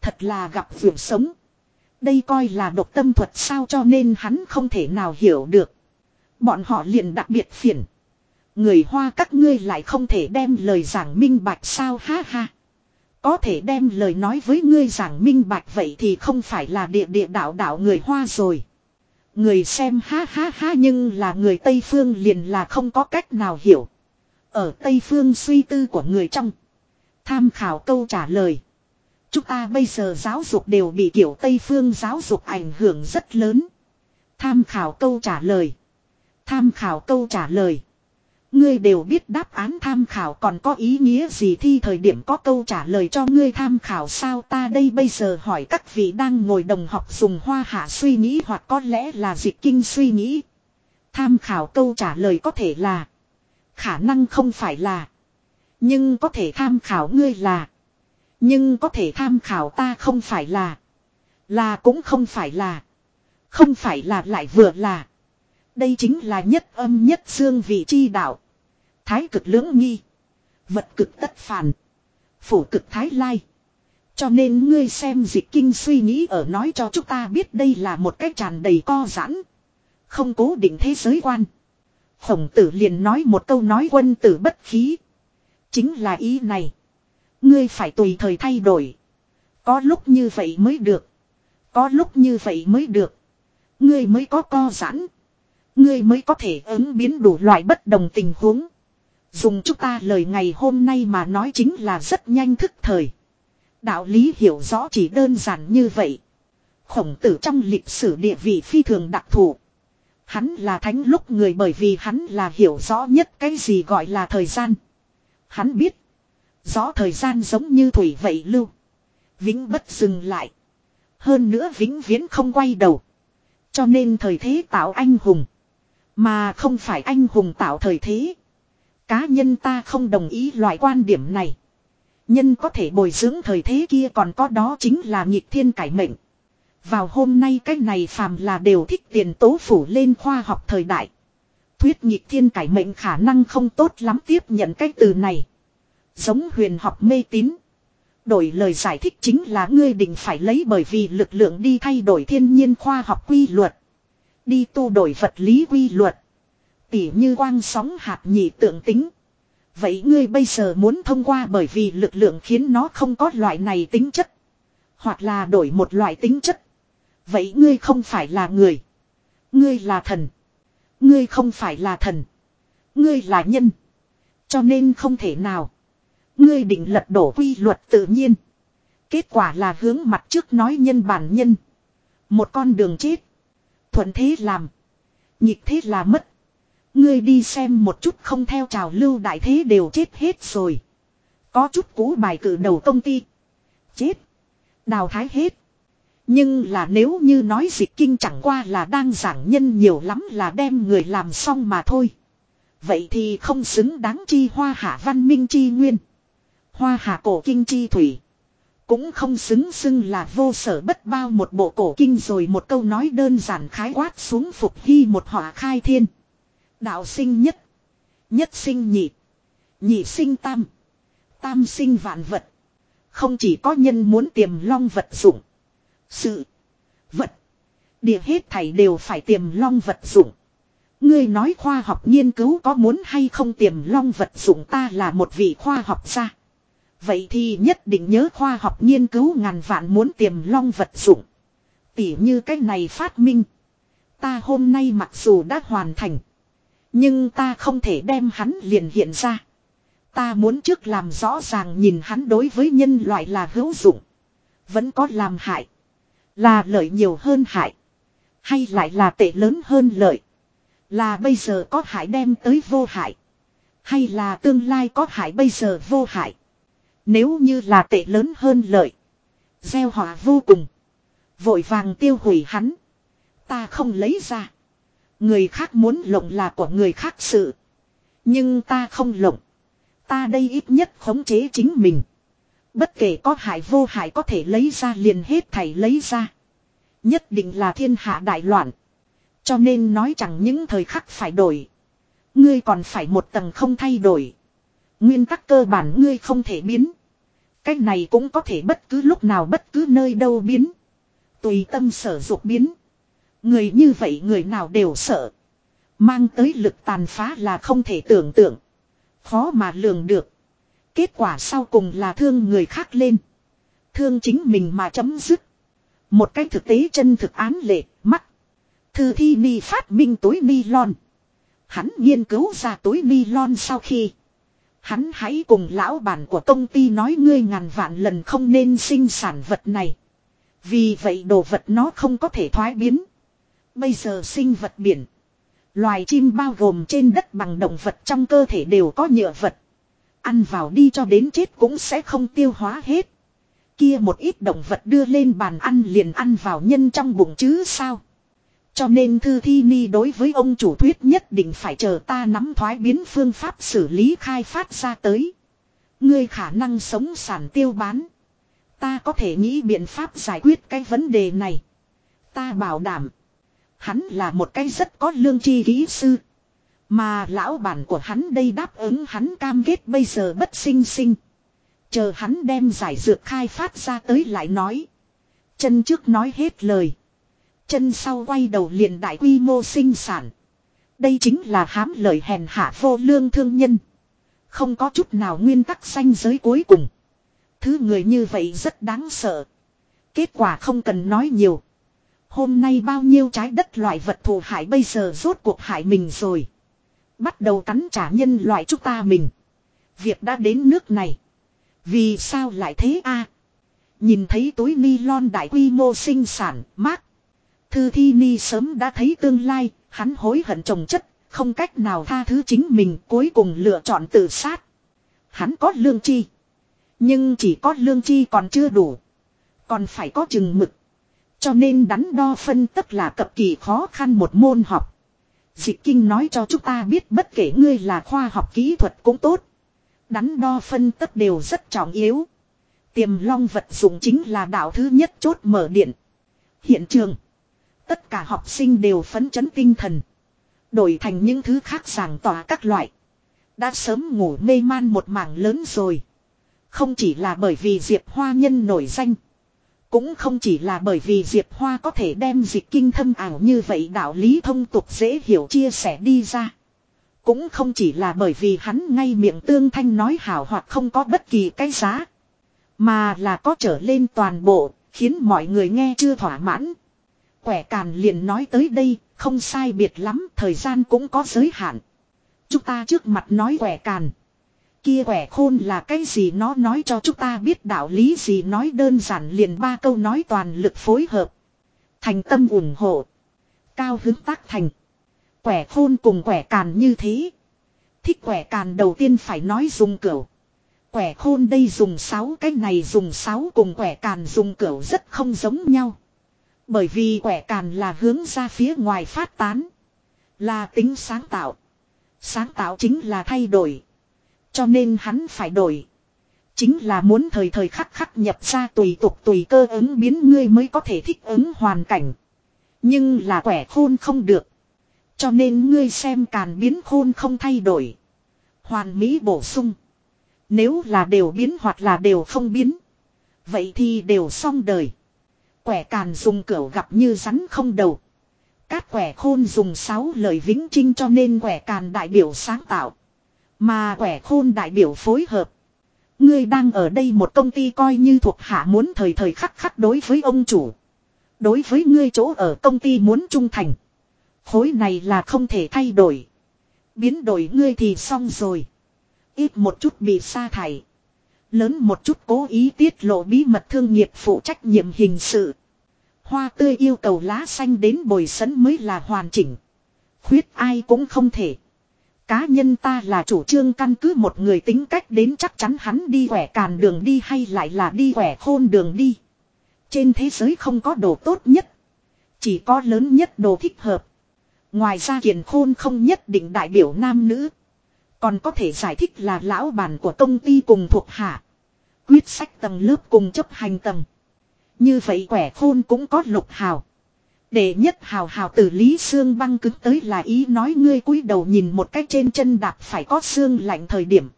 Thật là gặp vượt sống. Đây coi là độc tâm thuật sao cho nên hắn không thể nào hiểu được. Bọn họ liền đặc biệt phiền. Người Hoa các ngươi lại không thể đem lời giảng minh bạch sao ha ha. Có thể đem lời nói với ngươi giảng minh bạch vậy thì không phải là địa địa đạo đạo người Hoa rồi. Người xem ha ha ha nhưng là người Tây Phương liền là không có cách nào hiểu. Ở Tây Phương suy tư của người trong. Tham khảo câu trả lời. Chúng ta bây giờ giáo dục đều bị kiểu Tây Phương giáo dục ảnh hưởng rất lớn. Tham khảo câu trả lời. Tham khảo câu trả lời. Ngươi đều biết đáp án tham khảo còn có ý nghĩa gì thi thời điểm có câu trả lời cho ngươi tham khảo sao ta đây bây giờ hỏi các vị đang ngồi đồng học dùng hoa hạ suy nghĩ hoặc có lẽ là dịch kinh suy nghĩ. Tham khảo câu trả lời có thể là Khả năng không phải là Nhưng có thể tham khảo ngươi là Nhưng có thể tham khảo ta không phải là Là cũng không phải là Không phải là lại vừa là đây chính là nhất âm nhất xương vị chi đạo. Thái cực lưỡng nghi. Vật cực tất phản. Phủ cực thái lai. Cho nên ngươi xem dịch kinh suy nghĩ ở nói cho chúng ta biết đây là một cách tràn đầy co giãn. Không cố định thế giới quan. Khổng tử liền nói một câu nói quân tử bất khí. Chính là ý này. Ngươi phải tùy thời thay đổi. Có lúc như vậy mới được. Có lúc như vậy mới được. Ngươi mới có co giãn. Ngươi mới có thể ứng biến đủ loại bất đồng tình huống. Dùng chúng ta lời ngày hôm nay mà nói chính là rất nhanh thức thời. Đạo lý hiểu rõ chỉ đơn giản như vậy. Khổng tử trong lịch sử địa vị phi thường đặc thù. Hắn là thánh lúc người bởi vì hắn là hiểu rõ nhất cái gì gọi là thời gian. Hắn biết. Rõ thời gian giống như thủy vậy lưu. Vĩnh bất dừng lại. Hơn nữa vĩnh viễn không quay đầu. Cho nên thời thế tạo anh hùng. Mà không phải anh hùng tạo thời thế. Cá nhân ta không đồng ý loại quan điểm này. Nhân có thể bồi dưỡng thời thế kia còn có đó chính là nghịch thiên cải mệnh. Vào hôm nay cái này phàm là đều thích tiền tố phủ lên khoa học thời đại. Thuyết nhịp thiên cải mệnh khả năng không tốt lắm tiếp nhận cái từ này. Giống huyền học mê tín. Đổi lời giải thích chính là ngươi định phải lấy bởi vì lực lượng đi thay đổi thiên nhiên khoa học quy luật. Đi tu đổi vật lý quy luật. Tỉ như quang sóng hạt nhị tượng tính. Vậy ngươi bây giờ muốn thông qua bởi vì lực lượng khiến nó không có loại này tính chất. Hoặc là đổi một loại tính chất. Vậy ngươi không phải là người. Ngươi là thần. Ngươi không phải là thần. Ngươi là nhân. Cho nên không thể nào. Ngươi định lật đổ quy luật tự nhiên. Kết quả là hướng mặt trước nói nhân bản nhân. Một con đường chết. Thuận thế làm. Nhịp thế là mất. Ngươi đi xem một chút không theo trào lưu đại thế đều chết hết rồi. Có chút cũ bài cử đầu công ty. Chết. Đào thái hết. Nhưng là nếu như nói dịch kinh chẳng qua là đang giảng nhân nhiều lắm là đem người làm xong mà thôi. Vậy thì không xứng đáng chi hoa hạ văn minh chi nguyên. Hoa hạ cổ kinh chi thủy. Cũng không xứng xưng là vô sở bất bao một bộ cổ kinh rồi một câu nói đơn giản khái quát xuống phục hy một họa khai thiên. Đạo sinh nhất. Nhất sinh nhị. Nhị sinh tam. Tam sinh vạn vật. Không chỉ có nhân muốn tiềm long vật dụng. Sự. Vật. Địa hết thảy đều phải tiềm long vật dụng. Ngươi nói khoa học nghiên cứu có muốn hay không tiềm long vật dụng ta là một vị khoa học gia. Vậy thì nhất định nhớ khoa học nghiên cứu ngàn vạn muốn tiềm long vật dụng. Tỉ như cái này phát minh. Ta hôm nay mặc dù đã hoàn thành. Nhưng ta không thể đem hắn liền hiện ra. Ta muốn trước làm rõ ràng nhìn hắn đối với nhân loại là hữu dụng. Vẫn có làm hại. Là lợi nhiều hơn hại. Hay lại là tệ lớn hơn lợi. Là bây giờ có hại đem tới vô hại. Hay là tương lai có hại bây giờ vô hại. Nếu như là tệ lớn hơn lợi. Gieo họa vô cùng. Vội vàng tiêu hủy hắn. Ta không lấy ra. Người khác muốn lộng là của người khác sự. Nhưng ta không lộng. Ta đây ít nhất khống chế chính mình. Bất kể có hại vô hại có thể lấy ra liền hết thảy lấy ra. Nhất định là thiên hạ đại loạn. Cho nên nói chẳng những thời khắc phải đổi. Ngươi còn phải một tầng không thay đổi. Nguyên tắc cơ bản ngươi không thể biến. cách này cũng có thể bất cứ lúc nào bất cứ nơi đâu biến. Tùy tâm sở dục biến. Người như vậy người nào đều sợ. Mang tới lực tàn phá là không thể tưởng tượng. Khó mà lường được. Kết quả sau cùng là thương người khác lên. Thương chính mình mà chấm dứt. Một cái thực tế chân thực án lệ, mắt. Thư thi ni phát minh túi ni lon. Hắn nghiên cứu ra túi ni lon sau khi. Hắn hãy cùng lão bản của công ty nói ngươi ngàn vạn lần không nên sinh sản vật này. Vì vậy đồ vật nó không có thể thoái biến. Bây giờ sinh vật biển. Loài chim bao gồm trên đất bằng động vật trong cơ thể đều có nhựa vật. Ăn vào đi cho đến chết cũng sẽ không tiêu hóa hết. Kia một ít động vật đưa lên bàn ăn liền ăn vào nhân trong bụng chứ sao. Cho nên thư thi ni đối với ông chủ thuyết nhất định phải chờ ta nắm thoái biến phương pháp xử lý khai phát ra tới. Ngươi khả năng sống sản tiêu bán. Ta có thể nghĩ biện pháp giải quyết cái vấn đề này. Ta bảo đảm. Hắn là một cái rất có lương chi kỹ sư. Mà lão bản của hắn đây đáp ứng hắn cam kết bây giờ bất sinh sinh. Chờ hắn đem giải dược khai phát ra tới lại nói. Chân trước nói hết lời. Chân sau quay đầu liền đại quy mô sinh sản. Đây chính là hám lời hèn hạ vô lương thương nhân. Không có chút nào nguyên tắc xanh giới cuối cùng. Thứ người như vậy rất đáng sợ. Kết quả không cần nói nhiều. Hôm nay bao nhiêu trái đất loại vật thù hại bây giờ rốt cuộc hại mình rồi. Bắt đầu cắn trả nhân loại chúng ta mình. Việc đã đến nước này. Vì sao lại thế a? Nhìn thấy túi ni lon đại quy mô sinh sản, mát. Thư thi ni sớm đã thấy tương lai, hắn hối hận trồng chất, không cách nào tha thứ chính mình cuối cùng lựa chọn tự sát. Hắn có lương chi. Nhưng chỉ có lương chi còn chưa đủ. Còn phải có chừng mực. Cho nên đắn đo phân tất là cực kỳ khó khăn một môn học. Dịch kinh nói cho chúng ta biết bất kể ngươi là khoa học kỹ thuật cũng tốt. Đắn đo phân tất đều rất trọng yếu. Tiềm long vật dụng chính là đạo thứ nhất chốt mở điện. Hiện trường. Tất cả học sinh đều phấn chấn tinh thần. Đổi thành những thứ khác giảng tỏa các loại. Đã sớm ngủ mê man một mảng lớn rồi. Không chỉ là bởi vì Diệp Hoa nhân nổi danh. Cũng không chỉ là bởi vì Diệp Hoa có thể đem dịch kinh thâm ảo như vậy đạo lý thông tục dễ hiểu chia sẻ đi ra. Cũng không chỉ là bởi vì hắn ngay miệng tương thanh nói hảo hoặc không có bất kỳ cái giá. Mà là có trở lên toàn bộ, khiến mọi người nghe chưa thỏa mãn. Quẻ càn liền nói tới đây, không sai biệt lắm, thời gian cũng có giới hạn. Chúng ta trước mặt nói quẻ càn. Kia quẻ khôn là cái gì nó nói cho chúng ta biết đạo lý gì nói đơn giản liền ba câu nói toàn lực phối hợp. Thành tâm ủng hộ. Cao hứng tác thành. Quẻ khôn cùng quẻ càn như thế. Thích quẻ càn đầu tiên phải nói dùng cửu. Quẻ khôn đây dùng sáu, cái này dùng sáu cùng quẻ càn dùng cửu rất không giống nhau. Bởi vì quẻ càn là hướng ra phía ngoài phát tán. Là tính sáng tạo. Sáng tạo chính là thay đổi. Cho nên hắn phải đổi. Chính là muốn thời thời khắc khắc nhập ra tùy tục tùy cơ ứng biến ngươi mới có thể thích ứng hoàn cảnh. Nhưng là quẻ khôn không được. Cho nên ngươi xem càn biến khôn không thay đổi. Hoàn mỹ bổ sung. Nếu là đều biến hoặc là đều không biến. Vậy thì đều xong đời. Quẻ càn dùng cửa gặp như rắn không đầu. Cát quẻ khôn dùng sáu lời vĩnh trinh cho nên quẻ càn đại biểu sáng tạo. Mà quẻ khôn đại biểu phối hợp. Ngươi đang ở đây một công ty coi như thuộc hạ muốn thời thời khắc khắc đối với ông chủ. Đối với ngươi chỗ ở công ty muốn trung thành. Khối này là không thể thay đổi. Biến đổi ngươi thì xong rồi. Ít một chút bị sa thải. Lớn một chút cố ý tiết lộ bí mật thương nghiệp phụ trách nhiệm hình sự. Hoa tươi yêu cầu lá xanh đến bồi sấn mới là hoàn chỉnh. Khuyết ai cũng không thể. Cá nhân ta là chủ trương căn cứ một người tính cách đến chắc chắn hắn đi quẻ càn đường đi hay lại là đi quẻ khôn đường đi. Trên thế giới không có đồ tốt nhất. Chỉ có lớn nhất đồ thích hợp. Ngoài ra kiền khôn không nhất định đại biểu nam nữ. Còn có thể giải thích là lão bản của công ty cùng thuộc hạ. Quyết sách tầng lớp cùng chấp hành tầng. Như vậy quẻ khôn cũng có lục hào. Để nhất hào hào từ Lý Sương băng cứng tới là ý nói ngươi cúi đầu nhìn một cách trên chân đạp phải có xương lạnh thời điểm.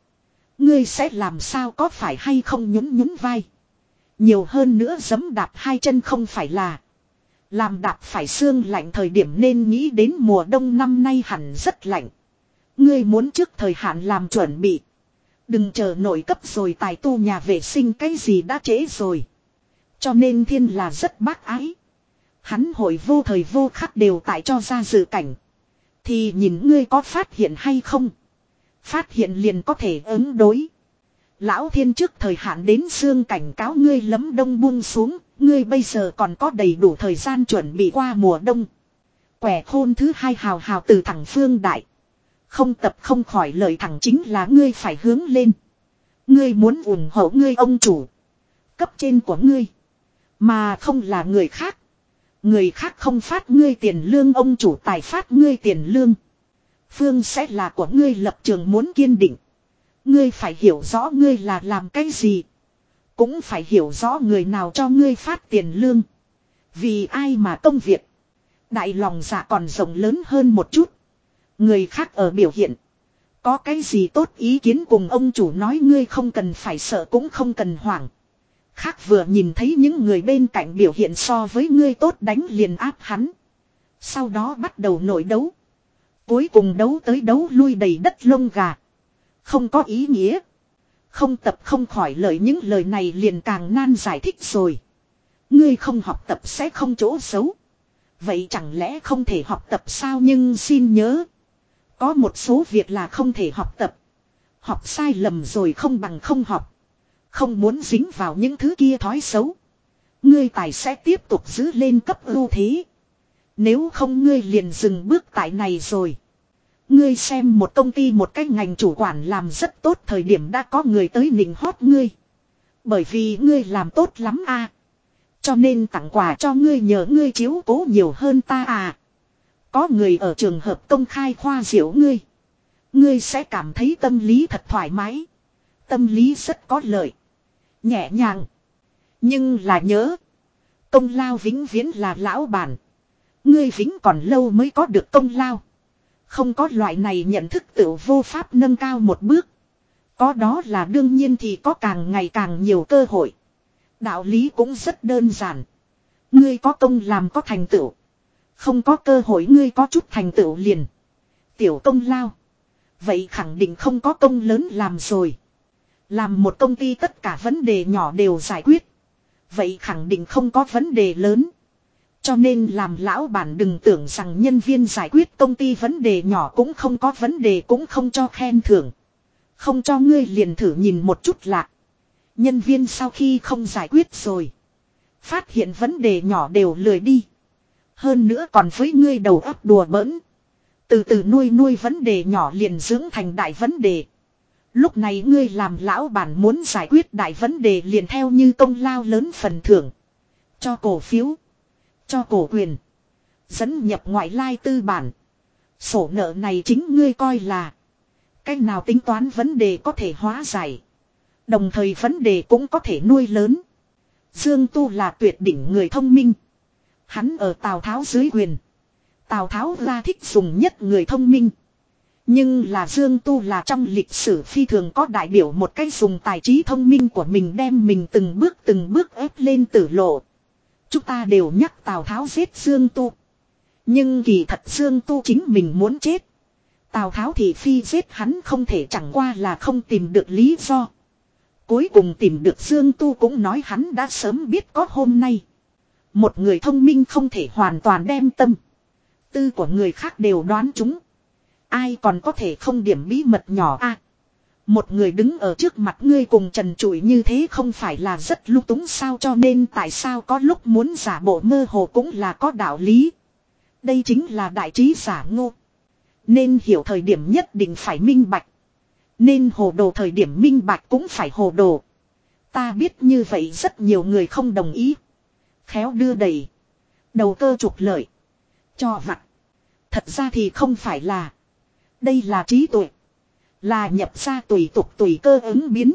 Ngươi sẽ làm sao có phải hay không nhún nhún vai. Nhiều hơn nữa giấm đạp hai chân không phải là. Làm đạp phải xương lạnh thời điểm nên nghĩ đến mùa đông năm nay hẳn rất lạnh. Ngươi muốn trước thời hạn làm chuẩn bị. Đừng chờ nổi cấp rồi tài tu nhà vệ sinh cái gì đã trễ rồi. Cho nên thiên là rất bác ái. Hắn hội vô thời vô khắc đều tại cho ra dự cảnh. Thì nhìn ngươi có phát hiện hay không. Phát hiện liền có thể ứng đối. Lão thiên trước thời hạn đến xương cảnh cáo ngươi lấm đông buông xuống. Ngươi bây giờ còn có đầy đủ thời gian chuẩn bị qua mùa đông. Quẻ khôn thứ hai hào hào từ thẳng phương đại. Không tập không khỏi lời thẳng chính là ngươi phải hướng lên. Ngươi muốn ủng hộ ngươi ông chủ. Cấp trên của ngươi. Mà không là người khác. Người khác không phát ngươi tiền lương, ông chủ tài phát ngươi tiền lương. Phương sẽ là của ngươi, lập trường muốn kiên định. Ngươi phải hiểu rõ ngươi là làm cái gì. Cũng phải hiểu rõ người nào cho ngươi phát tiền lương. Vì ai mà công việc. Đại lòng dạ còn rộng lớn hơn một chút. Người khác ở biểu hiện. Có cái gì tốt ý kiến cùng ông chủ nói ngươi không cần phải sợ cũng không cần hoảng. Khác vừa nhìn thấy những người bên cạnh biểu hiện so với ngươi tốt đánh liền áp hắn. Sau đó bắt đầu nổi đấu. Cuối cùng đấu tới đấu lui đầy đất lông gà. Không có ý nghĩa. Không tập không khỏi lời những lời này liền càng nan giải thích rồi. Ngươi không học tập sẽ không chỗ xấu. Vậy chẳng lẽ không thể học tập sao nhưng xin nhớ. Có một số việc là không thể học tập. Học sai lầm rồi không bằng không học. Không muốn dính vào những thứ kia thói xấu. Ngươi tài sẽ tiếp tục giữ lên cấp ưu thế. Nếu không ngươi liền dừng bước tại này rồi. Ngươi xem một công ty một cái ngành chủ quản làm rất tốt thời điểm đã có người tới nịnh hót ngươi. Bởi vì ngươi làm tốt lắm a Cho nên tặng quà cho ngươi nhờ ngươi chiếu cố nhiều hơn ta à. Có người ở trường hợp công khai khoa diệu ngươi. Ngươi sẽ cảm thấy tâm lý thật thoải mái. Tâm lý rất có lợi. Nhẹ nhàng. Nhưng là nhớ. Công lao vĩnh viễn là lão bản. Ngươi vĩnh còn lâu mới có được công lao. Không có loại này nhận thức tự vô pháp nâng cao một bước. Có đó là đương nhiên thì có càng ngày càng nhiều cơ hội. Đạo lý cũng rất đơn giản. Ngươi có công làm có thành tựu. Không có cơ hội ngươi có chút thành tựu liền. Tiểu công lao. Vậy khẳng định không có công lớn làm rồi. Làm một công ty tất cả vấn đề nhỏ đều giải quyết. Vậy khẳng định không có vấn đề lớn. Cho nên làm lão bản đừng tưởng rằng nhân viên giải quyết công ty vấn đề nhỏ cũng không có vấn đề cũng không cho khen thưởng. Không cho ngươi liền thử nhìn một chút lạ. Nhân viên sau khi không giải quyết rồi. Phát hiện vấn đề nhỏ đều lười đi. Hơn nữa còn với ngươi đầu óc đùa bỡn. Từ từ nuôi nuôi vấn đề nhỏ liền dưỡng thành đại vấn đề. Lúc này ngươi làm lão bản muốn giải quyết đại vấn đề liền theo như công lao lớn phần thưởng. Cho cổ phiếu. Cho cổ quyền. Dẫn nhập ngoại lai tư bản. Sổ nợ này chính ngươi coi là. Cách nào tính toán vấn đề có thể hóa giải. Đồng thời vấn đề cũng có thể nuôi lớn. Dương Tu là tuyệt đỉnh người thông minh. Hắn ở Tào Tháo dưới quyền. Tào Tháo ra thích dùng nhất người thông minh. Nhưng là Dương Tu là trong lịch sử phi thường có đại biểu một cách dùng tài trí thông minh của mình đem mình từng bước từng bước ép lên tử lộ. Chúng ta đều nhắc Tào Tháo giết Dương Tu. Nhưng kỳ thật Dương Tu chính mình muốn chết. Tào Tháo thì phi giết hắn không thể chẳng qua là không tìm được lý do. Cuối cùng tìm được Dương Tu cũng nói hắn đã sớm biết có hôm nay. Một người thông minh không thể hoàn toàn đem tâm. Tư của người khác đều đoán chúng. Ai còn có thể không điểm bí mật nhỏ a Một người đứng ở trước mặt ngươi cùng trần trụi như thế không phải là rất lung túng sao cho nên tại sao có lúc muốn giả bộ mơ hồ cũng là có đạo lý. Đây chính là đại trí giả ngô. Nên hiểu thời điểm nhất định phải minh bạch. Nên hồ đồ thời điểm minh bạch cũng phải hồ đồ. Ta biết như vậy rất nhiều người không đồng ý. Khéo đưa đẩy. Đầu cơ trục lợi. Cho vặt. Thật ra thì không phải là. Đây là trí tuệ. Là nhập ra tùy tục tùy cơ ứng biến.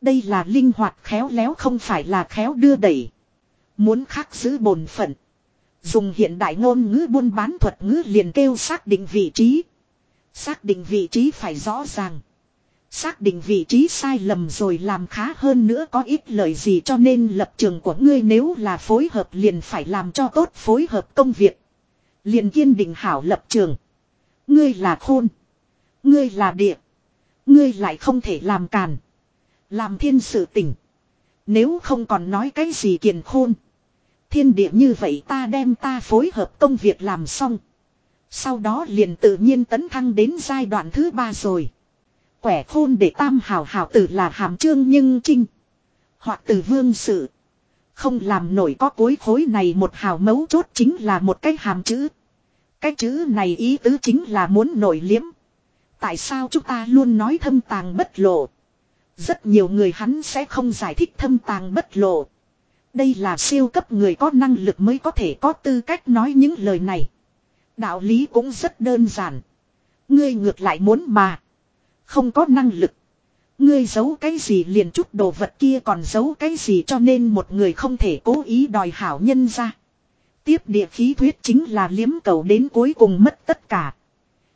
Đây là linh hoạt khéo léo không phải là khéo đưa đẩy. Muốn khắc giữ bổn phận. Dùng hiện đại ngôn ngữ buôn bán thuật ngữ liền kêu xác định vị trí. Xác định vị trí phải rõ ràng. Xác định vị trí sai lầm rồi làm khá hơn nữa có ít lời gì cho nên lập trường của ngươi nếu là phối hợp liền phải làm cho tốt phối hợp công việc. Liền kiên định hảo lập trường. Ngươi là khôn. Ngươi là địa. Ngươi lại không thể làm càn. Làm thiên sự tỉnh. Nếu không còn nói cái gì kiền khôn. Thiên địa như vậy ta đem ta phối hợp công việc làm xong. Sau đó liền tự nhiên tấn thăng đến giai đoạn thứ ba rồi. Quẻ khôn để tam hào hào tử là hàm trương nhưng trinh. Hoặc từ vương sự. Không làm nổi có cối khối này một hào mấu chốt chính là một cái hàm chữ. Cái chữ này ý tứ chính là muốn nổi liếm. Tại sao chúng ta luôn nói thâm tàng bất lộ. Rất nhiều người hắn sẽ không giải thích thâm tàng bất lộ. Đây là siêu cấp người có năng lực mới có thể có tư cách nói những lời này. Đạo lý cũng rất đơn giản. Ngươi ngược lại muốn mà. Không có năng lực. Ngươi giấu cái gì liền chút đồ vật kia còn giấu cái gì cho nên một người không thể cố ý đòi hảo nhân ra. Tiếp địa khí thuyết chính là liếm cầu đến cuối cùng mất tất cả.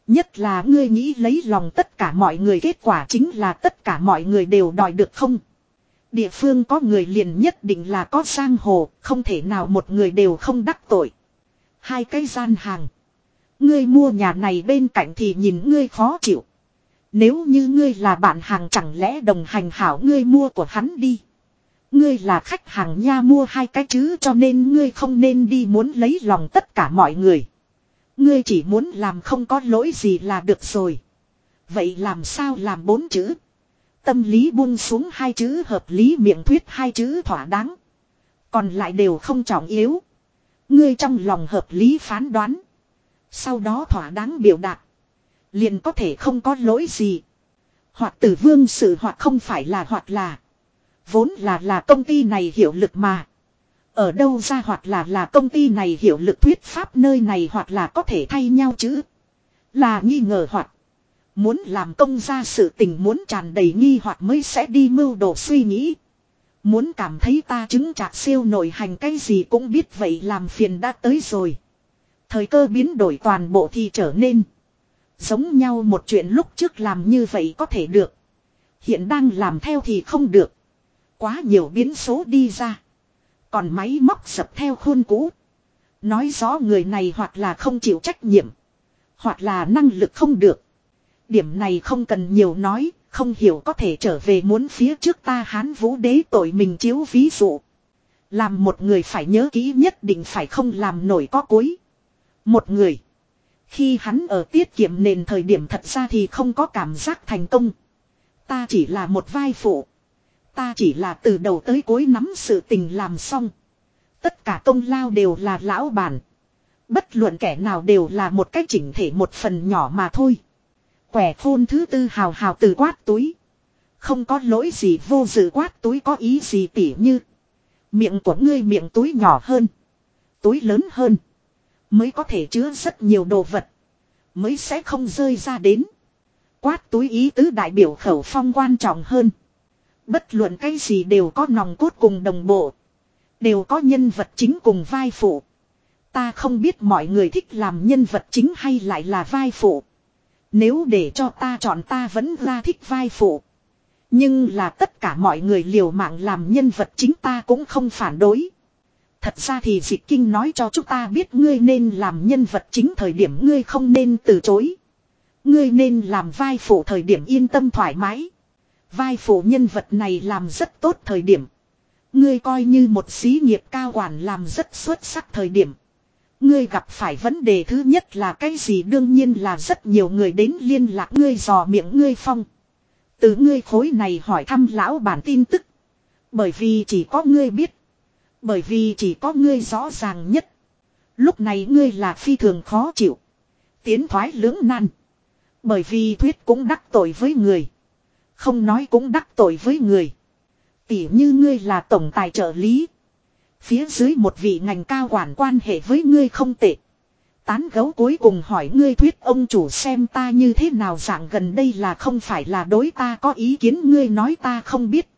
Nhất là ngươi nghĩ lấy lòng tất cả mọi người kết quả chính là tất cả mọi người đều đòi được không. Địa phương có người liền nhất định là có sang hồ, không thể nào một người đều không đắc tội. Hai cái gian hàng. Ngươi mua nhà này bên cạnh thì nhìn ngươi khó chịu. Nếu như ngươi là bạn hàng chẳng lẽ đồng hành hảo ngươi mua của hắn đi. Ngươi là khách hàng nha mua hai cái chứ cho nên ngươi không nên đi muốn lấy lòng tất cả mọi người. Ngươi chỉ muốn làm không có lỗi gì là được rồi. Vậy làm sao làm bốn chữ? Tâm lý buông xuống hai chữ, hợp lý miệng thuyết hai chữ thỏa đáng. Còn lại đều không trọng yếu. Ngươi trong lòng hợp lý phán đoán. Sau đó thỏa đáng biểu đạt. Liền có thể không có lỗi gì. Hoặc tử vương sự hoặc không phải là hoặc là. Vốn là là công ty này hiệu lực mà. Ở đâu ra hoặc là là công ty này hiệu lực thuyết pháp nơi này hoặc là có thể thay nhau chứ. Là nghi ngờ hoặc. Muốn làm công ra sự tình muốn tràn đầy nghi hoặc mới sẽ đi mưu đồ suy nghĩ. Muốn cảm thấy ta chứng trạc siêu nổi hành cái gì cũng biết vậy làm phiền đã tới rồi. Thời cơ biến đổi toàn bộ thì trở nên. Giống nhau một chuyện lúc trước làm như vậy có thể được. Hiện đang làm theo thì không được. Quá nhiều biến số đi ra. Còn máy móc sập theo khuôn cũ. Nói rõ người này hoặc là không chịu trách nhiệm. Hoặc là năng lực không được. Điểm này không cần nhiều nói, không hiểu có thể trở về muốn phía trước ta hán vũ đế tội mình chiếu ví dụ. Làm một người phải nhớ kỹ nhất định phải không làm nổi có cuối. Một người. Khi hắn ở tiết kiệm nền thời điểm thật ra thì không có cảm giác thành công. Ta chỉ là một vai phụ. Ta chỉ là từ đầu tới cuối nắm sự tình làm xong. Tất cả công lao đều là lão bản. Bất luận kẻ nào đều là một cách chỉnh thể một phần nhỏ mà thôi. Quẻ khôn thứ tư hào hào từ quát túi. Không có lỗi gì vô dự quát túi có ý gì tỉ như. Miệng của ngươi miệng túi nhỏ hơn. Túi lớn hơn. Mới có thể chứa rất nhiều đồ vật. Mới sẽ không rơi ra đến. Quát túi ý tứ đại biểu khẩu phong quan trọng hơn. Bất luận cái gì đều có nòng cốt cùng đồng bộ. Đều có nhân vật chính cùng vai phụ. Ta không biết mọi người thích làm nhân vật chính hay lại là vai phụ. Nếu để cho ta chọn ta vẫn ra thích vai phụ. Nhưng là tất cả mọi người liều mạng làm nhân vật chính ta cũng không phản đối. Thật ra thì dị kinh nói cho chúng ta biết ngươi nên làm nhân vật chính thời điểm ngươi không nên từ chối. Ngươi nên làm vai phụ thời điểm yên tâm thoải mái. Vai phụ nhân vật này làm rất tốt thời điểm. Ngươi coi như một xí nghiệp cao quản làm rất xuất sắc thời điểm. Ngươi gặp phải vấn đề thứ nhất là cái gì đương nhiên là rất nhiều người đến liên lạc ngươi, dò miệng ngươi phong. Từ ngươi khối này hỏi thăm lão bản tin tức. Bởi vì chỉ có ngươi biết. Bởi vì chỉ có ngươi rõ ràng nhất. Lúc này ngươi là phi thường khó chịu. Tiến thoái lưỡng nan. Bởi vì thuyết cũng đắc tội với người. Không nói cũng đắc tội với người. Tỉ như ngươi là tổng tài trợ lý. Phía dưới một vị ngành cao quản quan hệ với ngươi không tệ. Tán gấu cuối cùng hỏi ngươi thuyết ông chủ xem ta như thế nào dạng gần đây là không phải là đối ta có ý kiến ngươi nói ta không biết.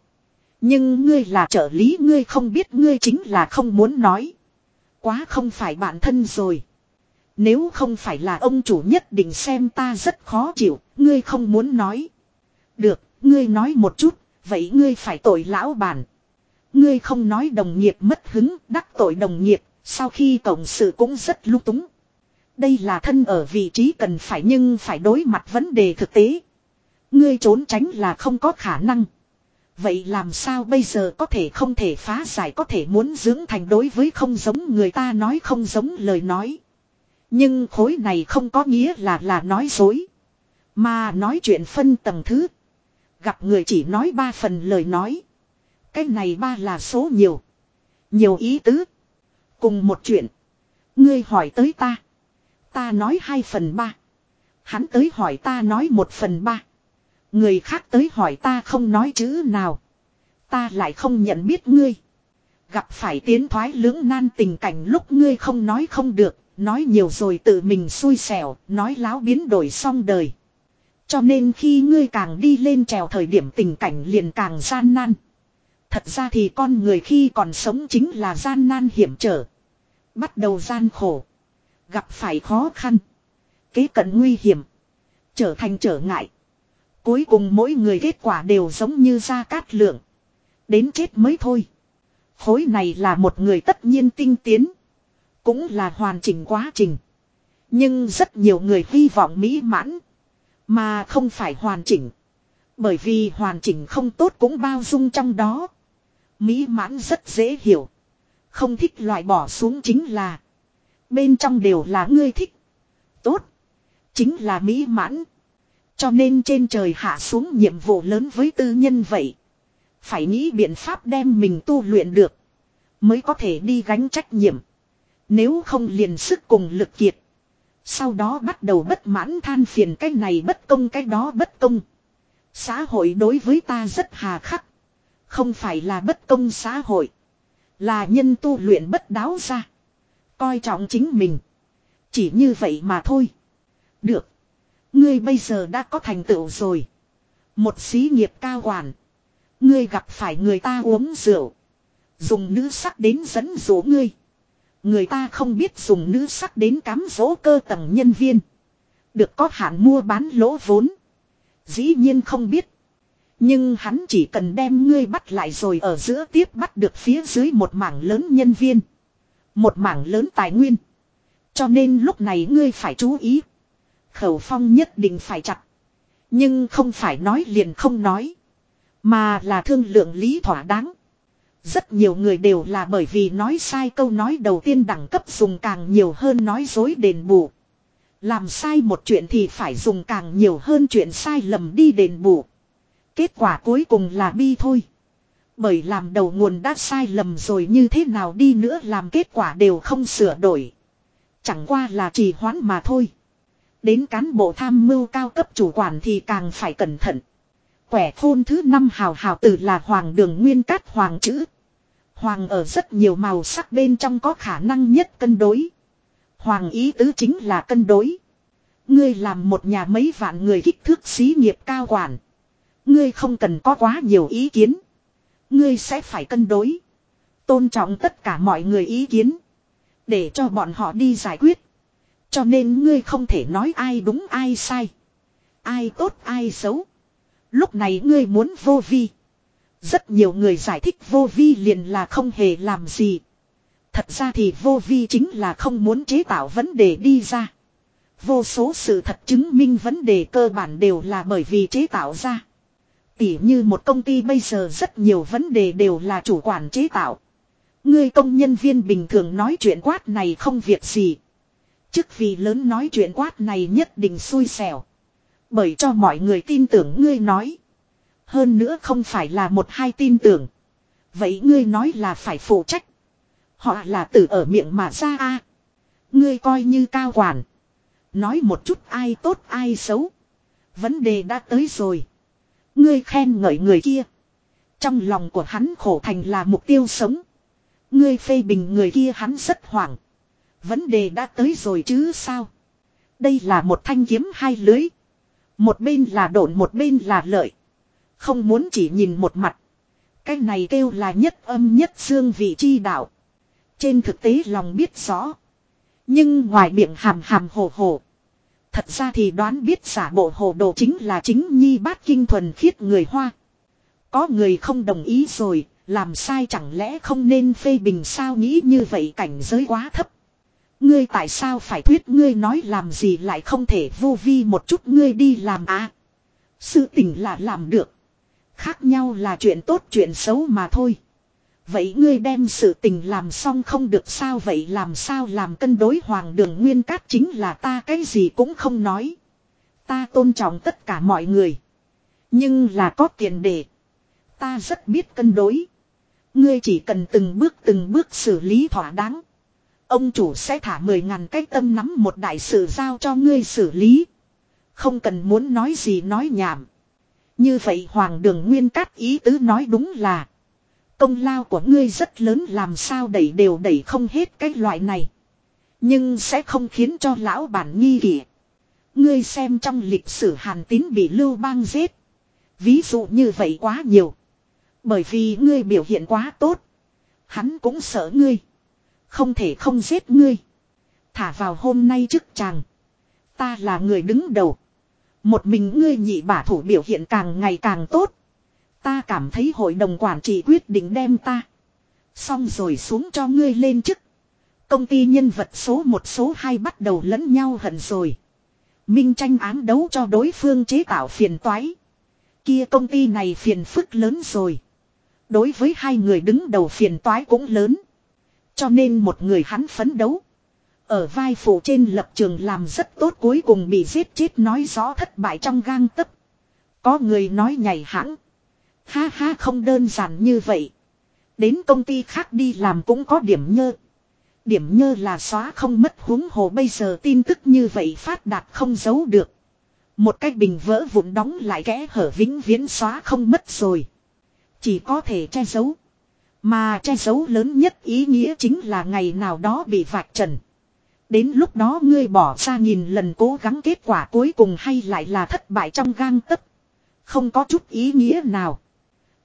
Nhưng ngươi là trợ lý ngươi không biết ngươi chính là không muốn nói. Quá không phải bản thân rồi. Nếu không phải là ông chủ nhất định xem ta rất khó chịu, ngươi không muốn nói. Được, ngươi nói một chút, vậy ngươi phải tội lão bản. Ngươi không nói đồng nghiệp mất hứng, đắc tội đồng nghiệp, sau khi cộng sự cũng rất lung túng. Đây là thân ở vị trí cần phải nhưng phải đối mặt vấn đề thực tế. Ngươi trốn tránh là không có khả năng. Vậy làm sao bây giờ có thể không thể phá giải có thể muốn dưỡng thành đối với không giống người ta nói không giống lời nói. Nhưng khối này không có nghĩa là là nói dối. Mà nói chuyện phân tầng thứ. Gặp người chỉ nói ba phần lời nói. Cái này ba là số nhiều. Nhiều ý tứ. Cùng một chuyện. Ngươi hỏi tới ta. Ta nói hai phần ba. Hắn tới hỏi ta nói một phần ba. Người khác tới hỏi ta không nói chữ nào. Ta lại không nhận biết ngươi. Gặp phải tiến thoái lưỡng nan tình cảnh lúc ngươi không nói không được. Nói nhiều rồi tự mình xui xẻo. Nói láo biến đổi xong đời. Cho nên khi ngươi càng đi lên trèo thời điểm tình cảnh liền càng gian nan. Thật ra thì con người khi còn sống chính là gian nan hiểm trở. Bắt đầu gian khổ. Gặp phải khó khăn. Kế cận nguy hiểm. Trở thành trở ngại. Cuối cùng mỗi người kết quả đều giống như ra cát lượng. Đến chết mới thôi. Khối này là một người tất nhiên tinh tiến. Cũng là hoàn chỉnh quá trình. Nhưng rất nhiều người hy vọng mỹ mãn. Mà không phải hoàn chỉnh. Bởi vì hoàn chỉnh không tốt cũng bao dung trong đó. Mỹ mãn rất dễ hiểu. Không thích loại bỏ xuống chính là. Bên trong đều là ngươi thích. Tốt. Chính là mỹ mãn. Cho nên trên trời hạ xuống nhiệm vụ lớn với tư nhân vậy. Phải nghĩ biện pháp đem mình tu luyện được. Mới có thể đi gánh trách nhiệm. Nếu không liền sức cùng lực kiệt. Sau đó bắt đầu bất mãn than phiền cái này bất công cái đó bất công. Xã hội đối với ta rất hà khắc. Không phải là bất công xã hội. Là nhân tu luyện bất đáo ra. Coi trọng chính mình. Chỉ như vậy mà thôi. Được. Ngươi bây giờ đã có thành tựu rồi. Một xí nghiệp cao quản. Ngươi gặp phải người ta uống rượu. Dùng nữ sắc đến dẫn dỗ ngươi. Người ta không biết dùng nữ sắc đến cám dỗ cơ tầng nhân viên. Được có hạn mua bán lỗ vốn. Dĩ nhiên không biết. Nhưng hắn chỉ cần đem ngươi bắt lại rồi ở giữa tiếp bắt được phía dưới một mảng lớn nhân viên. Một mảng lớn tài nguyên. Cho nên lúc này ngươi phải chú ý. Khẩu phong nhất định phải chặt. Nhưng không phải nói liền không nói. Mà là thương lượng lý thỏa đáng. Rất nhiều người đều là bởi vì nói sai câu nói đầu tiên đẳng cấp dùng càng nhiều hơn nói dối đền bù. Làm sai một chuyện thì phải dùng càng nhiều hơn chuyện sai lầm đi đền bù. Kết quả cuối cùng là bi thôi. Bởi làm đầu nguồn đã sai lầm rồi như thế nào đi nữa làm kết quả đều không sửa đổi. Chẳng qua là trì hoãn mà thôi. Đến cán bộ tham mưu cao cấp chủ quản thì càng phải cẩn thận. Quẻ khôn thứ năm hào hào tử là hoàng đường nguyên cát hoàng chữ. Hoàng ở rất nhiều màu sắc bên trong có khả năng nhất cân đối. Hoàng ý tứ chính là cân đối. Ngươi làm một nhà mấy vạn người kích thước xí nghiệp cao quản. Ngươi không cần có quá nhiều ý kiến. Ngươi sẽ phải cân đối. Tôn trọng tất cả mọi người ý kiến. Để cho bọn họ đi giải quyết. Cho nên ngươi không thể nói ai đúng ai sai. Ai tốt ai xấu. Lúc này ngươi muốn vô vi. Rất nhiều người giải thích vô vi liền là không hề làm gì. Thật ra thì vô vi chính là không muốn chế tạo vấn đề đi ra. Vô số sự thật chứng minh vấn đề cơ bản đều là bởi vì chế tạo ra. Tỉ như một công ty bây giờ rất nhiều vấn đề đều là chủ quản chế tạo. Người công nhân viên bình thường nói chuyện quát này không việc gì. Chức vì lớn nói chuyện quát này nhất định xui xẻo. Bởi cho mọi người tin tưởng ngươi nói. Hơn nữa không phải là một hai tin tưởng. Vậy ngươi nói là phải phụ trách. Họ là tử ở miệng mà ra a Ngươi coi như cao quản. Nói một chút ai tốt ai xấu. Vấn đề đã tới rồi. Ngươi khen ngợi người kia. Trong lòng của hắn khổ thành là mục tiêu sống. Ngươi phê bình người kia hắn rất hoảng. Vấn đề đã tới rồi chứ sao. Đây là một thanh kiếm hai lưới. Một bên là độn một bên là lợi. Không muốn chỉ nhìn một mặt. Cái này kêu là nhất âm nhất dương vị chi đạo. Trên thực tế lòng biết rõ. Nhưng ngoài miệng hàm hàm hồ hồ. Thật ra thì đoán biết giả bộ hồ đồ chính là chính nhi bát kinh thuần khiết người Hoa. Có người không đồng ý rồi, làm sai chẳng lẽ không nên phê bình sao nghĩ như vậy cảnh giới quá thấp. Ngươi tại sao phải thuyết ngươi nói làm gì lại không thể vô vi một chút ngươi đi làm à. Sự tình là làm được. Khác nhau là chuyện tốt chuyện xấu mà thôi. Vậy ngươi đem sự tình làm xong không được sao vậy làm sao làm cân đối hoàng đường nguyên cát chính là ta cái gì cũng không nói. Ta tôn trọng tất cả mọi người. Nhưng là có tiền đề. Ta rất biết cân đối. Ngươi chỉ cần từng bước từng bước xử lý thỏa đáng. Ông chủ sẽ thả mười ngàn cái tâm nắm một đại sự giao cho ngươi xử lý. Không cần muốn nói gì nói nhảm. Như vậy Hoàng đường Nguyên Cát ý tứ nói đúng là. Công lao của ngươi rất lớn làm sao đẩy đều đẩy không hết cái loại này. Nhưng sẽ không khiến cho lão bản nghi kỷ. Ngươi xem trong lịch sử Hàn Tín bị Lưu Bang giết. Ví dụ như vậy quá nhiều. Bởi vì ngươi biểu hiện quá tốt. Hắn cũng sợ ngươi. Không thể không giết ngươi. Thả vào hôm nay trước chàng. Ta là người đứng đầu. Một mình ngươi nhị bả thủ biểu hiện càng ngày càng tốt. Ta cảm thấy hội đồng quản trị quyết định đem ta. Xong rồi xuống cho ngươi lên chức. Công ty nhân vật số một số hai bắt đầu lẫn nhau hận rồi. Minh tranh án đấu cho đối phương chế tạo phiền toái. Kia công ty này phiền phức lớn rồi. Đối với hai người đứng đầu phiền toái cũng lớn. Cho nên một người hắn phấn đấu. Ở vai phụ trên lập trường làm rất tốt cuối cùng bị giết chết nói rõ thất bại trong gang tấc. Có người nói nhảy hãng. Ha ha không đơn giản như vậy. Đến công ty khác đi làm cũng có điểm nhơ. Điểm nhơ là xóa không mất huống hồ bây giờ tin tức như vậy phát đạt không giấu được. Một cái bình vỡ vụn đóng lại kẽ hở vĩnh viễn xóa không mất rồi. Chỉ có thể che giấu. Mà che giấu lớn nhất ý nghĩa chính là ngày nào đó bị vạch trần. Đến lúc đó ngươi bỏ ra nghìn lần cố gắng kết quả cuối cùng hay lại là thất bại trong gang tấc. Không có chút ý nghĩa nào.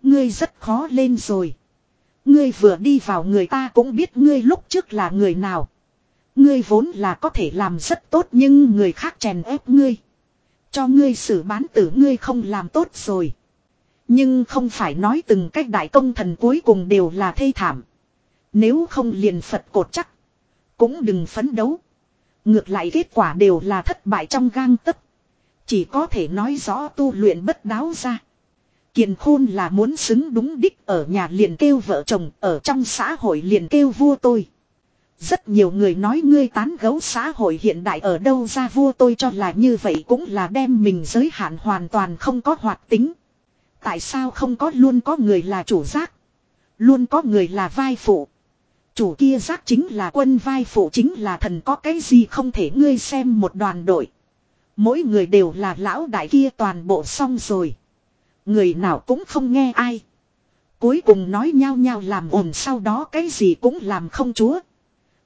Ngươi rất khó lên rồi. Ngươi vừa đi vào người ta cũng biết ngươi lúc trước là người nào. Ngươi vốn là có thể làm rất tốt nhưng người khác chèn ép ngươi. Cho ngươi xử bán tử ngươi không làm tốt rồi. Nhưng không phải nói từng cách đại công thần cuối cùng đều là thê thảm. Nếu không liền Phật cột chắc. Cũng đừng phấn đấu. Ngược lại kết quả đều là thất bại trong gang tấc. Chỉ có thể nói rõ tu luyện bất đáo ra. Kiền khôn là muốn xứng đúng đích ở nhà liền kêu vợ chồng, ở trong xã hội liền kêu vua tôi. Rất nhiều người nói ngươi tán gấu xã hội hiện đại ở đâu ra vua tôi cho là như vậy cũng là đem mình giới hạn hoàn toàn không có hoạt tính. Tại sao không có luôn có người là chủ giác? Luôn có người là vai phụ. Chủ kia giác chính là quân, vai phụ chính là thần có cái gì không thể ngươi xem một đoàn đội. Mỗi người đều là lão đại kia toàn bộ xong rồi. Người nào cũng không nghe ai. Cuối cùng nói nhau nhau làm ồn, sau đó cái gì cũng làm không chúa.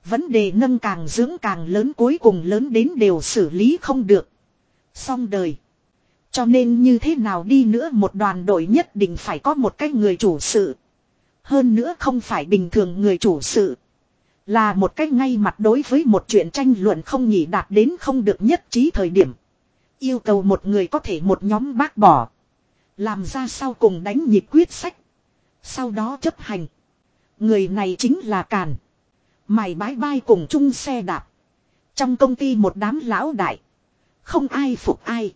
Vấn đề nâng càng dưỡng càng lớn, cuối cùng lớn đến đều xử lý không được. Xong đời. Cho nên như thế nào đi nữa một đoàn đội nhất định phải có một cái người chủ sự. Hơn nữa không phải bình thường người chủ sự. Là một cách ngay mặt đối với một chuyện tranh luận không nhỉ đạt đến không được nhất trí thời điểm. Yêu cầu một người có thể một nhóm bác bỏ. Làm ra sau cùng đánh nhịp quyết sách. Sau đó chấp hành. Người này chính là Càn. Mày bái bai cùng chung xe đạp. Trong công ty một đám lão đại. Không ai phục ai.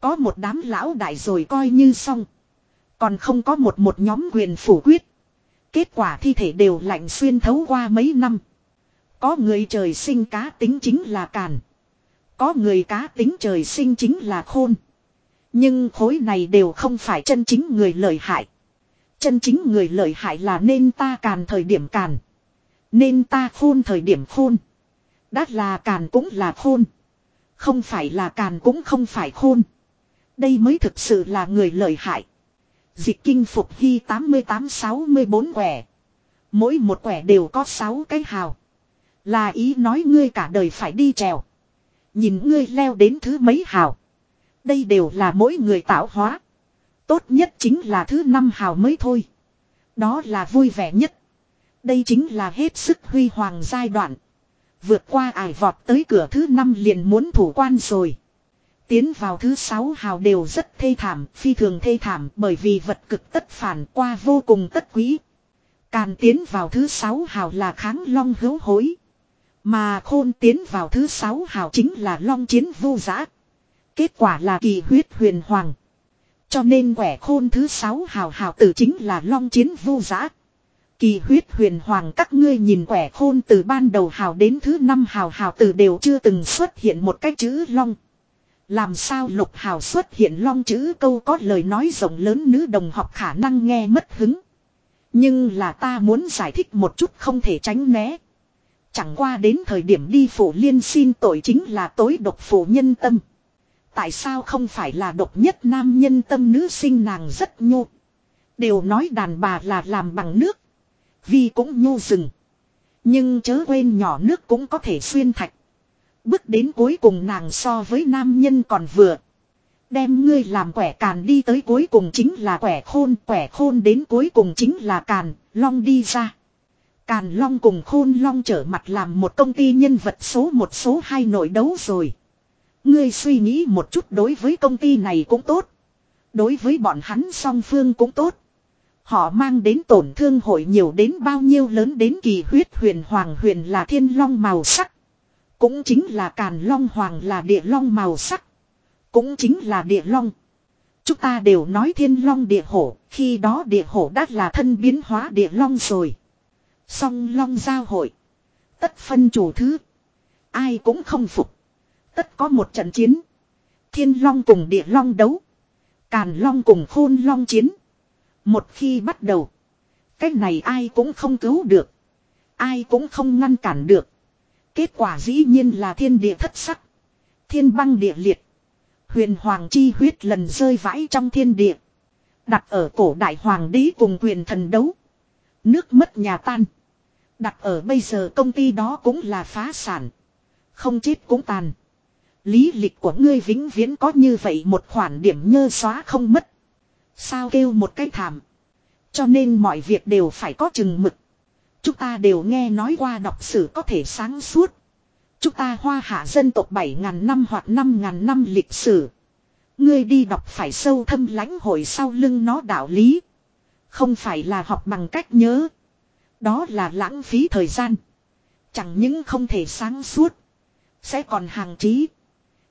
Có một đám lão đại rồi coi như xong. Còn không có một một nhóm quyền phủ quyết. Kết quả thi thể đều lạnh xuyên thấu qua mấy năm. Có người trời sinh cá tính chính là càn. Có người cá tính trời sinh chính là khôn. Nhưng khối này đều không phải chân chính người lợi hại. Chân chính người lợi hại là nên ta càn thời điểm càn. Nên ta khôn thời điểm khôn. Đắt là càn cũng là khôn. Không phải là càn cũng không phải khôn. Đây mới thực sự là người lợi hại. Dịch kinh phục hy 88-64 quẻ. Mỗi một quẻ đều có 6 cái hào. Là ý nói ngươi cả đời phải đi trèo. Nhìn ngươi leo đến thứ mấy hào. Đây đều là mỗi người tạo hóa. Tốt nhất chính là thứ năm hào mới thôi. Đó là vui vẻ nhất. Đây chính là hết sức huy hoàng giai đoạn. Vượt qua ải vọt tới cửa thứ năm liền muốn thủ quan rồi. Tiến vào thứ sáu hào đều rất thê thảm, phi thường thê thảm bởi vì vật cực tất phản qua vô cùng tất quý. Càn tiến vào thứ sáu hào là kháng long hữu hối. Mà khôn tiến vào thứ sáu hào chính là long chiến vô giã. Kết quả là kỳ huyết huyền hoàng. Cho nên quẻ khôn thứ sáu hào hào tử chính là long chiến vô giã. Kỳ huyết huyền hoàng các ngươi nhìn quẻ khôn từ ban đầu hào đến thứ năm hào hào tử đều chưa từng xuất hiện một cái chữ long. Làm sao lục hào xuất hiện long chữ câu có lời nói rộng lớn nữ đồng học khả năng nghe mất hứng. Nhưng là ta muốn giải thích một chút không thể tránh né. Chẳng qua đến thời điểm đi phủ liên xin tội chính là tối độc phủ nhân tâm. Tại sao không phải là độc nhất nam nhân tâm nữ sinh nàng rất nhô. Đều nói đàn bà là làm bằng nước. Vì cũng nhô rừng. Nhưng chớ quên nhỏ nước cũng có thể xuyên thạch. Bước đến cuối cùng nàng so với nam nhân còn vừa. Đem ngươi làm quẻ càn đi tới cuối cùng chính là quẻ khôn, quẻ khôn đến cuối cùng chính là càn, long đi ra. Càn long cùng khôn long trở mặt làm một công ty nhân vật số một số hai nội đấu rồi. Ngươi suy nghĩ một chút đối với công ty này cũng tốt. Đối với bọn hắn song phương cũng tốt. Họ mang đến tổn thương hội nhiều đến bao nhiêu lớn đến kỳ huyết huyền hoàng huyền là thiên long màu sắc. Cũng chính là càn long hoàng là địa long màu sắc. Cũng chính là địa long. Chúng ta đều nói thiên long địa hổ, khi đó địa hổ đã là thân biến hóa địa long rồi. Song long giao hội. Tất phân chủ thứ. Ai cũng không phục. Tất có một trận chiến. Thiên long cùng địa long đấu. Càn long cùng khôn long chiến. Một khi bắt đầu. Cách này ai cũng không cứu được. Ai cũng không ngăn cản được. Kết quả dĩ nhiên là thiên địa thất sắc. Thiên băng địa liệt. Huyền hoàng chi huyết lần rơi vãi trong thiên địa. Đặt ở cổ đại hoàng đế cùng quyền thần đấu. Nước mất nhà tan. Đặt ở bây giờ công ty đó cũng là phá sản. Không chết cũng tàn. Lý lịch của ngươi vĩnh viễn có như vậy một khoản điểm nhơ xóa không mất. Sao kêu một cái thảm. Cho nên mọi việc đều phải có chừng mực. Chúng ta đều nghe nói qua đọc sử có thể sáng suốt. Chúng ta hoa hạ dân tộc 7.000 năm hoặc 5.000 năm lịch sử. Ngươi đi đọc phải sâu thâm lãnh hội sau lưng nó đạo lý. Không phải là học bằng cách nhớ. Đó là lãng phí thời gian. Chẳng những không thể sáng suốt. Sẽ còn hàng trí.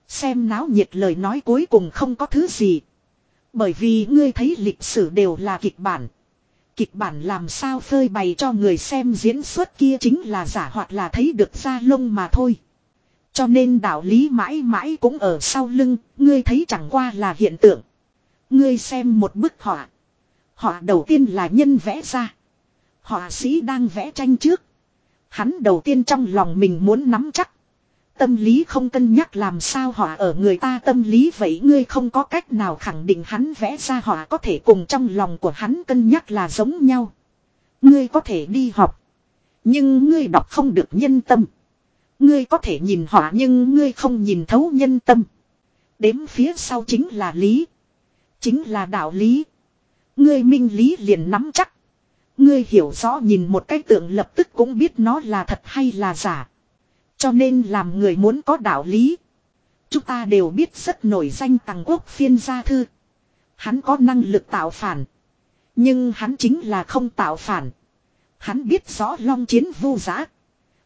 Xem náo nhiệt lời nói cuối cùng không có thứ gì. Bởi vì ngươi thấy lịch sử đều là kịch bản. Kịch bản làm sao phơi bày cho người xem diễn xuất kia chính là giả hoặc là thấy được ra lông mà thôi. Cho nên đạo lý mãi mãi cũng ở sau lưng, ngươi thấy chẳng qua là hiện tượng. Ngươi xem một bức họa. Họa đầu tiên là nhân vẽ ra. Họa sĩ đang vẽ tranh trước. Hắn đầu tiên trong lòng mình muốn nắm chắc. Tâm lý không cân nhắc làm sao họa ở người ta tâm lý vậy ngươi không có cách nào khẳng định hắn vẽ ra họa có thể cùng trong lòng của hắn cân nhắc là giống nhau. Ngươi có thể đi học. Nhưng ngươi đọc không được nhân tâm. Ngươi có thể nhìn họa nhưng ngươi không nhìn thấu nhân tâm. Đếm phía sau chính là lý. Chính là đạo lý. Ngươi minh lý liền nắm chắc. Ngươi hiểu rõ nhìn một cái tượng lập tức cũng biết nó là thật hay là giả. Cho nên làm người muốn có đạo lý. Chúng ta đều biết rất nổi danh tàng quốc phiên gia thư. Hắn có năng lực tạo phản. Nhưng hắn chính là không tạo phản. Hắn biết rõ long chiến vô giá.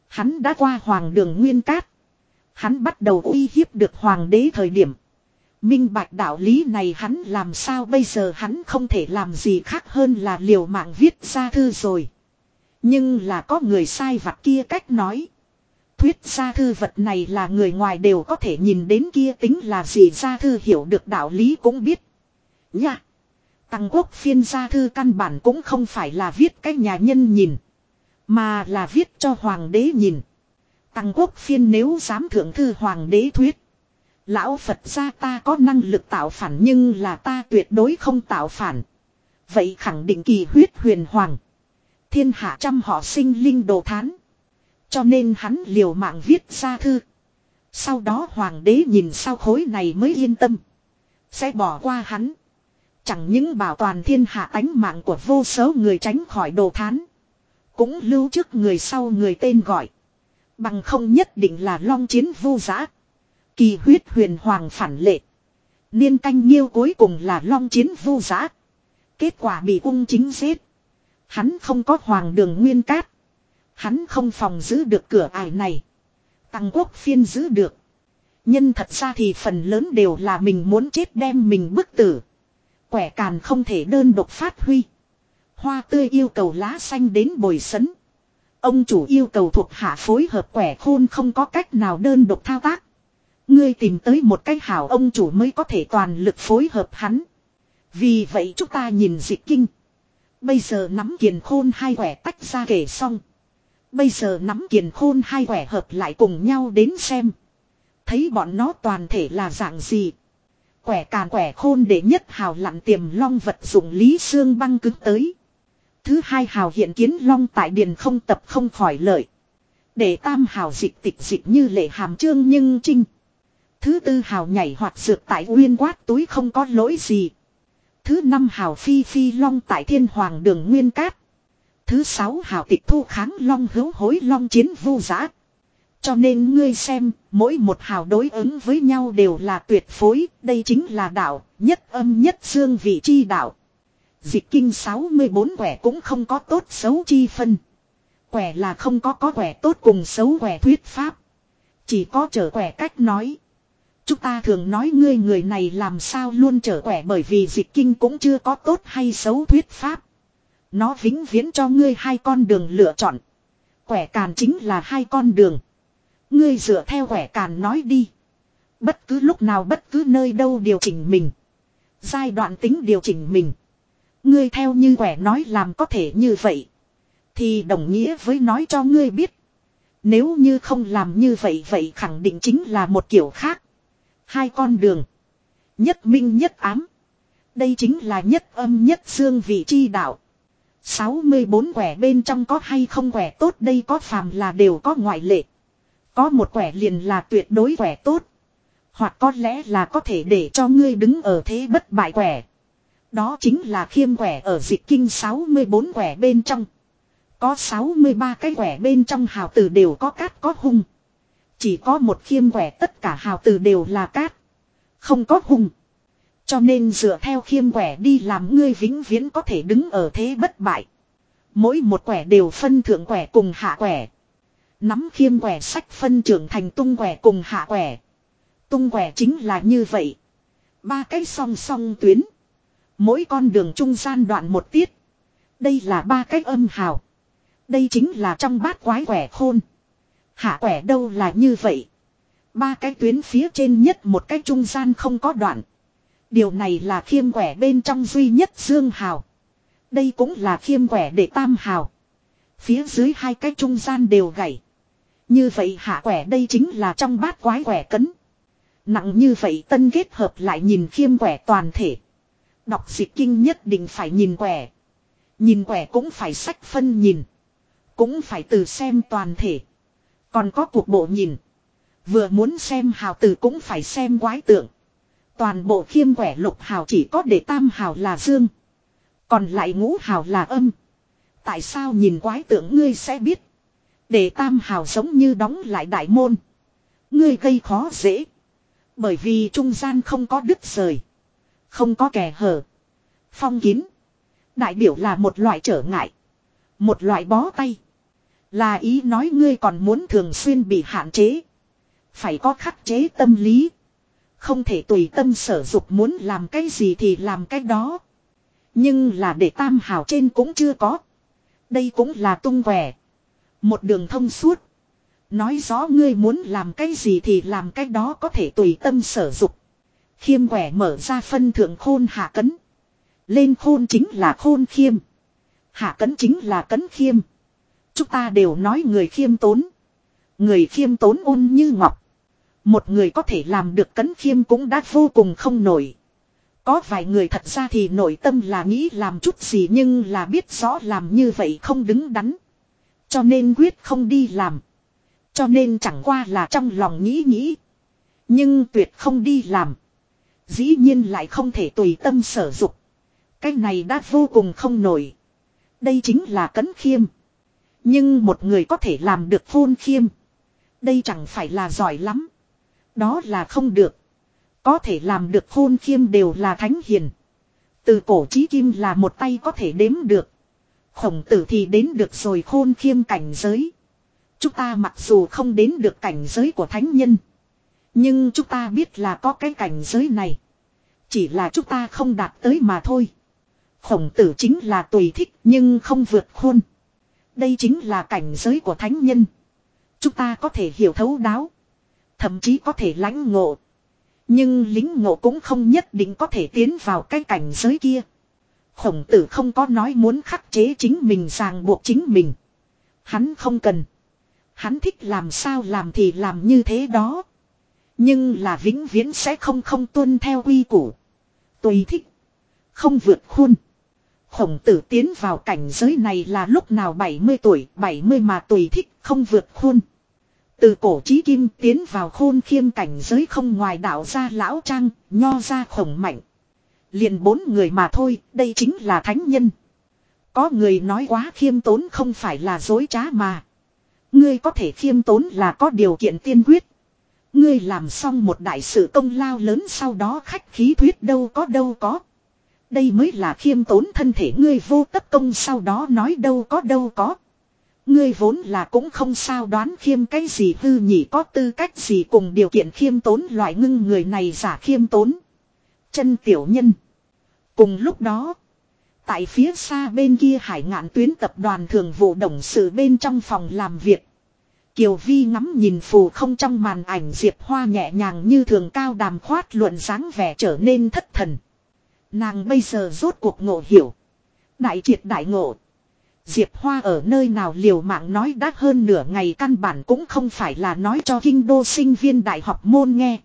Hắn đã qua hoàng đường nguyên cát. Hắn bắt đầu uy hiếp được hoàng đế thời điểm. Minh bạch đạo lý này hắn làm sao bây giờ hắn không thể làm gì khác hơn là liều mạng viết ra thư rồi. Nhưng là có người sai vặt kia cách nói. Thuyết ra thư vật này là người ngoài đều có thể nhìn đến kia tính là gì ra thư hiểu được đạo lý cũng biết. Nha! Tăng quốc phiên gia thư căn bản cũng không phải là viết cách nhà nhân nhìn. Mà là viết cho hoàng đế nhìn. Tăng quốc phiên nếu dám thượng thư hoàng đế thuyết. Lão Phật gia ta có năng lực tạo phản nhưng là ta tuyệt đối không tạo phản. Vậy khẳng định kỳ huyết huyền hoàng. Thiên hạ trăm họ sinh linh đồ thán. Cho nên hắn liều mạng viết ra thư. Sau đó hoàng đế nhìn sau khối này mới yên tâm. Sẽ bỏ qua hắn. Chẳng những bảo toàn thiên hạ ánh mạng của vô số người tránh khỏi đồ thán. Cũng lưu trước người sau người tên gọi. Bằng không nhất định là long chiến vô giã. Kỳ huyết huyền hoàng phản lệ. Niên canh nghiêu cuối cùng là long chiến vô giã. Kết quả bị ung chính giết. Hắn không có hoàng đường nguyên cát. Hắn không phòng giữ được cửa ải này. Tăng quốc phiên giữ được. Nhân thật ra thì phần lớn đều là mình muốn chết đem mình bức tử. Quẻ càn không thể đơn độc phát huy. Hoa tươi yêu cầu lá xanh đến bồi sấn. Ông chủ yêu cầu thuộc hạ phối hợp quẻ khôn không có cách nào đơn độc thao tác. Ngươi tìm tới một cách hảo ông chủ mới có thể toàn lực phối hợp hắn. Vì vậy chúng ta nhìn dịch kinh. Bây giờ nắm kiền khôn hai quẻ tách ra kể xong. Bây giờ nắm kiền khôn hai quẻ hợp lại cùng nhau đến xem. Thấy bọn nó toàn thể là dạng gì. Quẻ càn quẻ khôn để nhất hào lặn tiềm long vật dụng lý xương băng cứng tới. Thứ hai hào hiện kiến long tại điền không tập không khỏi lợi. Để tam hào dịch tịch dịch như lệ hàm trương nhưng trinh. Thứ tư hào nhảy hoạt dược tại uyên quát túi không có lỗi gì. Thứ năm hào phi phi long tại thiên hoàng đường nguyên cát. Thứ sáu hào tịch thu kháng long hữu hối long chiến vu giã. Cho nên ngươi xem, mỗi một hào đối ứng với nhau đều là tuyệt phối, đây chính là đạo, nhất âm nhất dương vị chi đạo. Dịch kinh 64 quẻ cũng không có tốt xấu chi phân. Quẻ là không có có quẻ tốt cùng xấu quẻ thuyết pháp. Chỉ có trở quẻ cách nói. Chúng ta thường nói ngươi người này làm sao luôn trở quẻ bởi vì dịch kinh cũng chưa có tốt hay xấu thuyết pháp. Nó vĩnh viễn cho ngươi hai con đường lựa chọn. Quẻ càn chính là hai con đường. Ngươi dựa theo quẻ càn nói đi. Bất cứ lúc nào bất cứ nơi đâu điều chỉnh mình. Giai đoạn tính điều chỉnh mình. Ngươi theo như quẻ nói làm có thể như vậy. Thì đồng nghĩa với nói cho ngươi biết. Nếu như không làm như vậy vậy khẳng định chính là một kiểu khác. Hai con đường. Nhất minh nhất ám. Đây chính là nhất âm nhất dương vị chi đạo. 64 quẻ bên trong có hay không quẻ tốt đây có phàm là đều có ngoại lệ. Có một quẻ liền là tuyệt đối quẻ tốt. Hoặc có lẽ là có thể để cho ngươi đứng ở thế bất bại quẻ. Đó chính là khiêm quẻ ở dịch kinh 64 quẻ bên trong. Có 63 cái quẻ bên trong hào tử đều có cát có hung. Chỉ có một khiêm quẻ tất cả hào tử đều là cát. Không có hung. Cho nên dựa theo khiêm quẻ đi làm ngươi vĩnh viễn có thể đứng ở thế bất bại. Mỗi một quẻ đều phân thượng quẻ cùng hạ quẻ. Nắm khiêm quẻ sách phân trưởng thành tung quẻ cùng hạ quẻ. Tung quẻ chính là như vậy. Ba cái song song tuyến. Mỗi con đường trung gian đoạn một tiết. Đây là ba cái âm hào. Đây chính là trong bát quái quẻ khôn. Hạ quẻ đâu là như vậy. Ba cái tuyến phía trên nhất một cái trung gian không có đoạn. Điều này là khiêm quẻ bên trong duy nhất dương hào. Đây cũng là khiêm quẻ để tam hào. Phía dưới hai cái trung gian đều gãy. Như vậy hạ quẻ đây chính là trong bát quái quẻ cấn. Nặng như vậy tân kết hợp lại nhìn khiêm quẻ toàn thể. Đọc dịch kinh nhất định phải nhìn quẻ. Nhìn quẻ cũng phải sách phân nhìn. Cũng phải từ xem toàn thể. Còn có cuộc bộ nhìn. Vừa muốn xem hào từ cũng phải xem quái tượng. Toàn bộ khiêm quẻ lục hào chỉ có để tam hào là dương. Còn lại ngũ hào là âm. Tại sao nhìn quái tượng ngươi sẽ biết. Để tam hào giống như đóng lại đại môn. Ngươi gây khó dễ. Bởi vì trung gian không có đứt rời. Không có kẻ hở. Phong kín. Đại biểu là một loại trở ngại. Một loại bó tay. Là ý nói ngươi còn muốn thường xuyên bị hạn chế. Phải có khắc chế tâm lý. Không thể tùy tâm sở dục muốn làm cái gì thì làm cái đó. Nhưng là để tam hào trên cũng chưa có. Đây cũng là tung quẻ. Một đường thông suốt. Nói rõ ngươi muốn làm cái gì thì làm cái đó có thể tùy tâm sở dục. Khiêm quẻ mở ra phân thượng khôn hạ cấn. Lên khôn chính là khôn khiêm. Hạ cấn chính là cấn khiêm. Chúng ta đều nói người khiêm tốn. Người khiêm tốn ôn như ngọc. Một người có thể làm được cấn khiêm cũng đã vô cùng không nổi. Có vài người thật ra thì nội tâm là nghĩ làm chút gì nhưng là biết rõ làm như vậy không đứng đắn. Cho nên quyết không đi làm. Cho nên chẳng qua là trong lòng nghĩ nghĩ. Nhưng tuyệt không đi làm. Dĩ nhiên lại không thể tùy tâm sở dục. Cái này đã vô cùng không nổi. Đây chính là cấn khiêm. Nhưng một người có thể làm được phôn khiêm. Đây chẳng phải là giỏi lắm. Đó là không được. Có thể làm được khôn khiêm đều là thánh hiền. Từ cổ chí kim là một tay có thể đếm được. Khổng tử thì đến được rồi khôn khiêm cảnh giới. Chúng ta mặc dù không đến được cảnh giới của thánh nhân. Nhưng chúng ta biết là có cái cảnh giới này. Chỉ là chúng ta không đạt tới mà thôi. Khổng tử chính là tùy thích nhưng không vượt khôn. Đây chính là cảnh giới của thánh nhân. Chúng ta có thể hiểu thấu đáo. Thậm chí có thể lãnh ngộ. Nhưng lính ngộ cũng không nhất định có thể tiến vào cái cảnh giới kia. Khổng tử không có nói muốn khắc chế chính mình ràng buộc chính mình. Hắn không cần. Hắn thích làm sao làm thì làm như thế đó. Nhưng là vĩnh viễn sẽ không không tuân theo quy củ. Tùy thích. Không vượt khuôn. Khổng tử tiến vào cảnh giới này là lúc nào 70 tuổi, 70 mà tùy thích, không vượt khuôn. Từ cổ chí kim tiến vào khôn khiêm cảnh giới không ngoài đạo gia lão trang, nho gia khổng mạnh. Liền bốn người mà thôi, đây chính là thánh nhân. Có người nói quá khiêm tốn không phải là dối trá mà. Ngươi có thể khiêm tốn là có điều kiện tiên quyết. Ngươi làm xong một đại sự công lao lớn sau đó khách khí thuyết đâu có đâu có. Đây mới là khiêm tốn thân thể ngươi vô tất công sau đó nói đâu có đâu có. Ngươi vốn là cũng không sao đoán khiêm cái gì, hư nhỉ có tư cách gì cùng điều kiện khiêm tốn loại ngưng người này giả khiêm tốn. Chân tiểu nhân. Cùng lúc đó. Tại phía xa bên kia hải ngạn tuyến tập đoàn thường vụ đồng sự bên trong phòng làm việc. Kiều Vi ngắm nhìn phù không trong màn ảnh Diệp Hoa nhẹ nhàng như thường cao đàm khoát luận dáng vẻ trở nên thất thần. Nàng bây giờ rốt cuộc ngộ hiểu. Đại triệt đại ngộ. Diệp Hoa ở nơi nào liều mạng nói đắt hơn nửa ngày căn bản cũng không phải là nói cho kinh đô sinh viên đại học môn nghe.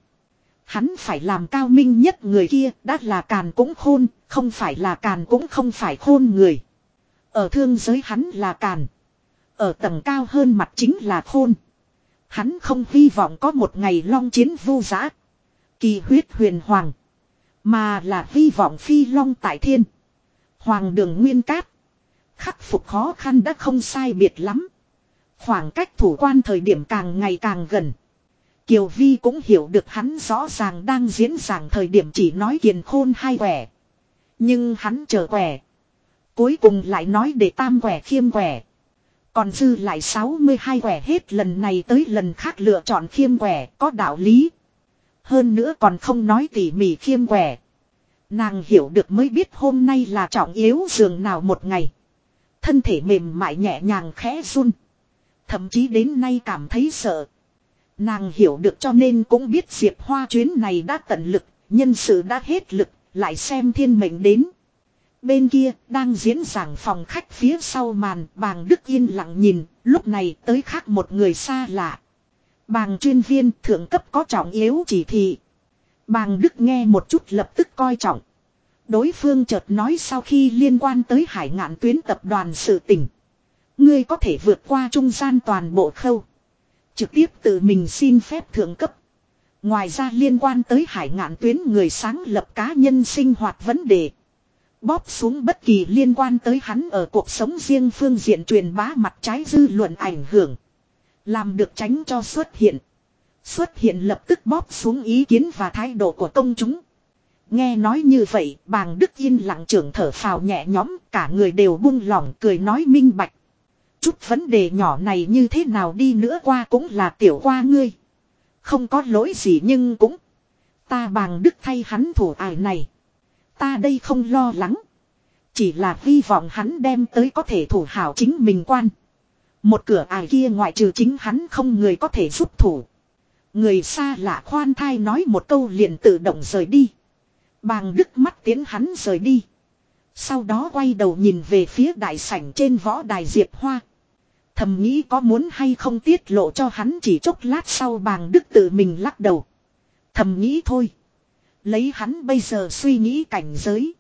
Hắn phải làm cao minh nhất người kia, đã là càn cũng khôn, không phải là càn cũng không phải khôn người. Ở thương giới hắn là càn. Ở tầng cao hơn mặt chính là khôn. Hắn không hy vọng có một ngày long chiến vu giã. Kỳ huyết huyền hoàng. Mà là hy vọng phi long tại thiên. Hoàng đường nguyên cát. Khắc phục khó khăn đã không sai biệt lắm. Khoảng cách thủ quan thời điểm càng ngày càng gần. Kiều Vi cũng hiểu được hắn rõ ràng đang diễn giảng thời điểm chỉ nói kiền khôn hai quẻ. Nhưng hắn chờ quẻ. Cuối cùng lại nói để tam quẻ khiêm quẻ. Còn dư lại 62 quẻ hết lần này tới lần khác lựa chọn khiêm quẻ, có đạo lý. Hơn nữa còn không nói tỉ mỉ khiêm quẻ. Nàng hiểu được mới biết hôm nay là trọng yếu giường nào một ngày. Thân thể mềm mại nhẹ nhàng khẽ run. Thậm chí đến nay cảm thấy sợ. Nàng hiểu được cho nên cũng biết Diệp Hoa chuyến này đã tận lực, nhân sự đã hết lực, lại xem thiên mệnh đến. Bên kia, đang diễn giảng phòng khách phía sau màn, bàng Đức yên lặng nhìn, lúc này tới khác một người xa lạ. Bàng chuyên viên thượng cấp có trọng yếu chỉ thị. Bàng Đức nghe một chút lập tức coi trọng. Đối phương chợt nói sau khi liên quan tới hải ngạn tuyến tập đoàn sự tỉnh. Ngươi có thể vượt qua trung gian toàn bộ khâu. Trực tiếp tự mình xin phép thượng cấp. Ngoài ra liên quan tới hải ngạn tuyến người sáng lập cá nhân sinh hoạt vấn đề. Bóp xuống bất kỳ liên quan tới hắn ở cuộc sống riêng phương diện truyền bá mặt trái dư luận ảnh hưởng. Làm được tránh cho xuất hiện. Xuất hiện lập tức bóp xuống ý kiến và thái độ của công chúng. Nghe nói như vậy, bàng Đức Yên lặng trưởng thở phào nhẹ nhõm, cả người đều buông lỏng cười nói minh bạch. Chút vấn đề nhỏ này như thế nào đi nữa qua cũng là tiểu qua ngươi. Không có lỗi gì nhưng cũng. Ta bàng Đức thay hắn thủ ải này. Ta đây không lo lắng. Chỉ là hy vọng hắn đem tới có thể thủ hảo chính mình quan. Một cửa ải kia ngoại trừ chính hắn không người có thể giúp thủ. Người xa lạ khoan thai nói một câu liền tự động rời đi. Bàng đức mắt tiến hắn rời đi. Sau đó quay đầu nhìn về phía đại sảnh trên võ đài Diệp Hoa. Thầm nghĩ có muốn hay không tiết lộ cho hắn chỉ chốc lát sau bàng đức tự mình lắc đầu. Thầm nghĩ thôi. Lấy hắn bây giờ suy nghĩ cảnh giới.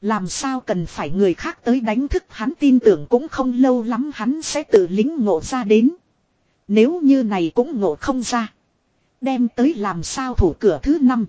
Làm sao cần phải người khác tới đánh thức hắn tin tưởng cũng không lâu lắm hắn sẽ tự lính ngộ ra đến. Nếu như này cũng ngộ không ra. Đem tới làm sao thủ cửa thứ năm.